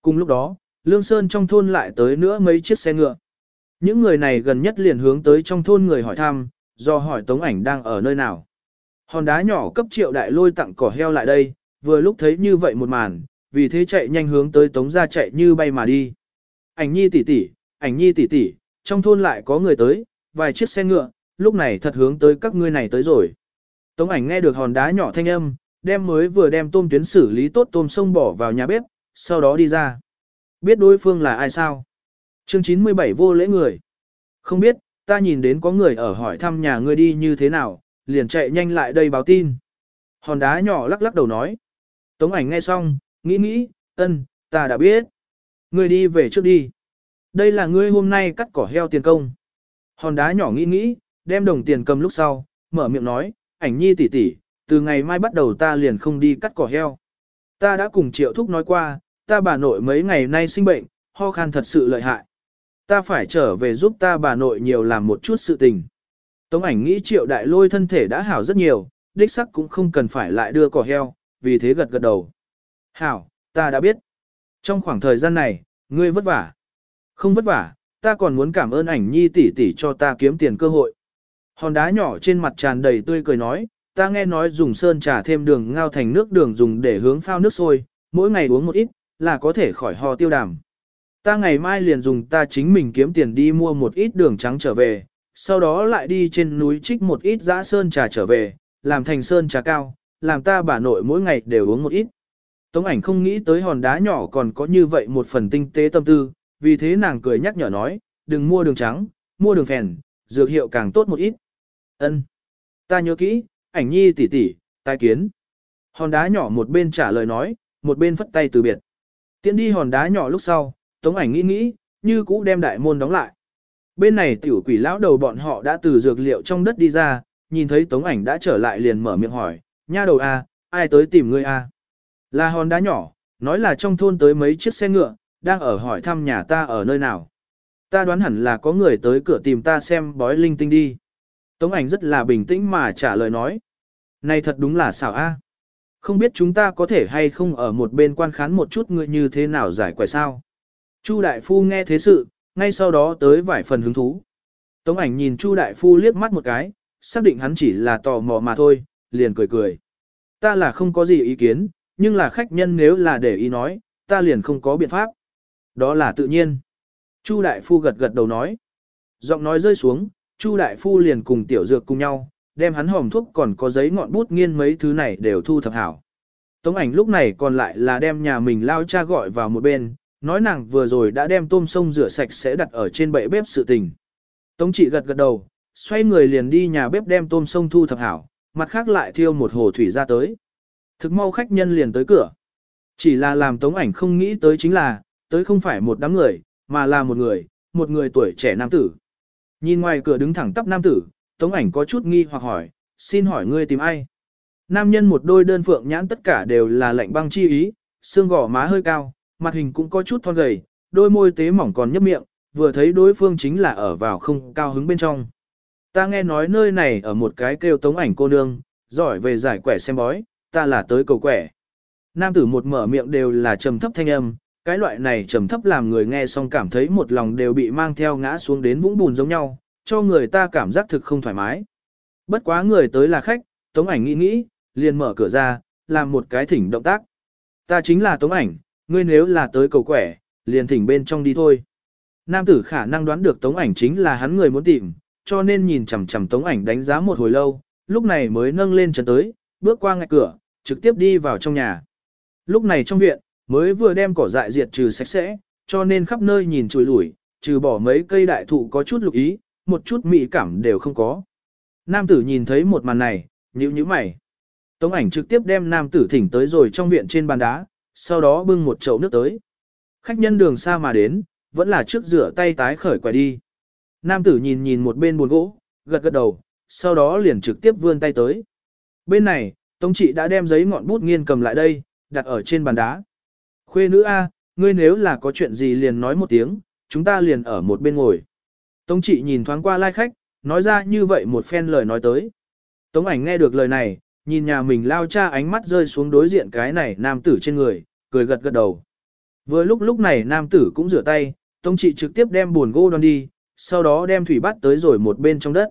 Cùng lúc đó, Lương Sơn trong thôn lại tới nữa mấy chiếc xe ngựa. Những người này gần nhất liền hướng tới trong thôn người hỏi thăm, do hỏi Tống ảnh đang ở nơi nào. Hòn đá nhỏ cấp triệu đại lôi tặng cỏ heo lại đây, vừa lúc thấy như vậy một màn, vì thế chạy nhanh hướng tới Tống ra chạy như bay mà đi. Ảnh nhi tỷ tỷ, ảnh nhi tỷ tỷ, trong thôn lại có người tới, vài chiếc xe ngựa, lúc này thật hướng tới các ngươi này tới rồi. Tống ảnh nghe được hòn đá nhỏ thanh âm, đem mới vừa đem tôm tuyến xử lý tốt tôm sông bỏ vào nhà bếp, sau đó đi ra. Biết đối phương là ai sao? Chương 97 vô lễ người. Không biết, ta nhìn đến có người ở hỏi thăm nhà ngươi đi như thế nào, liền chạy nhanh lại đây báo tin. Hòn đá nhỏ lắc lắc đầu nói. Tống ảnh nghe xong, nghĩ nghĩ, ân, ta đã biết. Ngươi đi về trước đi. Đây là ngươi hôm nay cắt cỏ heo tiền công. Hòn đá nhỏ nghĩ nghĩ, đem đồng tiền cầm lúc sau, mở miệng nói, ảnh nhi tỷ tỷ, từ ngày mai bắt đầu ta liền không đi cắt cỏ heo. Ta đã cùng triệu thúc nói qua, ta bà nội mấy ngày nay sinh bệnh, ho khan thật sự lợi hại. Ta phải trở về giúp ta bà nội nhiều làm một chút sự tình. Tống ảnh nghĩ triệu đại lôi thân thể đã hảo rất nhiều, đích sắc cũng không cần phải lại đưa cỏ heo, vì thế gật gật đầu. Hảo, ta đã biết. Trong khoảng thời gian này, ngươi vất vả. Không vất vả, ta còn muốn cảm ơn ảnh nhi tỷ tỷ cho ta kiếm tiền cơ hội. Hòn đá nhỏ trên mặt tràn đầy tươi cười nói, ta nghe nói dùng sơn trà thêm đường ngao thành nước đường dùng để hướng phao nước sôi, mỗi ngày uống một ít, là có thể khỏi ho tiêu đàm. Ta ngày mai liền dùng ta chính mình kiếm tiền đi mua một ít đường trắng trở về, sau đó lại đi trên núi trích một ít dã sơn trà trở về, làm thành sơn trà cao, làm ta bà nội mỗi ngày đều uống một ít. Tống ảnh không nghĩ tới hòn đá nhỏ còn có như vậy một phần tinh tế tâm tư, vì thế nàng cười nhắc nhở nói, đừng mua đường trắng, mua đường phèn, dược hiệu càng tốt một ít. Ân, Ta nhớ kỹ, ảnh nhi tỷ tỷ, tai kiến. Hòn đá nhỏ một bên trả lời nói, một bên phất tay từ biệt. Tiến đi hòn đá nhỏ lúc sau, tống ảnh nghĩ nghĩ, như cũ đem đại môn đóng lại. Bên này tiểu quỷ lão đầu bọn họ đã từ dược liệu trong đất đi ra, nhìn thấy tống ảnh đã trở lại liền mở miệng hỏi, nha đầu a, ai tới tìm ngươi a? Là hòn đá nhỏ, nói là trong thôn tới mấy chiếc xe ngựa, đang ở hỏi thăm nhà ta ở nơi nào. Ta đoán hẳn là có người tới cửa tìm ta xem bói linh tinh đi. Tống ảnh rất là bình tĩnh mà trả lời nói. Này thật đúng là xảo a. Không biết chúng ta có thể hay không ở một bên quan khán một chút người như thế nào giải quẻ sao. Chu đại phu nghe thế sự, ngay sau đó tới vài phần hứng thú. Tống ảnh nhìn Chu đại phu liếc mắt một cái, xác định hắn chỉ là tò mò mà thôi, liền cười cười. Ta là không có gì ý kiến, nhưng là khách nhân nếu là để ý nói, ta liền không có biện pháp. Đó là tự nhiên. Chu đại phu gật gật đầu nói. Giọng nói rơi xuống, Chu đại phu liền cùng tiểu dược cùng nhau, đem hắn hòm thuốc còn có giấy ngọn bút nghiên mấy thứ này đều thu thập hảo. Tống ảnh lúc này còn lại là đem nhà mình lao cha gọi vào một bên, nói nàng vừa rồi đã đem tôm sông rửa sạch sẽ đặt ở trên bệ bếp sự tình. Tống Chỉ gật gật đầu, xoay người liền đi nhà bếp đem tôm sông thu thập hảo, mặt khác lại thiêu một hồ thủy ra tới. Thực mau khách nhân liền tới cửa. Chỉ là làm tống ảnh không nghĩ tới chính là, tới không phải một đám người, mà là một người, một người tuổi trẻ nam tử. Nhìn ngoài cửa đứng thẳng tắp nam tử, tống ảnh có chút nghi hoặc hỏi, xin hỏi ngươi tìm ai? Nam nhân một đôi đơn phượng nhãn tất cả đều là lạnh băng chi ý, xương gò má hơi cao, mặt hình cũng có chút thon gầy, đôi môi tế mỏng còn nhấp miệng, vừa thấy đối phương chính là ở vào không cao hứng bên trong. Ta nghe nói nơi này ở một cái kêu tống ảnh cô nương, giỏi về giải quẻ xem bói, ta là tới cầu quẻ. Nam tử một mở miệng đều là trầm thấp thanh âm, cái loại này trầm thấp làm người nghe xong cảm thấy một lòng đều bị mang theo ngã xuống đến vũng bùn giống nhau, cho người ta cảm giác thực không thoải mái. Bất quá người tới là khách, tống ảnh nghĩ nghĩ, liền mở cửa ra, làm một cái thỉnh động tác. Ta chính là tống ảnh, ngươi nếu là tới cầu quẻ, liền thỉnh bên trong đi thôi. Nam tử khả năng đoán được tống ảnh chính là hắn người muốn tìm, cho nên nhìn chằm chằm tống ảnh đánh giá một hồi lâu, lúc này mới nâng lên chân tới, bước qua ngay cửa, trực tiếp đi vào trong nhà. Lúc này trong viện, mới vừa đem cỏ dại diệt trừ sạch sẽ, cho nên khắp nơi nhìn chùi lủi, trừ bỏ mấy cây đại thụ có chút lục ý, một chút mị cảm đều không có. Nam tử nhìn thấy một màn này, nhíu nhíu mày. Tống ảnh trực tiếp đem nam tử thỉnh tới rồi trong viện trên bàn đá, sau đó bưng một chậu nước tới. Khách nhân đường xa mà đến, vẫn là trước rửa tay tái khởi quay đi. Nam tử nhìn nhìn một bên buồn gỗ, gật gật đầu, sau đó liền trực tiếp vươn tay tới. Bên này, Tống trị đã đem giấy ngọn bút nghiên cầm lại đây, đặt ở trên bàn đá. Khuê nữ A, ngươi nếu là có chuyện gì liền nói một tiếng, chúng ta liền ở một bên ngồi. Tống trị nhìn thoáng qua lai khách, nói ra như vậy một phen lời nói tới. Tống ảnh nghe được lời này, nhìn nhà mình lao cha ánh mắt rơi xuống đối diện cái này nam tử trên người, cười gật gật đầu. Vừa lúc lúc này nam tử cũng rửa tay, Tống trị trực tiếp đem buồn gỗ đoan đi, sau đó đem thủy bắt tới rồi một bên trong đất.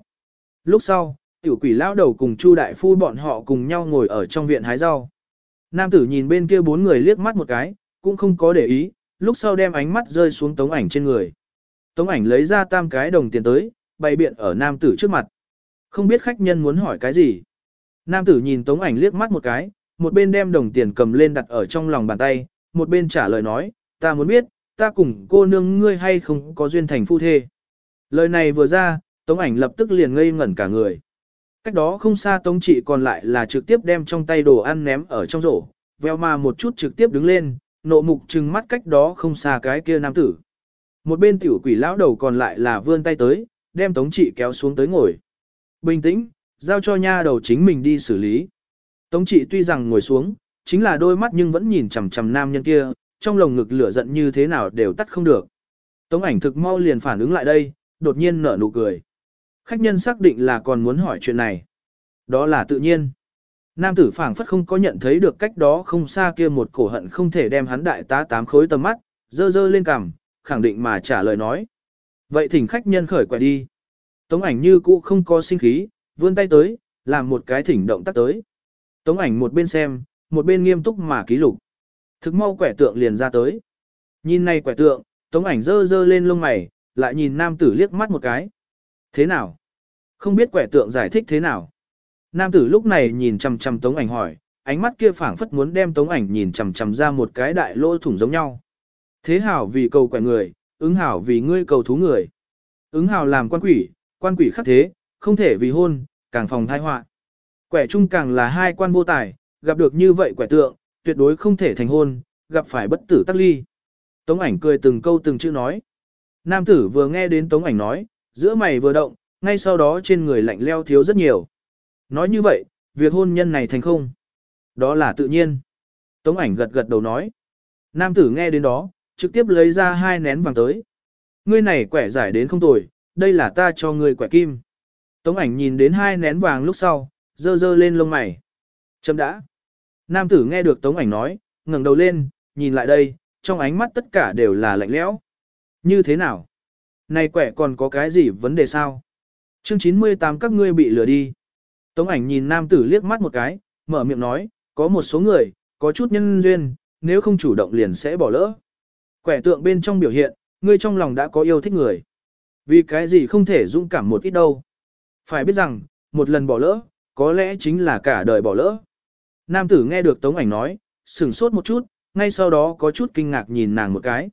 Lúc sau, tiểu quỷ lao đầu cùng Chu đại phu bọn họ cùng nhau ngồi ở trong viện hái rau. Nam tử nhìn bên kia bốn người liếc mắt một cái, cũng không có để ý, lúc sau đem ánh mắt rơi xuống tống ảnh trên người. Tống ảnh lấy ra tam cái đồng tiền tới, bày biện ở nam tử trước mặt. Không biết khách nhân muốn hỏi cái gì. Nam tử nhìn tống ảnh liếc mắt một cái, một bên đem đồng tiền cầm lên đặt ở trong lòng bàn tay, một bên trả lời nói, ta muốn biết, ta cùng cô nương ngươi hay không có duyên thành phu thê. Lời này vừa ra, tống ảnh lập tức liền ngây ngẩn cả người. Cách đó không xa tống trị còn lại là trực tiếp đem trong tay đồ ăn ném ở trong rổ, veo mà một chút trực tiếp đứng lên, nộ mục trừng mắt cách đó không xa cái kia nam tử. Một bên tiểu quỷ lão đầu còn lại là vươn tay tới, đem tống trị kéo xuống tới ngồi. Bình tĩnh, giao cho nha đầu chính mình đi xử lý. Tống trị tuy rằng ngồi xuống, chính là đôi mắt nhưng vẫn nhìn chằm chằm nam nhân kia, trong lồng ngực lửa giận như thế nào đều tắt không được. Tống ảnh thực mau liền phản ứng lại đây, đột nhiên nở nụ cười. Khách nhân xác định là còn muốn hỏi chuyện này. Đó là tự nhiên. Nam tử phảng phất không có nhận thấy được cách đó không xa kia một cổ hận không thể đem hắn đại tá tám khối tầm mắt, dơ dơ lên cằm, khẳng định mà trả lời nói. Vậy thỉnh khách nhân khởi quẻ đi. Tống ảnh như cũ không có sinh khí, vươn tay tới, làm một cái thỉnh động tác tới. Tống ảnh một bên xem, một bên nghiêm túc mà ký lục. Thực mau quẻ tượng liền ra tới. Nhìn này quẻ tượng, tống ảnh dơ dơ lên lông mày, lại nhìn nam tử liếc mắt một cái. Thế nào? Không biết quẻ tượng giải thích thế nào? Nam tử lúc này nhìn chằm chằm tống ảnh hỏi, ánh mắt kia phảng phất muốn đem tống ảnh nhìn chằm chằm ra một cái đại lỗ thủng giống nhau. Thế hảo vì cầu quẻ người, ứng hảo vì ngươi cầu thú người. Ứng hảo làm quan quỷ, Quan quỷ khắc thế, không thể vì hôn, càng phòng thai họa. Quẻ chung càng là hai quan vô tài, gặp được như vậy quẻ tượng, tuyệt đối không thể thành hôn, gặp phải bất tử tắc ly. Tống ảnh cười từng câu từng chữ nói. Nam tử vừa nghe đến tống ảnh nói, giữa mày vừa động, ngay sau đó trên người lạnh leo thiếu rất nhiều. Nói như vậy, việc hôn nhân này thành không? Đó là tự nhiên. Tống ảnh gật gật đầu nói. Nam tử nghe đến đó, trực tiếp lấy ra hai nén vàng tới. Ngươi này quẻ giải đến không tồi, đây là ta cho ngươi quẻ kim. Tống ảnh nhìn đến hai nén vàng lúc sau, dơ dơ lên lông mày. Chấm đã. Nam tử nghe được tống ảnh nói, ngẩng đầu lên, nhìn lại đây, trong ánh mắt tất cả đều là lạnh lẽo. Như thế nào? Này quẻ còn có cái gì vấn đề sao? Chương 98 các ngươi bị lừa đi. Tống ảnh nhìn nam tử liếc mắt một cái, mở miệng nói, có một số người, có chút nhân duyên, nếu không chủ động liền sẽ bỏ lỡ. Quẻ tượng bên trong biểu hiện, ngươi trong lòng đã có yêu thích người. Vì cái gì không thể dũng cảm một ít đâu. Phải biết rằng, một lần bỏ lỡ, có lẽ chính là cả đời bỏ lỡ. Nam tử nghe được tống ảnh nói, sửng sốt một chút, ngay sau đó có chút kinh ngạc nhìn nàng một cái.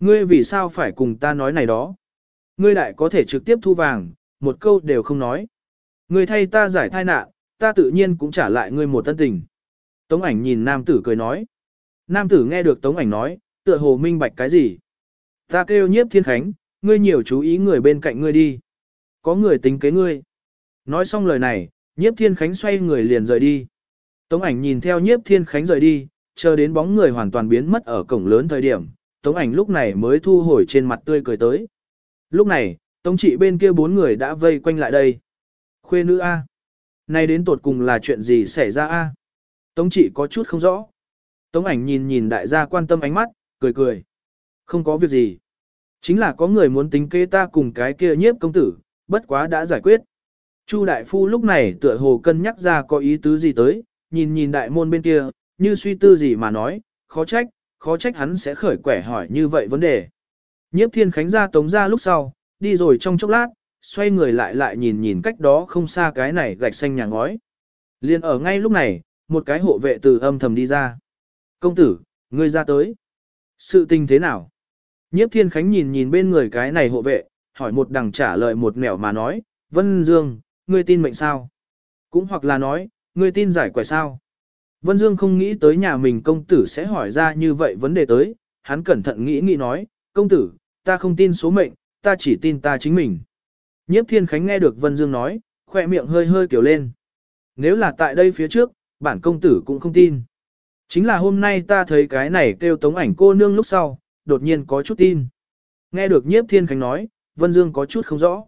Ngươi vì sao phải cùng ta nói này đó? Ngươi đại có thể trực tiếp thu vàng, một câu đều không nói. Ngươi thay ta giải thai nạn, ta tự nhiên cũng trả lại ngươi một tân tình. Tống ảnh nhìn nam tử cười nói. Nam tử nghe được tống ảnh nói, tựa hồ minh bạch cái gì? Ta kêu nhiếp thiên khánh, ngươi nhiều chú ý người bên cạnh ngươi đi. Có người tính kế ngươi. Nói xong lời này, nhiếp thiên khánh xoay người liền rời đi. Tống ảnh nhìn theo nhiếp thiên khánh rời đi, chờ đến bóng người hoàn toàn biến mất ở cổng lớn thời điểm, tống ảnh lúc này mới thu hồi trên mặt tươi cười tới. Lúc này, tống trị bên kia bốn người đã vây quanh lại đây. Khuê nữ A. Này đến tột cùng là chuyện gì xảy ra A. Tống chỉ có chút không rõ. Tống ảnh nhìn nhìn đại gia quan tâm ánh mắt, cười cười. Không có việc gì. Chính là có người muốn tính kế ta cùng cái kia nhiếp công tử, bất quá đã giải quyết. Chu đại phu lúc này tựa hồ cân nhắc ra có ý tứ gì tới, nhìn nhìn đại môn bên kia, như suy tư gì mà nói, khó trách, khó trách hắn sẽ khởi quẻ hỏi như vậy vấn đề. Nhiếp thiên khánh ra tống ra lúc sau, đi rồi trong chốc lát, xoay người lại lại nhìn nhìn cách đó không xa cái này gạch xanh nhà ngói. Liên ở ngay lúc này, một cái hộ vệ từ âm thầm đi ra. Công tử, ngươi ra tới. Sự tình thế nào? Nhiếp thiên khánh nhìn nhìn bên người cái này hộ vệ, hỏi một đằng trả lời một nẻo mà nói, Vân Dương, ngươi tin mệnh sao? Cũng hoặc là nói, ngươi tin giải quẻ sao? Vân Dương không nghĩ tới nhà mình công tử sẽ hỏi ra như vậy vấn đề tới, hắn cẩn thận nghĩ nghĩ nói, công tử, ta không tin số mệnh, ta chỉ tin ta chính mình. Nhiếp Thiên Khánh nghe được Vân Dương nói, khỏe miệng hơi hơi kiểu lên. Nếu là tại đây phía trước, bản công tử cũng không tin. Chính là hôm nay ta thấy cái này kêu tống ảnh cô nương lúc sau, đột nhiên có chút tin. Nghe được Nhiếp Thiên Khánh nói, Vân Dương có chút không rõ.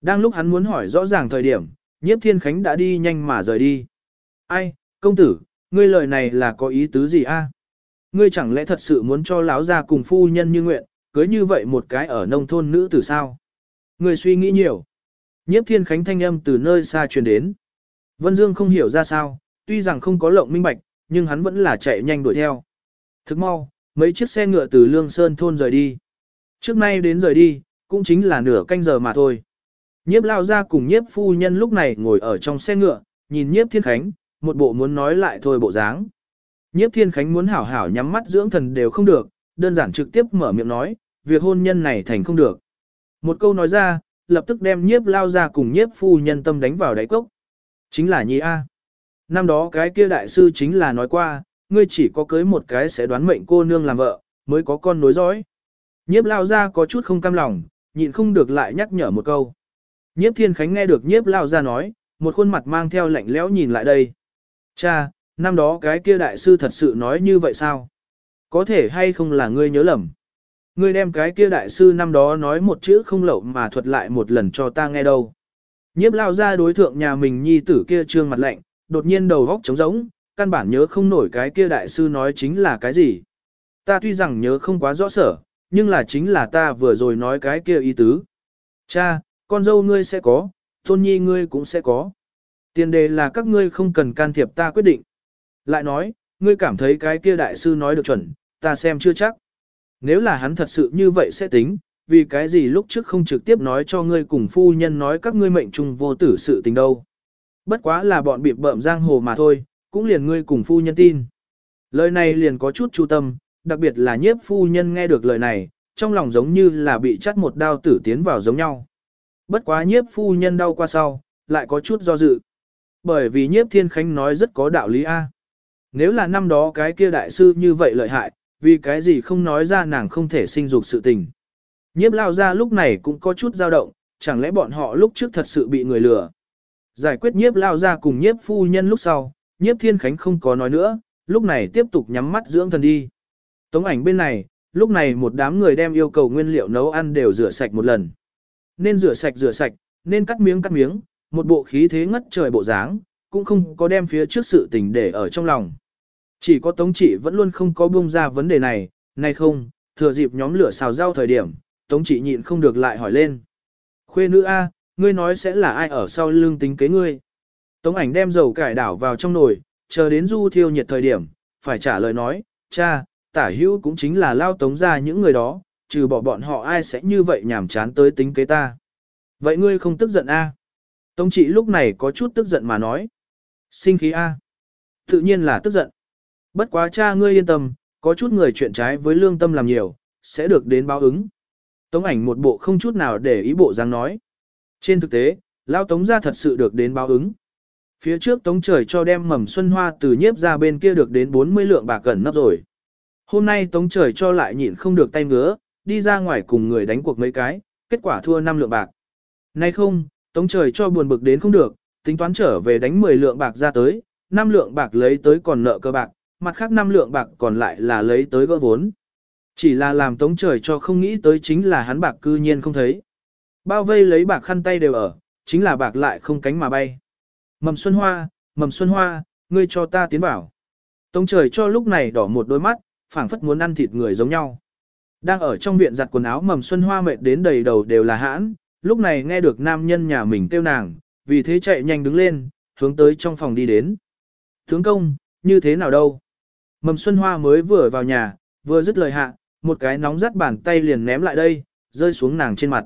Đang lúc hắn muốn hỏi rõ ràng thời điểm, Nhiếp Thiên Khánh đã đi nhanh mà rời đi. Ai, công tử, ngươi lời này là có ý tứ gì a? Ngươi chẳng lẽ thật sự muốn cho lão gia cùng phu nhân như nguyện, cưới như vậy một cái ở nông thôn nữ tử sao? Người suy nghĩ nhiều. Nhiếp Thiên Khánh thanh âm từ nơi xa truyền đến. Vân Dương không hiểu ra sao, tuy rằng không có lộng minh bạch, nhưng hắn vẫn là chạy nhanh đuổi theo. Thức mau, mấy chiếc xe ngựa từ Lương Sơn thôn rời đi. Trước nay đến rời đi, cũng chính là nửa canh giờ mà thôi. Nhiếp lao ra cùng nhiếp phu nhân lúc này ngồi ở trong xe ngựa, nhìn nhiếp thiên khánh, một bộ muốn nói lại thôi bộ dáng. Nhiếp thiên khánh muốn hảo hảo nhắm mắt dưỡng thần đều không được, đơn giản trực tiếp mở miệng nói, việc hôn nhân này thành không được. Một câu nói ra, lập tức đem nhiếp lao ra cùng nhiếp phu nhân tâm đánh vào đáy cốc. Chính là nhi A. Năm đó cái kia đại sư chính là nói qua, ngươi chỉ có cưới một cái sẽ đoán mệnh cô nương làm vợ, mới có con nối dõi. Nhiếp lao ra có chút không cam lòng, nhịn không được lại nhắc nhở một câu. Nhiếp thiên khánh nghe được nhiếp lao ra nói, một khuôn mặt mang theo lạnh lẽo nhìn lại đây. Cha, năm đó cái kia đại sư thật sự nói như vậy sao? Có thể hay không là ngươi nhớ lầm? Ngươi đem cái kia đại sư năm đó nói một chữ không lậu mà thuật lại một lần cho ta nghe đâu. Nhiếp lao ra đối thượng nhà mình nhi tử kia trương mặt lạnh, đột nhiên đầu góc trống rỗng, căn bản nhớ không nổi cái kia đại sư nói chính là cái gì. Ta tuy rằng nhớ không quá rõ sở, nhưng là chính là ta vừa rồi nói cái kia ý tứ. Cha, con dâu ngươi sẽ có, tôn nhi ngươi cũng sẽ có. Tiền đề là các ngươi không cần can thiệp ta quyết định. Lại nói, ngươi cảm thấy cái kia đại sư nói được chuẩn, ta xem chưa chắc. Nếu là hắn thật sự như vậy sẽ tính, vì cái gì lúc trước không trực tiếp nói cho ngươi cùng phu nhân nói các ngươi mệnh trùng vô tử sự tình đâu. Bất quá là bọn bịp bợm giang hồ mà thôi, cũng liền ngươi cùng phu nhân tin. Lời này liền có chút chu tâm, đặc biệt là nhiếp phu nhân nghe được lời này, trong lòng giống như là bị chắt một đao tử tiến vào giống nhau. Bất quá nhiếp phu nhân đau qua sau, lại có chút do dự. Bởi vì nhiếp thiên khánh nói rất có đạo lý A. Nếu là năm đó cái kia đại sư như vậy lợi hại, vì cái gì không nói ra nàng không thể sinh dục sự tình. Nhiếp lao ra lúc này cũng có chút dao động, chẳng lẽ bọn họ lúc trước thật sự bị người lừa. Giải quyết nhiếp lao ra cùng nhiếp phu nhân lúc sau, nhiếp thiên khánh không có nói nữa, lúc này tiếp tục nhắm mắt dưỡng thần đi. Tống ảnh bên này, lúc này một đám người đem yêu cầu nguyên liệu nấu ăn đều rửa sạch một lần. Nên rửa sạch rửa sạch, nên cắt miếng cắt miếng, một bộ khí thế ngất trời bộ dáng, cũng không có đem phía trước sự tình để ở trong lòng. Chỉ có Tống Trị vẫn luôn không có buông ra vấn đề này, nay không, thừa dịp nhóm lửa xào rau thời điểm, Tống Trị nhịn không được lại hỏi lên. Khuê nữ A, ngươi nói sẽ là ai ở sau lưng tính kế ngươi? Tống ảnh đem dầu cải đảo vào trong nồi, chờ đến du thiêu nhiệt thời điểm, phải trả lời nói, cha, tả hữu cũng chính là lao tống ra những người đó, trừ bỏ bọn họ ai sẽ như vậy nhảm chán tới tính kế ta. Vậy ngươi không tức giận a? Tống trị lúc này có chút tức giận mà nói. Sinh khí a? Tự nhiên là tức giận. Bất quá cha ngươi yên tâm, có chút người chuyện trái với lương tâm làm nhiều, sẽ được đến báo ứng. Tống ảnh một bộ không chút nào để ý bộ dáng nói. Trên thực tế, lão tống gia thật sự được đến báo ứng. Phía trước tống trời cho đem mầm xuân hoa từ nhiếp ra bên kia được đến 40 lượng bạc cẩn nấp rồi. Hôm nay tống trời cho lại nhịn không được tay ngứa, đi ra ngoài cùng người đánh cuộc mấy cái, kết quả thua 5 lượng bạc. Nay không, tống trời cho buồn bực đến không được, tính toán trở về đánh 10 lượng bạc ra tới, 5 lượng bạc lấy tới còn nợ cơ bạc, mặt khác 5 lượng bạc còn lại là lấy tới gỡ vốn. Chỉ là làm tống trời cho không nghĩ tới chính là hắn bạc cư nhiên không thấy. Bao vây lấy bạc khăn tay đều ở, chính là bạc lại không cánh mà bay. Mầm xuân hoa, mầm xuân hoa, ngươi cho ta tiến vào. Tống trời cho lúc này đỏ một đôi mắt, phảng phất muốn ăn thịt người giống nhau. Đang ở trong viện giặt quần áo mầm xuân hoa mệt đến đầy đầu đều là hãn, lúc này nghe được nam nhân nhà mình kêu nàng, vì thế chạy nhanh đứng lên, hướng tới trong phòng đi đến. Tướng công, như thế nào đâu? Mầm xuân hoa mới vừa vào nhà, vừa dứt lời hạ, một cái nóng rát bàn tay liền ném lại đây, rơi xuống nàng trên mặt.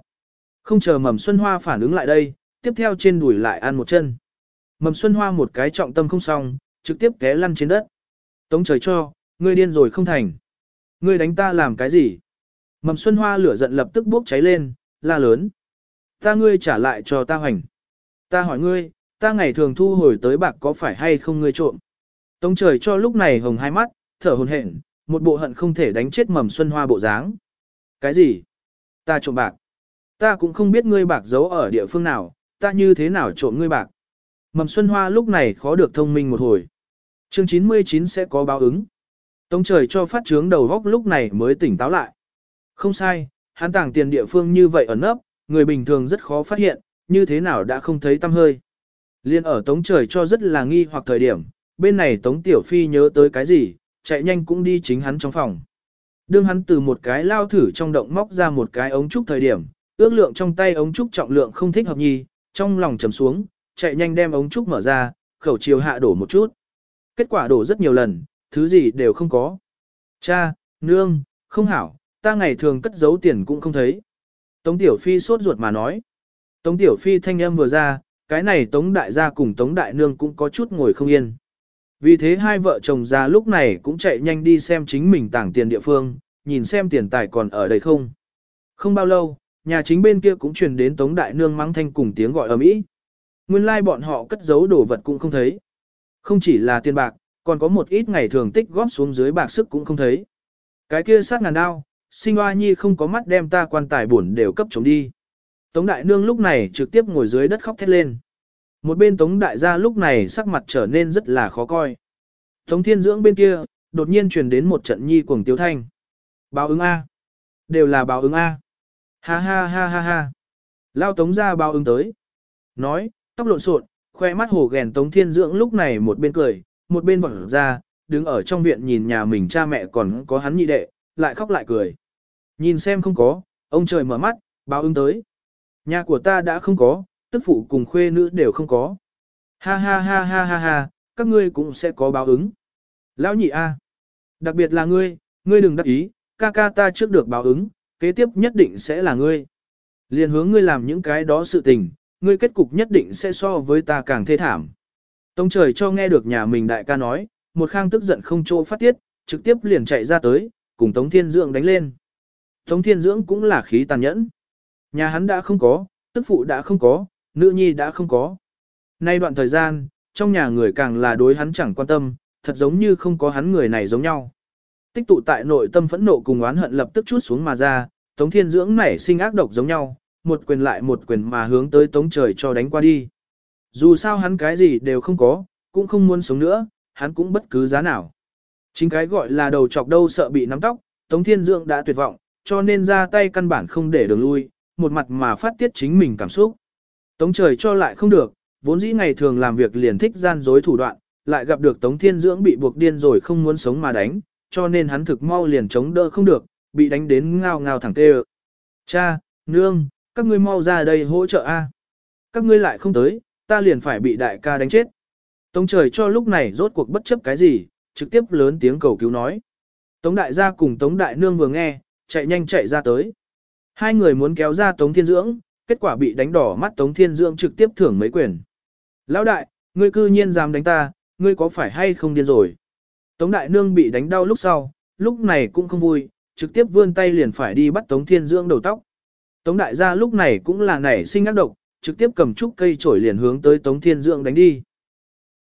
Không chờ mầm xuân hoa phản ứng lại đây, tiếp theo trên đùi lại ăn một chân. Mầm xuân hoa một cái trọng tâm không xong, trực tiếp té lăn trên đất. Tống trời cho, ngươi điên rồi không thành. Ngươi đánh ta làm cái gì? Mầm xuân hoa lửa giận lập tức bốc cháy lên, la lớn. Ta ngươi trả lại cho ta hoành. Ta hỏi ngươi, ta ngày thường thu hồi tới bạc có phải hay không ngươi trộm? Tống trời cho lúc này hồng hai mắt, thở hồn hển, một bộ hận không thể đánh chết mầm xuân hoa bộ dáng. Cái gì? Ta trộm bạc. Ta cũng không biết ngươi bạc giấu ở địa phương nào, ta như thế nào trộm ngươi bạc. Mầm xuân hoa lúc này khó được thông minh một hồi. Chương 99 sẽ có báo ứng. Tống trời cho phát trướng đầu góc lúc này mới tỉnh táo lại. Không sai, hắn tàng tiền địa phương như vậy ẩn nấp, người bình thường rất khó phát hiện, như thế nào đã không thấy tâm hơi. Liên ở tống trời cho rất là nghi hoặc thời điểm, bên này tống tiểu phi nhớ tới cái gì, chạy nhanh cũng đi chính hắn trong phòng. Đương hắn từ một cái lao thử trong động móc ra một cái ống trúc thời điểm, ước lượng trong tay ống trúc trọng lượng không thích hợp nhì, trong lòng trầm xuống, chạy nhanh đem ống trúc mở ra, khẩu chiều hạ đổ một chút. Kết quả đổ rất nhiều lần, thứ gì đều không có. Cha, nương, không hảo, ta ngày thường cất giấu tiền cũng không thấy. Tống Tiểu Phi sốt ruột mà nói. Tống Tiểu Phi thanh âm vừa ra, cái này Tống Đại gia cùng Tống Đại Nương cũng có chút ngồi không yên. Vì thế hai vợ chồng già lúc này cũng chạy nhanh đi xem chính mình tảng tiền địa phương, nhìn xem tiền tài còn ở đây không. Không bao lâu, nhà chính bên kia cũng truyền đến Tống Đại Nương mắng thanh cùng tiếng gọi ầm ĩ. Nguyên lai like bọn họ cất giấu đồ vật cũng không thấy. Không chỉ là tiền bạc, còn có một ít ngày thường tích góp xuống dưới bạc sức cũng không thấy. Cái kia sát ngàn đao, sinh hoa nhi không có mắt đem ta quan tài buồn đều cấp chống đi. Tống đại nương lúc này trực tiếp ngồi dưới đất khóc thét lên. Một bên tống đại gia lúc này sắc mặt trở nên rất là khó coi. Tống thiên dưỡng bên kia, đột nhiên truyền đến một trận nhi cuồng tiếu thanh. Báo ứng A. Đều là báo ứng A. Ha ha ha ha ha. Lao tống ra báo ứng tới. Nói, tóc lộn xộn, khoe mắt hổ ghèn tống thiên dưỡng lúc này một bên cười, một bên vỏ ra, đứng ở trong viện nhìn nhà mình cha mẹ còn có hắn nhị đệ, lại khóc lại cười. Nhìn xem không có, ông trời mở mắt, báo ứng tới. Nhà của ta đã không có, tức phụ cùng khuê nữ đều không có. Ha ha ha ha ha ha, các ngươi cũng sẽ có báo ứng. Lão nhị A. Đặc biệt là ngươi, ngươi đừng đắc ý, ca ca ta trước được báo ứng, kế tiếp nhất định sẽ là ngươi. Liền hướng ngươi làm những cái đó sự tình, ngươi kết cục nhất định sẽ so với ta càng thê thảm. Tông trời cho nghe được nhà mình đại ca nói, một khang tức giận không chỗ phát tiết, trực tiếp liền chạy ra tới, cùng Tống Thiên Dưỡng đánh lên. Tống Thiên Dưỡng cũng là khí tàn nhẫn. Nhà hắn đã không có, Tức phụ đã không có, nữ nhi đã không có. Nay đoạn thời gian, trong nhà người càng là đối hắn chẳng quan tâm, thật giống như không có hắn người này giống nhau. Tích tụ tại nội tâm phẫn nộ cùng oán hận lập tức chút xuống mà ra, Tống Thiên Dưỡng nảy sinh ác độc giống nhau, một quyền lại một quyền mà hướng tới Tống Trời cho đánh qua đi. Dù sao hắn cái gì đều không có, cũng không muốn sống nữa, hắn cũng bất cứ giá nào. Chính cái gọi là đầu chọc đâu sợ bị nắm tóc, Tống Thiên Dưỡng đã tuyệt vọng, cho nên ra tay căn bản không để đường lui, một mặt mà phát tiết chính mình cảm xúc. Tống Trời cho lại không được, vốn dĩ ngày thường làm việc liền thích gian dối thủ đoạn, lại gặp được Tống Thiên Dưỡng bị buộc điên rồi không muốn sống mà đánh, cho nên hắn thực mau liền chống đỡ không được, bị đánh đến ngao ngao thẳng tê Cha, nương, các ngươi mau ra đây hỗ trợ a. Các ngươi lại không tới, ta liền phải bị đại ca đánh chết. Tống trời cho lúc này rốt cuộc bất chấp cái gì, trực tiếp lớn tiếng cầu cứu nói. Tống đại gia cùng Tống đại nương vừa nghe, chạy nhanh chạy ra tới. Hai người muốn kéo ra Tống Thiên Dưỡng, kết quả bị đánh đỏ mắt Tống Thiên Dưỡng trực tiếp thưởng mấy quyền. Lão đại, ngươi cư nhiên dám đánh ta, ngươi có phải hay không điên rồi? Tống đại nương bị đánh đau lúc sau, lúc này cũng không vui, trực tiếp vươn tay liền phải đi bắt Tống Thiên Dưỡng đầu tóc. Tống đại gia lúc này cũng là nảy sinh ác độc, trực tiếp cầm trúc cây chổi liền hướng tới Tống Thiên Dưỡng đánh đi.